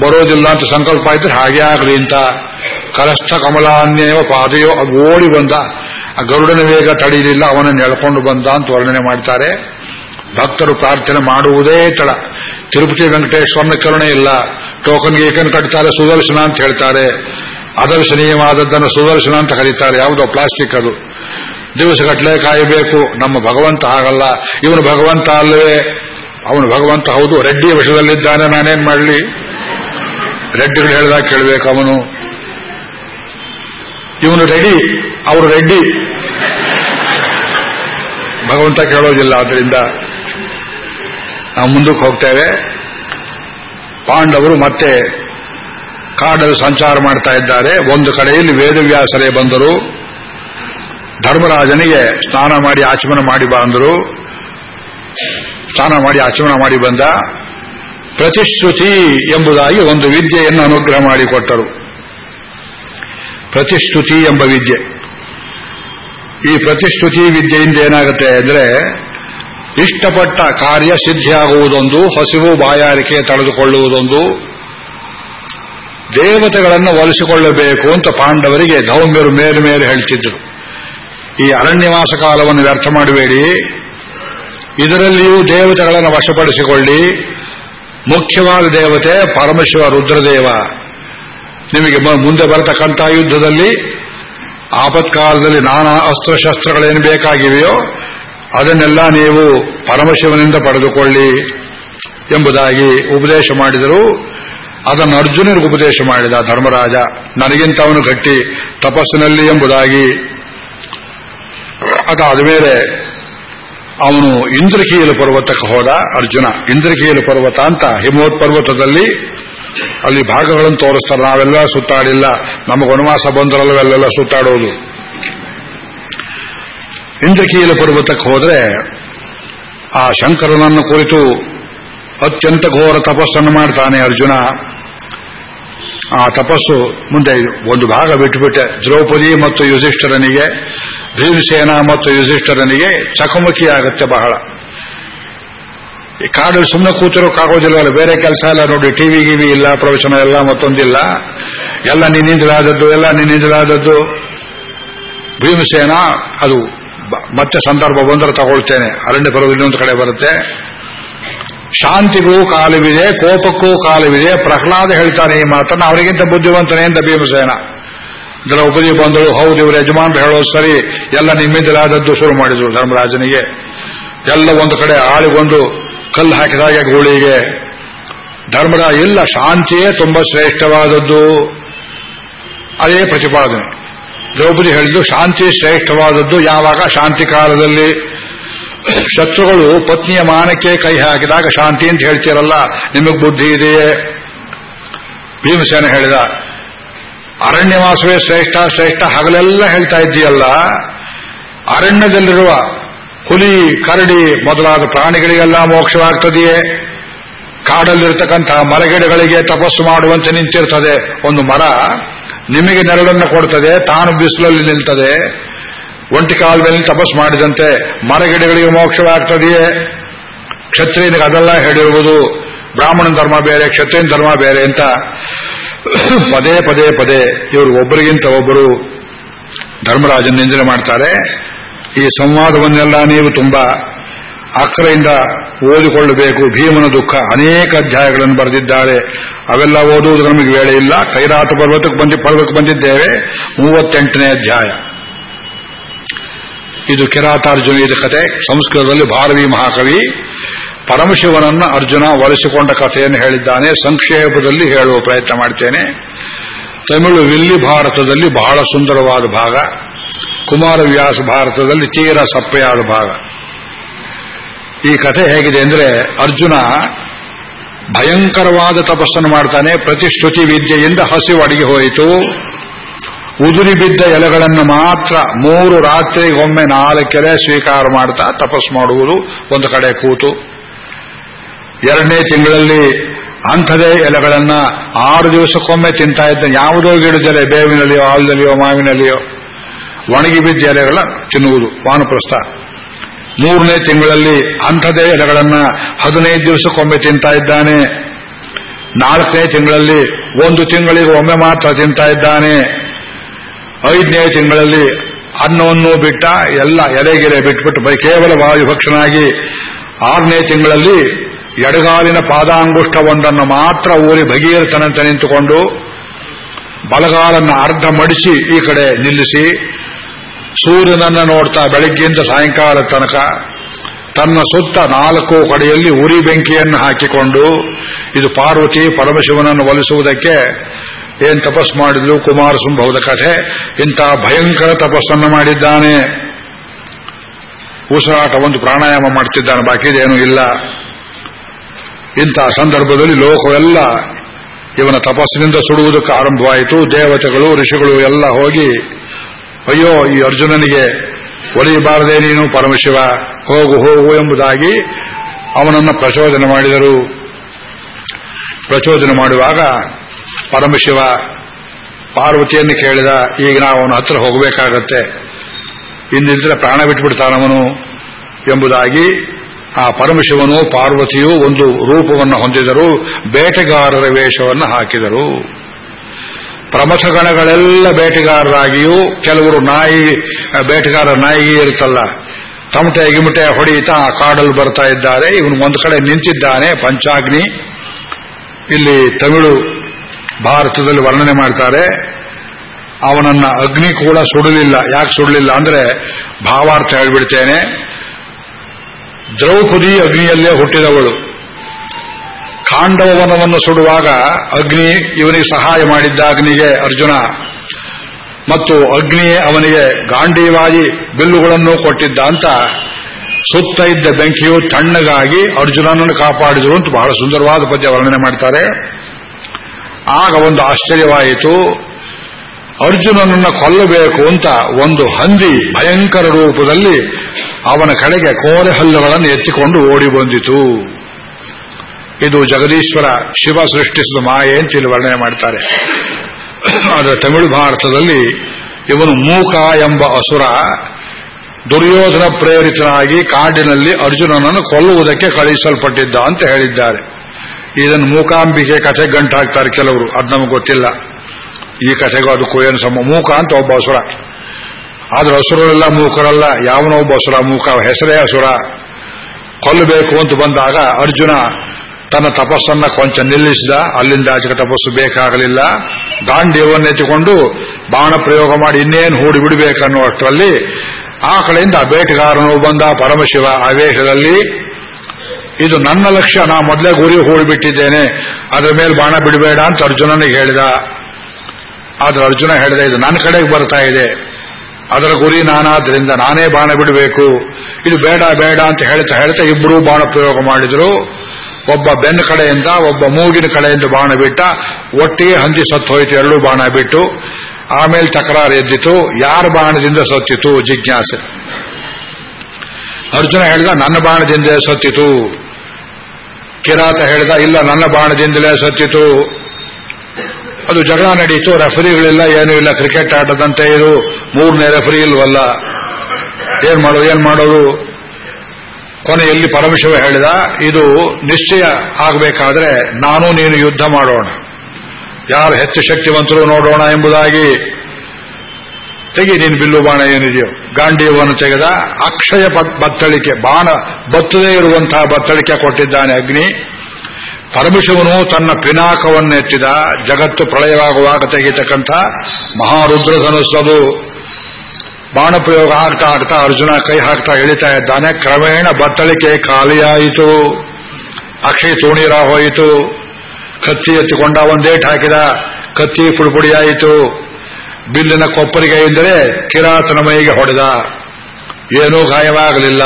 ಬರೋದಿಲ್ಲ ಅಂತ ಸಂಕಲ್ಪ ಇದ್ರೆ ಹಾಗೆ ಆಗಲಿ ಅಂತ. ಕರಸ್ಥ ಕಮಲಾನ್ಯೇವ ಪಾದೆಯೋ ಓಡಿ ಬಂದ ಆ ಗರುಡನ ವೇಗ ತಡೆಯಲಿಲ್ಲ ಅವನನ್ನು ಎಳ್ಕೊಂಡು ಬಂದ ಅಂತ ವರ್ಣನೆ ಮಾಡ್ತಾರೆ. ಭಕ್ತರು ಪ್ರಾರ್ಥನೆ ಮಾಡುವುದೇ ತಡ. ತಿರುಪತಿ ವೆಂಕಟೇಶ್ವರನ ಕರುಣೆ ಇಲ್ಲ. ಟೋಕನ್ ಗೀಕನ್ ಕಟ್ತಾರೆ, ಸುದರ್ಶನ ಅಂತ ಹೇಳ್ತಾರೆ. ಅದರ್ಶನೀಯವಾದದ್ದನ್ನು ಸುದರ್ಶನ ಅಂತ ಕರೀತಾರೆ. ಯಾವುದೋ ಪ್ಲಾಸ್ಟಿಕ್ ಅದು. ದಿವಸಗಟ್ಟಲೆ ಕಾಯಬೇಕು. ನಮ್ಮ ಭಗವಂತ ಆಗಲ್ಲ ಇವನು ಭಗವಂತ ಅಲ್ಲವೇ? ಅವನು ಭಗವಂತ ಹೌದು. ರೆಡ್ಡಿ ವಿಷಯದಲ್ಲಿದ್ದಾನೆ ನಾನೇನ್ ಮಾಡಲಿ? ರೆಡ್ಡಿಗಳು ಹೇಳಿದಾಗ ಕೇಳಬೇಕು ಅವನು. ಇವನು ರೆಡಿ ಅವರು ರೆಡ್ಡಿ ಭಗವಂತ ಕೇಳೋದಿಲ್ಲ, ಆದ್ರಿಂದ ನಾವು ಮುಂದಕ್ಕೆ ಹೋಗ್ತೇವೆ. ಪಾಂಡವರು ಮತ್ತೆ ಕಾಡಲ್ಲಿ ಸಂಚಾರ ಮಾಡ್ತಾ ಇದ್ದಾರೆ. ಒಂದು ಕಡೆಯಲ್ಲಿ ವೇದವ್ಯಾಸರೇ ಬಂದರು. ಧರ್ಮರಾಜನಿಗೆ ಸ್ನಾನ ಮಾಡಿ ಆಚಮನ ಮಾಡಿ ಬಂದರು. ಸ್ನಾನ ಮಾಡಿ ಆಚಮನ ಮಾಡಿ ಬಂದ. ಪ್ರತಿಶ್ರುತಿ ಎಂಬುದಾಗಿ ಒಂದು ವಿದ್ಯೆಯನ್ನು ಅನುಗ್ರಹ ಮಾಡಿಕೊಟ್ಟರು. ಪ್ರತಿಶ್ರುತಿ ಎಂಬ ವಿದ್ಯೆ. ಈ ಪ್ರತಿಶ್ರುತಿ ವಿದ್ಯೆಯಿಂದ ಏನಾಗುತ್ತೆ ಅಂದ್ರೆ, ಇಷ್ಟಪಟ್ಟ ಕಾರ್ಯ ಸಿದ್ಧಿಯಾಗುವುದೊಂದು, ಹಸಿವು ಬಾಯಾರಿಕೆ ತಡೆದುಕೊಳ್ಳುವುದೊಂದು, ದೇವತೆಗಳನ್ನು ಒಲಿಸಿಕೊಳ್ಳಬೇಕು ಅಂತ ಪಾಂಡವರಿಗೆ ಧೌಮ್ಯರು ಮೇಲೆ ಮೇಲೆ ಹೇಳ್ತಿದ್ದರು ಈ ಅರಣ್ಯವಾಸ ಕಾಲವನ್ನು ವ್ಯರ್ಥ ಮಾಡಬೇಡಿ ಇದರಲ್ಲಿಯೂ ದೇವತೆಗಳನ್ನು ವಶಪಡಿಸಿಕೊಳ್ಳಿ. ಮುಖ್ಯವಾದ ದೇವತೆ ಪರಮಶಿವ ರುದ್ರದೇವ. ನಿಮಗೆ ಮುಂದೆ ಬರತಕ್ಕಂಥ ಯುದ್ಧದಲ್ಲಿ ಆಪತ್ಕಾಲದಲ್ಲಿ ನಾನಾ ಅಸ್ತ್ರಶಸ್ತ್ರಗಳೇನು ಬೇಕಾಗಿವೆಯೋ ಅದನ್ನೆಲ್ಲ ನೀವು ಪರಮಶಿವನಿಂದ ಪಡೆದುಕೊಳ್ಳಿ ಎಂಬುದಾಗಿ ಉಪದೇಶ ಮಾಡಿದರು. ಅದನ್ನು ಅರ್ಜುನರಿಗೆ ಉಪದೇಶ ಮಾಡಿದ ಧರ್ಮರಾಜ ನನಗಿಂತ ಅವನು ಗಟ್ಟಿ, ತಪಸ್ಸಿನಲ್ಲಿ ಎಂಬುದಾಗಿ. ಅದಾದ ಮೇಲೆ ಅವನು ಇಂದ್ರಕೀಯಲು ಪರ್ವತಕ್ಕೆ ಹೋದ ಅರ್ಜುನ. ಇಂದ್ರಕೀಯಲು ಪರ್ವತ ಅಂತ ಹಿಮೋತ್ ಪರ್ವತದಲ್ಲಿ ಅಲ್ಲಿ ಭಾಗಗಳನ್ನು ತೋರಿಸ್ತಾರೆ. ನಾವೆಲ್ಲ ಸುತ್ತಾಡಿಲ್ಲ. ನಮಗೆ ವನವಾಸ ಬಂದರಲ್ಲವೆಲ್ಲೆಲ್ಲ ಸುತ್ತಾಡೋದು. ಇಂದ್ರಕೀಲ ಪರ್ವತಕ್ಕೆ ಹೋದ್ರೆ ಆ ಶಂಕರನನ್ನು ಕುರಿತು ಅತ್ಯಂತ ಘೋರ ತಪಸ್ಸನ್ನು ಮಾಡ್ತಾನೆ ಅರ್ಜುನ. ಆ ತಪಸ್ಸು ಮುಂದೆ ಒಂದು ಭಾಗ ಬಿಟ್ಟುಬಿಟ್ಟೆ ದ್ರೌಪದಿ ಮತ್ತು ಯುಧಿಷ್ಠರನಿಗೆ, ಭೀಮಸೇನ ಮತ್ತು ಯುಧಿಷ್ಠರನಿಗೆ ಚಕಮಕಿ ಆಗುತ್ತೆ ಬಹಳ. ಈ ಕಾಡಲ್ಲಿ ಸುಮ್ಮನೆ ಅಲ್ಲ ಬೇರೆ ಕೆಲಸ ಎಲ್ಲ ನೋಡಿ ಟಿವಿ ಗಿವಿ ಇಲ್ಲ ಪ್ರವಚನ ಎಲ್ಲ ಮತ್ತೊಂದಿಲ್ಲ. ಎಲ್ಲ ನಿನ್ನಿಂದಲಾದದ್ದು ಎಲ್ಲ ನಿನ್ನಿಂದಲಾದದ್ದು ಭೀಮಸೇನ, ಅದು ಮತ್ತೆ ಸಂದರ್ಭ ಬಂದರೆ ತಗೊಳ್ತೇನೆ. ಅರಣ್ಯ ಪರ್ವ ಇನ್ನೊಂದು ಕಡೆ ಬರುತ್ತೆ. ಶಾಂತಿಗೂ ಕಾಲವಿದೆ, ಕೋಪಕ್ಕೂ ಕಾಲವಿದೆ. ಪ್ರಹ್ಲಾದ ಹೇಳ್ತಾನೆ ಈ ಮಾತನ್ನ, ಅವರಿಗಿಂತ ಬುದ್ಧಿವಂತನೇ ಅಂತ ಭೀಮಸೇನ. ದ್ರೌಪದಿ ಬಂದಳು ಹೌದು, ಇವರು ಯಜಮಾನ್ರು ಹೇಳೋದು ಸರಿ, ಎಲ್ಲ ನಿಮ್ಮಿಂದಲಾದದ್ದು ಶುರು ಮಾಡಿದ್ರು ಧರ್ಮರಾಜನಿಗೆ. ಎಲ್ಲ ಒಂದು ಕಡೆ ಆಳಿಗೊಂದು ಕಲ್ಲು ಹಾಕಿದಾಗ ಗೋಳಿಗೆ, ಧರ್ಮದ ಇಲ್ಲ ಶಾಂತಿಯೇ ತುಂಬಾ ಶ್ರೇಷ್ಠವಾದದ್ದು. ಅದೇ ಪ್ರತಿಪಾದನೆ. ದ್ರೌಪದಿ ಹೇಳಿದ್ದು ಶಾಂತಿ ಶ್ರೇಷ್ಠವಾದದ್ದು. ಯಾವಾಗ? ಶಾಂತಿ ಕಾಲದಲ್ಲಿ. ಶತ್ರುಗಳು ಪತ್ನಿಯ ಮಾನಕ್ಕೆ ಕೈ ಹಾಕಿದಾಗ ಶಾಂತಿ ಅಂತ ಹೇಳ್ತೀರಲ್ಲ, ನಿಮಗೆ ಬುದ್ಧಿ ಇದೆಯೇ? ಭೀಮಸೇನ ಹೇಳಿದ, ಅರಣ್ಯವಾಸವೇ ಶ್ರೇಷ್ಠ ಶ್ರೇಷ್ಠ ಹಗಲೆಲ್ಲ ಹೇಳ್ತಾ ಇದ್ದೀಯಲ್ಲ, ಅರಣ್ಯದಲ್ಲಿರುವ ಹುಲಿ, ಕರಡಿ ಮೊದಲಾದ ಪ್ರಾಣಿಗಳಿಗೆಲ್ಲ ಮೋಕ್ಷವಾಗ್ತದೆಯೇ? ಕಾಡಲ್ಲಿರ್ತಕ್ಕಂತಹ ಮರಗಿಡಗಳಿಗೆ ತಪಸ್ಸು ಮಾಡುವಂತೆ ನಿಂತಿರ್ತದೆ ಒಂದು ಮರ, ನಿಮಗೆ ನೆರಳನ್ನು ಕೊಡ್ತದೆ, ತಾನು ಬಿಸಿಲಲ್ಲಿ ನಿಲ್ತದೆ. ಒಂಟಿ ಕಾಲ ಮೇಲೆ ತಪಸ್ಸು ಮಾಡಿದಂತೆ ಮರಗಿಡಗಳಿಗೆ ಮೋಕ್ಷವಾಗ್ತದೆಯೇ? ಕ್ಷತ್ರಿಯನಿಗೆ ಅದೆಲ್ಲ ಹೇಳಿರುವುದು, ಬ್ರಾಹ್ಮಣ ಧರ್ಮ ಬೇರೆ, ಕ್ಷತ್ರಿಯನ ಧರ್ಮ ಬೇರೆ ಅಂತ. ಪದೇ ಪದೇ ಪದೇ ಇವರು ಒಬ್ಬರಿಗಿಂತ ಒಬ್ಬರು ಧರ್ಮರಾಜನ ನಿಂದನೆ ಮಾಡ್ತಾರೆ. ಈ ಸಂವಾದವನ್ನೆಲ್ಲ ನೀವು ತುಂಬಾ ಅಕ್ರೆಯಿಂದ ಓದಿಕೊಳ್ಳಬೇಕು. ಭೀಮನ ದುಃಖ. ಅನೇಕ ಅಧ್ಯಾಯಗಳನ್ನು ಬರೆದಿದ್ದಾರೆ. ಅವೆಲ್ಲ ಓದುವುದು ನಮಗೆ ವೇಳೆ ಇಲ್ಲ. ಕೈರಾತ ಪರ್ವತಕ್ಕೆ ಬಂದು ಪರ್ವಕ್ಕೆ ಬಂದಿದ್ದೇವೆ. ಮೂವತ್ತೆಂಟನೇ ಅಧ್ಯಾಯ. ಇದು ಕಿರಾತಾರ್ಜುನ ಕತೆ ಸಂಸ್ಕೃತದಲ್ಲಿ ಭಾರವಿ ಮಹಾಕವಿ. ಪರಮಶಿವನನ್ನ ಅರ್ಜುನ ಒಲಿಸಿಕೊಂಡ ಕಥೆಯನ್ನು ಹೇಳಿದ್ದಾನೆ. ಸಂಕ್ಷೇಪದಲ್ಲಿ ಹೇಳುವ ಪ್ರಯತ್ನ ಮಾಡ್ತೇನೆ. ತಮಿಳು ವಿಲ್ಲಿ ಭಾರತದಲ್ಲಿ ಬಹಳ ಸುಂದರವಾದ ಭಾಗ. ಕುಮಾರವ್ಯಾಸ ಭಾರತದಲ್ಲಿ ತೀರ ಸಪ್ಪೆಯಾದ ಭಾಗ. ಈ ಕಥೆ ಹೇಗಿದೆ ಅಂದ್ರೆ ಅರ್ಜುನ ಭಯಂಕರವಾದ ತಪಸ್ಸನ್ನು ಮಾಡ್ತಾನೆ ಪ್ರತಿಶ್ರುತಿ ವಿದ್ಯೆಯಿಂದ ಹಸಿವು ಅಡಿಗೆ ಹೋಯಿತು. ಉದುರಿ ಬಿದ್ದ ಎಲೆಗಳನ್ನು ಮಾತ್ರ ಮೂರು ರಾತ್ರಿಗೊಮ್ಮೆ ನಾಲ್ಕೆಲೆ ಸ್ವೀಕಾರ ಮಾಡ್ತಾ ತಪಸ್ಸು ಮಾಡುವುದು ಒಂದು ಕಡೆ ಕೂತು. ಎರಡನೇ ತಿಂಗಳಲ್ಲಿ ಅಂಥದೇ ಎಲೆಗಳನ್ನು ಆರು ದಿವಸಕ್ಕೊಮ್ಮೆ ತಿಂತಾ ಇದ್ದ ಯಾವುದೋ ಗಿಡದಲ್ಲೇ, ಬೇವಿನಲ್ಲಿಯೋ ಆಲದಲ್ಲಿಯೋ ಮಾವಿನಲ್ಲಿಯೋ ಒಣಗಿ ಬಿದ್ದ ಎಲೆಗಳ ತಿನ್ನುವುದು ವಾನಪ್ರಸ್ಥ. ಮೂರನೇ ತಿಂಗಳಲ್ಲಿ ಅಂಥದೇ ಎಲೆಗಳನ್ನ ಹದಿನೈದು ದಿವಸಕ್ಕೊಮ್ಮೆ ತಿಂತಾ ಇದ್ದಾನೆ. ನಾಲ್ಕನೇ ತಿಂಗಳಲ್ಲಿ ಒಂದು ತಿಂಗಳಿಗೆ ಒಮ್ಮೆ ಮಾತ್ರ ತಿಂತಾ ಇದ್ದಾನೆ. ಐದನೇ ತಿಂಗಳಲ್ಲಿ ಅನ್ನವನ್ನು ಬಿಟ್ಟ ಎಲ್ಲ ಎಲೆಗೆರೆ ಬಿಟ್ಬಿಟ್ಟು ಕೇವಲ ವಾಯುಭಕ್ಷನಾಗಿ ಆರನೇ ತಿಂಗಳಲ್ಲಿ ಎಡಗಾಲಿನ ಪಾದಾಂಗುಷ್ಟವೊಂದನ್ನು ಮಾತ್ರ ಊರಿ ಭಗೀರಥನಂತೆ ನಿಂತುಕೊಂಡು ಬಲಗಾಲನ್ನು ಅರ್ಧ ಮಡಿಸಿ ಈ ಕಡೆ ನಿಲ್ಲಿಸಿ ಸೂರ್ಯನನ್ನ ನೋಡ್ತಾ ಬೆಳಗ್ಗೆಯಿಂದ ಸಾಯಂಕಾಲ ತನಕ ತನ್ನ ಸುತ್ತ ನಾಲ್ಕು ಕಡೆಯಲ್ಲಿ ಉರಿ ಬೆಂಕಿಯನ್ನು ಹಾಕಿಕೊಂಡು ಇದು ಪಾರ್ವತಿ ಪರಮಶಿವನನ್ನು ಒಲಿಸುವುದಕ್ಕೆ ಏನ್ ತಪಸ್ ಮಾಡಿದ್ಲು? ಕುಮಾರ ಸಂಭವದ ಕಥೆ. ಇಂಥ ಭಯಂಕರ ತಪಸ್ಸನ್ನು ಮಾಡಿದ್ದಾನೆ. ಉಸಿರಾಟ ಒಂದು ಪ್ರಾಣಾಯಾಮ ಮಾಡ್ತಿದ್ದಾನೆ. ಬಾಕಿದೇನೂ ಇಲ್ಲ. ಇಂಥ ಸಂದರ್ಭದಲ್ಲಿ ಲೋಕವೆಲ್ಲ ಇವನ ತಪಸ್ಸಿನಿಂದ ಸುಡುವುದಕ್ಕೆ ಆರಂಭವಾಯಿತು. ದೇವತೆಗಳು, ಋಷಿಗಳು ಎಲ್ಲ ಹೋಗಿ ಅಯ್ಯೋ, ಈ ಅರ್ಜುನನಿಗೆ ಒಲಿಯಬಾರದೆ ನೀನು ಪರಮಶಿವ, ಹೋಗು ಹೋಗು ಎಂಬುದಾಗಿ ಅವನನ್ನು ಪ್ರಚೋದನೆ ಮಾಡಿದರು. ಪ್ರಚೋದನೆ ಮಾಡುವಾಗ ಪರಮಶಿವ ಪಾರ್ವತಿಯನ್ನು ಕೇಳಿದ, ಈಗ ನಾವು ಅವನ ಹತ್ರ ಹೋಗಬೇಕಾಗತ್ತೆ ಇಂದಿದ್ರೆ ಪ್ರಾಣ ಬಿಟ್ಬಿಡ್ತಾನವನು ಎಂಬುದಾಗಿ ಆ ಪರಮಶಿವನು ಪಾರ್ವತಿಯು ಒಂದು ರೂಪವನ್ನು ಹೊಂದಿದರು, ಬೇಟೆಗಾರರ ವೇಷವನ್ನು ಹಾಕಿದರು. ಪ್ರಮಥಗಣಗಳೆಲ್ಲ ಬೇಟೆಗಾರರಾಗಿಯೂ ಕೆಲವರು ನಾಯಿ ಬೇಟೆಗಾರ ನಾಯಿ ಇರುತ್ತಲ್ಲ ತಮಟೆ ಗಿಮಟೆ ಹೊಡೆಯುತ್ತಾ ಆ ಕಾಡಲ್ಲಿ ಬರ್ತಾ ಇದ್ದಾರೆ. ಇವನು ಒಂದು ಕಡೆ ನಿಂತಿದ್ದಾನೆ, ಪಂಚಾಗ್ನಿ. ಇಲ್ಲಿ ತಮಿಳು ಭಾರತದಲ್ಲಿ ವರ್ಣನೆ ಮಾಡ್ತಾರೆ, ಅವನನ್ನ ಅಗ್ನಿ ಕೂಡ ಸುಡಲಿಲ್ಲ. ಯಾಕೆ ಸುಡಲಿಲ್ಲ ಅಂದ್ರೆ ಭಾವಾರ್ಥ ಹೇಳ್ಬಿಡ್ತೇನೆ. ದ್ರೌಪದಿ ಅಗ್ನಿಯಲ್ಲೇ ಹುಟ್ಟಿದವಳು. ಖಾಂಡವನವನ್ನು ಸುಡುವಾಗ ಅಗ್ನಿ ಇವನಿಗೆ ಸಹಾಯ ಮಾಡಿದ್ದ ಅಗ್ನಿಗೆ ಅರ್ಜುನ ಮತ್ತು ಅಗ್ನಿಯೇ ಅವನಿಗೆ ಗಾಂಡೀವಾಗಿ ಬಿಲ್ಲುಗಳನ್ನು ಕೊಟ್ಟಿದ್ದ ಅಂತ ಸುತ್ತ ಇದ್ದ ಬೆಂಕಿಯು ತಣ್ಣಗಾಗಿ ಅರ್ಜುನನನ್ನು ಕಾಪಾಡಿದರು ಅಂತ ಬಹಳ ಸುಂದರವಾದ ಪದ್ಯ ವರ್ಣನೆ ಮಾಡ್ತಾರೆ. ಆಗ ಒಂದು ಆಶ್ಚರ್ಯವಾಯಿತು. ಅರ್ಜುನನನ್ನು ಕೊಲ್ಲಬೇಕು ಅಂತ ಒಂದು ಹಂದಿ ಭಯಂಕರ ರೂಪದಲ್ಲಿ ಅವನ ಕಡೆಗೆ ಕೋರೆ ಹಲ್ಲುಗಳನ್ನು ಎತ್ತಿಕೊಂಡು ಓಡಿ ಬಂದಿತು. ಇದು ಜಗದೀಶ್ವರ ಶಿವ ಸೃಷ್ಟಿಸಿದ ಮಾಯೆ ಅಂತ ಇಲ್ಲಿ ವರ್ಣನೆ ಮಾಡ್ತಾರೆ. ಆದರೆ ತಮಿಳು ಭಾರತದಲ್ಲಿ ಇವನು ಮೂಕ ಎಂಬ ಅಸುರ ದುರ್ಯೋಧನ ಪ್ರೇರಿತನಾಗಿ ಕಾಡಿನಲ್ಲಿ ಅರ್ಜುನನನ್ನು ಕೊಲ್ಲುವುದಕ್ಕೆ ಕಳುಹಿಸಲ್ಪಟ್ಟಿದ್ದ ಅಂತ ಹೇಳಿದ್ದಾರೆ. ಇದನ್ನು ಮೂಕಾಂಬಿಕೆ ಕಥೆ ಗಂಟಾಗ್ತಾರೆ ಕೆಲವರು. ಅದು ನಮಗೆ ಗೊತ್ತಿಲ್ಲ. ಈ ಕಥೆಗೂ ಅದಕ್ಕೂ ಏನು ಸಮ ಮೂಕ ಅಂತ ಒಬ್ಬ ಅಸುರ. ಆದ್ರೆ ಅಸುರರೆಲ್ಲ ಮೂಕರಲ್ಲ. ಯಾವನೋ ಒಬ್ಬ ಅಸುರ ಮೂಕ. ಹೆಸರೇ ಅಸುರ. ಕೊಲ್ಲಬೇಕು ಅಂತ ಬಂದಾಗ ಅರ್ಜುನ ತನ್ನ ತಪಸ್ಸನ್ನ ಕೊಂಚ ನಿಲ್ಲಿಸಿದ, ಅಲ್ಲಿಂದ ಆಚೆಗೆ ತಪಸ್ಸು ಬೇಕಾಗಲಿಲ್ಲ. ಗಾಂಡಿಯವನ್ನೆತ್ತಿಕೊಂಡು ಬಾಣ ಪ್ರಯೋಗ ಮಾಡಿ ಇನ್ನೇನು ಹೂಡಿ ಬಿಡಬೇಕನ್ನುವಷ್ಟರಲ್ಲಿ ಆ ಕಡೆಯಿಂದ ಬೇಟೆಗಾರನು ಬಂದ ಪರಮಶಿವ ಆವೇಶದಲ್ಲಿ, ಇದು ನನ್ನ ಲಕ್ಷ್ಯ, ನಾ ಮೊದಲೇ ಗುರಿ ಹೂಡಿಬಿಟ್ಟಿದ್ದೇನೆ ಅದರ ಮೇಲೆ ಬಾಣ ಬಿಡಬೇಡ ಅಂತ ಅರ್ಜುನನಿಗೆ ಹೇಳಿದ. ಆದ್ರೆ ಅರ್ಜುನ ಹೇಳಿದೆ, ಇದು ನನ್ನ ಕಡೆಗೆ ಬರ್ತಾ ಇದೆ. ಅದರ ಗುರಿ ನಾನಾದ್ರಿಂದ ನಾನೇ ಬಾಣ ಬಿಡಬೇಕು. ಇದು ಬೇಡ ಬೇಡ ಅಂತ ಹೇಳ್ತಾ ಹೇಳ್ತಾ ಇಬ್ಬರೂ ಬಾಣ ಪ್ರಯೋಗ ಮಾಡಿದ್ರು. ಒಬ್ಬ ಬೆನ್ನ ಕಡೆಯಿಂದ ಒಬ್ಬ ಮೂಗಿನ ಕಡೆಯಿಂದ ಬಾಣ ಬಿಟ್ಟ ಒಟ್ಟಿಗೆ ಹಂದಿ ಸತ್ತು ಹೋಯಿತು, ಎರಡೂ ಬಾಣ ಬಿಟ್ಟು ಆಮೇಲೆ ತಕರಾರು ಎದ್ದಿತು, ಯಾರ ಬಾಣದಿಂದ ಸತ್ತಿತು ಜಿಜ್ಞಾಸೆ. ಅರ್ಜುನ ಹೇಳಿದ, ನನ್ನ ಬಾಣದಿಂದ ಸತ್ತಿತು. ಕಿರಾತ ಹೇಳಿದ, ಇಲ್ಲ, ನನ್ನ ಬಾಣದಿಂದಲೇ ಸತ್ತಿತು. ಅದು ಜಗಳ ನಡೀತು, ರೆಫರಿಗಳಿಲ್ಲ, ಏನೂ ಇಲ್ಲ, ಕ್ರಿಕೆಟ್ ಆಟದಂತೆ ಇದು ಮೂರನೇ ರೆಫರಿ ಇಲ್ವಲ್ಲ. ಏನ್ ಮಾಡೋದು ಏನ್ ಮಾಡೋದು? ಕೊನೆಯಲ್ಲಿ ಪರಮಶಿವ ಹೇಳಿದ, ಇದು ನಿಶ್ಚಯ ಆಗಬೇಕಾದ್ರೆ ನಾನು ನೀನು ಯುದ್ಧ ಮಾಡೋಣ. ಯಾರು ಹೆಚ್ಚು ಶಕ್ತಿವಂತರು ನೋಡೋಣ ಎಂಬುದಾಗಿ ತೆಗಿ ನೀನು ಬಿಲ್ಲು ಬಾಣ ಏನಿದೆಯೋ. ಗಾಂಡೀವವನ್ನು ತೆಗೆದ, ಅಕ್ಷಯ ಬತ್ತಳಿಕೆ, ಬಾಣ ಬತ್ತದೇ ಇರುವಂತಹ ಬತ್ತಳಿಕೆ ಕೊಟ್ಟಿದ್ದಾನೆ ಅಗ್ನಿ. ಪರಮಶಿವನು ತನ್ನ ಪಿನಾಕವನ್ನೆತ್ತಿದ, ಜಗತ್ತು ಪ್ರಳಯವಾಗುವಾಗ ತೆಗೆಯತಕ್ಕಂಥ ಮಹಾರುದ್ರ ಬಾಣ ಪ್ರಯೋಗ ಆಗ್ತಾ ಆಗ್ತಾ ಅರ್ಜುನ ಕೈ ಹಾಕ್ತಾ ಇಳಿತಾ ಇದ್ದಾನೆ. ಕ್ರಮೇಣ ಬತ್ತಳಿಕೆ ಖಾಲಿಯಾಯಿತು. ಅಕ್ಷಯ ತೋಣಿರ ಹೋಯಿತು. ಕತ್ತಿ ಎತ್ತಿಕೊಂಡ ಒಂದೇಟ್ ಹಾಕಿದ. ಕತ್ತಿ ಪುಡಿಪುಡಿಯಾಯಿತು. ಬಿಲ್ಲಿನ ಕೊಪ್ಪರಿಗೆ ಎಂದರೆ ಕಿರಾತನ ಮೈಗೆ ಹೊಡೆದ. ಏನೂ ಗಾಯವಾಗಲಿಲ್ಲ.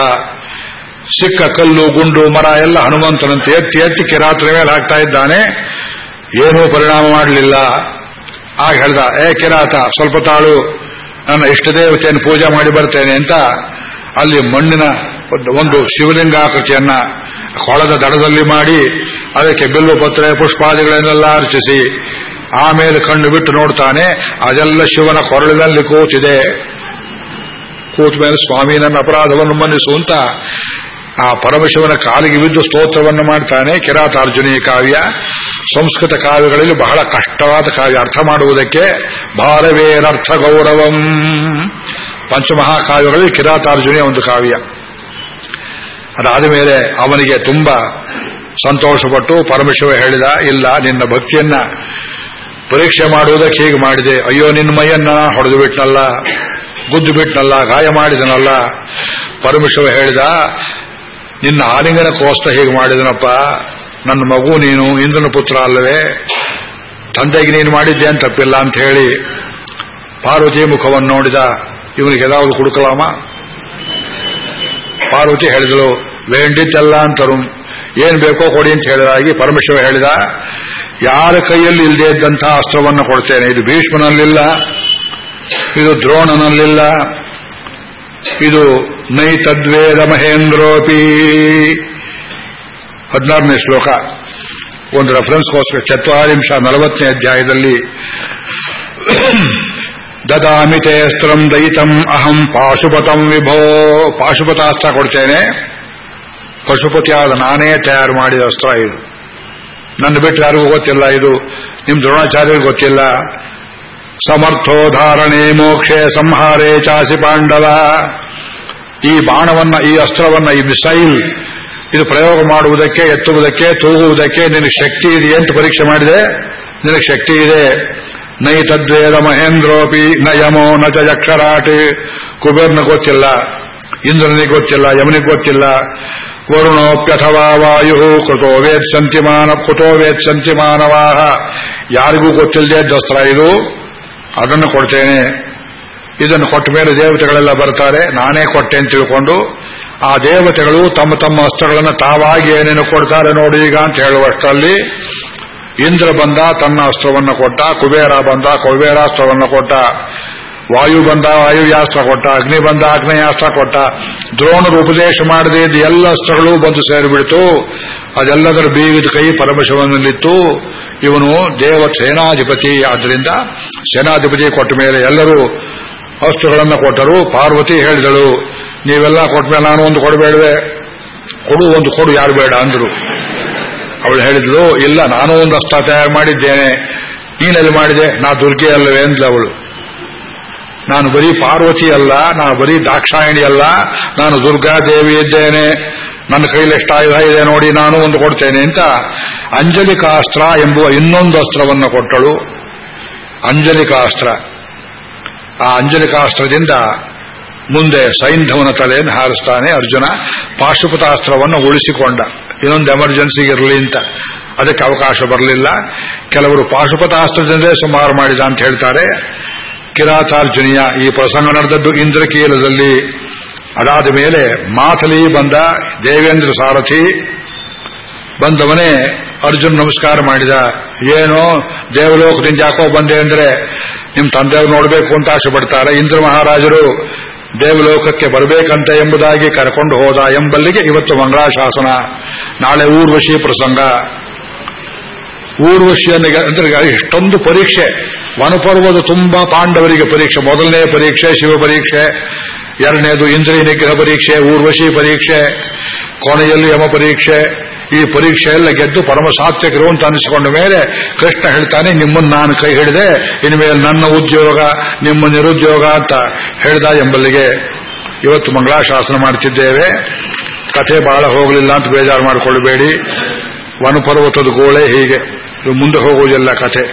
ಸಿಕ್ಕ ಕಲ್ಲು, ಗುಂಡು, ಮರ ಎಲ್ಲ ಹನುಮಂತನಂತೆ ಎತ್ತಿ ಎತ್ತಿ ಕಿರಾತನ ಮೇಲೆ ಹಾಕ್ತಾ ಇದ್ದಾನೆ. ಏನೂ ಪರಿಣಾಮ ಮಾಡಲಿಲ್ಲ. ಆಗ ಹೇಳ್ದ, ಏ ಕಿರಾತ, ಸ್ವಲ್ಪ ತಾಳು. ನನ್ನ ಇಷ್ಟ ದೇವತೆಯನ್ನು ಪೂಜೆ ಮಾಡಿ ಬರ್ತೇನೆ ಅಂತ ಅಲ್ಲಿ ಮಣ್ಣಿನ ಒಂದು ಶಿವಲಿಂಗಾಕೃತಿಯನ್ನ ಕೊಳದ ದಡದಲ್ಲಿ ಮಾಡಿ ಅದಕ್ಕೆ ಬಿಲ್ಲು ಪತ್ರೆ, ಪುಷ್ಪಾದಿಗಳನ್ನೆಲ್ಲ ಅರ್ಚಿಸಿ ಆಮೇಲೆ ಕಣ್ಣು ಬಿಟ್ಟು ನೋಡ್ತಾನೆ, ಅದೆಲ್ಲ ಶಿವನ ಕೊರಳಿನಲ್ಲಿ ಕೂತಿದೆ. ಕೂತ ಮೇಲೆ ಸ್ವಾಮಿ ನನ್ನ ಅಪರಾಧವನ್ನು ಮನ್ನಿಸು ಅಂತ ಆ ಪರಮಶಿವನ ಕಾಲಿಗೆ ಬಿದ್ದು ಸ್ತೋತ್ರವನ್ನು ಮಾಡ್ತಾನೆ. ಕಿರಾತಾರ್ಜುನೀಯ ಕಾವ್ಯ. ಸಂಸ್ಕೃತ ಕಾವ್ಯಗಳಲ್ಲಿ ಬಹಳ ಕಷ್ಟವಾದ ಕಾವ್ಯ. ಅರ್ಥ ಮಾಡುವುದಕ್ಕೆ ಭಾರವೇರರ್ಥ ಗೌರವಂ. ಪಂಚಮಹಾಕಾವ್ಯಗಳಲ್ಲಿ ಕಿರಾತಾರ್ಜುನಿಯ ಒಂದು ಕಾವ್ಯ. ಅದಾದ ಮೇಲೆ ಅವನಿಗೆ ತುಂಬಾ ಸಂತೋಷಪಟ್ಟು ಪರಮಶಿವ ಹೇಳಿದ, ಇಲ್ಲ, ನಿನ್ನ ಭಕ್ತಿಯನ್ನ ಪರೀಕ್ಷೆ ಮಾಡುವುದಕ್ಕೆ ಹೀಗೆ ಮಾಡಿದೆ. ಅಯ್ಯೋ, ನಿನ್ನ ಮೈಯನ್ನ ಹೊಡೆದು ಬಿಟ್ನಲ್ಲ, ಗುದ್ದು ಬಿಟ್ನಲ್ಲ, ಗಾಯ ಮಾಡಿದನಲ್ಲ. ಪರಮೇಶ್ವರ ಹೇಳಿದ ನಿನ್ನ ಆಲಿಂಗನ ಕೋಷ್ಟ ಹೇಗೆ ಮಾಡಿದನಪ್ಪ? ನನ್ನ ಮಗು ನೀನು ಇಂದ್ರನ ಪುತ್ರ ಅಲ್ಲವೇ? ತಂದೆಗೆ ನೀನು ಮಾಡಿದ್ದೆ ಅಂತ ತಪ್ಪಿಲ್ಲ ಅಂತ ಹೇಳಿ ಪಾರ್ವತಿ ಮುಖವನ್ನು ನೋಡಿದ. ಇವನಿಗೆ ಯಾವ್ದು ಕುಡುಕಲಾಮ ಪಾರ್ವತಿ ಹೇಳಿದಳು ವೇಂಡಿದ್ದೆಲ್ಲ ಅಂತರು. ಏನ್ ಬೇಕೋ ಕೊಡಿ ಅಂತ ಹೇಳಿದಾಗಿ ಪರಮೇಶ್ವರ ಹೇಳಿದ, ಯಾರ ಕೈಯಲ್ಲಿ ಇಲ್ಲದೆ ಇದ್ದಂತಹ ಅಸ್ತ್ರವನ್ನು ಕೊಡ್ತೇನೆ. ಇದು ಭೀಷ್ಮನಲ್ಲಿಲ್ಲ, ಇದು ದ್ರೋಣನಲ್ಲಿಲ್ಲ ಇದು ನೈ ತದ್ವೇದ ಮಹೇಂದ್ರೋಪಿ ಹದಿನಾರನೇ ಶ್ಲೋಕ. ಒಂದು ರೆಫರೆನ್ಸ್ಗೋಸ್ಕರ ಚತ್ವಾರಿಂಶ ನಲವತ್ತನೇ ಅಧ್ಯಾಯದಲ್ಲಿ. ದದಾಮಿತೆ ಅಸ್ತ್ರಂ ದಯಿತಂ ಅಹಂ ಪಾಶುಪತಂ ವಿಭೋ. ಪಾಶುಪತಾಸ್ತ್ರ ಕೊಡ್ತೇನೆ. ಪಶುಪತಿಯಾದ ನಾನೇ ತಯಾರು ಮಾಡಿದ ಅಸ್ತ್ರ ಇದು. ನನ್ನ ಬಿಟ್ಟು ಯಾರಿಗೂ ಗೊತ್ತಿಲ್ಲ ಇದು. ನಿಮ್ಮ ದ್ರೋಣಾಚಾರ್ಯರಿಗೂ ಗೊತ್ತಿಲ್ಲ. ಸಮರ್ಥೋ ಧಾರಣೆ ಮೋಕ್ಷೆ ಸಂಹಾರೇ ಚಾಸಿ ಪಾಂಡವ. ಈ ಬಾಣವನ್ನ, ಈ ಅಸ್ತ್ರವನ್ನ, ಈ ಮಿಸೈಲ್, ಇದು ಪ್ರಯೋಗ ಮಾಡುವುದಕ್ಕೆ, ಎತ್ತುವುದಕ್ಕೆ, ತೂಗುವುದಕ್ಕೆ ನಿನಗೆ ಶಕ್ತಿ ಇದೆ ಅಂತ ಪರೀಕ್ಷೆ ಮಾಡಿದೆ. ನಿನಗೆ ಶಕ್ತಿ ಇದೆ. ನೈ ತದ್ವೇದ ಮಹೇಂದ್ರೋಪಿ ನ ಯಮೋ, ನ ಚಕ್ಷರಾಟಿ ಕುಬೇರ್ನ ಗೊತ್ತಿಲ್ಲ, ಇಂದ್ರನಿಗೆ ಗೊತ್ತಿಲ್ಲ, ಯಮನಿಗೆ ಗೊತ್ತಿಲ್ಲ. ವರುಣೋಪ್ಯಥವಾ ವಾಯು ಕೃತೋ ವೇತ್ಸಂತಿ ಮಾನ ಕುತೋ ವೇತ್ಸಂತಿ ಮಾನವಾಹ ಯಾರಿಗೂ ಗೊತ್ತಿಲ್ಲದೆ ದಸ್ತ್ರ ಇದು. ಅದನ್ನು ಕೊಡ್ತೇನೆ. ಇದನ್ನು ಕೊಟ್ಟ ಮೇಲೆ ದೇವತೆಗಳೆಲ್ಲ ಬರ್ತಾರೆ. ನಾನೇ ಕೊಟ್ಟೆ ಅಂತ ತಿಳ್ಕೊಂಡು ಆ ದೇವತೆಗಳು ತಮ್ಮ ತಮ್ಮ ಅಸ್ತ್ರಗಳನ್ನು ತಾವಾಗಿ ಏನೇನು ಕೊಡ್ತಾರೆ ನೋಡಿ ಈಗ ಅಂತ ಹೇಳುವಷ್ಟರಲ್ಲಿ ಇಂದ್ರ ಬಂದ ತನ್ನ ಅಸ್ತ್ರವನ್ನು ಕೊಟ್ಟ, ಕುಬೇರ ಬಂದ ಕುಬೇರಾಸ್ತ್ರವನ್ನು ಕೊಟ್ಟ. ವಾಯು ಬಂದ ವಾಯುವ್ಯಾಸ್ತ್ರ ಕೊಟ್ಟ, ಅಗ್ನಿ ಬಂದ ಅಗ್ನಿಯಾಸ್ತ್ರ ಕೊಟ್ಟ, ದ್ರೋಣರು ಉಪದೇಶ ಮಾಡದೆ ಇದ್ದ ಎಲ್ಲ ಅಸ್ತ್ರಗಳು ಬಂದು ಸೇರಿಬಿಡ್ತು. ಅದೆಲ್ಲದರ ಬೀಗದ ಕೈ ಪರಮಶಿವನಲ್ಲಿತ್ತು. ಇವನು ದೇವ ಸೇನಾಧಿಪತಿ ಆದ್ದರಿಂದ ಸೇನಾಧಿಪತಿ ಕೊಟ್ಟ ಮೇಲೆ ಎಲ್ಲರೂ ಅಸ್ತ್ರಗಳನ್ನು ಕೊಟ್ಟರು. ಪಾರ್ವತಿ ಹೇಳಿದಳು, ನೀವೆಲ್ಲ ಕೊಟ್ಟ ಮೇಲೆ ನಾನು ಒಂದು ಕೊಡಬೇಡವೆ ಕೊಡು, ಒಂದು ಕೊಡು, ಯಾರು ಬೇಡ? ಅಂದರು. ಅವಳು ಹೇಳಿದ್ಲು ಇಲ್ಲ, ನಾನು ಒಂದು ಅಸ್ತ್ರ ತಯಾರು ಮಾಡಿದ್ದೇನೆ. ನೀನಲ್ಲಿ ಮಾಡಿದೆ. ನಾ ದುರ್ಗೆ ಅಲ್ಲವೇ ಅಂದ್ಲು ಅವಳು. ನಾನು ಬರೀ ಪಾರ್ವತಿ ಅಲ್ಲ, ನಾನು ಬರೀ ದಾಕ್ಷಾಯಣಿ ಅಲ್ಲ, ನಾನು ದುರ್ಗಾದೇವಿ ಇದ್ದೇನೆ, ನನ್ನ ಕೈಲಿ ಎಷ್ಟು ಆಯುಧ ಇದೆ ನೋಡಿ ನಾನು ಒಂದು ಕೊಡ್ತೇನೆ ಅಂತ ಅಂಜಲಿಕಾಸ್ತ್ರ ಎಂಬುವ ಇನ್ನೊಂದು ಅಸ್ತ್ರವನ್ನು ಕೊಟ್ಟಳು. ಅಂಜಲಿಕಾಸ್ತ್ರ. ಆ ಅಂಜಲಿಕಾಸ್ತ್ರದಿಂದ ಮುಂದೆ ಸೈಂಧವನ ತಲೆಯನ್ನು ಹಾರಿಸ್ತಾನೆ ಅರ್ಜುನ. ಪಾಶುಪತಾಸ್ತ್ರವನ್ನು ಉಳಿಸಿಕೊಂಡ. ಇನ್ನೊಂದು ಎಮರ್ಜೆನ್ಸಿಗೆ ಇರಲಿ ಅಂತ. ಅದಕ್ಕೆ ಅವಕಾಶ ಬರಲಿಲ್ಲ. ಕೆಲವರು ಪಾಶುಪತಾಸ್ತ್ರದಿಂದಲೇ ಸುಮಾರು ಮಾಡಿದ ಅಂತ ಹೇಳ್ತಾರೆ. ಕಿರಾತಾರ್ಜುನಿಯ ಈ ಪ್ರಸಂಗ ನಡೆದದ್ದು ಇಂದ್ರಕೀಲದಲ್ಲಿ. ಅದಾದ ಮೇಲೆ ಮಾಥಲಿ ಬಂದ ದೇವೇಂದ್ರ ಸಾರಥಿ ಬಂದವನೇ ಅರ್ಜುನ್ ನಮಸ್ಕಾರ ಮಾಡಿದ. ಏನೋ ದೇವಲೋಕದಿಂದ ಯಾಕೋ ಬಂದೆ ಅಂದ್ರೆ ನಿಮ್ ತಂದೆಯವ್ರು ನೋಡಬೇಕು ಅಂತ ಆಸೆ ಪಡ್ತಾರೆ. ಇಂದ್ರ ಮಹಾರಾಜರು ದೇವಲೋಕಕ್ಕೆ ಬರಬೇಕಂತ ಎಂಬುದಾಗಿ ಕರ್ಕೊಂಡು ಹೋದ ಎಂಬಲ್ಲಿಗೆ ಇವತ್ತು ಮಂಗಳಾಶಾಸನ, ನಾಳೆ ಊರ್ವಶಿ ಪ್ರಸಂಗ. ಊರ್ವಶಿಯನಿಗೆ ಅಂದ್ರೆ ಇಷ್ಟೊಂದು ಪರೀಕ್ಷೆ. ವನಪರ್ವದ ತುಂಬಾ ಪಾಂಡವರಿಗೆ ಪರೀಕ್ಷೆ. ಮೊದಲನೇ ಪರೀಕ್ಷೆ, ಶಿವ ಪರೀಕ್ಷೆ. ಎರಡನೇದು ಇಂದ್ರಿಯ ನಿಗ್ರಹ ಪರೀಕ್ಷೆ, ಊರ್ವಶಿ ಪರೀಕ್ಷೆ. ಕೊನೆಯಲ್ಲಿ ಯಮ ಪರೀಕ್ಷೆ. ಈ ಪರೀಕ್ಷೆ ಎಲ್ಲ ಗೆದ್ದು ಪರಮ ಸಾತ್ವಿಕರು ಅಂತ ಅನಿಸಿಕೊಂಡ ಮೇಲೆ ಕೃಷ್ಣ ಹೇಳ್ತಾನೆ, ನಿಮ್ಮನ್ನು ನಾನು ಕೈ ಹಿಡಿದೆ. ಇನ್ಮೇಲೆ ನನ್ನ ಉದ್ಯೋಗ, ನಿಮ್ಮ ನಿರುದ್ಯೋಗ ಅಂತ ಹೇಳ್ದ ಎಂಬಲ್ಲಿಗೆ ಇವತ್ತು ಮಂಗಳಾಶಾಸನ ಮಾಡ್ತಿದ್ದೇವೆ. ಕಥೆ ಬಹಳ ಹೋಗಲಿಲ್ಲ ಅಂತ ಬೇಜಾರು ಮಾಡಿಕೊಳ್ಳಬೇಡಿ. ವನಪರ್ವತದ ಗೋಳೆ ಹೀಗೆ. ಮುಂದೆ ಹೋಗುವುದಿಲ್ಲ ಕಥೆ.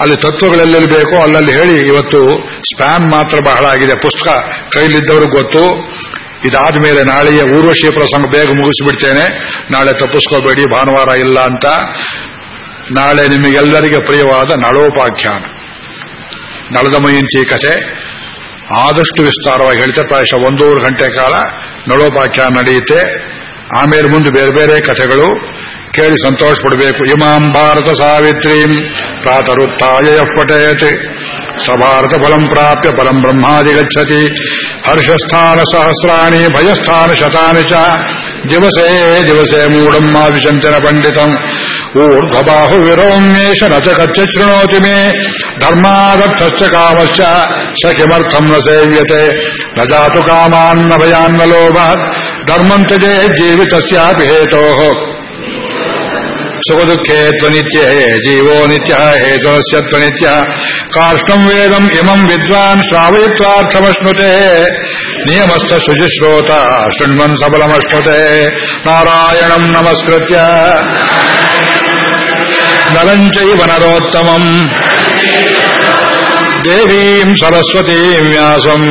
ಅಲ್ಲಿ ತತ್ವಗಳೆಲ್ಲೆಲ್ಲಿ ಬೇಕೋ ಅಲ್ಲಲ್ಲಿ ಹೇಳಿ, ಇವತ್ತು ಸ್ಪ್ಯಾಮ್ ಮಾತ್ರ ಬಹಳ ಆಗಿದೆ. ಪುಸ್ತಕ ಕೈಲಿದ್ದವ್ರಿಗೆ ಗೊತ್ತು. ಇದಾದ ಮೇಲೆ ನಾಳೆಯ ಊರ್ವಶಿ ಪ್ರಸಂಗ ಬೇಗ ಮುಗಿಸಿಬಿಡ್ತೇನೆ. ನಾಳೆ ತಪ್ಪಿಸ್ಕೋಬೇಡಿ, ಭಾನುವಾರ ಇಲ್ಲ ಅಂತ. ನಾಳೆ ನಿಮಗೆಲ್ಲರಿಗೆ ಪ್ರಿಯವಾದ ನಳೋಪಾಖ್ಯಾನ. ನಳದ ಮಯಂತಿ ಕಥೆ. ಆದಷ್ಟು ವಿಸ್ತಾರವಾಗಿ ಹೇಳ್ತೆ ಪ್ರಾಯಶಃ ಒಂದೂವರೆ ಗಂಟೆ ಕಾಲ ನಳೋಪಾಖ್ಯಾನ ನಡೆಯುತ್ತೆ. ಆಮೇಲೆ ಮುಂದೆ ಬೇರೆ ಬೇರೆ ಕಥೆಗಳು. ಕೇಳಿ ಸಂತೋಷ ಪಡಬೇಕು ಇಮಾಂ ಭಾರತ ಸಾವಿತ್ರೀಂ ಪ್ರಾತರುತ್ತಾಯ ಪಠಯತೆ ಸಭಾರತ ಫಲಂ ಪ್ರಾಪ್ಯ, ಪರಂ ಬ್ರಹ್ಮಾದಿ ಗಚ್ಚತಿ. ಹರ್ಷಸ್ಥಾನ ಸಹಸ್ರಾಣಿ, ಭಯಸ್ಥಾನ ಶತಾನಿ ಚ. ದಿವಸೇ ದಿವಸೇ ಮೂಢಂ ಮಾ ವಿಚಂಚನ ಪಂಡಿತಂ. ಊರ್ಧ್ವಬಾಹು ವಿರೋಮ್ಯೇಶ ನ ಚ ಕಚ್ಚ ಶೃಣೋತಿ ಮೇ. ಧರ್ಮಾದರ್ಥಶ್ಚ ಕಾಮಶ್ಚ. ಸ ಕಿಮರ್ಥಂ ನ ಸೇವ್ಯತೆ. ನ ಜಾತು ಕಾಮಾನ್ನ ಭಯಾನ್ನ ಲೋಭಾತ್ ಧರ್ಮಂ ತ್ಯಜೇ ಜೀವಿತಸ್ಯಾಪಿ ಹೇತೋಃ ಸುಖದುಃಖೇ ತ್ವನಿತ್ಯ ಹೇ ಜೀವೋ ನಿತ್ಯ ಹೇ ಹೇತೋಸ್ಯ ತ್ವನಿತ್ಯ ಕಾಷ್ಟಂ ವೇದಂ ಇಮಂ ವಿದ್ವಾನ್ ಶ್ರಾವಯಿತ್ವಾರ್ಥಮಶ್ನುತೆ ನಿಯಮಸ್ಥ ಶುಚಿಶ್ರೋತ ಶೃಣ್ವನ್ ಸಬಲಮಶ್ನುತೆ ನಾರಾಯಣಂ ನಮಸ್ಕೃತ್ಯ ನರಂಚೈವ ನರೋತ್ತಮಂ ದೇವೀಂ ಸರಸ್ವತೀಂ ವ್ಯಾಸಂ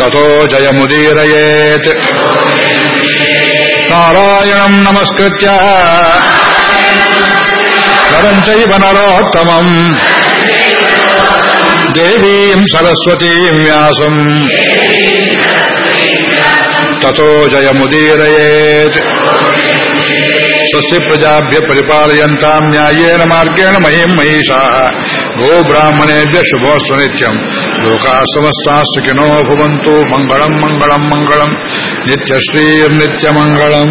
ತಥೋ ಜಯಮುದೀರಯೇತ್ ನಾರಾಯಣಂ ನಮಸ್ಕೃತ್ಯ ನರಂಚೈವ ನರೋತ್ತಮಂ ದೇವೀಂ ಸರಸ್ವತೀಂ ವ್ಯಾಸಂ ತಥೋ ಜಯಮುದೀರಯೇತ್ ಸ್ವಸ್ತಿ ಪ್ರಜಾಭ್ಯ ಪರಿಪಾಲಯಂತಾಂ ನ್ಯಾಯೇನ ಮಾರ್ಗೇಣ ಮಹಿಂ ಮಹಿಷಾ ಗೋ ಬ್ರಾಹ್ಮಣೇಭ್ಯ ಶುಭೋಸ್ವ ನಿತ್ಯಂ ಲೋಕಾ ಸಮಸ್ತಾ ಸುಖಿನೋ ಭವಂತು ಮಂಗಳಂ ಮಂಗಳಂ ಮಂಗಳಂ ನಿತ್ಯಶ್ರೀರ್ನಿತ್ಯಮಂಗಳಂ